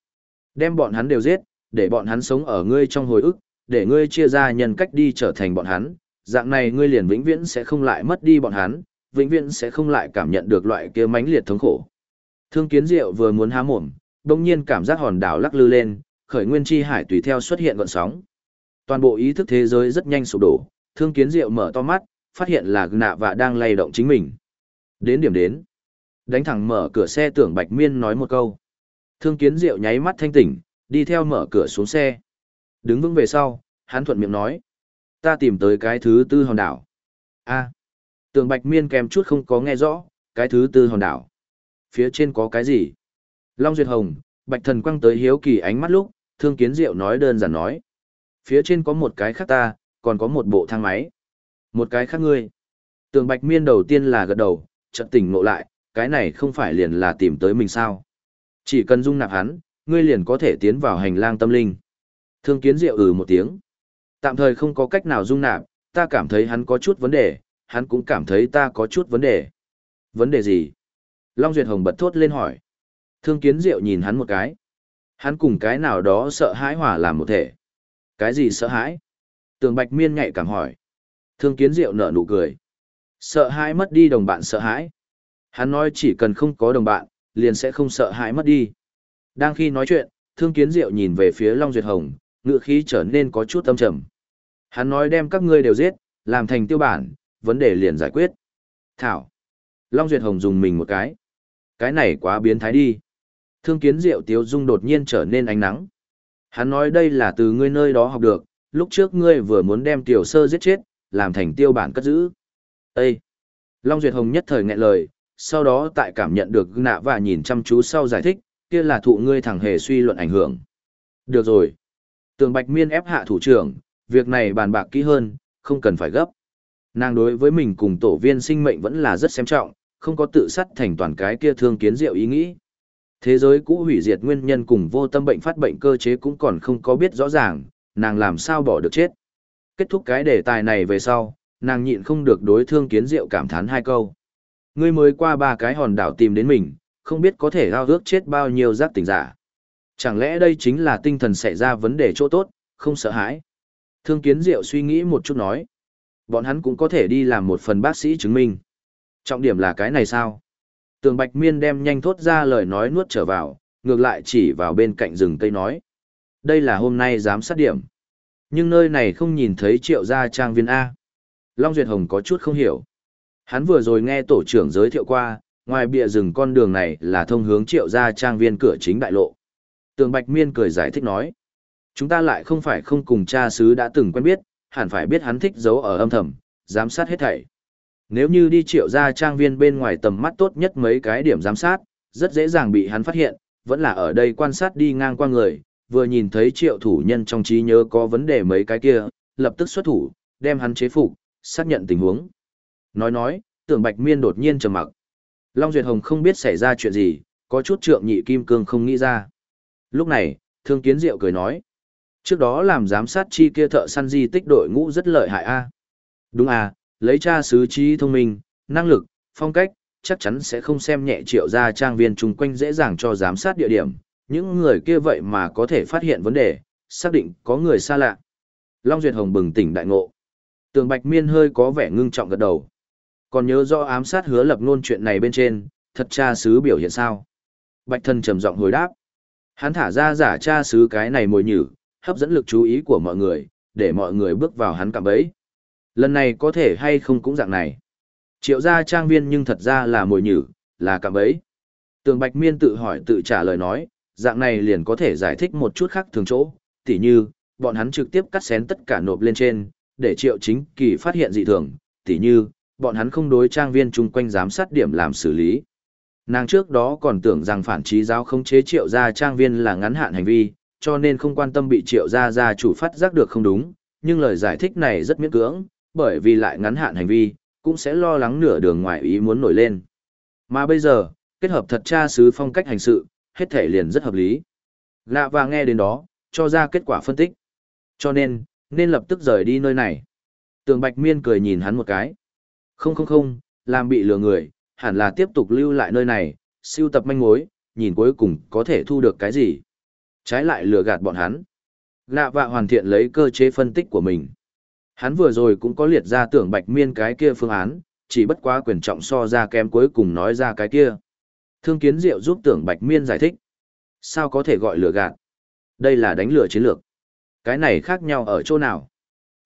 Đem bọn hắn đều giết, để bọn hắn sống ở ngươi trong hồi ức, để ngươi chia ra nhân cách đi trở thành bọn hắn, dạng này ngươi liền vĩnh viễn sẽ không lại mất đi bọn hắn, vĩnh viễn sẽ không lại cảm nhận được loại kia mãnh liệt thống khổ. Thương Kiến Diệu vừa muốn há mồm, bỗng nhiên cảm giác hòn đảo lắc lư lên, khởi nguyên chi hải tùy theo xuất hiện gợn sóng. Toàn bộ ý thức thế giới rất nhanh sụp đổ, Thương Kiến Diệu mở to mắt, phát hiện là nạ và đang lay động chính mình. Đến điểm đến. Đánh thẳng mở cửa xe tưởng Bạch Miên nói một câu. Thương Kiến Diệu nháy mắt thanh tỉnh, đi theo mở cửa xuống xe. Đứng vững về sau, hắn thuận miệng nói. Ta tìm tới cái thứ tư hòn đảo. a Tường Bạch Miên kèm chút không có nghe rõ, cái thứ tư hòn đảo. Phía trên có cái gì? Long Duyệt Hồng, Bạch Thần quăng tới hiếu kỳ ánh mắt lúc, Thương Kiến Diệu nói đơn giản nói. Phía trên có một cái khác ta, còn có một bộ thang máy. Một cái khác ngươi. Tường Bạch Miên đầu tiên là gật đầu, chợt tỉnh ngộ lại, cái này không phải liền là tìm tới mình sao. Chỉ cần dung nạp hắn, ngươi liền có thể tiến vào hành lang tâm linh. Thương Kiến Diệu ừ một tiếng. Tạm thời không có cách nào dung nạp, ta cảm thấy hắn có chút vấn đề, hắn cũng cảm thấy ta có chút vấn đề. Vấn đề gì? Long Duyệt Hồng bật thốt lên hỏi. Thương Kiến Diệu nhìn hắn một cái. Hắn cùng cái nào đó sợ hãi hỏa làm một thể. Cái gì sợ hãi? Tường Bạch Miên nhạy cảm hỏi. Thương Kiến Diệu nở nụ cười. Sợ hãi mất đi đồng bạn sợ hãi. Hắn nói chỉ cần không có đồng bạn, liền sẽ không sợ hãi mất đi. Đang khi nói chuyện, Thương Kiến Diệu nhìn về phía Long Duyệt Hồng, ngựa khí trở nên có chút âm trầm. Hắn nói đem các ngươi đều giết, làm thành tiêu bản, vấn đề liền giải quyết. Thảo. Long Duyệt Hồng dùng mình một cái. Cái này quá biến thái đi. Thương kiến diệu tiếu dung đột nhiên trở nên ánh nắng. Hắn nói đây là từ ngươi nơi đó học được, lúc trước ngươi vừa muốn đem tiểu sơ giết chết, làm thành tiêu bản cất giữ. Ê! Long Duyệt Hồng nhất thời nghẹn lời, sau đó tại cảm nhận được nạ và nhìn chăm chú sau giải thích, kia là thụ ngươi thẳng hề suy luận ảnh hưởng. Được rồi. Tường Bạch Miên ép hạ thủ trưởng, việc này bàn bạc kỹ hơn, không cần phải gấp. Nàng đối với mình cùng tổ viên sinh mệnh vẫn là rất xem trọng, không có tự sát thành toàn cái kia thương kiến diệu ý nghĩ. Thế giới cũ hủy diệt nguyên nhân cùng vô tâm bệnh phát bệnh cơ chế cũng còn không có biết rõ ràng, nàng làm sao bỏ được chết. Kết thúc cái đề tài này về sau, nàng nhịn không được đối thương kiến diệu cảm thán hai câu. Ngươi mới qua ba cái hòn đảo tìm đến mình, không biết có thể ao ước chết bao nhiêu giác tỉnh giả. Chẳng lẽ đây chính là tinh thần xảy ra vấn đề chỗ tốt, không sợ hãi. Thương kiến diệu suy nghĩ một chút nói. Bọn hắn cũng có thể đi làm một phần bác sĩ chứng minh. Trọng điểm là cái này sao? Tường Bạch Miên đem nhanh thốt ra lời nói nuốt trở vào, ngược lại chỉ vào bên cạnh rừng cây nói. Đây là hôm nay giám sát điểm. Nhưng nơi này không nhìn thấy triệu gia trang viên A. Long Duyệt Hồng có chút không hiểu. Hắn vừa rồi nghe tổ trưởng giới thiệu qua, ngoài bìa rừng con đường này là thông hướng triệu gia trang viên cửa chính đại lộ. Tường Bạch Miên cười giải thích nói. Chúng ta lại không phải không cùng cha sứ đã từng quen biết, hẳn phải biết hắn thích giấu ở âm thầm, giám sát hết thảy. Nếu như đi triệu ra trang viên bên ngoài tầm mắt tốt nhất mấy cái điểm giám sát, rất dễ dàng bị hắn phát hiện, vẫn là ở đây quan sát đi ngang qua người, vừa nhìn thấy triệu thủ nhân trong trí nhớ có vấn đề mấy cái kia, lập tức xuất thủ, đem hắn chế phục, xác nhận tình huống. Nói nói, tưởng bạch miên đột nhiên trầm mặc. Long Duyệt Hồng không biết xảy ra chuyện gì, có chút trượng nhị kim cương không nghĩ ra. Lúc này, thương kiến diệu cười nói. Trước đó làm giám sát chi kia thợ săn di tích đội ngũ rất lợi hại a. Đúng à, lấy cha sứ trí thông minh, năng lực, phong cách, chắc chắn sẽ không xem nhẹ triệu gia trang viên chung quanh dễ dàng cho giám sát địa điểm. Những người kia vậy mà có thể phát hiện vấn đề, xác định có người xa lạ. Long Duyệt Hồng bừng tỉnh đại ngộ. Tường Bạch Miên hơi có vẻ ngưng trọng gật đầu. Còn nhớ rõ ám sát hứa lập ngôn chuyện này bên trên, thật cha sứ biểu hiện sao? Bạch thân trầm giọng hồi đáp. Hắn thả ra giả cha sứ cái này mồi nhử, hấp dẫn lực chú ý của mọi người, để mọi người bước vào hắn cạm bẫy. Lần này có thể hay không cũng dạng này. Triệu gia trang viên nhưng thật ra là mồi nhử, là cạm bẫy. Tường Bạch Miên tự hỏi tự trả lời nói, dạng này liền có thể giải thích một chút khác thường chỗ, tỉ như, bọn hắn trực tiếp cắt xén tất cả nộp lên trên, để triệu chính kỳ phát hiện dị thường, tỉ như, bọn hắn không đối trang viên chung quanh giám sát điểm làm xử lý, Nàng trước đó còn tưởng rằng phản trí giáo không chế triệu gia trang viên là ngắn hạn hành vi, cho nên không quan tâm bị triệu gia gia chủ phát giác được không đúng, nhưng lời giải thích này rất miễn cưỡng, bởi vì lại ngắn hạn hành vi, cũng sẽ lo lắng nửa đường ngoài ý muốn nổi lên. Mà bây giờ, kết hợp thật tra sứ phong cách hành sự, hết thể liền rất hợp lý. Lạ và nghe đến đó, cho ra kết quả phân tích. Cho nên, nên lập tức rời đi nơi này. Tường Bạch Miên cười nhìn hắn một cái. Không không không, làm bị lừa người, hẳn là tiếp tục lưu lại nơi này, siêu tập manh mối, nhìn cuối cùng có thể thu được cái gì. Trái lại lừa gạt bọn hắn. Nạ vạ hoàn thiện lấy cơ chế phân tích của mình. Hắn vừa rồi cũng có liệt ra tưởng Bạch Miên cái kia phương án, chỉ bất quá quyền trọng so ra kém cuối cùng nói ra cái kia. Thương Kiến Diệu giúp tưởng Bạch Miên giải thích. Sao có thể gọi lừa gạt? Đây là đánh lừa chiến lược. Cái này khác nhau ở chỗ nào?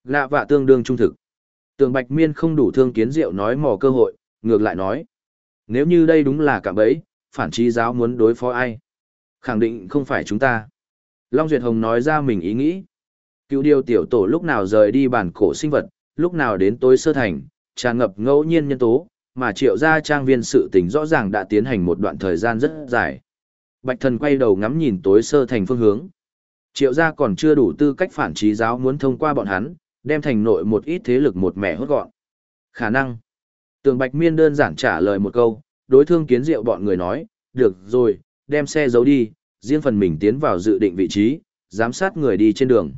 Nạ vạ tương đương trung thực. Tường Bạch Miên không đủ thương kiến diệu nói mò cơ hội, ngược lại nói. Nếu như đây đúng là cả bẫy, phản trí giáo muốn đối phó ai? Khẳng định không phải chúng ta. Long Duyệt Hồng nói ra mình ý nghĩ. Cựu điều tiểu tổ lúc nào rời đi bản cổ sinh vật, lúc nào đến tối sơ thành, tràn ngập ngẫu nhiên nhân tố, mà triệu gia trang viên sự tình rõ ràng đã tiến hành một đoạn thời gian rất dài. Bạch thần quay đầu ngắm nhìn tối sơ thành phương hướng. Triệu gia còn chưa đủ tư cách phản trí giáo muốn thông qua bọn hắn, đem thành nội một ít thế lực một mẻ hốt gọn. Khả năng. Tường Bạch Miên đơn giản trả lời một câu, đối thương kiến diệu bọn người nói, được rồi, đem xe giấu đi, riêng phần mình tiến vào dự định vị trí, giám sát người đi trên đường.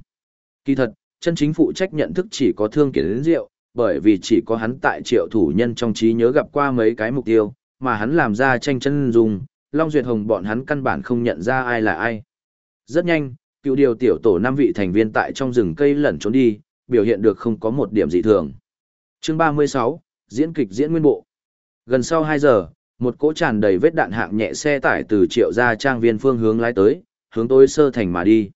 Kỳ thật, chân chính phụ trách nhận thức chỉ có thương kiến diệu, bởi vì chỉ có hắn tại triệu thủ nhân trong trí nhớ gặp qua mấy cái mục tiêu, mà hắn làm ra tranh chân dùng, Long Duyệt Hồng bọn hắn căn bản không nhận ra ai là ai. Rất nhanh, cựu điều tiểu tổ năm vị thành viên tại trong rừng cây lẩn trốn đi, biểu hiện được không có một điểm dị thường. Chương 36, diễn kịch diễn nguyên bộ. Gần sau 2 giờ, một cỗ tràn đầy vết đạn hạng nhẹ xe tải từ triệu gia trang viên phương hướng lái tới, hướng tối sơ thành mà đi.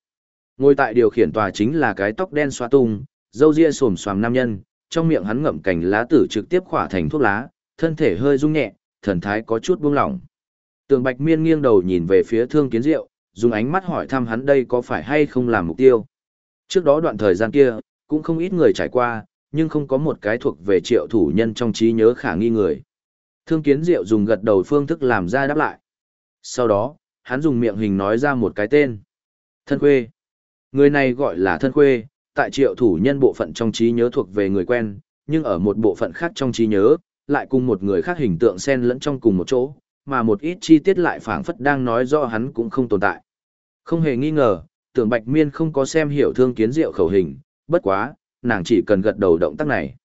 Ngồi tại điều khiển tòa chính là cái tóc đen xóa tung, dâu ria xồm xoàm nam nhân, trong miệng hắn ngậm cành lá tử trực tiếp khỏa thành thuốc lá, thân thể hơi rung nhẹ, thần thái có chút buông lỏng. Tường Bạch Miên nghiêng đầu nhìn về phía Thương Kiến Diệu, dùng ánh mắt hỏi thăm hắn đây có phải hay không làm mục tiêu. Trước đó đoạn thời gian kia, cũng không ít người trải qua, nhưng không có một cái thuộc về triệu thủ nhân trong trí nhớ khả nghi người. Thương Kiến Diệu dùng gật đầu phương thức làm ra đáp lại. Sau đó, hắn dùng miệng hình nói ra một cái tên. Thân Khuê. Người này gọi là Thân Khuê, tại triệu thủ nhân bộ phận trong trí nhớ thuộc về người quen, nhưng ở một bộ phận khác trong trí nhớ, lại cùng một người khác hình tượng xen lẫn trong cùng một chỗ, mà một ít chi tiết lại phảng phất đang nói rõ hắn cũng không tồn tại. Không hề nghi ngờ, tưởng Bạch Miên không có xem hiểu thương kiến diệu khẩu hình, bất quá, nàng chỉ cần gật đầu động tác này.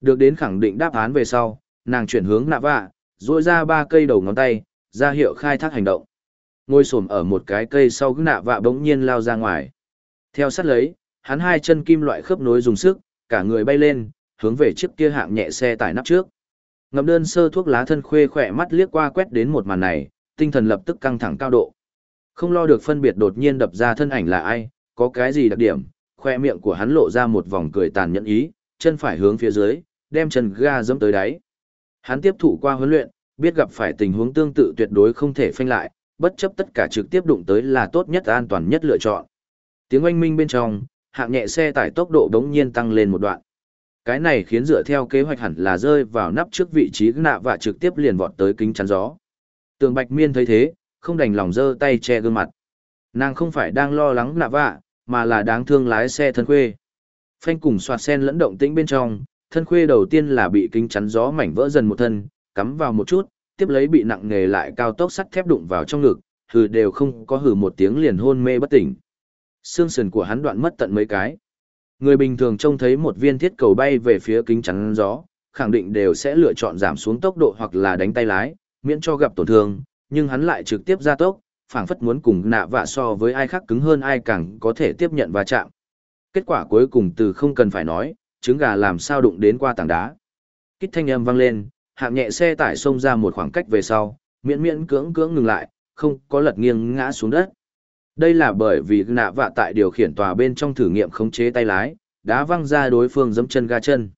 Được đến khẳng định đáp án về sau, nàng chuyển hướng nạ vạ, duỗi ra ba cây đầu ngón tay, ra hiệu khai thác hành động. Ngồi xổm ở một cái cây sau cứ nạ vạ bỗng nhiên lao ra ngoài. Theo sát lấy, hắn hai chân kim loại khớp nối dùng sức, cả người bay lên, hướng về chiếc kia hạng nhẹ xe tải nắp trước. Ngậm đơn sơ thuốc lá thân khuê khỏe mắt liếc qua quét đến một màn này, tinh thần lập tức căng thẳng cao độ. Không lo được phân biệt đột nhiên đập ra thân ảnh là ai, có cái gì đặc điểm, khoe miệng của hắn lộ ra một vòng cười tàn nhẫn ý, chân phải hướng phía dưới, đem chân ga dẫm tới đáy. Hắn tiếp thụ qua huấn luyện, biết gặp phải tình huống tương tự tuyệt đối không thể phanh lại, bất chấp tất cả trực tiếp đụng tới là tốt nhất an toàn nhất lựa chọn. Tiếng oanh minh bên trong, hạng nhẹ xe tải tốc độ đống nhiên tăng lên một đoạn. Cái này khiến dựa theo kế hoạch hẳn là rơi vào nắp trước vị trí nạ và trực tiếp liền vọt tới kính chắn gió. Tường Bạch Miên thấy thế, không đành lòng giơ tay che gương mặt. Nàng không phải đang lo lắng nạ vạ, mà là đáng thương lái xe thân khuê. Phanh cùng soạt sen lẫn động tĩnh bên trong, thân khuê đầu tiên là bị kính chắn gió mảnh vỡ dần một thân, cắm vào một chút, tiếp lấy bị nặng nghề lại cao tốc sắt thép đụng vào trong ngực, hừ đều không có hừ một tiếng liền hôn mê bất tỉnh. Xương sườn của hắn đoạn mất tận mấy cái. Người bình thường trông thấy một viên thiết cầu bay về phía kính chắn gió, khẳng định đều sẽ lựa chọn giảm xuống tốc độ hoặc là đánh tay lái, miễn cho gặp tổn thương, nhưng hắn lại trực tiếp ra tốc, phảng phất muốn cùng nạ vạ so với ai khác cứng hơn ai càng có thể tiếp nhận va chạm. Kết quả cuối cùng từ không cần phải nói, trứng gà làm sao đụng đến qua tảng đá. Kích thanh âm vang lên, hạng nhẹ xe tải xông ra một khoảng cách về sau, miễn miễn cưỡng cưỡng ngừng lại, không có lật nghiêng ngã xuống đất. Đây là bởi vì nạ vạ tại điều khiển tòa bên trong thử nghiệm khống chế tay lái, đã văng ra đối phương giẫm chân ga chân.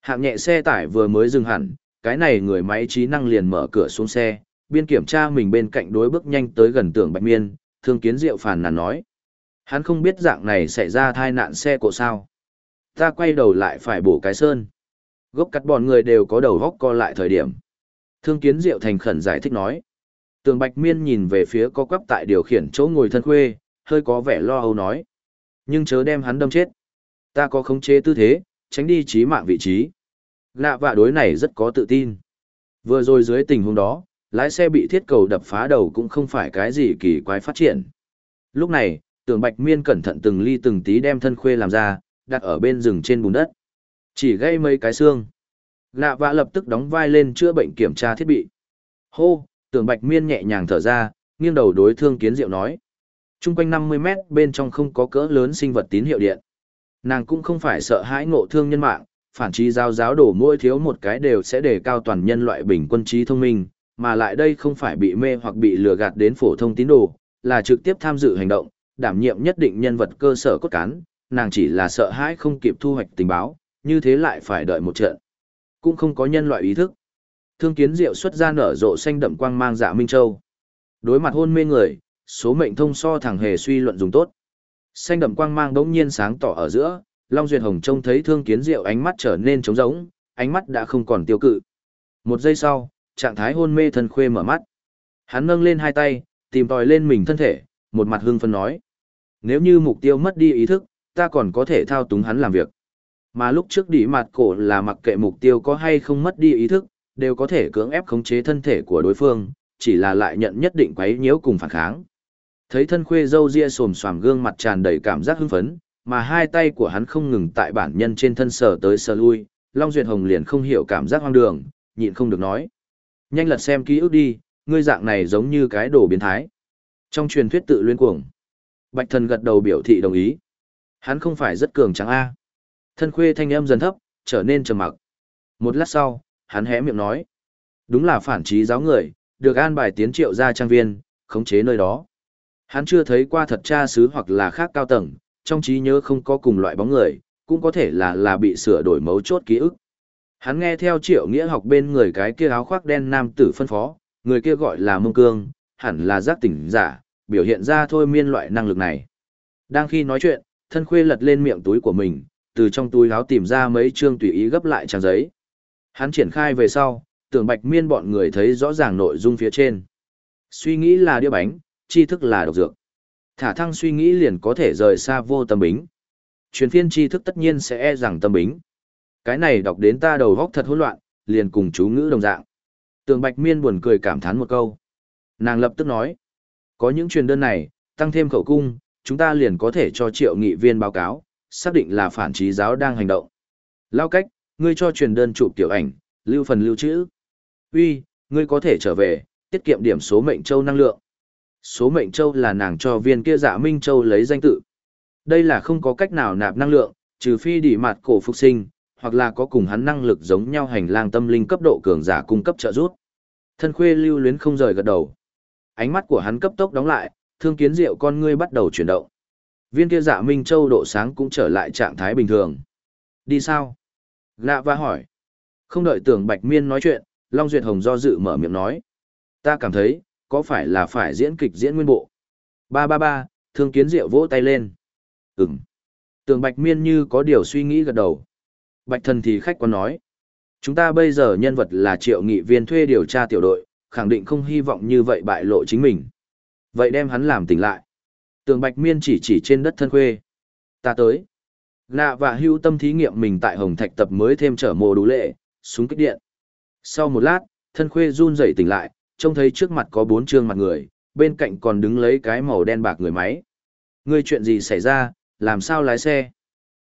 Hạng nhẹ xe tải vừa mới dừng hẳn, cái này người máy trí năng liền mở cửa xuống xe, biên kiểm tra mình bên cạnh đối bước nhanh tới gần tưởng bạch miên, thương kiến diệu phàn nàn nói. Hắn không biết dạng này xảy ra tai nạn xe cộ sao. Ta quay đầu lại phải bổ cái sơn. Gốc cắt bọn người đều có đầu góc co lại thời điểm. Thương kiến diệu thành khẩn giải thích nói. Tường Bạch Miên nhìn về phía có quắp tại điều khiển chỗ ngồi thân khuê, hơi có vẻ lo âu nói. Nhưng chớ đem hắn đâm chết. Ta có khống chế tư thế, tránh đi trí mạng vị trí. Lạ vạ đối này rất có tự tin. Vừa rồi dưới tình huống đó, lái xe bị thiết cầu đập phá đầu cũng không phải cái gì kỳ quái phát triển. Lúc này, tưởng bạch miên cẩn thận từng ly từng tí đem thân khuê làm ra, đặt ở bên rừng trên bùn đất. Chỉ gây mấy cái xương. Lạ vạ lập tức đóng vai lên chữa bệnh kiểm tra thiết bị. Hô, tưởng bạch miên nhẹ nhàng thở ra, nghiêng đầu đối thương kiến diệu nói. Trung quanh 50 mét bên trong không có cỡ lớn sinh vật tín hiệu điện. Nàng cũng không phải sợ hãi ngộ thương nhân mạng, phản trí giáo giáo đổ mỗi thiếu một cái đều sẽ đề cao toàn nhân loại bình quân trí thông minh, mà lại đây không phải bị mê hoặc bị lừa gạt đến phổ thông tín đồ, là trực tiếp tham dự hành động, đảm nhiệm nhất định nhân vật cơ sở cốt cán, nàng chỉ là sợ hãi không kịp thu hoạch tình báo, như thế lại phải đợi một trận. Cũng không có nhân loại ý thức. Thương kiến diệu xuất ra nở rộ xanh đậm quang mang dạ Minh Châu. Đối mặt hôn mê người, số mệnh thông so thẳng hề suy luận dùng tốt. Xanh đậm quang mang đống nhiên sáng tỏ ở giữa, Long Duyệt Hồng trông thấy thương kiến diệu ánh mắt trở nên trống rỗng, ánh mắt đã không còn tiêu cự. Một giây sau, trạng thái hôn mê thân khuê mở mắt. Hắn nâng lên hai tay, tìm tòi lên mình thân thể, một mặt hưng phấn nói. Nếu như mục tiêu mất đi ý thức, ta còn có thể thao túng hắn làm việc. Mà lúc trước đỉ mặt cổ là mặc kệ mục tiêu có hay không mất đi ý thức, đều có thể cưỡng ép khống chế thân thể của đối phương, chỉ là lại nhận nhất định quấy nhiễu cùng phản kháng. Thấy thân khuê dâu ria sồm xoàm gương mặt tràn đầy cảm giác hưng phấn, mà hai tay của hắn không ngừng tại bản nhân trên thân sờ tới sờ lui, Long Duyệt Hồng liền không hiểu cảm giác hoang đường, nhịn không được nói. Nhanh lật xem ký ức đi, ngươi dạng này giống như cái đồ biến thái. Trong truyền thuyết tự luyên cuồng, Bạch thần gật đầu biểu thị đồng ý. Hắn không phải rất cường trắng A. Thân khuê thanh âm dần thấp, trở nên trầm mặc. Một lát sau, hắn hé miệng nói. Đúng là phản trí giáo người, được an bài tiến triệu ra trang viên, khống chế nơi đó. Hắn chưa thấy qua thật cha sứ hoặc là khác cao tầng, trong trí nhớ không có cùng loại bóng người, cũng có thể là là bị sửa đổi mấu chốt ký ức. Hắn nghe theo triệu nghĩa học bên người cái kia áo khoác đen nam tử phân phó, người kia gọi là mông cương, hẳn là giác tỉnh giả, biểu hiện ra thôi miên loại năng lực này. Đang khi nói chuyện, thân khuê lật lên miệng túi của mình, từ trong túi áo tìm ra mấy chương tùy ý gấp lại trang giấy. Hắn triển khai về sau, tưởng bạch miên bọn người thấy rõ ràng nội dung phía trên. Suy nghĩ là đĩa bánh, tri thức là độc dược. Thả thăng suy nghĩ liền có thể rời xa vô tâm bính. Truyền phiên tri thức tất nhiên sẽ e rằng tâm bính. Cái này đọc đến ta đầu góc thật hỗn loạn, liền cùng chú ngữ đồng dạng. Tường Bạch Miên buồn cười cảm thán một câu. Nàng lập tức nói, có những truyền đơn này, tăng thêm khẩu cung, chúng ta liền có thể cho triệu nghị viên báo cáo, xác định là phản trí giáo đang hành động. Lao cách, ngươi cho truyền đơn chụp tiểu ảnh, lưu phần lưu trữ. Uy, ngươi có thể trở về, tiết kiệm điểm số mệnh châu năng lượng. Số mệnh châu là nàng cho viên kia dạ Minh Châu lấy danh tự. Đây là không có cách nào nạp năng lượng, trừ phi đỉ mặt cổ phục sinh, hoặc là có cùng hắn năng lực giống nhau hành lang tâm linh cấp độ cường giả cung cấp trợ giúp. Thân khuê lưu luyến không rời gật đầu. Ánh mắt của hắn cấp tốc đóng lại, thương kiến diệu con ngươi bắt đầu chuyển động. Viên kia dạ Minh Châu độ sáng cũng trở lại trạng thái bình thường. Đi sao? Lạ va hỏi. Không đợi tưởng Bạch Miên nói chuyện, Long Duyệt Hồng do dự mở miệng nói. Ta cảm thấy, có phải là phải diễn kịch diễn nguyên bộ? Ba ba ba, thương kiến diệu vỗ tay lên. Ừm. Tưởng Bạch Miên như có điều suy nghĩ gật đầu. Bạch thần thì khách quan nói. Chúng ta bây giờ nhân vật là triệu nghị viên thuê điều tra tiểu đội, khẳng định không hy vọng như vậy bại lộ chính mình. Vậy đem hắn làm tỉnh lại. Tường Bạch Miên chỉ chỉ trên đất thân khuê. Ta tới. Nạ và hưu tâm thí nghiệm mình tại Hồng Thạch tập mới thêm trở mồ đủ lệ, súng kích điện. Sau một lát, thân khuê run rẩy tỉnh lại, trông thấy trước mặt có bốn trương mặt người, bên cạnh còn đứng lấy cái màu đen bạc người máy. Ngươi chuyện gì xảy ra, làm sao lái xe?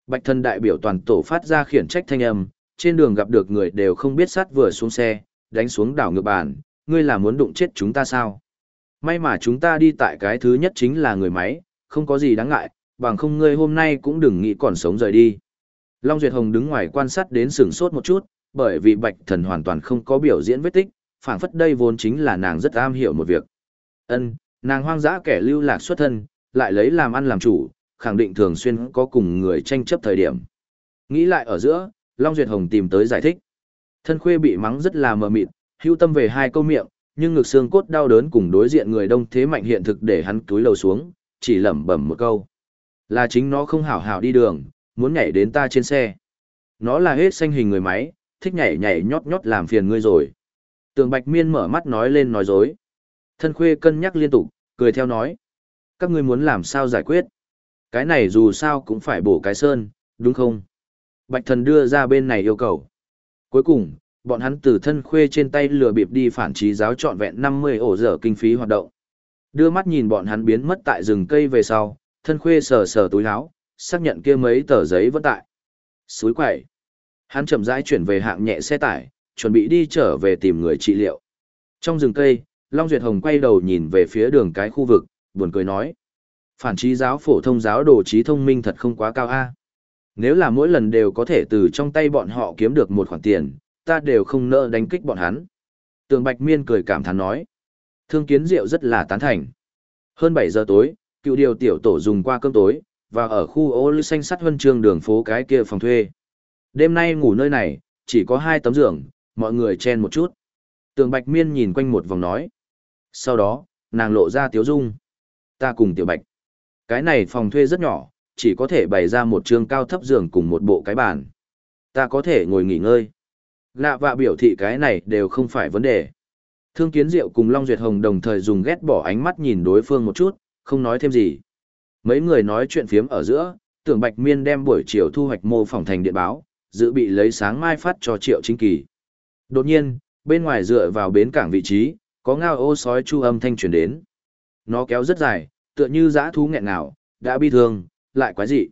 Bạch thân đại biểu toàn tổ phát ra khiển trách thanh âm, trên đường gặp được người đều không biết sát vừa xuống xe, đánh xuống đảo ngược bàn, ngươi là muốn đụng chết chúng ta sao? May mà chúng ta đi tại cái thứ nhất chính là người máy, không có gì đáng ngại, bằng không ngươi hôm nay cũng đừng nghĩ còn sống rời đi. Long Duyệt Hồng đứng ngoài quan sát đến sửng sốt một chút, bởi vì bạch thần hoàn toàn không có biểu diễn vết tích, phảng phất đây vốn chính là nàng rất am hiểu một việc. Ân, nàng hoang dã kẻ lưu lạc xuất thân, lại lấy làm ăn làm chủ, khẳng định thường xuyên có cùng người tranh chấp thời điểm. Nghĩ lại ở giữa, Long Duyệt Hồng tìm tới giải thích. Thân khuê bị mắng rất là mờ mịt, hưu tâm về hai câu miệng, nhưng ngực xương cốt đau đớn cùng đối diện người đông thế mạnh hiện thực để hắn túi lầu xuống, chỉ lẩm bẩm một câu. Là chính nó không hảo hảo đi đường, muốn nhảy đến ta trên xe. Nó là hết xanh hình người máy, thích nhảy nhảy nhót nhót làm phiền ngươi rồi. Tường Bạch Miên mở mắt nói lên nói dối. Thân khuê cân nhắc liên tục, cười theo nói. Các ngươi muốn làm sao giải quyết? Cái này dù sao cũng phải bổ cái sơn, đúng không? Bạch thần đưa ra bên này yêu cầu. Cuối cùng, bọn hắn từ thân khuê trên tay lừa bịp đi phản trí giáo trọn vẹn 50 ổ dở kinh phí hoạt động. Đưa mắt nhìn bọn hắn biến mất tại rừng cây về sau, thân khuê sờ sờ túi áo, xác nhận kia mấy tờ giấy vẫn tại. Suối quẩy. Hắn chậm rãi chuyển về hạng nhẹ xe tải, chuẩn bị đi trở về tìm người trị liệu. Trong rừng cây, Long Duyệt Hồng quay đầu nhìn về phía đường cái khu vực, buồn cười nói. Phản trí giáo phổ thông giáo đồ trí thông minh thật không quá cao a. Nếu là mỗi lần đều có thể từ trong tay bọn họ kiếm được một khoản tiền, ta đều không nỡ đánh kích bọn hắn. Tường Bạch Miên cười cảm thán nói. Thương kiến diệu rất là tán thành. Hơn 7 giờ tối, cựu điều tiểu tổ dùng qua cơm tối, và ở khu ô lưu xanh sắt huân trường đường phố cái kia phòng thuê. Đêm nay ngủ nơi này, chỉ có hai tấm giường, mọi người chen một chút. Tường Bạch Miên nhìn quanh một vòng nói. Sau đó, nàng lộ ra tiếu dung. Ta cùng Tiểu Bạch. Cái này phòng thuê rất nhỏ, chỉ có thể bày ra một trường cao thấp giường cùng một bộ cái bàn. Ta có thể ngồi nghỉ ngơi. Lạ vạ biểu thị cái này đều không phải vấn đề. Thương Kiến Diệu cùng Long Duyệt Hồng đồng thời dùng ghét bỏ ánh mắt nhìn đối phương một chút, không nói thêm gì. Mấy người nói chuyện phiếm ở giữa, tưởng Bạch Miên đem buổi chiều thu hoạch mô phỏng thành điện báo, dự bị lấy sáng mai phát cho Triệu Chính Kỳ. Đột nhiên, bên ngoài dựa vào bến cảng vị trí, có ngao ô sói chu âm thanh truyền đến. Nó kéo rất dài, tựa như dã thú nghẹn nào, đã bi thương, lại quái dị.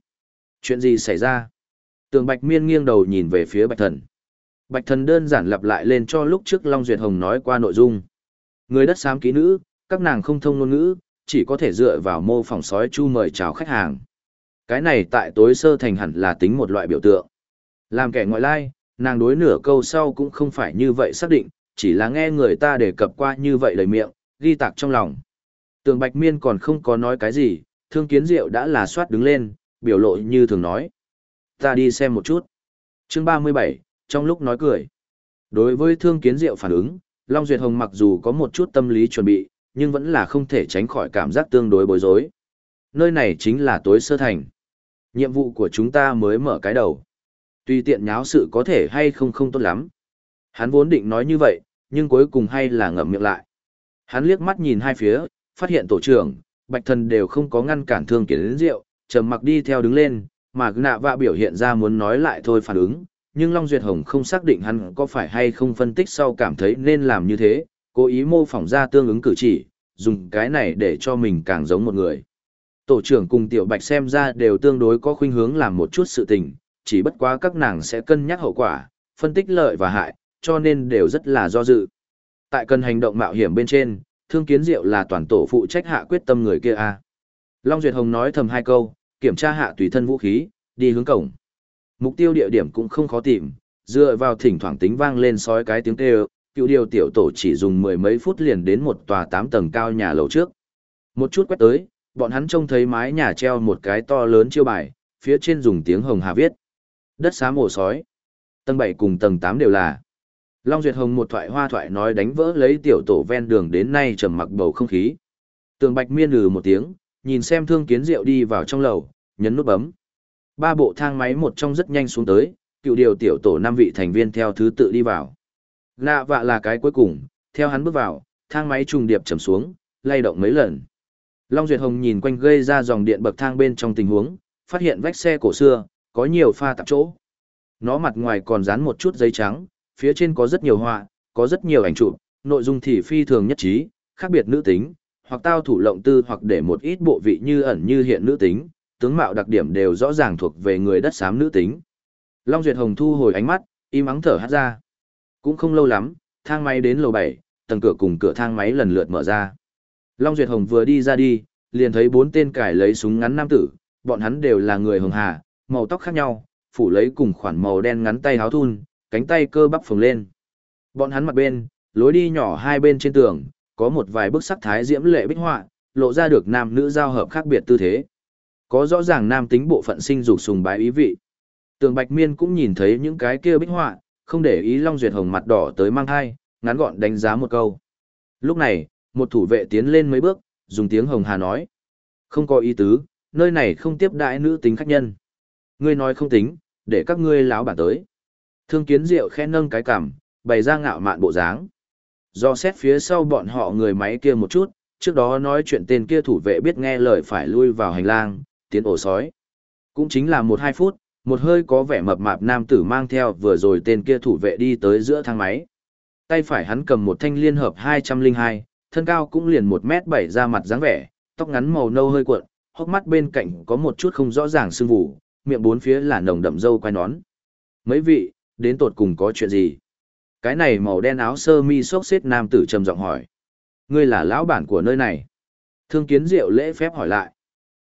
Chuyện gì xảy ra? Tường Bạch Miên nghiêng đầu nhìn về phía Bạch Thần. Bạch Thần đơn giản lặp lại lên cho lúc trước Long Duyệt Hồng nói qua nội dung. Người đất xám ký nữ, các nàng không thông ngôn ngữ, chỉ có thể dựa vào mô phỏng sói chu mời chào khách hàng. Cái này tại tối sơ thành hẳn là tính một loại biểu tượng. Làm kẻ ngoại lai, nàng đối nửa câu sau cũng không phải như vậy xác định, chỉ là nghe người ta đề cập qua như vậy lời miệng, ghi tạc trong lòng. Tường Bạch Miên còn không có nói cái gì, thương kiến diệu đã là soát đứng lên, biểu lộ như thường nói. Ta đi xem một chút. chương 37, trong lúc nói cười. Đối với thương kiến diệu phản ứng, Long Duyệt Hồng mặc dù có một chút tâm lý chuẩn bị, nhưng vẫn là không thể tránh khỏi cảm giác tương đối bối rối. Nơi này chính là tối sơ thành. Nhiệm vụ của chúng ta mới mở cái đầu. Tùy tiện nháo sự có thể hay không không tốt lắm. Hắn vốn định nói như vậy, nhưng cuối cùng hay là ngậm miệng lại. Hắn liếc mắt nhìn hai phía, phát hiện tổ trưởng, bạch thần đều không có ngăn cản thương kiến đến rượu, trầm mặc đi theo đứng lên, mà nạ vạ biểu hiện ra muốn nói lại thôi phản ứng, nhưng Long Duyệt Hồng không xác định hắn có phải hay không phân tích sau cảm thấy nên làm như thế, cố ý mô phỏng ra tương ứng cử chỉ, dùng cái này để cho mình càng giống một người. Tổ trưởng cùng Tiểu Bạch xem ra đều tương đối có khuynh hướng làm một chút sự tình, chỉ bất quá các nàng sẽ cân nhắc hậu quả, phân tích lợi và hại, cho nên đều rất là do dự. Tại cần hành động mạo hiểm bên trên, Thương Kiến Diệu là toàn tổ phụ trách hạ quyết tâm người kia a. Long Duyệt Hồng nói thầm hai câu, kiểm tra hạ tùy thân vũ khí, đi hướng cổng. Mục tiêu địa điểm cũng không khó tìm, dựa vào thỉnh thoảng tính vang lên sói cái tiếng kêu, cựu điều tiểu tổ chỉ dùng mười mấy phút liền đến một tòa tám tầng cao nhà lầu trước. Một chút quét tới, bọn hắn trông thấy mái nhà treo một cái to lớn chiêu bài, phía trên dùng tiếng hồng hà viết. Đất xá mổ sói. Tầng bảy cùng tầng tám đều là. Long Duyệt Hồng một thoại hoa thoại nói đánh vỡ lấy tiểu tổ ven đường đến nay trầm mặc bầu không khí. Tường Bạch miên lừ một tiếng, nhìn xem thương kiến Diệu đi vào trong lầu, nhấn nút bấm. Ba bộ thang máy một trong rất nhanh xuống tới, cựu điều tiểu tổ năm vị thành viên theo thứ tự đi vào. Lạ vạ là cái cuối cùng, theo hắn bước vào, thang máy trùng điệp trầm xuống, lay động mấy lần. Long Duyệt Hồng nhìn quanh gây ra dòng điện bậc thang bên trong tình huống, phát hiện vách xe cổ xưa, có nhiều pha tạp chỗ. Nó mặt ngoài còn dán một chút giấy trắng, phía trên có rất nhiều họa, có rất nhiều ảnh chụp, nội dung thì phi thường nhất trí, khác biệt nữ tính, hoặc tao thủ lộng tư hoặc để một ít bộ vị như ẩn như hiện nữ tính, tướng mạo đặc điểm đều rõ ràng thuộc về người đất xám nữ tính. Long Duyệt Hồng thu hồi ánh mắt, im ắng thở hát ra. Cũng không lâu lắm, thang máy đến lầu 7, tầng cửa cùng cửa thang máy lần lượt mở ra. Long Duyệt Hồng vừa đi ra đi, liền thấy bốn tên cải lấy súng ngắn nam tử, bọn hắn đều là người hồng hà, màu tóc khác nhau, phủ lấy cùng khoản màu đen ngắn tay háo thun, cánh tay cơ bắp phồng lên. Bọn hắn mặt bên, lối đi nhỏ hai bên trên tường, có một vài bức sắc thái diễm lệ bích họa, lộ ra được nam nữ giao hợp khác biệt tư thế. Có rõ ràng nam tính bộ phận sinh dục sùng bái ý vị. Tường Bạch Miên cũng nhìn thấy những cái kia bích họa, không để ý Long Duyệt Hồng mặt đỏ tới mang hai, ngắn gọn đánh giá một câu. Lúc này, một thủ vệ tiến lên mấy bước, dùng tiếng Hồng Hà nói. Không có ý tứ, nơi này không tiếp đại nữ tính khách nhân. Ngươi nói không tính, để các ngươi láo bản tới. Thương kiến diệu khẽ nâng cái cằm, bày ra ngạo mạn bộ dáng. Do xét phía sau bọn họ người máy kia một chút, trước đó nói chuyện tên kia thủ vệ biết nghe lời phải lui vào hành lang, tiến ổ sói. Cũng chính là một hai phút, một hơi có vẻ mập mạp nam tử mang theo vừa rồi tên kia thủ vệ đi tới giữa thang máy. Tay phải hắn cầm một thanh liên hợp 202, thân cao cũng liền một mét bảy ra mặt dáng vẻ, tóc ngắn màu nâu hơi cuộn, hốc mắt bên cạnh có một chút không rõ ràng sưng vụ, miệng bốn phía là nồng đậm dâu quai nón. Mấy vị, đến tột cùng có chuyện gì? Cái này màu đen áo sơ mi xốc xếp nam tử trầm giọng hỏi. Ngươi là lão bản của nơi này. Thương kiến diệu lễ phép hỏi lại.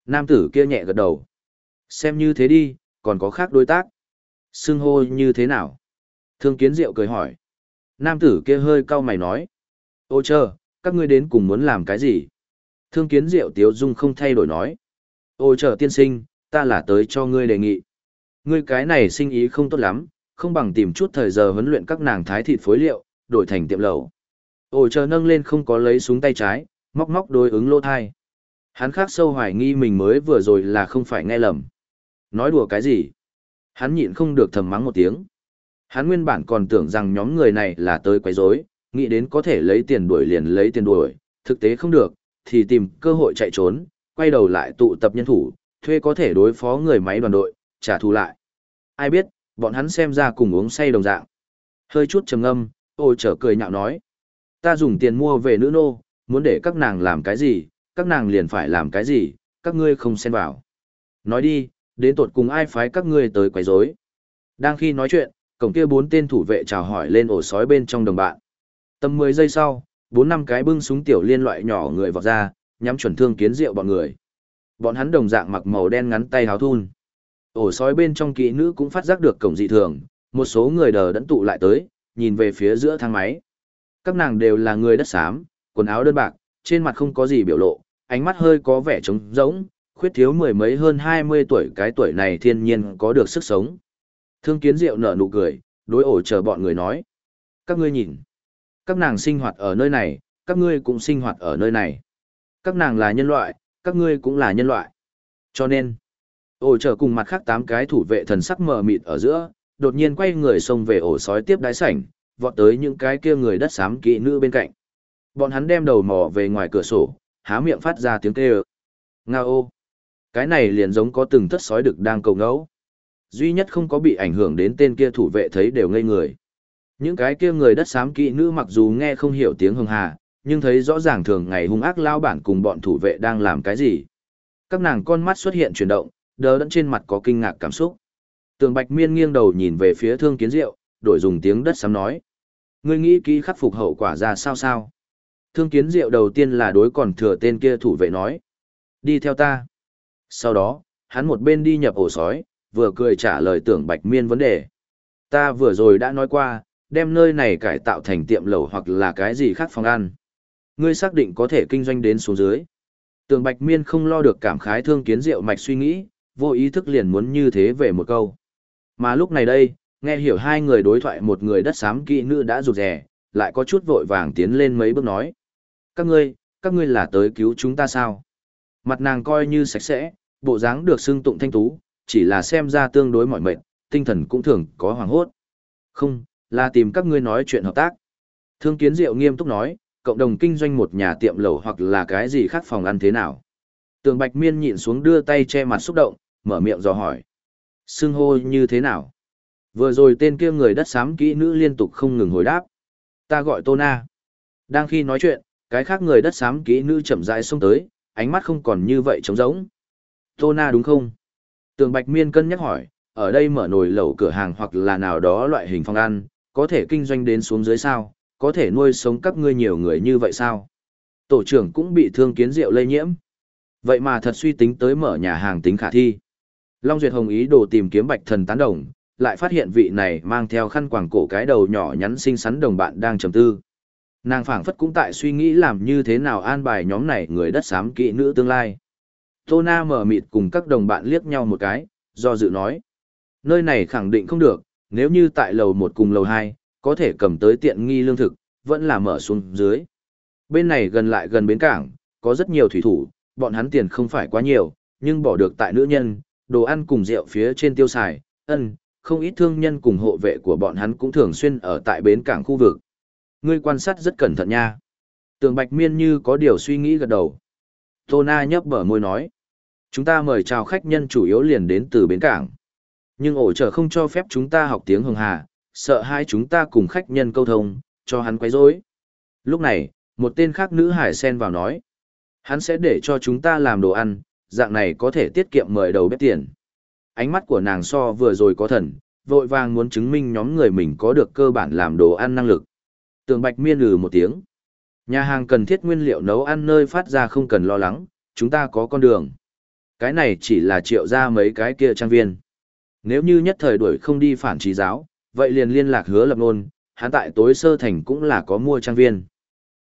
Nam tử kia nhẹ gật đầu. Xem như thế đi, còn có khác đối tác. Xưng hô như thế nào? Thương kiến diệu cười hỏi. Nam tử kia hơi cau mày nói. Ô chờ, các ngươi đến cùng muốn làm cái gì? Thương kiến diệu tiếu dung không thay đổi nói. Ô chờ tiên sinh, ta là tới cho ngươi đề nghị. Ngươi cái này sinh ý không tốt lắm, không bằng tìm chút thời giờ huấn luyện các nàng thái thịt phối liệu, đổi thành tiệm lẩu. Ổ chờ nâng lên không có lấy súng tay trái, móc móc đối ứng lô thai. Hắn khác sâu hoài nghi mình mới vừa rồi là không phải nghe lầm. Nói đùa cái gì? Hắn nhịn không được thầm mắng một tiếng. Hắn nguyên bản còn tưởng rằng nhóm người này là tới quấy rối, nghĩ đến có thể lấy tiền đuổi liền lấy tiền đuổi, thực tế không được, thì tìm cơ hội chạy trốn, quay đầu lại tụ tập nhân thủ, thuê có thể đối phó người máy đoàn đội, trả thù lại. Ai biết, bọn hắn xem ra cùng uống say đồng dạng. Hơi chút trầm ngâm, ôi trở cười nhạo nói. Ta dùng tiền mua về nữ nô, muốn để các nàng làm cái gì, các nàng liền phải làm cái gì, các ngươi không xen vào. Nói đi, đến tột cùng ai phái các ngươi tới quấy rối. Đang khi nói chuyện, cổng kia bốn tên thủ vệ chào hỏi lên ổ sói bên trong đồng bạn. Tầm 10 giây sau, bốn năm cái bưng súng tiểu liên loại nhỏ người vọt ra, nhắm chuẩn thương kiến rượu bọn người. Bọn hắn đồng dạng mặc màu đen ngắn tay háo thun. Ổ sói bên trong kỹ nữ cũng phát giác được cổng dị thường, một số người đờ đẫn tụ lại tới, nhìn về phía giữa thang máy. Các nàng đều là người đất xám, quần áo đơn bạc, trên mặt không có gì biểu lộ, ánh mắt hơi có vẻ trống rỗng, khuyết thiếu mười mấy hơn 20 tuổi cái tuổi này thiên nhiên có được sức sống. Thương kiến diệu nở nụ cười, đối ổ chờ bọn người nói. Các ngươi nhìn, các nàng sinh hoạt ở nơi này, các ngươi cũng sinh hoạt ở nơi này. Các nàng là nhân loại, các ngươi cũng là nhân loại. Cho nên, ổ chờ cùng mặt khác tám cái thủ vệ thần sắc mờ mịt ở giữa, đột nhiên quay người xông về ổ sói tiếp đái sảnh, vọt tới những cái kia người đất xám kỵ nữ bên cạnh. Bọn hắn đem đầu mò về ngoài cửa sổ, há miệng phát ra tiếng kêu. Nga ô! Cái này liền giống có từng thất sói đực đang cầu ngẫu. Duy nhất không có bị ảnh hưởng đến tên kia thủ vệ thấy đều ngây người. Những cái kia người đất xám kỵ nữ mặc dù nghe không hiểu tiếng hưng hà, nhưng thấy rõ ràng thường ngày hung ác lao bản cùng bọn thủ vệ đang làm cái gì. Các nàng con mắt xuất hiện chuyển động, đờ đẫn trên mặt có kinh ngạc cảm xúc. Tường Bạch Miên nghiêng đầu nhìn về phía Thương Kiến Diệu, đổi dùng tiếng đất sấm nói. Ngươi nghĩ kỹ khắc phục hậu quả ra sao sao? Thương Kiến Diệu đầu tiên là đối còn thừa tên kia thủ vệ nói. Đi theo ta. Sau đó, hắn một bên đi nhập ổ sói, vừa cười trả lời tưởng Bạch Miên vấn đề. Ta vừa rồi đã nói qua, đem nơi này cải tạo thành tiệm lẩu hoặc là cái gì khác phòng ăn. Ngươi xác định có thể kinh doanh đến xuống dưới. Tường Bạch Miên không lo được cảm khái thương kiến diệu mạch suy nghĩ, vô ý thức liền muốn như thế về một câu. Mà lúc này đây, nghe hiểu hai người đối thoại một người đất xám kỵ nữ đã rụt rè, lại có chút vội vàng tiến lên mấy bước nói. Các ngươi, các ngươi là tới cứu chúng ta sao? Mặt nàng coi như sạch sẽ, bộ dáng được xưng tụng thanh tú, chỉ là xem ra tương đối mỏi mệt, tinh thần cũng thường có hoàng hốt. Không, là tìm các ngươi nói chuyện hợp tác. Thương kiến diệu nghiêm túc nói, cộng đồng kinh doanh một nhà tiệm lẩu hoặc là cái gì khác phòng ăn thế nào. Tường Bạch Miên nhịn xuống đưa tay che mặt xúc động, mở miệng dò hỏi. Xưng hô như thế nào? Vừa rồi tên kia người đất xám kỹ nữ liên tục không ngừng hồi đáp. Ta gọi Tô Na. Đang khi nói chuyện, cái khác người đất xám kỹ nữ chậm rãi xông tới, ánh mắt không còn như vậy trống rỗng. Tô Na đúng không? Tường Bạch Miên cân nhắc hỏi, ở đây mở nồi lẩu cửa hàng hoặc là nào đó loại hình phòng ăn, có thể kinh doanh đến xuống dưới sao, có thể nuôi sống các ngươi nhiều người như vậy sao? Tổ trưởng cũng bị thương kiến rượu lây nhiễm. Vậy mà thật suy tính tới mở nhà hàng tính khả thi. Long Duyệt Hồng ý đồ tìm kiếm bạch thần tán đồng, lại phát hiện vị này mang theo khăn quàng cổ cái đầu nhỏ nhắn xinh xắn đồng bạn đang trầm tư. Nàng phảng phất cũng tại suy nghĩ làm như thế nào an bài nhóm này người đất xám kỵ nữ tương lai. Tô Na mở mịt cùng các đồng bạn liếc nhau một cái, do dự nói. Nơi này khẳng định không được, nếu như tại lầu một cùng lầu hai có thể cầm tới tiện nghi lương thực, vẫn là mở xuống dưới. Bên này gần lại gần bến cảng, có rất nhiều thủy thủ, bọn hắn tiền không phải quá nhiều, nhưng bỏ được tại nữ nhân, đồ ăn cùng rượu phía trên tiêu xài, ân, không ít thương nhân cùng hộ vệ của bọn hắn cũng thường xuyên ở tại bến cảng khu vực. ngươi quan sát rất cẩn thận nha. Tường Bạch Miên như có điều suy nghĩ gật đầu. Tô Na nhấp bở môi nói. Chúng ta mời chào khách nhân chủ yếu liền đến từ bến cảng. Nhưng ổ trở không cho phép chúng ta học tiếng hồng hà, sợ hai chúng ta cùng khách nhân câu thông, cho hắn quấy rối. Lúc này, một tên khác nữ hải sen vào nói. Hắn sẽ để cho chúng ta làm đồ ăn, dạng này có thể tiết kiệm mời đầu bếp tiền. Ánh mắt của nàng so vừa rồi có thần, vội vàng muốn chứng minh nhóm người mình có được cơ bản làm đồ ăn năng lực. Tường Bạch miên lừ một tiếng. Nhà hàng cần thiết nguyên liệu nấu ăn nơi phát ra không cần lo lắng, chúng ta có con đường. Cái này chỉ là triệu ra mấy cái kia trang viên. Nếu như nhất thời đuổi không đi phản trí giáo, vậy liền liên lạc hứa lập nôn, hắn tại tối sơ thành cũng là có mua trang viên.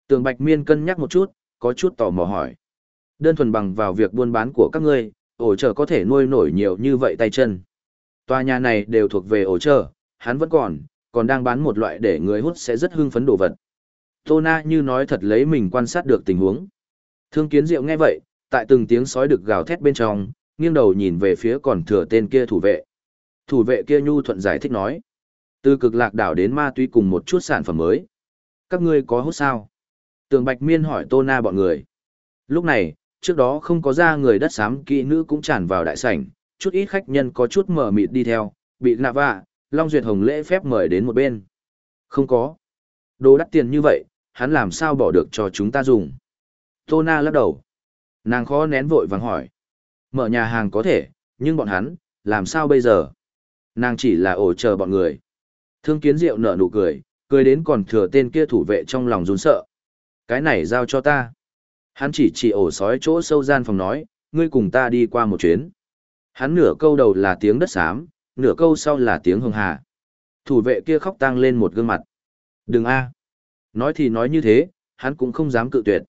Tường Bạch Miên cân nhắc một chút, có chút tò mò hỏi. Đơn thuần bằng vào việc buôn bán của các ngươi, ổ trợ có thể nuôi nổi nhiều như vậy tay chân. Tòa nhà này đều thuộc về ổ trợ, hắn vẫn còn, còn đang bán một loại để người hút sẽ rất hưng phấn đồ vật. Tô Na như nói thật lấy mình quan sát được tình huống. Thương kiến diệu nghe vậy, tại từng tiếng sói được gào thét bên trong, nghiêng đầu nhìn về phía còn thừa tên kia thủ vệ. Thủ vệ kia nhu thuận giải thích nói. Từ cực lạc đảo đến ma túy cùng một chút sản phẩm mới. Các ngươi có hút sao? Tường Bạch Miên hỏi Tô Na bọn người. Lúc này, trước đó không có ra người đất xám kỹ nữ cũng tràn vào đại sảnh, chút ít khách nhân có chút mở mịt đi theo, bị nạ vạ, Long Duyệt Hồng lễ phép mời đến một bên. Không có. Đồ đắt tiền như vậy, hắn làm sao bỏ được cho chúng ta dùng. Tô Na lắc đầu. Nàng khó nén vội vàng hỏi. Mở nhà hàng có thể, nhưng bọn hắn, làm sao bây giờ? Nàng chỉ là ổ chờ bọn người. Thương kiến diệu nở nụ cười, cười đến còn thừa tên kia thủ vệ trong lòng run sợ. Cái này giao cho ta. Hắn chỉ chỉ ổ sói chỗ sâu gian phòng nói, ngươi cùng ta đi qua một chuyến. Hắn nửa câu đầu là tiếng đất xám, nửa câu sau là tiếng hưng hà. Thủ vệ kia khóc tang lên một gương mặt. Đừng a. Nói thì nói như thế, hắn cũng không dám cự tuyệt.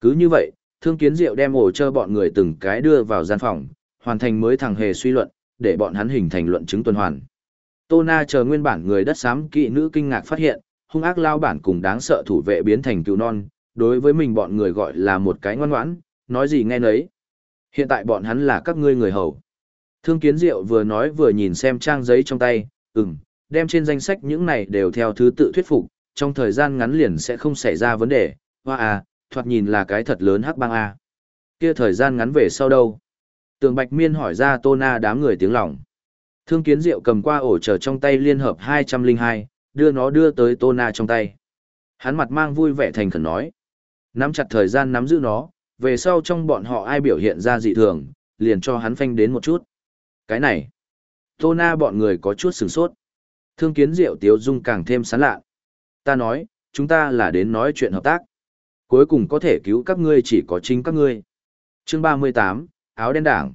Cứ như vậy, thương kiến diệu đem ổ cho bọn người từng cái đưa vào gian phòng, hoàn thành mới thằng hề suy luận, để bọn hắn hình thành luận chứng tuần hoàn. Tô Na chờ nguyên bản người đất xám kỵ nữ kinh ngạc phát hiện, hung ác lao bản cùng đáng sợ thủ vệ biến thành cựu non, đối với mình bọn người gọi là một cái ngoan ngoãn, nói gì nghe nấy. Hiện tại bọn hắn là các ngươi người hầu. Thương kiến diệu vừa nói vừa nhìn xem trang giấy trong tay, ừm, đem trên danh sách những này đều theo thứ tự thuyết phục, trong thời gian ngắn liền sẽ không xảy ra vấn đề, hoa à, thoạt nhìn là cái thật lớn hắc băng a. Kia thời gian ngắn về sau đâu? Tường Bạch Miên hỏi ra Tô Na đám người tiếng lòng. Thương Kiến Diệu cầm qua ổ trở trong tay liên hợp 202, đưa nó đưa tới Tô Na trong tay. Hắn mặt mang vui vẻ thành khẩn nói. Nắm chặt thời gian nắm giữ nó, về sau trong bọn họ ai biểu hiện ra dị thường, liền cho hắn phanh đến một chút. Cái này, Tô Na bọn người có chút sửng sốt. Thương Kiến Diệu tiếu dung càng thêm sán lạ. Ta nói, chúng ta là đến nói chuyện hợp tác. Cuối cùng có thể cứu các ngươi chỉ có chính các ngươi. Chương 38, áo đen đảng.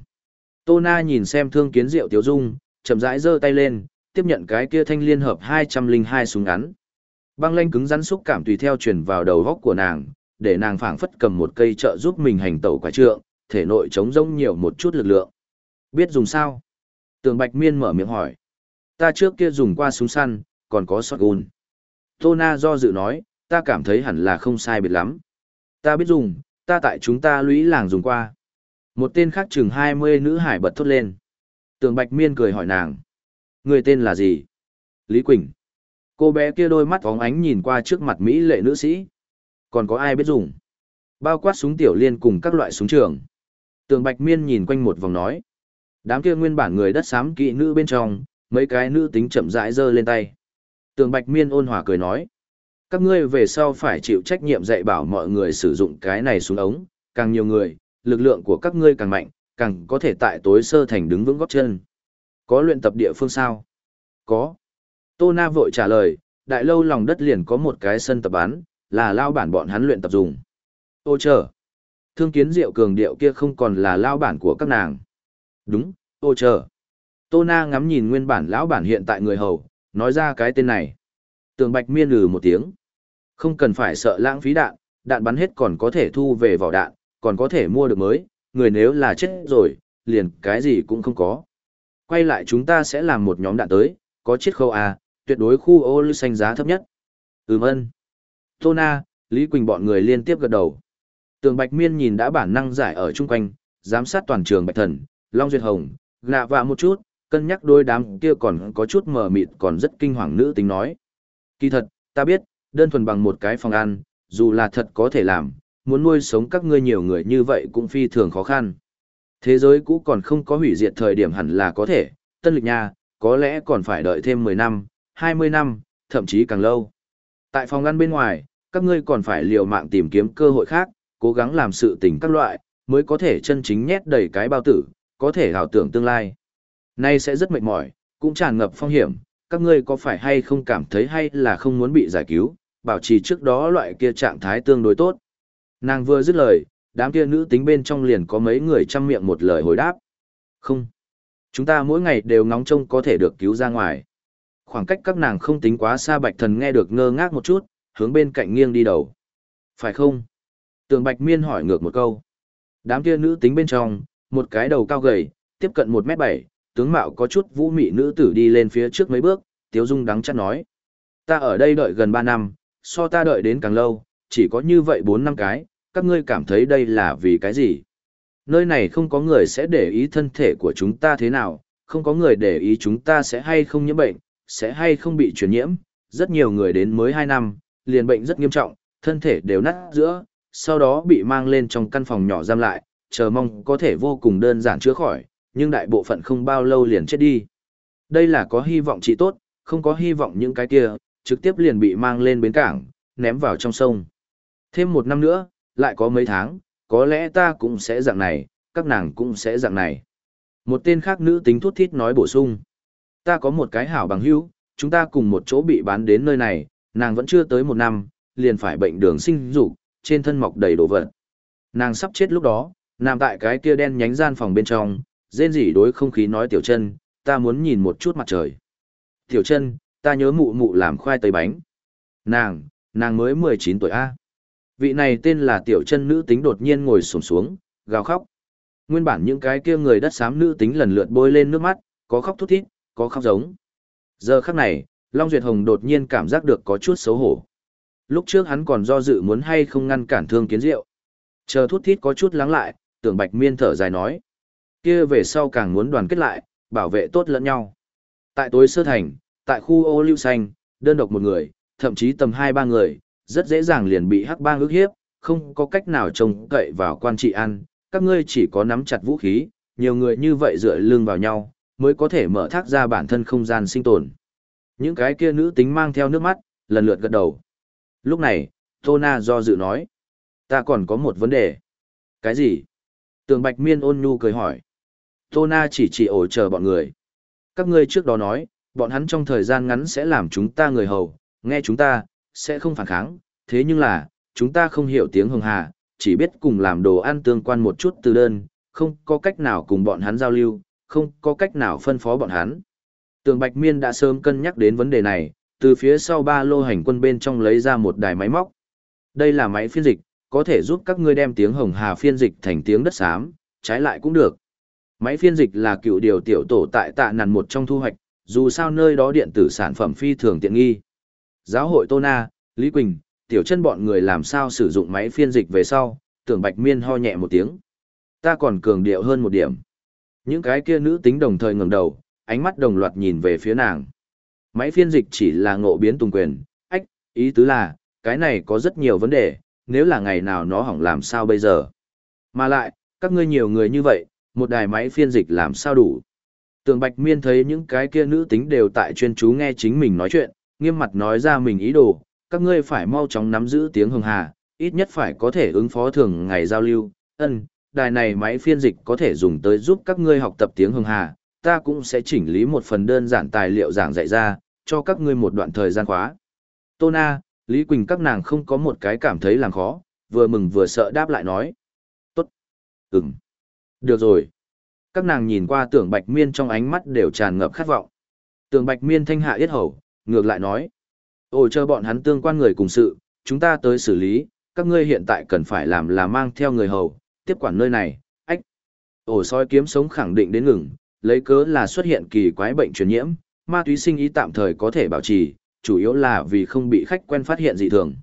Tô Na nhìn xem thương kiến diệu tiếu dung, chậm rãi giơ tay lên, tiếp nhận cái kia thanh liên hợp 202 súng ngắn. Băng lanh cứng rắn xúc cảm tùy theo truyền vào đầu góc của nàng, để nàng phảng phất cầm một cây trợ giúp mình hành tẩu quả trượng, thể nội chống rông nhiều một chút lực lượng. Biết dùng sao? Tường Bạch Miên mở miệng hỏi. Ta trước kia dùng qua súng săn, còn có shotgun. Tô Na do dự nói, ta cảm thấy hẳn là không sai biệt lắm. Ta biết dùng, ta tại chúng ta lũy làng dùng qua. Một tên khác chừng 20 nữ hải bật thốt lên. Tường Bạch Miên cười hỏi nàng. Người tên là gì? Lý Quỳnh. Cô bé kia đôi mắt óng ánh nhìn qua trước mặt Mỹ lệ nữ sĩ. Còn có ai biết dùng? Bao quát súng tiểu liên cùng các loại súng trường. Tường Bạch Miên nhìn quanh một vòng nói. Đám kia nguyên bản người đất xám kỵ nữ bên trong, mấy cái nữ tính chậm rãi giơ lên tay. Tường Bạch Miên ôn hòa cười nói. Các ngươi về sau phải chịu trách nhiệm dạy bảo mọi người sử dụng cái này xuống ống, càng nhiều người, lực lượng của các ngươi càng mạnh, càng có thể tại tối sơ thành đứng vững góp chân. Có luyện tập địa phương sao? Có. Tô Na vội trả lời, đại lâu lòng đất liền có một cái sân tập bán, là lao bản bọn hắn luyện tập dùng. Ô chờ. Thương kiến diệu cường điệu kia không còn là lao bản của các nàng. Đúng, ô chờ. Tô Na ngắm nhìn nguyên bản lão bản hiện tại người hầu, nói ra cái tên này. Tường Bạch miên lừ một tiếng. Không cần phải sợ lãng phí đạn, đạn bắn hết còn có thể thu về vỏ đạn, còn có thể mua được mới, người nếu là chết rồi, liền cái gì cũng không có. Quay lại chúng ta sẽ làm một nhóm đạn tới, có chiết khâu A, tuyệt đối khu ô lưu xanh giá thấp nhất. Ừm ơn. Tô Na, Lý Quỳnh bọn người liên tiếp gật đầu. Tường Bạch Miên nhìn đã bản năng giải ở chung quanh, giám sát toàn trường Bạch Thần, Long Duyệt Hồng, ngạ vạ một chút, cân nhắc đôi đám kia còn có chút mờ mịt còn rất kinh hoàng nữ tính nói. Kỳ thật, ta biết, đơn thuần bằng một cái phòng ăn, dù là thật có thể làm, muốn nuôi sống các ngươi nhiều người như vậy cũng phi thường khó khăn. Thế giới cũ còn không có hủy diệt thời điểm hẳn là có thể, tân lịch nha, có lẽ còn phải đợi thêm 10 năm, 20 năm, thậm chí càng lâu. Tại phòng ngăn bên ngoài, các ngươi còn phải liều mạng tìm kiếm cơ hội khác, cố gắng làm sự tình các loại, mới có thể chân chính nhét đầy cái bao tử, có thể hào tưởng tương lai. Nay sẽ rất mệt mỏi, cũng tràn ngập phong hiểm, các ngươi có phải hay không cảm thấy hay là không muốn bị giải cứu, bảo trì trước đó loại kia trạng thái tương đối tốt. Nàng vừa dứt lời, đám kia nữ tính bên trong liền có mấy người chăm miệng một lời hồi đáp. Không. Chúng ta mỗi ngày đều ngóng trông có thể được cứu ra ngoài. Khoảng cách các nàng không tính quá xa bạch thần nghe được ngơ ngác một chút, hướng bên cạnh nghiêng đi đầu. Phải không? Tường bạch miên hỏi ngược một câu. Đám kia nữ tính bên trong, một cái đầu cao gầy, tiếp cận một mét bảy, tướng mạo có chút vũ mị nữ tử đi lên phía trước mấy bước, tiếu dung đắng chắc nói. Ta ở đây đợi gần ba năm, so ta đợi đến càng lâu, chỉ có như vậy bốn năm cái, các ngươi cảm thấy đây là vì cái gì? Nơi này không có người sẽ để ý thân thể của chúng ta thế nào, không có người để ý chúng ta sẽ hay không nhiễm bệnh, sẽ hay không bị truyền nhiễm. Rất nhiều người đến mới 2 năm, liền bệnh rất nghiêm trọng, thân thể đều nát giữa, sau đó bị mang lên trong căn phòng nhỏ giam lại, chờ mong có thể vô cùng đơn giản chữa khỏi, nhưng đại bộ phận không bao lâu liền chết đi. Đây là có hy vọng trị tốt, không có hy vọng những cái kia, trực tiếp liền bị mang lên bến cảng, ném vào trong sông. Thêm một năm nữa, lại có mấy tháng, có lẽ ta cũng sẽ dạng này, các nàng cũng sẽ dạng này. Một tên khác nữ tính thút thít nói bổ sung. Ta có một cái hảo bằng hữu, chúng ta cùng một chỗ bị bán đến nơi này, nàng vẫn chưa tới một năm, liền phải bệnh đường sinh dục, trên thân mọc đầy đồ vật. Nàng sắp chết lúc đó, nằm tại cái kia đen nhánh gian phòng bên trong, rên rỉ đối không khí nói tiểu chân, ta muốn nhìn một chút mặt trời. Tiểu chân, ta nhớ mụ mụ làm khoai tây bánh. Nàng, nàng mới 19 tuổi A. Vị này tên là tiểu chân nữ tính đột nhiên ngồi sổm xuống, gào khóc. Nguyên bản những cái kia người đất xám nữ tính lần lượt bôi lên nước mắt, có khóc thút thít, có khóc giống. Giờ khắc này, Long Duyệt Hồng đột nhiên cảm giác được có chút xấu hổ. Lúc trước hắn còn do dự muốn hay không ngăn cản thương kiến diệu. Chờ thút thít có chút lắng lại, tưởng bạch miên thở dài nói. kia về sau càng muốn đoàn kết lại, bảo vệ tốt lẫn nhau. Tại tối sơ thành, tại khu ô lưu xanh, đơn độc một người, thậm chí tầm hai ba người, rất dễ dàng liền bị hắc bang ước hiếp, không có cách nào trông cậy vào quan trị an, các ngươi chỉ có nắm chặt vũ khí, nhiều người như vậy dựa lưng vào nhau, mới có thể mở thác ra bản thân không gian sinh tồn. Những cái kia nữ tính mang theo nước mắt, lần lượt gật đầu. Lúc này, Tô Na do dự nói, ta còn có một vấn đề. Cái gì? Tường Bạch Miên ôn nhu cười hỏi. Tô Na chỉ chỉ ổ chờ bọn người. Các ngươi trước đó nói, bọn hắn trong thời gian ngắn sẽ làm chúng ta người hầu, nghe chúng ta, sẽ không phản kháng, thế nhưng là, chúng ta không hiểu tiếng hồng hà, chỉ biết cùng làm đồ ăn tương quan một chút từ đơn, không có cách nào cùng bọn hắn giao lưu, không có cách nào phân phó bọn hắn. Tường Bạch Miên đã sớm cân nhắc đến vấn đề này, từ phía sau ba lô hành quân bên trong lấy ra một đài máy móc. Đây là máy phiên dịch, có thể giúp các ngươi đem tiếng hồng hà phiên dịch thành tiếng đất xám, trái lại cũng được. Máy phiên dịch là cựu điều tiểu tổ tại tạ nàn một trong thu hoạch, dù sao nơi đó điện tử sản phẩm phi thường tiện nghi. Giáo hội Tô Na, Lý Quỳnh, tiểu chân bọn người làm sao sử dụng máy phiên dịch về sau, tưởng bạch miên ho nhẹ một tiếng. Ta còn cường điệu hơn một điểm. Những cái kia nữ tính đồng thời ngẩng đầu, ánh mắt đồng loạt nhìn về phía nàng. Máy phiên dịch chỉ là ngộ biến tùng quyền, ách, ý tứ là, cái này có rất nhiều vấn đề, nếu là ngày nào nó hỏng làm sao bây giờ. Mà lại, các ngươi nhiều người như vậy, một đài máy phiên dịch làm sao đủ. Tường Bạch Miên thấy những cái kia nữ tính đều tại chuyên chú nghe chính mình nói chuyện, nghiêm mặt nói ra mình ý đồ, các ngươi phải mau chóng nắm giữ tiếng hường hà, ít nhất phải có thể ứng phó thường ngày giao lưu. Ân, đài này máy phiên dịch có thể dùng tới giúp các ngươi học tập tiếng hưng hà, ta cũng sẽ chỉnh lý một phần đơn giản tài liệu giảng dạy ra, cho các ngươi một đoạn thời gian khóa. Tô Na, Lý Quỳnh các nàng không có một cái cảm thấy làm khó, vừa mừng vừa sợ đáp lại nói. Tốt. Ừm. Được rồi. Các nàng nhìn qua tưởng bạch miên trong ánh mắt đều tràn ngập khát vọng. Tưởng bạch miên thanh hạ yết hầu, ngược lại nói. Ôi chờ bọn hắn tương quan người cùng sự, chúng ta tới xử lý, các ngươi hiện tại cần phải làm là mang theo người hầu, tiếp quản nơi này, ách. Ổ soi kiếm sống khẳng định đến ngừng, lấy cớ là xuất hiện kỳ quái bệnh truyền nhiễm, ma túy sinh ý tạm thời có thể bảo trì, chủ yếu là vì không bị khách quen phát hiện dị thường.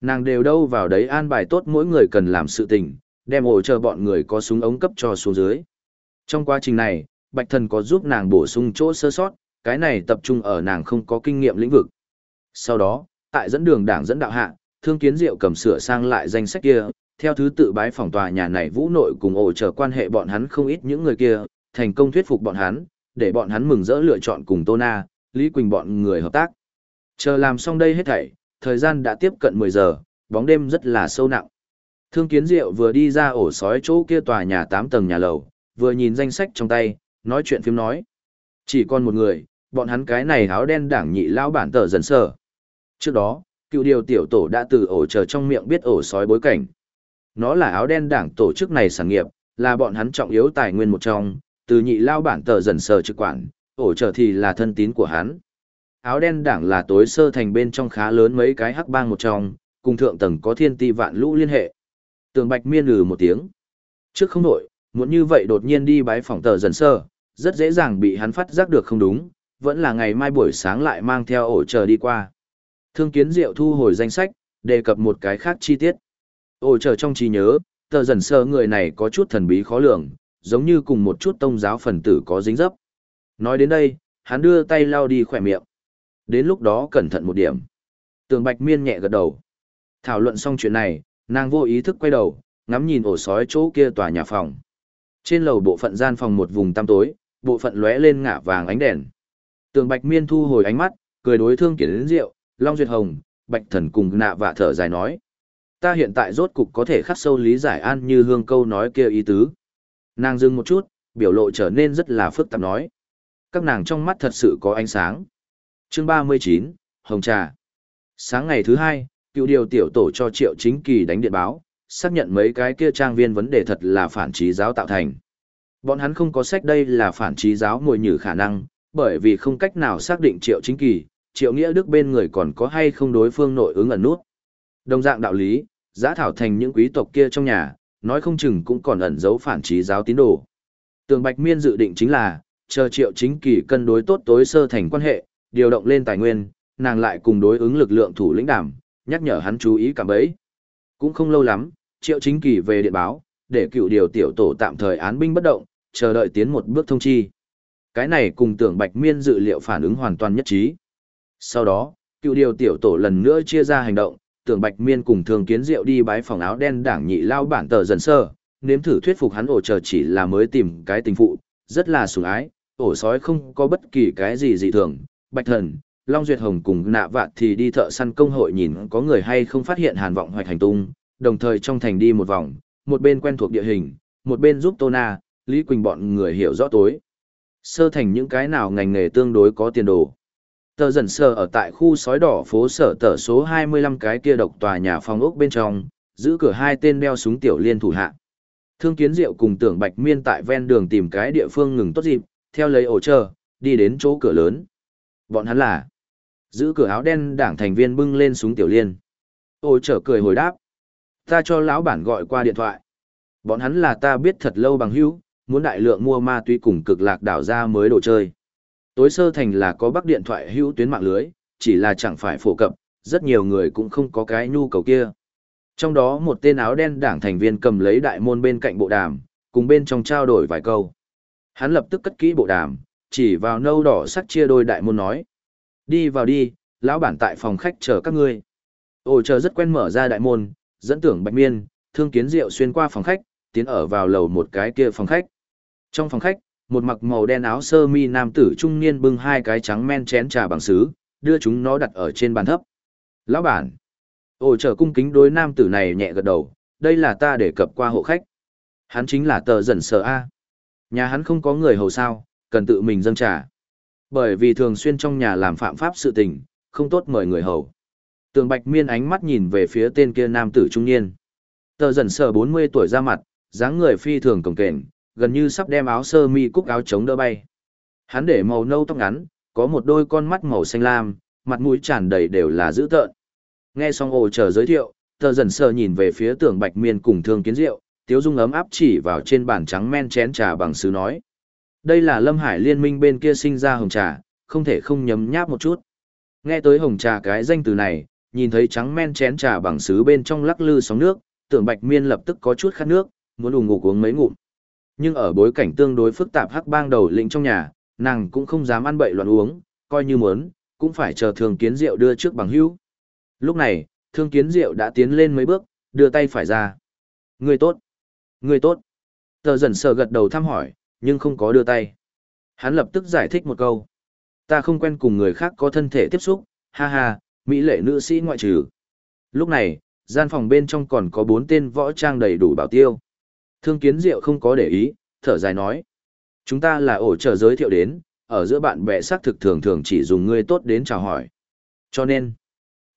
Nàng đều đâu vào đấy an bài tốt mỗi người cần làm sự tình, đem ổ chờ bọn người có súng ống cấp cho xuống dưới. Trong quá trình này, Bạch Thần có giúp nàng bổ sung chỗ sơ sót, cái này tập trung ở nàng không có kinh nghiệm lĩnh vực. Sau đó, tại dẫn đường đảng dẫn đạo hạ, thương kiến diệu cầm sửa sang lại danh sách kia, theo thứ tự bái phòng tòa nhà này vũ nội cùng ổ trở quan hệ bọn hắn không ít những người kia, thành công thuyết phục bọn hắn, để bọn hắn mừng rỡ lựa chọn cùng Tô Na, Lý Quỳnh bọn người hợp tác. Chờ làm xong đây hết thảy, thời gian đã tiếp cận 10 giờ, bóng đêm rất là sâu nặng. Thương Kiến Diệu vừa đi ra ổ sói chỗ kia tòa nhà 8 tầng nhà lầu, vừa nhìn danh sách trong tay, nói chuyện phim nói. Chỉ còn một người, bọn hắn cái này áo đen đảng nhị lão bản tờ dần sở. Trước đó, cựu điều tiểu tổ đã từ ổ chờ trong miệng biết ổ sói bối cảnh. Nó là áo đen đảng tổ chức này sản nghiệp, là bọn hắn trọng yếu tài nguyên một trong, từ nhị lao bản tờ dần sờ trực quản, ổ chờ thì là thân tín của hắn. Áo đen đảng là tối sơ thành bên trong khá lớn mấy cái hắc bang một trong, cùng thượng tầng có thiên ti vạn lũ liên hệ. Tường Bạch miên lừ một tiếng. Trước không nổi, muốn như vậy đột nhiên đi bái phòng tờ dần sơ, rất dễ dàng bị hắn phát giác được không đúng, vẫn là ngày mai buổi sáng lại mang theo ổ chờ đi qua. Thương kiến diệu thu hồi danh sách, đề cập một cái khác chi tiết. Ôi chờ trong trí nhớ, tờ dần sơ người này có chút thần bí khó lường, giống như cùng một chút tông giáo phần tử có dính dấp. Nói đến đây, hắn đưa tay lau đi khỏe miệng. Đến lúc đó cẩn thận một điểm. Tường Bạch Miên nhẹ gật đầu. Thảo luận xong chuyện này, nàng vô ý thức quay đầu, ngắm nhìn ổ sói chỗ kia tòa nhà phòng. Trên lầu bộ phận gian phòng một vùng tăm tối, bộ phận lóe lên ngả vàng ánh đèn. Tường Bạch Miên thu hồi ánh mắt, cười đối thương kiển đến rượu, Long Duyệt Hồng, Bạch Thần cùng nạ vạ thở dài nói. Ta hiện tại rốt cục có thể khắc sâu lý giải an như hương câu nói kia ý tứ. Nàng dừng một chút, biểu lộ trở nên rất là phức tạp nói. Các nàng trong mắt thật sự có ánh sáng. Chương 39, Hồng Trà. Sáng ngày thứ hai, cựu điều tiểu tổ cho Triệu Chính Kỳ đánh điện báo, xác nhận mấy cái kia trang viên vấn đề thật là phản trí giáo tạo thành. Bọn hắn không có sách đây là phản trí giáo ngồi nhử khả năng, bởi vì không cách nào xác định Triệu Chính Kỳ, Triệu Nghĩa Đức bên người còn có hay không đối phương nội ứng ẩn nút. Đồng dạng đạo lý, giã thảo thành những quý tộc kia trong nhà, nói không chừng cũng còn ẩn giấu phản trí giáo tín đồ. Tường Bạch Miên dự định chính là, chờ Triệu Chính Kỳ cân đối tốt tối sơ thành quan hệ, điều động lên tài nguyên, nàng lại cùng đối ứng lực lượng thủ lĩnh đảm, nhắc nhở hắn chú ý cảm bấy. Cũng không lâu lắm, Triệu Chính Kỳ về điện báo, để cựu điều tiểu tổ tạm thời án binh bất động, chờ đợi tiến một bước thông chi. Cái này cùng tưởng Bạch Miên dự liệu phản ứng hoàn toàn nhất trí. Sau đó, cựu điều tiểu tổ lần nữa chia ra hành động, tưởng Bạch Miên cùng Thường Kiến Diệu đi bái phòng áo đen đảng nhị lao bản tờ dần sơ, nếm thử thuyết phục hắn ổ chờ chỉ là mới tìm cái tình phụ, rất là sủng ái, ổ sói không có bất kỳ cái gì dị thường, Bạch Thần, Long Duyệt Hồng cùng nạ vạn thì đi thợ săn công hội nhìn có người hay không phát hiện hàn vọng hoạch hành tung, đồng thời trong thành đi một vòng, một bên quen thuộc địa hình, một bên giúp Tô Na, Lý Quỳnh bọn người hiểu rõ tối. Sơ thành những cái nào ngành nghề tương đối có tiền đồ. Tờ dần sờ ở tại khu sói đỏ phố sở tờ số 25 cái kia độc tòa nhà phòng ốc bên trong, giữ cửa hai tên đeo súng tiểu liên thủ hạ. Thương kiến diệu cùng tưởng bạch miên tại ven đường tìm cái địa phương ngừng tốt dịp, theo lấy ổ chờ, đi đến chỗ cửa lớn. Bọn hắn là giữ cửa áo đen đảng thành viên bưng lên súng tiểu liên. Ổ chờ cười hồi đáp. Ta cho lão bản gọi qua điện thoại. Bọn hắn là ta biết thật lâu bằng hữu, muốn đại lượng mua ma túy cùng cực lạc đảo ra mới đồ chơi. Tối sơ thành là có bắc điện thoại hữu tuyến mạng lưới, chỉ là chẳng phải phổ cập, rất nhiều người cũng không có cái nhu cầu kia. Trong đó một tên áo đen đảng thành viên cầm lấy đại môn bên cạnh bộ đàm, cùng bên trong trao đổi vài câu. Hắn lập tức cất kỹ bộ đàm, chỉ vào nâu đỏ sắc chia đôi đại môn nói. Đi vào đi, lão bản tại phòng khách chờ các ngươi. Ồ chờ rất quen mở ra đại môn, dẫn tưởng bạch miên, thương kiến rượu xuyên qua phòng khách, tiến ở vào lầu một cái kia phòng khách. Trong phòng khách, một mặc màu đen áo sơ mi nam tử trung niên bưng hai cái trắng men chén trà bằng sứ, đưa chúng nó đặt ở trên bàn thấp. Lão bản. ổ chờ cung kính đối nam tử này nhẹ gật đầu, đây là ta để cập qua hộ khách. Hắn chính là tờ dần sở A. Nhà hắn không có người hầu sao, cần tự mình dâng trà. Bởi vì thường xuyên trong nhà làm phạm pháp sự tình, không tốt mời người hầu. Tường Bạch Miên ánh mắt nhìn về phía tên kia nam tử trung niên. Tờ dần sở 40 tuổi ra mặt, dáng người phi thường cồng kềnh, gần như sắp đem áo sơ mi cúc áo chống đỡ bay. Hắn để màu nâu tóc ngắn, có một đôi con mắt màu xanh lam, mặt mũi tràn đầy đều là dữ tợn. Nghe xong ồ chờ giới thiệu, tờ dần sờ nhìn về phía tưởng bạch miên cùng thương kiến rượu, tiếu dung ấm áp chỉ vào trên bàn trắng men chén trà bằng sứ nói. Đây là lâm hải liên minh bên kia sinh ra hồng trà, không thể không nhấm nháp một chút. Nghe tới hồng trà cái danh từ này, nhìn thấy trắng men chén trà bằng sứ bên trong lắc lư sóng nước, tưởng bạch miên lập tức có chút khát nước, muốn ủng ngục uống mấy ngụm. Nhưng ở bối cảnh tương đối phức tạp hắc bang đầu lĩnh trong nhà, nàng cũng không dám ăn bậy loạn uống, coi như muốn, cũng phải chờ Thương kiến Diệu đưa trước bằng hữu. Lúc này, thương kiến diệu đã tiến lên mấy bước, đưa tay phải ra. Người tốt. Người tốt. Tờ dần sờ gật đầu thăm hỏi, nhưng không có đưa tay. Hắn lập tức giải thích một câu. Ta không quen cùng người khác có thân thể tiếp xúc, ha ha, mỹ lệ nữ sĩ ngoại trừ. Lúc này, gian phòng bên trong còn có bốn tên võ trang đầy đủ bảo tiêu. Thương kiến diệu không có để ý, thở dài nói. Chúng ta là ổ trợ giới thiệu đến, ở giữa bạn bè xác thực thường thường chỉ dùng ngươi tốt đến chào hỏi. Cho nên,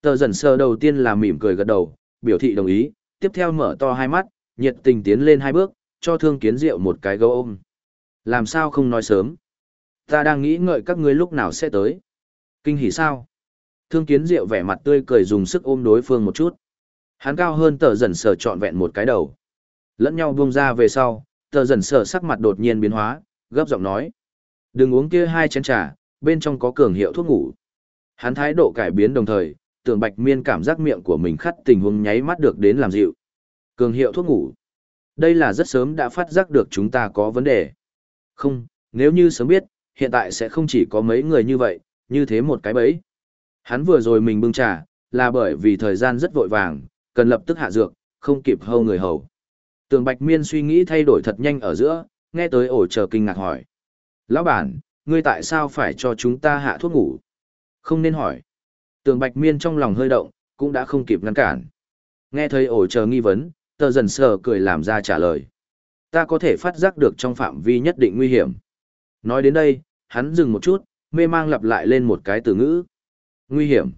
tờ dần sơ đầu tiên là mỉm cười gật đầu, biểu thị đồng ý, tiếp theo mở to hai mắt, nhiệt tình tiến lên hai bước, cho thương kiến diệu một cái gấu ôm. Làm sao không nói sớm? Ta đang nghĩ ngợi các ngươi lúc nào sẽ tới. Kinh hỉ sao? Thương kiến diệu vẻ mặt tươi cười dùng sức ôm đối phương một chút. Hắn cao hơn tờ dần sờ trọn vẹn một cái đầu. Lẫn nhau buông ra về sau, tờ dần sở sắc mặt đột nhiên biến hóa, gấp giọng nói. Đừng uống kia hai chén trà, bên trong có cường hiệu thuốc ngủ. Hắn thái độ cải biến đồng thời, tưởng bạch miên cảm giác miệng của mình khắt tình huống nháy mắt được đến làm dịu. Cường hiệu thuốc ngủ. Đây là rất sớm đã phát giác được chúng ta có vấn đề. Không, nếu như sớm biết, hiện tại sẽ không chỉ có mấy người như vậy, như thế một cái bẫy. Hắn vừa rồi mình bưng trà, là bởi vì thời gian rất vội vàng, cần lập tức hạ dược, không kịp hâu người hầu. Tường Bạch Miên suy nghĩ thay đổi thật nhanh ở giữa, nghe tới ổ chờ kinh ngạc hỏi. Lão bản, ngươi tại sao phải cho chúng ta hạ thuốc ngủ? Không nên hỏi. Tường Bạch Miên trong lòng hơi động, cũng đã không kịp ngăn cản. Nghe thấy ổ chờ nghi vấn, tờ dần sờ cười làm ra trả lời. Ta có thể phát giác được trong phạm vi nhất định nguy hiểm. Nói đến đây, hắn dừng một chút, mê mang lặp lại lên một cái từ ngữ. Nguy hiểm.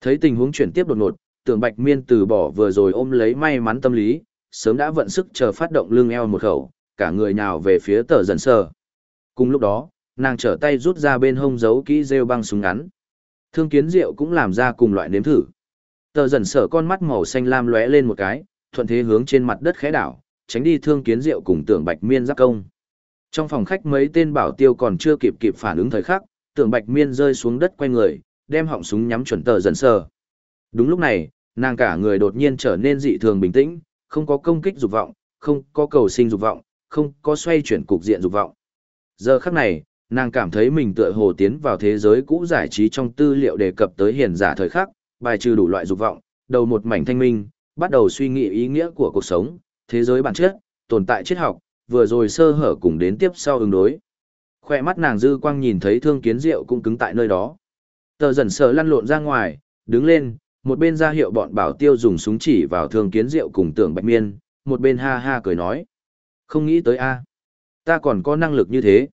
Thấy tình huống chuyển tiếp đột ngột, tưởng bạch miên từ bỏ vừa rồi ôm lấy may mắn tâm lý, sớm đã vận sức chờ phát động lưng eo một khẩu, cả người nào về phía tờ dần sờ. Cùng lúc đó, nàng trở tay rút ra bên hông giấu kỹ rêu băng súng ngắn. Thương kiến diệu cũng làm ra cùng loại nếm thử. Tờ dần sờ con mắt màu xanh lam lóe lên một cái, thuận thế hướng trên mặt đất khẽ đảo, tránh đi thương kiến diệu cùng tưởng bạch miên giáp công. Trong phòng khách mấy tên bảo tiêu còn chưa kịp kịp phản ứng thời khắc, tưởng bạch miên rơi xuống đất quay người, đem họng súng nhắm chuẩn tờ dần sờ. Đúng lúc này, nàng cả người đột nhiên trở nên dị thường bình tĩnh, không có công kích dục vọng, không có cầu sinh dục vọng, không có xoay chuyển cục diện dục vọng. Giờ khắc này, nàng cảm thấy mình tựa hồ tiến vào thế giới cũ giải trí trong tư liệu đề cập tới hiền giả thời khắc, bài trừ đủ loại dục vọng, đầu một mảnh thanh minh, bắt đầu suy nghĩ ý nghĩa của cuộc sống, thế giới bản chất, tồn tại triết học, vừa rồi sơ hở cùng đến tiếp sau ứng đối. Khoe mắt nàng dư quang nhìn thấy thương kiến rượu cũng cứng tại nơi đó. Tờ dần sờ lăn lộn ra ngoài, đứng lên, một bên ra hiệu bọn bảo tiêu dùng súng chỉ vào thương kiến diệu cùng tưởng bạch miên, một bên ha ha cười nói. Không nghĩ tới a Ta còn có năng lực như thế.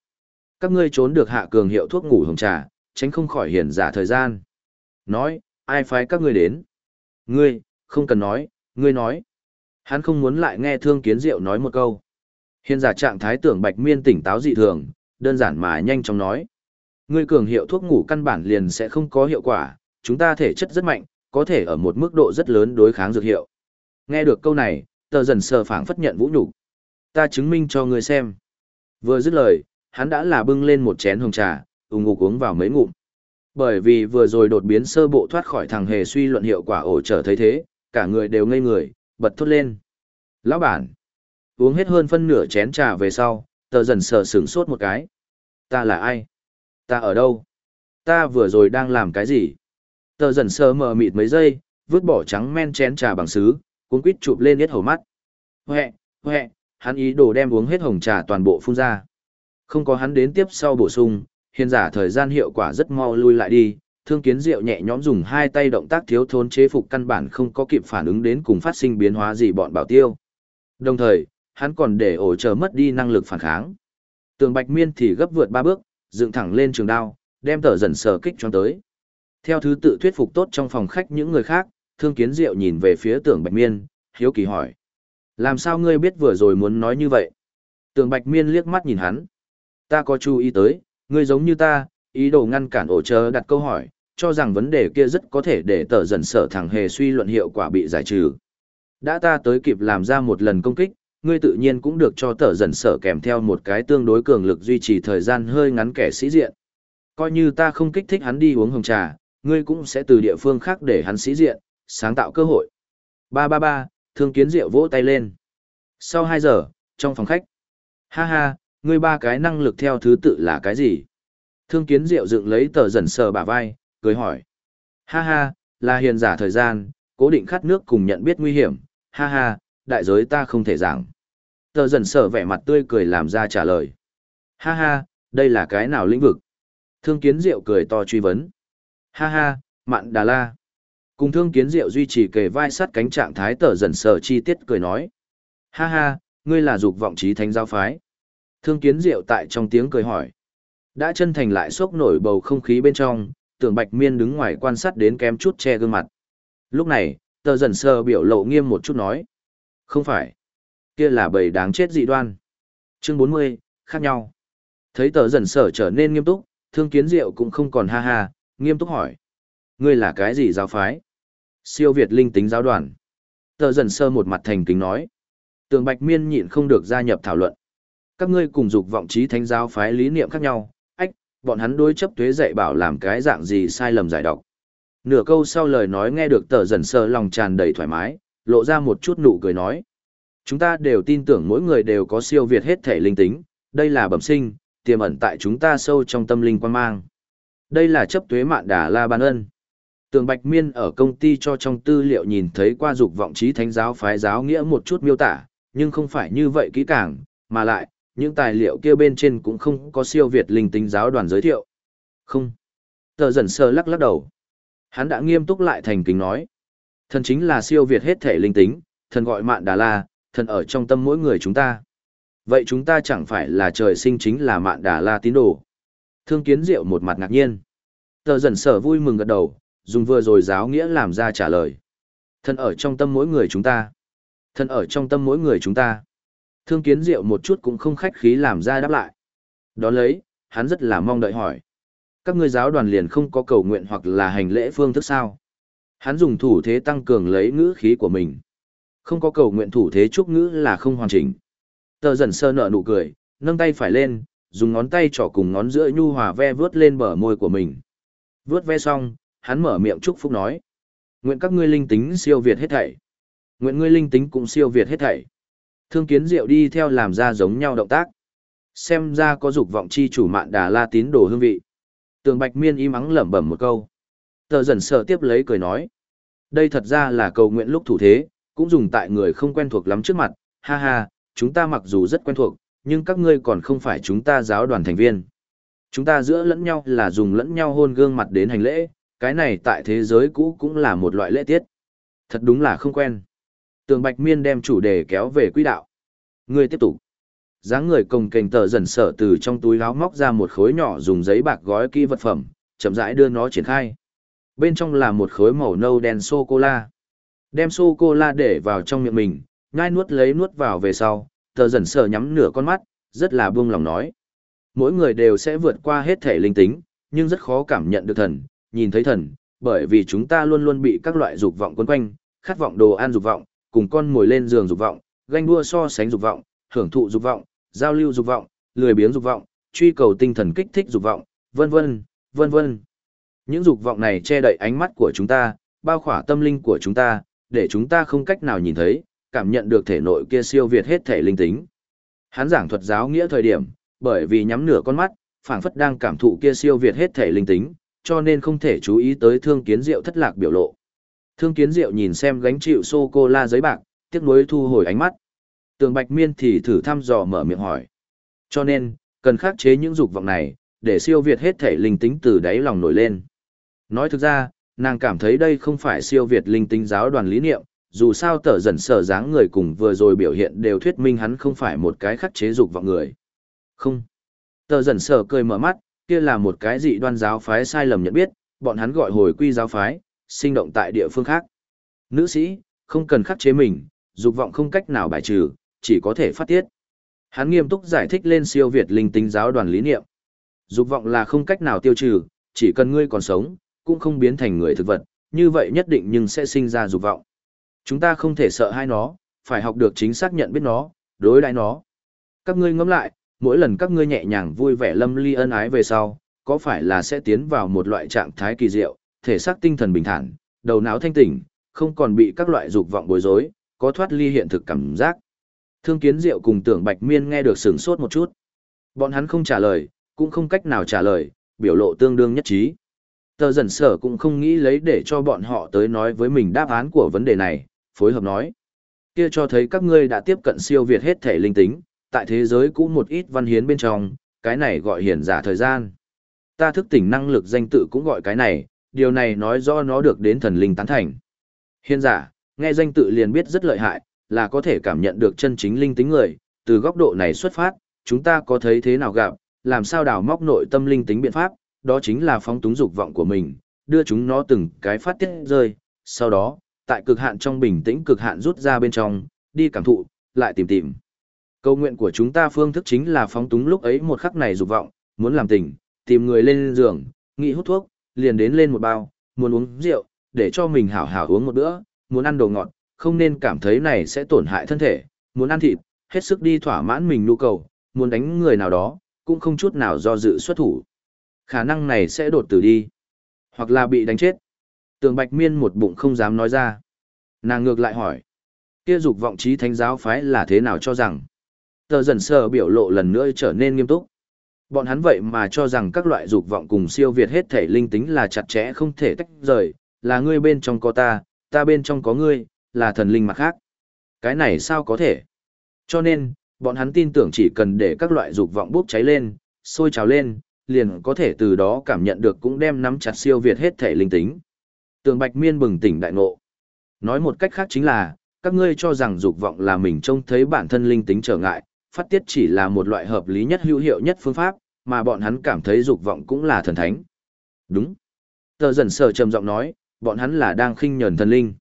Các ngươi trốn được hạ cường hiệu thuốc ngủ hồng trà, tránh không khỏi hiển giả thời gian. Nói, ai phái các ngươi đến? Ngươi, không cần nói, ngươi nói. Hắn không muốn lại nghe thương kiến diệu nói một câu. Hiền giả trạng thái tưởng bạch miên tỉnh táo dị thường, đơn giản mà nhanh chóng nói. Ngươi cường hiệu thuốc ngủ căn bản liền sẽ không có hiệu quả, chúng ta thể chất rất mạnh, có thể ở một mức độ rất lớn đối kháng dược hiệu. Nghe được câu này, tờ dần sờ phảng phất nhận vũ nhục Ta chứng minh cho ngươi xem. Vừa dứt lời, hắn đã là bưng lên một chén hồng trà, ung ngục uống vào mấy ngụm. Bởi vì vừa rồi đột biến sơ bộ thoát khỏi thằng hề suy luận hiệu quả ổ trở thấy thế, cả người đều ngây người, bật thốt lên. Lão bản, uống hết hơn phân nửa chén trà về sau, tờ dần sờ sửng sốt một cái. Ta là ai? Ta ở đâu? Ta vừa rồi đang làm cái gì? Tờ dần sờ mờ mịt mấy giây, vứt bỏ trắng men chén trà bằng sứ, cuốn quýt chụp lên hết hầu mắt. Huệ, huệ, hắn ý đồ đem uống hết hồng trà toàn bộ phun ra. Không có hắn đến tiếp sau bổ sung, hiền giả thời gian hiệu quả rất mau lui lại đi, thương kiến diệu nhẹ nhõm dùng hai tay động tác thiếu thốn chế phục căn bản không có kịp phản ứng đến cùng phát sinh biến hóa gì bọn bảo tiêu. Đồng thời, hắn còn để ổ chờ mất đi năng lực phản kháng. Tường Bạch Miên thì gấp vượt ba bước, dựng thẳng lên trường đao, đem tờ dần sờ kích cho tới. Theo thứ tự thuyết phục tốt trong phòng khách những người khác, Thương Kiến Diệu nhìn về phía Tưởng Bạch Miên, hiếu kỳ hỏi: "Làm sao ngươi biết vừa rồi muốn nói như vậy?" Tưởng Bạch Miên liếc mắt nhìn hắn. "Ta có chú ý tới, ngươi giống như ta, ý đồ ngăn cản ổ chờ đặt câu hỏi, cho rằng vấn đề kia rất có thể để tờ dần sở thẳng hề suy luận hiệu quả bị giải trừ. Đã ta tới kịp làm ra một lần công kích, ngươi tự nhiên cũng được cho tờ dần sở kèm theo một cái tương đối cường lực duy trì thời gian hơi ngắn kẻ sĩ diện. Coi như ta không kích thích hắn đi uống hồng trà, ngươi cũng sẽ từ địa phương khác để hắn sĩ diện, sáng tạo cơ hội. Ba ba ba, thương kiến diệu vỗ tay lên. Sau 2 giờ, trong phòng khách. Ha ha, ngươi ba cái năng lực theo thứ tự là cái gì? Thương kiến diệu dựng lấy tờ dần sờ bả vai, cười hỏi. Ha ha, là hiền giả thời gian, cố định khát nước cùng nhận biết nguy hiểm, ha ha, đại giới ta không thể giảng. Tờ dần sờ vẻ mặt tươi cười làm ra trả lời. Ha ha, đây là cái nào lĩnh vực? Thương kiến diệu cười to truy vấn. Ha ha, mạn đà la. Cùng thương kiến diệu duy trì kề vai sát cánh trạng thái tờ dần sờ chi tiết cười nói. Ha ha, ngươi là dục vọng trí thánh giáo phái. Thương kiến diệu tại trong tiếng cười hỏi. Đã chân thành lại sốc nổi bầu không khí bên trong, tưởng bạch miên đứng ngoài quan sát đến kém chút che gương mặt. Lúc này, tờ dần sơ biểu lộ nghiêm một chút nói. Không phải. Kia là bầy đáng chết dị đoan. Chương 40, khác nhau. Thấy tờ dần sở trở nên nghiêm túc, thương kiến diệu cũng không còn ha ha, nghiêm túc hỏi. Ngươi là cái gì giáo phái? Siêu Việt linh tính giáo đoàn. Tờ dần sơ một mặt thành kính nói. Tường Bạch Miên nhịn không được gia nhập thảo luận. Các ngươi cùng dục vọng trí thánh giáo phái lý niệm khác nhau, ách, bọn hắn đối chấp tuế dạy bảo làm cái dạng gì sai lầm giải độc. Nửa câu sau lời nói nghe được tờ dần sơ lòng tràn đầy thoải mái, lộ ra một chút nụ cười nói. Chúng ta đều tin tưởng mỗi người đều có siêu việt hết thể linh tính, đây là bẩm sinh, tiềm ẩn tại chúng ta sâu trong tâm linh quan mang. Đây là chấp tuế mạn đà la ban ân. Tường Bạch Miên ở công ty cho trong tư liệu nhìn thấy qua dục vọng trí thánh giáo phái giáo nghĩa một chút miêu tả, nhưng không phải như vậy kỹ càng, mà lại, những tài liệu kia bên trên cũng không có siêu việt linh tính giáo đoàn giới thiệu. Không. Tờ dần sơ lắc lắc đầu. Hắn đã nghiêm túc lại thành kính nói. Thần chính là siêu việt hết thể linh tính, thần gọi mạn đà la, thần ở trong tâm mỗi người chúng ta. Vậy chúng ta chẳng phải là trời sinh chính là mạn đà la tín đồ. Thương kiến diệu một mặt ngạc nhiên. Tờ dần sở vui mừng gật đầu, dùng vừa rồi giáo nghĩa làm ra trả lời. Thân ở trong tâm mỗi người chúng ta. thân ở trong tâm mỗi người chúng ta. Thương kiến diệu một chút cũng không khách khí làm ra đáp lại. Đón lấy, hắn rất là mong đợi hỏi. Các ngươi giáo đoàn liền không có cầu nguyện hoặc là hành lễ phương thức sao? Hắn dùng thủ thế tăng cường lấy ngữ khí của mình. Không có cầu nguyện thủ thế chúc ngữ là không hoàn chỉnh. Tờ dần sơ nợ nụ cười, nâng tay phải lên, dùng ngón tay trỏ cùng ngón giữa nhu hòa ve vướt lên bờ môi của mình. Vướt ve xong, hắn mở miệng chúc phúc nói. Nguyện các ngươi linh tính siêu việt hết thảy. Nguyện ngươi linh tính cũng siêu việt hết thảy. Thương kiến diệu đi theo làm ra giống nhau động tác. Xem ra có dục vọng chi chủ mạn đà la tín đồ hương vị. Tường bạch miên im ắng lẩm bẩm một câu. Tờ dần sợ tiếp lấy cười nói. Đây thật ra là cầu nguyện lúc thủ thế, cũng dùng tại người không quen thuộc lắm trước mặt. Ha ha, chúng ta mặc dù rất quen thuộc, nhưng các ngươi còn không phải chúng ta giáo đoàn thành viên. Chúng ta giữa lẫn nhau là dùng lẫn nhau hôn gương mặt đến hành lễ, cái này tại thế giới cũ cũng là một loại lễ tiết. Thật đúng là không quen. Tường Bạch Miên đem chủ đề kéo về quỹ đạo. Ngươi tiếp tục. dáng người cồng kềnh tờ dần sở từ trong túi áo móc ra một khối nhỏ dùng giấy bạc gói kỹ vật phẩm, chậm rãi đưa nó triển khai. Bên trong là một khối màu nâu đen sô-cô-la. Đem sô-cô-la để vào trong miệng mình, nhai nuốt lấy nuốt vào về sau, tờ dần sờ nhắm nửa con mắt, rất là buông lòng nói. Mỗi người đều sẽ vượt qua hết thể linh tính, nhưng rất khó cảm nhận được thần, nhìn thấy thần, bởi vì chúng ta luôn luôn bị các loại dục vọng quấn quanh, khát vọng đồ ăn dục vọng, cùng con ngồi lên giường dục vọng, ganh đua so sánh dục vọng, hưởng thụ dục vọng, giao lưu dục vọng, lười biếng dục vọng, truy cầu tinh thần kích thích dục vọng, vân vân, vân vân. Những dục vọng này che đậy ánh mắt của chúng ta, bao khỏa tâm linh của chúng ta, để chúng ta không cách nào nhìn thấy, cảm nhận được thể nội kia siêu việt hết thể linh tính. Hắn giảng thuật giáo nghĩa thời điểm, bởi vì nhắm nửa con mắt, phảng phất đang cảm thụ kia siêu việt hết thể linh tính, cho nên không thể chú ý tới thương kiến diệu thất lạc biểu lộ. Thương kiến diệu nhìn xem gánh chịu sô-cô-la giấy bạc, tiếc nuối thu hồi ánh mắt. Tường Bạch Miên thì thử thăm dò mở miệng hỏi. Cho nên, cần khắc chế những dục vọng này, để siêu việt hết thể linh tính từ đáy lòng nổi lên. Nói thực ra, nàng cảm thấy đây không phải siêu việt linh tính giáo đoàn lý niệm, dù sao tờ dần sở dáng người cùng vừa rồi biểu hiện đều thuyết minh hắn không phải một cái khắc chế dục vọng người. Không. Tờ dần sở cười mở mắt, kia là một cái dị đoan giáo phái sai lầm nhận biết, bọn hắn gọi hồi quy giáo phái, sinh động tại địa phương khác. Nữ sĩ, không cần khắc chế mình, dục vọng không cách nào bài trừ, chỉ có thể phát tiết. Hắn nghiêm túc giải thích lên siêu việt linh tính giáo đoàn lý niệm. Dục vọng là không cách nào tiêu trừ, chỉ cần ngươi còn sống, cũng không biến thành người thực vật, như vậy nhất định nhưng sẽ sinh ra dục vọng. Chúng ta không thể sợ hai nó, phải học được chính xác nhận biết nó, đối đãi nó. Các ngươi ngẫm lại, mỗi lần các ngươi nhẹ nhàng vui vẻ lâm ly ân ái về sau, có phải là sẽ tiến vào một loại trạng thái kỳ diệu, thể xác tinh thần bình thản, đầu não thanh tỉnh, không còn bị các loại dục vọng bối rối, có thoát ly hiện thực cảm giác. Thương Kiến Diệu cùng Tưởng Bạch Miên nghe được sửng sốt một chút. Bọn hắn không trả lời, cũng không cách nào trả lời, biểu lộ tương đương nhất trí. Tờ dần sở cũng không nghĩ lấy để cho bọn họ tới nói với mình đáp án của vấn đề này, phối hợp nói. Kia cho thấy các ngươi đã tiếp cận siêu việt hết thể linh tính, tại thế giới cũ một ít văn hiến bên trong, cái này gọi hiển giả thời gian. Ta thức tỉnh năng lực danh tự cũng gọi cái này, điều này nói do nó được đến thần linh tán thành. Hiền giả, nghe danh tự liền biết rất lợi hại, là có thể cảm nhận được chân chính linh tính người, từ góc độ này xuất phát, chúng ta có thấy thế nào gặp, làm sao đào móc nội tâm linh tính biện pháp, đó chính là phóng túng dục vọng của mình, đưa chúng nó từng cái phát tiết rơi, sau đó, tại cực hạn trong bình tĩnh cực hạn rút ra bên trong, đi cảm thụ, lại tìm tìm. Câu nguyện của chúng ta phương thức chính là phóng túng lúc ấy một khắc này dục vọng, muốn làm tình, tìm người lên giường, nghĩ hút thuốc, liền đến lên một bao, muốn uống rượu, để cho mình hảo hảo uống một bữa, muốn ăn đồ ngọt, không nên cảm thấy này sẽ tổn hại thân thể, muốn ăn thịt, hết sức đi thỏa mãn mình nhu cầu, muốn đánh người nào đó, cũng không chút nào do dự xuất thủ. Khả năng này sẽ đột tử đi, hoặc là bị đánh chết. Tường Bạch Miên một bụng không dám nói ra. Nàng ngược lại hỏi, kia dục vọng trí thánh giáo phái là thế nào cho rằng. Tờ dần sờ biểu lộ lần nữa trở nên nghiêm túc. Bọn hắn vậy mà cho rằng các loại dục vọng cùng siêu việt hết thể linh tính là chặt chẽ không thể tách rời, là ngươi bên trong có ta, ta bên trong có ngươi, là thần linh mặt khác. Cái này sao có thể? Cho nên, bọn hắn tin tưởng chỉ cần để các loại dục vọng bốc cháy lên, sôi trào lên, liền có thể từ đó cảm nhận được cũng đem nắm chặt siêu việt hết thể linh tính. Tường Bạch Miên bừng tỉnh đại ngộ. Nói một cách khác chính là, các ngươi cho rằng dục vọng là mình trông thấy bản thân linh tính trở ngại, phát tiết chỉ là một loại hợp lý nhất hữu hiệu nhất phương pháp, mà bọn hắn cảm thấy dục vọng cũng là thần thánh. Đúng. Tờ dần sờ trầm giọng nói, bọn hắn là đang khinh nhờn thần linh.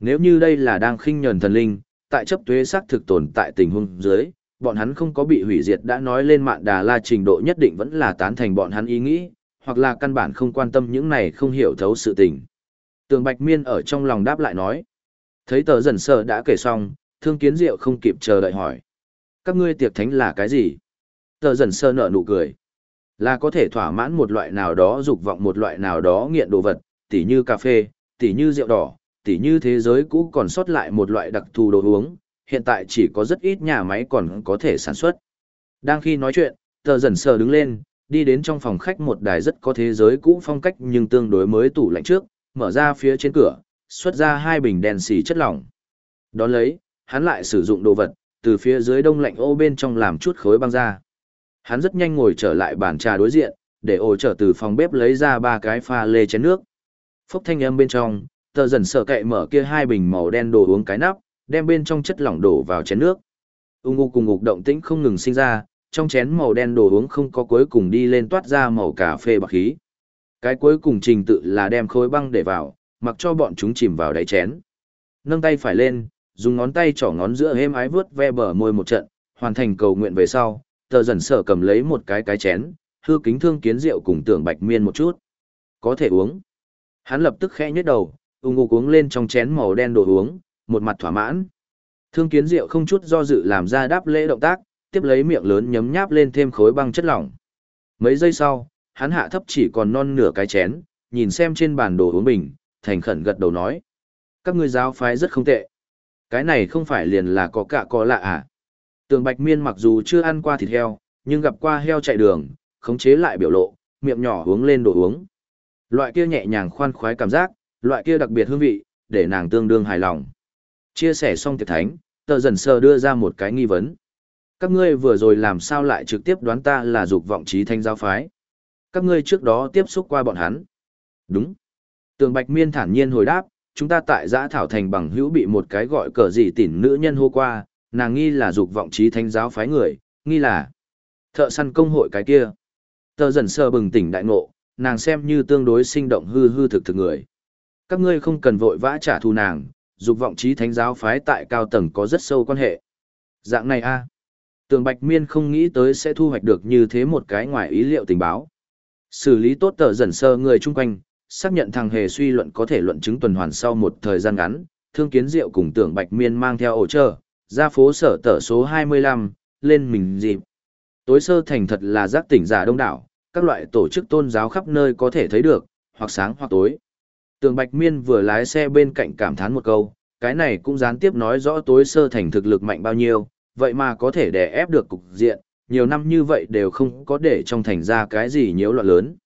Nếu như đây là đang khinh nhờn thần linh, tại chấp thuế xác thực tồn tại tình huống dưới, bọn hắn không có bị hủy diệt đã nói lên mạng đà la trình độ nhất định vẫn là tán thành bọn hắn ý nghĩ, hoặc là căn bản không quan tâm những này không hiểu thấu sự tình. Tường Bạch Miên ở trong lòng đáp lại nói. Thấy tờ dần sở đã kể xong, thương kiến diệu không kịp chờ đợi hỏi các ngươi tiệc thánh là cái gì? Tờ dần sơ nở nụ cười. Là có thể thỏa mãn một loại nào đó dục vọng một loại nào đó nghiện đồ vật, tỉ như cà phê, tỉ như rượu đỏ, tỉ như thế giới cũ còn sót lại một loại đặc thù đồ uống, hiện tại chỉ có rất ít nhà máy còn có thể sản xuất. Đang khi nói chuyện, tờ dần sờ đứng lên, đi đến trong phòng khách một đài rất có thế giới cũ phong cách nhưng tương đối mới tủ lạnh trước, mở ra phía trên cửa, xuất ra hai bình đèn xì chất lỏng. Đón lấy, hắn lại sử dụng đồ vật, từ phía dưới đông lạnh ô bên trong làm chút khối băng ra. Hắn rất nhanh ngồi trở lại bàn trà đối diện, để ổ trở từ phòng bếp lấy ra ba cái pha lê chén nước. Phốc thanh âm bên trong, tờ dần sợ cậy mở kia hai bình màu đen đồ uống cái nắp, đem bên trong chất lỏng đổ vào chén nước. Ung ung cùng ngục động tĩnh không ngừng sinh ra, trong chén màu đen đồ uống không có cuối cùng đi lên toát ra màu cà phê bạc khí. Cái cuối cùng trình tự là đem khối băng để vào, mặc cho bọn chúng chìm vào đáy chén. Nâng tay phải lên, dùng ngón tay trỏ ngón giữa êm ái vướt ve bờ môi một trận, hoàn thành cầu nguyện về sau, tờ dần sở cầm lấy một cái cái chén, hư kính thương kiến rượu cùng tưởng bạch miên một chút. Có thể uống. Hắn lập tức khẽ nhếch đầu, ung ngục uống lên trong chén màu đen đồ uống, một mặt thỏa mãn. Thương kiến rượu không chút do dự làm ra đáp lễ động tác, tiếp lấy miệng lớn nhấm nháp lên thêm khối băng chất lỏng. Mấy giây sau, hắn hạ thấp chỉ còn non nửa cái chén, nhìn xem trên bàn đồ uống bình, thành khẩn gật đầu nói. Các ngươi giáo phái rất không tệ. Cái này không phải liền là có cả có lạ à? Tường Bạch Miên mặc dù chưa ăn qua thịt heo, nhưng gặp qua heo chạy đường, khống chế lại biểu lộ, miệng nhỏ uống lên đồ uống. Loại kia nhẹ nhàng khoan khoái cảm giác, loại kia đặc biệt hương vị, để nàng tương đương hài lòng. Chia sẻ xong tiệc thánh, tờ dần sờ đưa ra một cái nghi vấn. Các ngươi vừa rồi làm sao lại trực tiếp đoán ta là dục vọng trí thanh giáo phái? Các ngươi trước đó tiếp xúc qua bọn hắn. Đúng. Tường Bạch Miên thản nhiên hồi đáp, chúng ta tại giã thảo thành bằng hữu bị một cái gọi cờ gì tỉn nữ nhân hô qua, nàng nghi là dục vọng trí thánh giáo phái người, nghi là thợ săn công hội cái kia. Tờ dần sơ bừng tỉnh đại ngộ, nàng xem như tương đối sinh động hư hư thực thực người. Các ngươi không cần vội vã trả thù nàng, dục vọng trí thánh giáo phái tại cao tầng có rất sâu quan hệ. Dạng này a Tường Bạch Miên không nghĩ tới sẽ thu hoạch được như thế một cái ngoài ý liệu tình báo. Xử lý tốt tờ dần sơ người chung quanh, xác nhận thằng hề suy luận có thể luận chứng tuần hoàn sau một thời gian ngắn, thương kiến diệu cùng tưởng bạch miên mang theo ổ trơ, ra phố sở tờ số 25, lên mình dịp. Tối sơ thành thật là giác tỉnh giả đông đảo, các loại tổ chức tôn giáo khắp nơi có thể thấy được, hoặc sáng hoặc tối. Tường Bạch Miên vừa lái xe bên cạnh cảm thán một câu, cái này cũng gián tiếp nói rõ tối sơ thành thực lực mạnh bao nhiêu, vậy mà có thể đè ép được cục diện, nhiều năm như vậy đều không có để trong thành ra cái gì nhiễu loạn lớn.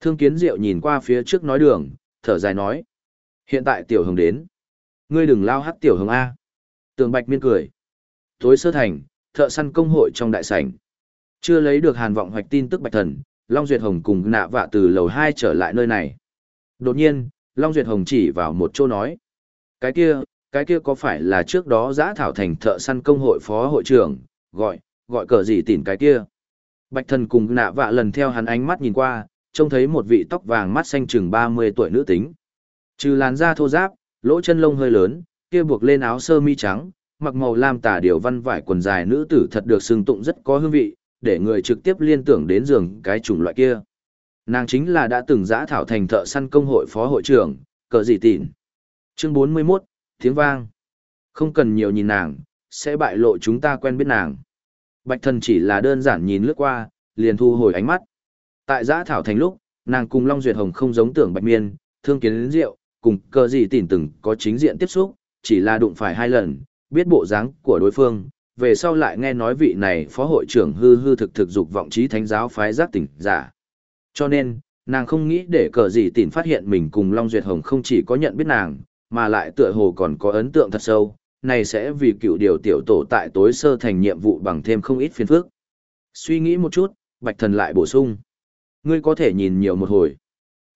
Thương kiến diệu nhìn qua phía trước nói đường, thở dài nói. Hiện tại tiểu hồng đến. Ngươi đừng lao hát tiểu hồng A. Tường bạch miên cười. Tối sơ thành, thợ săn công hội trong đại sảnh. Chưa lấy được hàn vọng hoạch tin tức bạch thần, Long Duyệt Hồng cùng nạ vạ từ lầu 2 trở lại nơi này. Đột nhiên, Long Duyệt Hồng chỉ vào một chỗ nói. Cái kia, cái kia có phải là trước đó giã thảo thành thợ săn công hội phó hội trưởng, gọi, gọi cờ gì tỉn cái kia. Bạch thần cùng nạ vạ lần theo hắn ánh mắt nhìn qua, trông thấy một vị tóc vàng mắt xanh chừng 30 tuổi nữ tính. Trừ làn da thô ráp, lỗ chân lông hơi lớn, kia buộc lên áo sơ mi trắng, mặc màu lam tả điều văn vải quần dài nữ tử thật được xưng tụng rất có hương vị, để người trực tiếp liên tưởng đến giường cái chủng loại kia. Nàng chính là đã từng giã thảo thành thợ săn công hội phó hội trưởng, cờ gì tịn. Chương 41, tiếng vang. Không cần nhiều nhìn nàng, sẽ bại lộ chúng ta quen biết nàng. Bạch thần chỉ là đơn giản nhìn lướt qua, liền thu hồi ánh mắt. Tại giã thảo thành lúc, nàng cùng Long Duyệt Hồng không giống tưởng bạch miên, thương kiến đến rượu, cùng cờ gì tỉn từng có chính diện tiếp xúc, chỉ là đụng phải hai lần, biết bộ dáng của đối phương, về sau lại nghe nói vị này phó hội trưởng hư hư thực thực dục vọng trí thánh giáo phái giác tỉnh giả. Cho nên, nàng không nghĩ để cờ gì tỉn phát hiện mình cùng Long Duyệt Hồng không chỉ có nhận biết nàng, mà lại tựa hồ còn có ấn tượng thật sâu, này sẽ vì cựu điều tiểu tổ tại tối sơ thành nhiệm vụ bằng thêm không ít phiền phức. Suy nghĩ một chút, Bạch Thần lại bổ sung. Ngươi có thể nhìn nhiều một hồi.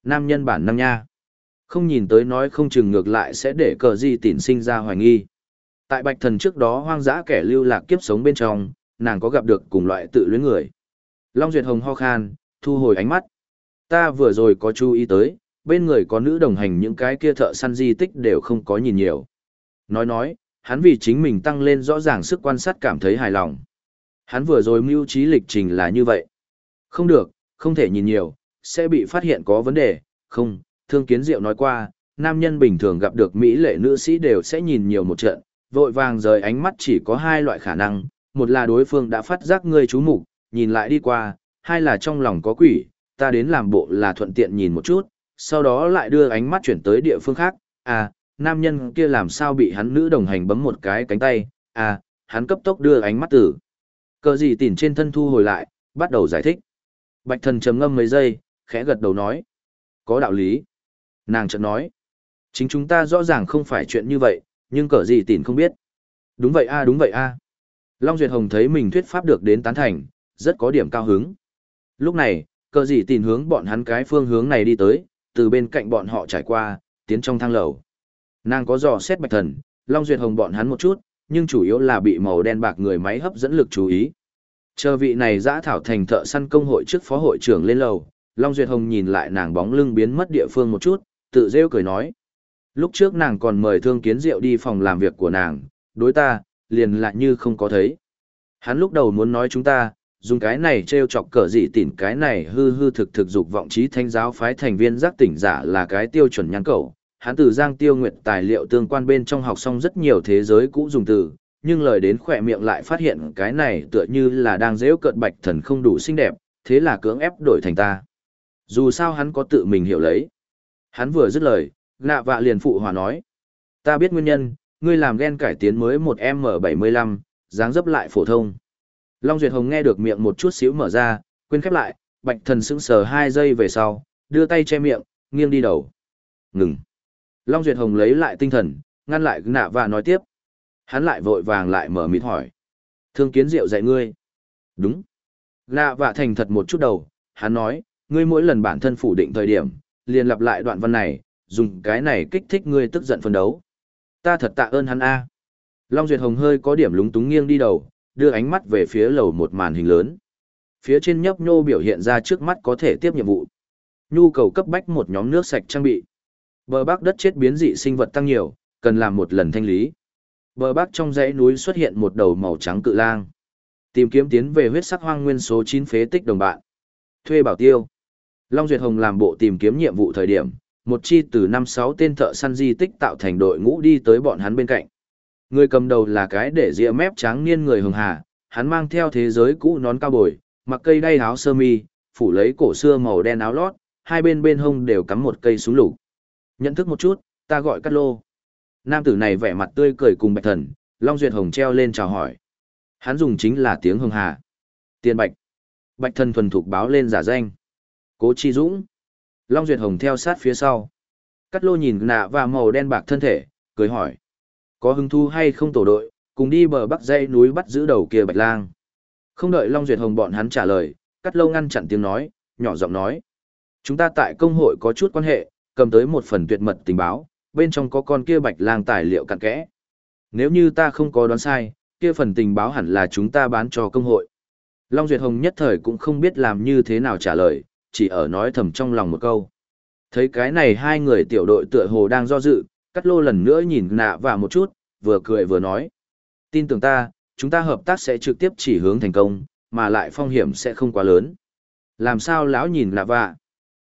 Nam nhân bản năng nha. Không nhìn tới nói không chừng ngược lại sẽ để cờ gì tỉn sinh ra hoài nghi. Tại Bạch Thần trước đó hoang dã kẻ lưu lạc kiếp sống bên trong, nàng có gặp được cùng loại tự luyến người. Long Duyệt Hồng ho khan, thu hồi ánh mắt. Ta vừa rồi có chú ý tới, bên người có nữ đồng hành những cái kia thợ săn di tích đều không có nhìn nhiều. Nói nói, hắn vì chính mình tăng lên rõ ràng sức quan sát cảm thấy hài lòng. Hắn vừa rồi mưu trí lịch trình là như vậy. Không được, không thể nhìn nhiều, sẽ bị phát hiện có vấn đề, không, thương kiến diệu nói qua, nam nhân bình thường gặp được Mỹ lệ nữ sĩ đều sẽ nhìn nhiều một trận, vội vàng rời ánh mắt chỉ có hai loại khả năng, một là đối phương đã phát giác ngươi chú mục nhìn lại đi qua, hai là trong lòng có quỷ, ta đến làm bộ là thuận tiện nhìn một chút, sau đó lại đưa ánh mắt chuyển tới địa phương khác, à, nam nhân kia làm sao bị hắn nữ đồng hành bấm một cái cánh tay, à, hắn cấp tốc đưa ánh mắt tử. Cờ gì tỉn trên thân thu hồi lại, bắt đầu giải thích. Bạch thần trầm ngâm mấy giây, khẽ gật đầu nói. Có đạo lý. Nàng chợt nói. Chính chúng ta rõ ràng không phải chuyện như vậy, nhưng cờ gì tỉn không biết. Đúng vậy a đúng vậy a. Long Duyệt Hồng thấy mình thuyết pháp được đến tán thành, rất có điểm cao hứng. Lúc này, cờ gì tỉn hướng bọn hắn cái phương hướng này đi tới, từ bên cạnh bọn họ trải qua, tiến trong thang lầu. Nàng có dò xét bạch thần, Long Duyệt Hồng bọn hắn một chút, nhưng chủ yếu là bị màu đen bạc người máy hấp dẫn lực chú ý. Chờ vị này giã thảo thành thợ săn công hội trước phó hội trưởng lên lầu, Long Duyệt Hồng nhìn lại nàng bóng lưng biến mất địa phương một chút, tự rêu cười nói. Lúc trước nàng còn mời thương kiến diệu đi phòng làm việc của nàng, đối ta, liền lại như không có thấy. Hắn lúc đầu muốn nói chúng ta, dùng cái này treo chọc cờ dị tỉn cái này hư hư thực thực dục vọng trí thanh giáo phái thành viên giác tỉnh giả là cái tiêu chuẩn nhắn cầu. Hắn từ Giang Tiêu Nguyệt tài liệu tương quan bên trong học xong rất nhiều thế giới cũ dùng từ, nhưng lời đến khỏe miệng lại phát hiện cái này tựa như là đang dễu cợt bạch thần không đủ xinh đẹp, thế là cưỡng ép đổi thành ta. Dù sao hắn có tự mình hiểu lấy. Hắn vừa dứt lời, nạ vạ liền phụ hòa nói. Ta biết nguyên nhân, ngươi làm ghen cải tiến mới một M75, dáng dấp lại phổ thông. Long Duyệt Hồng nghe được miệng một chút xíu mở ra, quên khép lại, bạch thần sững sờ hai giây về sau, đưa tay che miệng, nghiêng đi đầu. Ngừng. Long Duyệt Hồng lấy lại tinh thần, ngăn lại nạ và nói tiếp. Hắn lại vội vàng lại mở mịt hỏi. Thương kiến diệu dạy ngươi. Đúng. Nạ và thành thật một chút đầu, hắn nói, ngươi mỗi lần bản thân phủ định thời điểm, liền lặp lại đoạn văn này, dùng cái này kích thích ngươi tức giận phân đấu. Ta thật tạ ơn hắn a. Long Duyệt Hồng hơi có điểm lúng túng nghiêng đi đầu, đưa ánh mắt về phía lầu một màn hình lớn. Phía trên nhấp nhô biểu hiện ra trước mắt có thể tiếp nhiệm vụ. Nhu cầu cấp bách một nhóm nước sạch trang bị. Bờ bắc đất chết biến dị sinh vật tăng nhiều, cần làm một lần thanh lý. Bờ bắc trong dãy núi xuất hiện một đầu màu trắng cự lang. Tìm kiếm tiến về huyết sắc hoang nguyên số 9 phế tích đồng bạn. Thuê bảo tiêu. Long Duyệt Hồng làm bộ tìm kiếm nhiệm vụ thời điểm, một chi từ 5-6 tên thợ săn di tích tạo thành đội ngũ đi tới bọn hắn bên cạnh. Người cầm đầu là cái để rìa mép trắng niên người hường hà, hắn mang theo thế giới cũ nón cao bồi, mặc cây đay áo sơ mi, phủ lấy cổ xưa màu đen áo lót, hai bên bên hông đều cắm một cây súng lục. Nhận thức một chút, ta gọi Cát Lô. Nam tử này vẻ mặt tươi cười cùng Bạch Thần, Long Duyệt Hồng treo lên chào hỏi. Hắn dùng chính là tiếng hưng hà. Tiền Bạch. Bạch Thần thuần thục báo lên giả danh. Cố Chi Dũng. Long Duyệt Hồng theo sát phía sau. Cắt lô nhìn nạ và màu đen bạc thân thể, cười hỏi. Có hứng thu hay không tổ đội, cùng đi bờ bắc dãy núi bắt giữ đầu kia bạch lang. Không đợi Long Duyệt Hồng bọn hắn trả lời, cắt lô ngăn chặn tiếng nói, nhỏ giọng nói. Chúng ta tại công hội có chút quan hệ, cầm tới một phần tuyệt mật tình báo, bên trong có con kia bạch lang tài liệu cặn kẽ. Nếu như ta không có đoán sai, kia phần tình báo hẳn là chúng ta bán cho công hội. Long Duyệt Hồng nhất thời cũng không biết làm như thế nào trả lời, chỉ ở nói thầm trong lòng một câu. Thấy cái này hai người tiểu đội tựa hồ đang do dự, cắt lô lần nữa nhìn nạ và một chút, vừa cười vừa nói. Tin tưởng ta, chúng ta hợp tác sẽ trực tiếp chỉ hướng thành công, mà lại phong hiểm sẽ không quá lớn. Làm sao lão nhìn nạ và?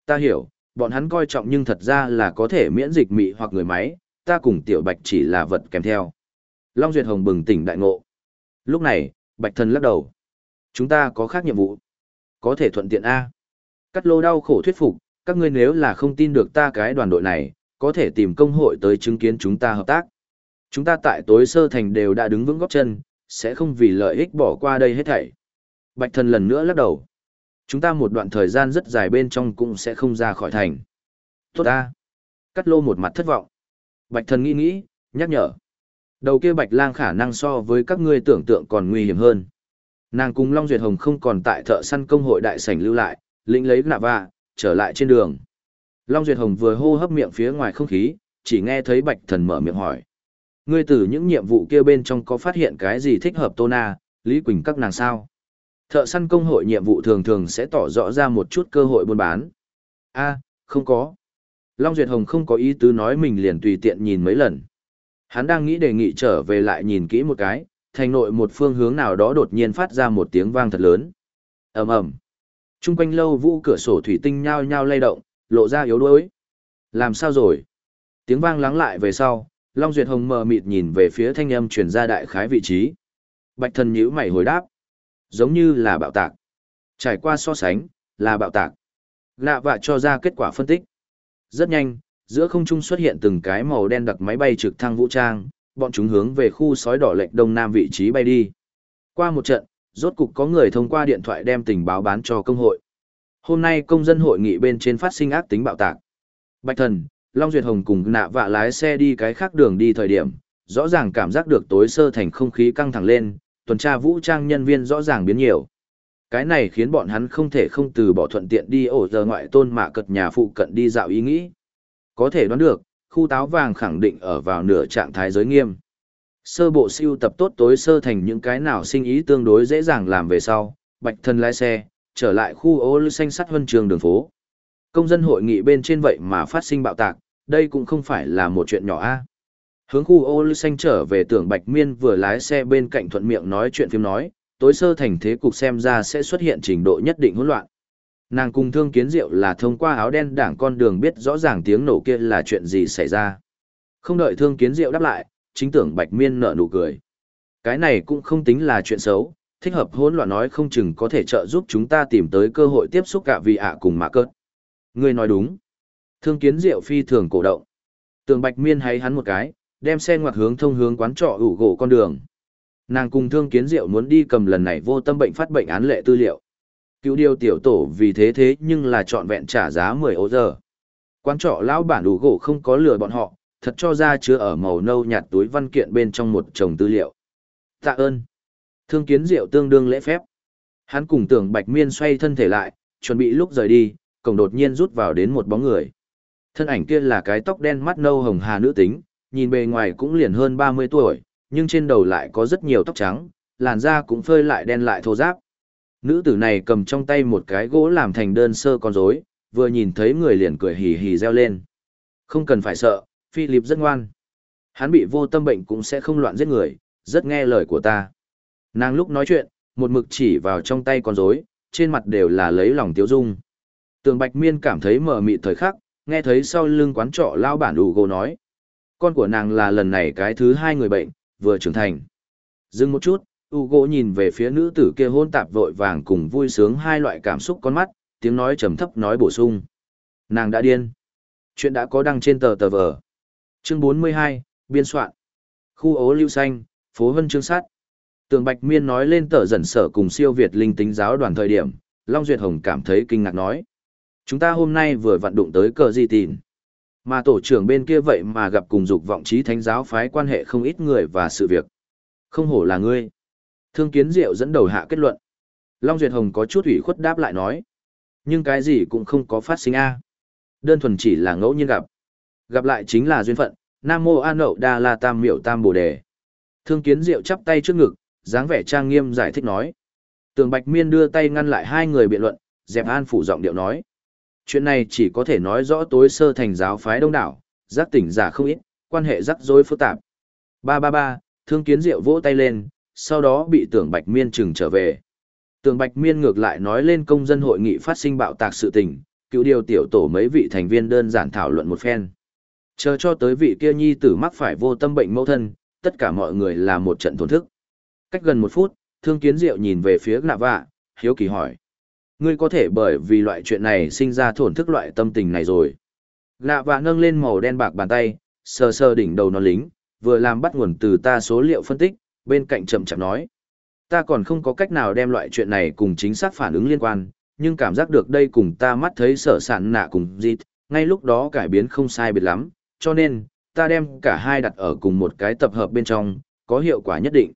Ta hiểu, bọn hắn coi trọng nhưng thật ra là có thể miễn dịch mị hoặc người máy, ta cùng tiểu bạch chỉ là vật kèm theo. Long Duyệt Hồng bừng tỉnh đại ngộ. Lúc này, bạch thần lắc đầu. Chúng ta có khác nhiệm vụ. Có thể thuận tiện A. Cắt lô đau khổ thuyết phục, các ngươi nếu là không tin được ta cái đoàn đội này, có thể tìm công hội tới chứng kiến chúng ta hợp tác. Chúng ta tại tối sơ thành đều đã đứng vững góc chân, sẽ không vì lợi ích bỏ qua đây hết thảy. Bạch thần lần nữa lắc đầu. Chúng ta một đoạn thời gian rất dài bên trong cũng sẽ không ra khỏi thành. Tốt ta. Cắt lô một mặt thất vọng. Bạch thần nghĩ nghĩ, nhắc nhở. Đầu kia bạch lang khả năng so với các ngươi tưởng tượng còn nguy hiểm hơn. Nàng cùng Long Duyệt Hồng không còn tại thợ săn công hội đại sảnh lưu lại, lĩnh lấy nạ vạ, trở lại trên đường. Long Duyệt Hồng vừa hô hấp miệng phía ngoài không khí, chỉ nghe thấy Bạch Thần mở miệng hỏi. Ngươi từ những nhiệm vụ kia bên trong có phát hiện cái gì thích hợp Tô Na, Lý Quỳnh các nàng sao? Thợ săn công hội nhiệm vụ thường thường sẽ tỏ rõ ra một chút cơ hội buôn bán. a không có. Long Duyệt Hồng không có ý tứ nói mình liền tùy tiện nhìn mấy lần. Hắn đang nghĩ đề nghị trở về lại nhìn kỹ một cái, thành nội một phương hướng nào đó đột nhiên phát ra một tiếng vang thật lớn. ầm ầm Trung quanh lâu vũ cửa sổ thủy tinh nhao nhao lay động, lộ ra yếu đuối. Làm sao rồi? Tiếng vang lắng lại về sau, Long Duyệt Hồng mờ mịt nhìn về phía thanh âm truyền ra đại khái vị trí. Bạch thần nhíu mày hồi đáp. Giống như là bạo tạc. Trải qua so sánh, là bạo tạc. Lạ vạ cho ra kết quả phân tích. Rất nhanh, giữa không trung xuất hiện từng cái màu đen đặc máy bay trực thăng vũ trang, bọn chúng hướng về khu sói đỏ lệnh đông nam vị trí bay đi. Qua một trận, rốt cục có người thông qua điện thoại đem tình báo bán cho công hội. Hôm nay công dân hội nghị bên trên phát sinh ác tính bạo tạc. Bạch Thần, Long Duyệt Hồng cùng nạ vạ lái xe đi cái khác đường đi thời điểm, rõ ràng cảm giác được tối sơ thành không khí căng thẳng lên, tuần tra vũ trang nhân viên rõ ràng biến nhiều. Cái này khiến bọn hắn không thể không từ bỏ thuận tiện đi ổ giờ ngoại tôn mạ cật nhà phụ cận đi dạo ý nghĩ. Có thể đoán được, khu táo vàng khẳng định ở vào nửa trạng thái giới nghiêm. Sơ bộ siêu tập tốt tối sơ thành những cái nào sinh ý tương đối dễ dàng làm về sau, bạch thân lái xe, trở lại khu ô lưu xanh sắt huân trường đường phố. Công dân hội nghị bên trên vậy mà phát sinh bạo tạc, đây cũng không phải là một chuyện nhỏ a. Hướng khu ô lưu xanh trở về tưởng bạch miên vừa lái xe bên cạnh thuận miệng nói chuyện phim nói, tối sơ thành thế cục xem ra sẽ xuất hiện trình độ nhất định hỗn loạn. Nàng cùng thương kiến diệu là thông qua áo đen đảng con đường biết rõ ràng tiếng nổ kia là chuyện gì xảy ra. Không đợi thương kiến diệu đáp lại, chính tưởng bạch miên nở nụ cười. Cái này cũng không tính là chuyện xấu, thích hợp hỗn loạn nói không chừng có thể trợ giúp chúng ta tìm tới cơ hội tiếp xúc cả vị ạ cùng mạ cớt. Ngươi nói đúng. Thương kiến diệu phi thường cổ động. Tường bạch miên hay hắn một cái, đem xe ngoặt hướng thông hướng quán trọ ủ gỗ con đường. Nàng cùng thương kiến diệu muốn đi cầm lần này vô tâm bệnh phát bệnh án lệ tư liệu. Cứu điều tiểu tổ vì thế thế nhưng là trọn vẹn trả giá 10 ô giờ. Quán trọ lão bản ủ gỗ không có lừa bọn họ, thật cho ra chứa ở màu nâu nhạt túi văn kiện bên trong một chồng tư liệu. Tạ ơn. Thương kiến diệu tương đương lễ phép. Hắn cùng tưởng bạch miên xoay thân thể lại, chuẩn bị lúc rời đi, cổng đột nhiên rút vào đến một bóng người. Thân ảnh kia là cái tóc đen mắt nâu hồng hà nữ tính, nhìn bề ngoài cũng liền hơn 30 tuổi, nhưng trên đầu lại có rất nhiều tóc trắng, làn da cũng phơi lại đen lại thô ráp. Nữ tử này cầm trong tay một cái gỗ làm thành đơn sơ con rối, vừa nhìn thấy người liền cười hì hì reo lên. Không cần phải sợ, Philip rất ngoan. Hắn bị vô tâm bệnh cũng sẽ không loạn giết người, rất nghe lời của ta. Nàng lúc nói chuyện, một mực chỉ vào trong tay con rối, trên mặt đều là lấy lòng tiếu dung. Tường Bạch Miên cảm thấy mờ mị thời khắc, nghe thấy sau lưng quán trọ lao bản đủ gồ nói. Con của nàng là lần này cái thứ hai người bệnh, vừa trưởng thành. Dừng một chút, Ugo nhìn về phía nữ tử kia hôn tạp vội vàng cùng vui sướng hai loại cảm xúc con mắt, tiếng nói trầm thấp nói bổ sung. Nàng đã điên. Chuyện đã có đăng trên tờ tờ vở. Chương 42, biên soạn. Khu ố lưu xanh, phố Vân Trương Sát. Tường Bạch Miên nói lên tờ dần sở cùng siêu Việt linh tính giáo đoàn thời điểm, Long Duyệt Hồng cảm thấy kinh ngạc nói. Chúng ta hôm nay vừa vận đụng tới cờ di tìn. Mà tổ trưởng bên kia vậy mà gặp cùng dục vọng trí thánh giáo phái quan hệ không ít người và sự việc. Không hổ là ngươi. Thương kiến diệu dẫn đầu hạ kết luận. Long Duyệt Hồng có chút ủy khuất đáp lại nói. Nhưng cái gì cũng không có phát sinh a Đơn thuần chỉ là ngẫu nhiên gặp. Gặp lại chính là duyên phận, Nam Mô A Nậu Đa La Tam Miệu Tam Bồ Đề. Thương kiến diệu chắp tay trước ngực, dáng vẻ trang nghiêm giải thích nói. Tường Bạch Miên đưa tay ngăn lại hai người biện luận, dẹp an phủ giọng điệu nói. Chuyện này chỉ có thể nói rõ tối sơ thành giáo phái đông đảo, giác tỉnh giả không ít, quan hệ rắc rối phức tạp. Ba ba ba, thương kiến diệu vỗ tay lên, sau đó bị tưởng Bạch Miên trừng trở về. Tưởng Bạch Miên ngược lại nói lên công dân hội nghị phát sinh bạo tạc sự tình, cựu điều tiểu tổ mấy vị thành viên đơn giản thảo luận một phen. Chờ cho tới vị kia nhi tử mắc phải vô tâm bệnh mẫu thân, tất cả mọi người là một trận thổn thức. Cách gần một phút, thương kiến diệu nhìn về phía nạ vạ, hiếu kỳ hỏi. Ngươi có thể bởi vì loại chuyện này sinh ra thổn thức loại tâm tình này rồi. Nạ và nâng lên màu đen bạc bàn tay, sờ sờ đỉnh đầu nó lính, vừa làm bắt nguồn từ ta số liệu phân tích, bên cạnh chậm chậm nói. Ta còn không có cách nào đem loại chuyện này cùng chính xác phản ứng liên quan, nhưng cảm giác được đây cùng ta mắt thấy sở sản nạ cùng dịt, ngay lúc đó cải biến không sai biệt lắm, cho nên, ta đem cả hai đặt ở cùng một cái tập hợp bên trong, có hiệu quả nhất định.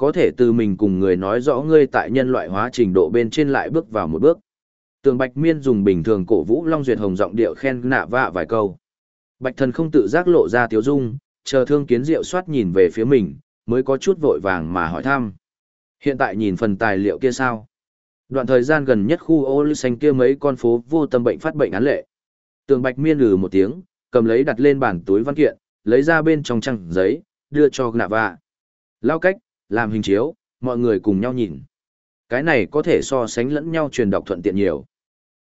Có thể từ mình cùng người nói rõ ngươi tại nhân loại hóa trình độ bên trên lại bước vào một bước. Tường Bạch Miên dùng bình thường cổ vũ Long Duyệt Hồng giọng điệu khen nạ vạ vài câu. Bạch Thần không tự giác lộ ra tiếu dung, chờ thương kiến diệu soát nhìn về phía mình, mới có chút vội vàng mà hỏi thăm. Hiện tại nhìn phần tài liệu kia sao? Đoạn thời gian gần nhất khu ô lưu xanh kia mấy con phố vô tâm bệnh phát bệnh án lệ. Tường Bạch Miên lừ một tiếng, cầm lấy đặt lên bàn túi văn kiện, lấy ra bên trong trang giấy, đưa cho nạ vạ. Lao cách, làm hình chiếu, mọi người cùng nhau nhìn. Cái này có thể so sánh lẫn nhau truyền đọc thuận tiện nhiều.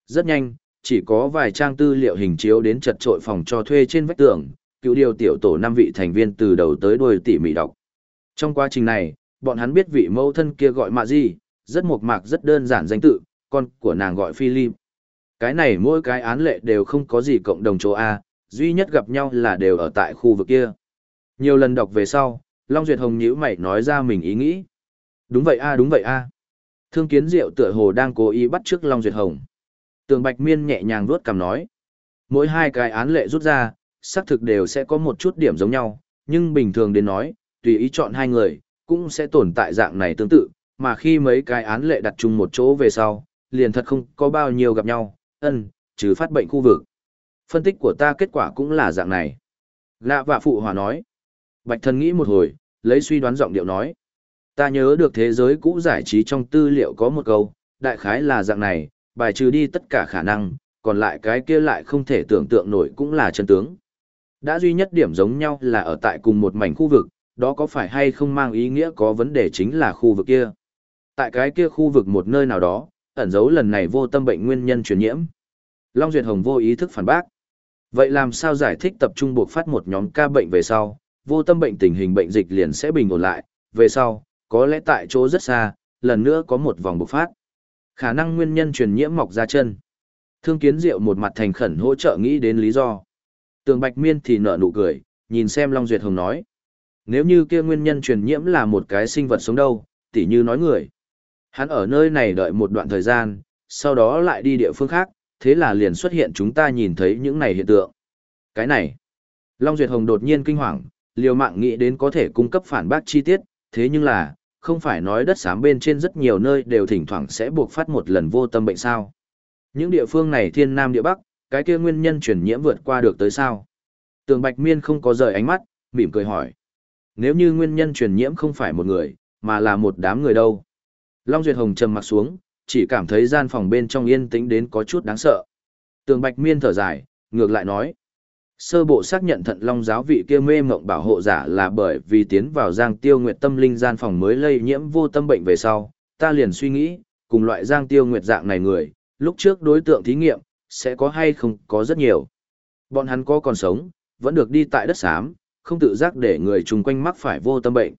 Rất nhanh, chỉ có vài trang tư liệu hình chiếu đến chật trội phòng cho thuê trên vách tường, cựu điều tiểu tổ năm vị thành viên từ đầu tới đuôi tỉ mỉ đọc. Trong quá trình này, bọn hắn biết vị mẫu thân kia gọi mạ gì, rất mộc mạc rất đơn giản danh tự, con của nàng gọi Philip. Cái này mỗi cái án lệ đều không có gì cộng đồng chỗ A, duy nhất gặp nhau là đều ở tại khu vực kia. Nhiều lần đọc về sau, Long Duyệt Hồng nhíu mày nói ra mình ý nghĩ. Đúng vậy a đúng vậy a. Thương Kiến Diệu tựa hồ đang cố ý bắt trước Long Duyệt Hồng. Tường Bạch Miên nhẹ nhàng vuốt cằm nói. Mỗi hai cái án lệ rút ra, xác thực đều sẽ có một chút điểm giống nhau, nhưng bình thường đến nói, tùy ý chọn hai người, cũng sẽ tồn tại dạng này tương tự, mà khi mấy cái án lệ đặt chung một chỗ về sau, liền thật không có bao nhiêu gặp nhau, ân, trừ phát bệnh khu vực. Phân tích của ta kết quả cũng là dạng này. Lạ vạ phụ hòa nói. Bạch thần nghĩ một hồi, lấy suy đoán giọng điệu nói. Ta nhớ được thế giới cũ giải trí trong tư liệu có một câu, đại khái là dạng này, bài trừ đi tất cả khả năng, còn lại cái kia lại không thể tưởng tượng nổi cũng là chân tướng. Đã duy nhất điểm giống nhau là ở tại cùng một mảnh khu vực, đó có phải hay không mang ý nghĩa có vấn đề chính là khu vực kia. Tại cái kia khu vực một nơi nào đó, ẩn dấu lần này vô tâm bệnh nguyên nhân truyền nhiễm. Long Duyệt Hồng vô ý thức phản bác. Vậy làm sao giải thích tập trung buộc phát một nhóm ca bệnh về sau, vô tâm bệnh tình hình bệnh dịch liền sẽ bình ổn lại, về sau, có lẽ tại chỗ rất xa, lần nữa có một vòng bộc phát. Khả năng nguyên nhân truyền nhiễm mọc ra chân. Thương kiến diệu một mặt thành khẩn hỗ trợ nghĩ đến lý do. Tường Bạch Miên thì nở nụ cười, nhìn xem Long Duyệt Hồng nói. Nếu như kia nguyên nhân truyền nhiễm là một cái sinh vật sống đâu, tỉ như nói người. Hắn ở nơi này đợi một đoạn thời gian, sau đó lại đi địa phương khác, thế là liền xuất hiện chúng ta nhìn thấy những này hiện tượng. Cái này, Long Duyệt Hồng đột nhiên kinh hoàng, liều mạng nghĩ đến có thể cung cấp phản bác chi tiết, thế nhưng là, không phải nói đất xám bên trên rất nhiều nơi đều thỉnh thoảng sẽ buộc phát một lần vô tâm bệnh sao. Những địa phương này thiên nam địa bắc, cái kia nguyên nhân truyền nhiễm vượt qua được tới sao. Tường Bạch Miên không có rời ánh mắt, mỉm cười hỏi. Nếu như nguyên nhân truyền nhiễm không phải một người, mà là một đám người đâu? Long Duyệt Hồng trầm mặt xuống, chỉ cảm thấy gian phòng bên trong yên tĩnh đến có chút đáng sợ. Tường Bạch Miên thở dài, ngược lại nói. Sơ bộ xác nhận thận long giáo vị kia mê mộng bảo hộ giả là bởi vì tiến vào giang tiêu nguyệt tâm linh gian phòng mới lây nhiễm vô tâm bệnh về sau, ta liền suy nghĩ, cùng loại giang tiêu nguyệt dạng này người, lúc trước đối tượng thí nghiệm, sẽ có hay không có rất nhiều. Bọn hắn có còn sống, vẫn được đi tại đất xám, không tự giác để người chung quanh mắc phải vô tâm bệnh.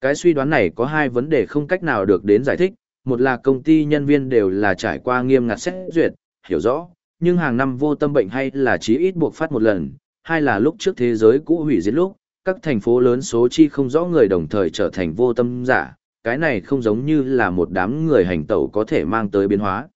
Cái suy đoán này có hai vấn đề không cách nào được đến giải thích, một là công ty nhân viên đều là trải qua nghiêm ngặt xét duyệt, hiểu rõ, nhưng hàng năm vô tâm bệnh hay là chí ít buộc phát một lần, hay là lúc trước thế giới cũ hủy diệt lúc, các thành phố lớn số chi không rõ người đồng thời trở thành vô tâm giả, cái này không giống như là một đám người hành tẩu có thể mang tới biến hóa.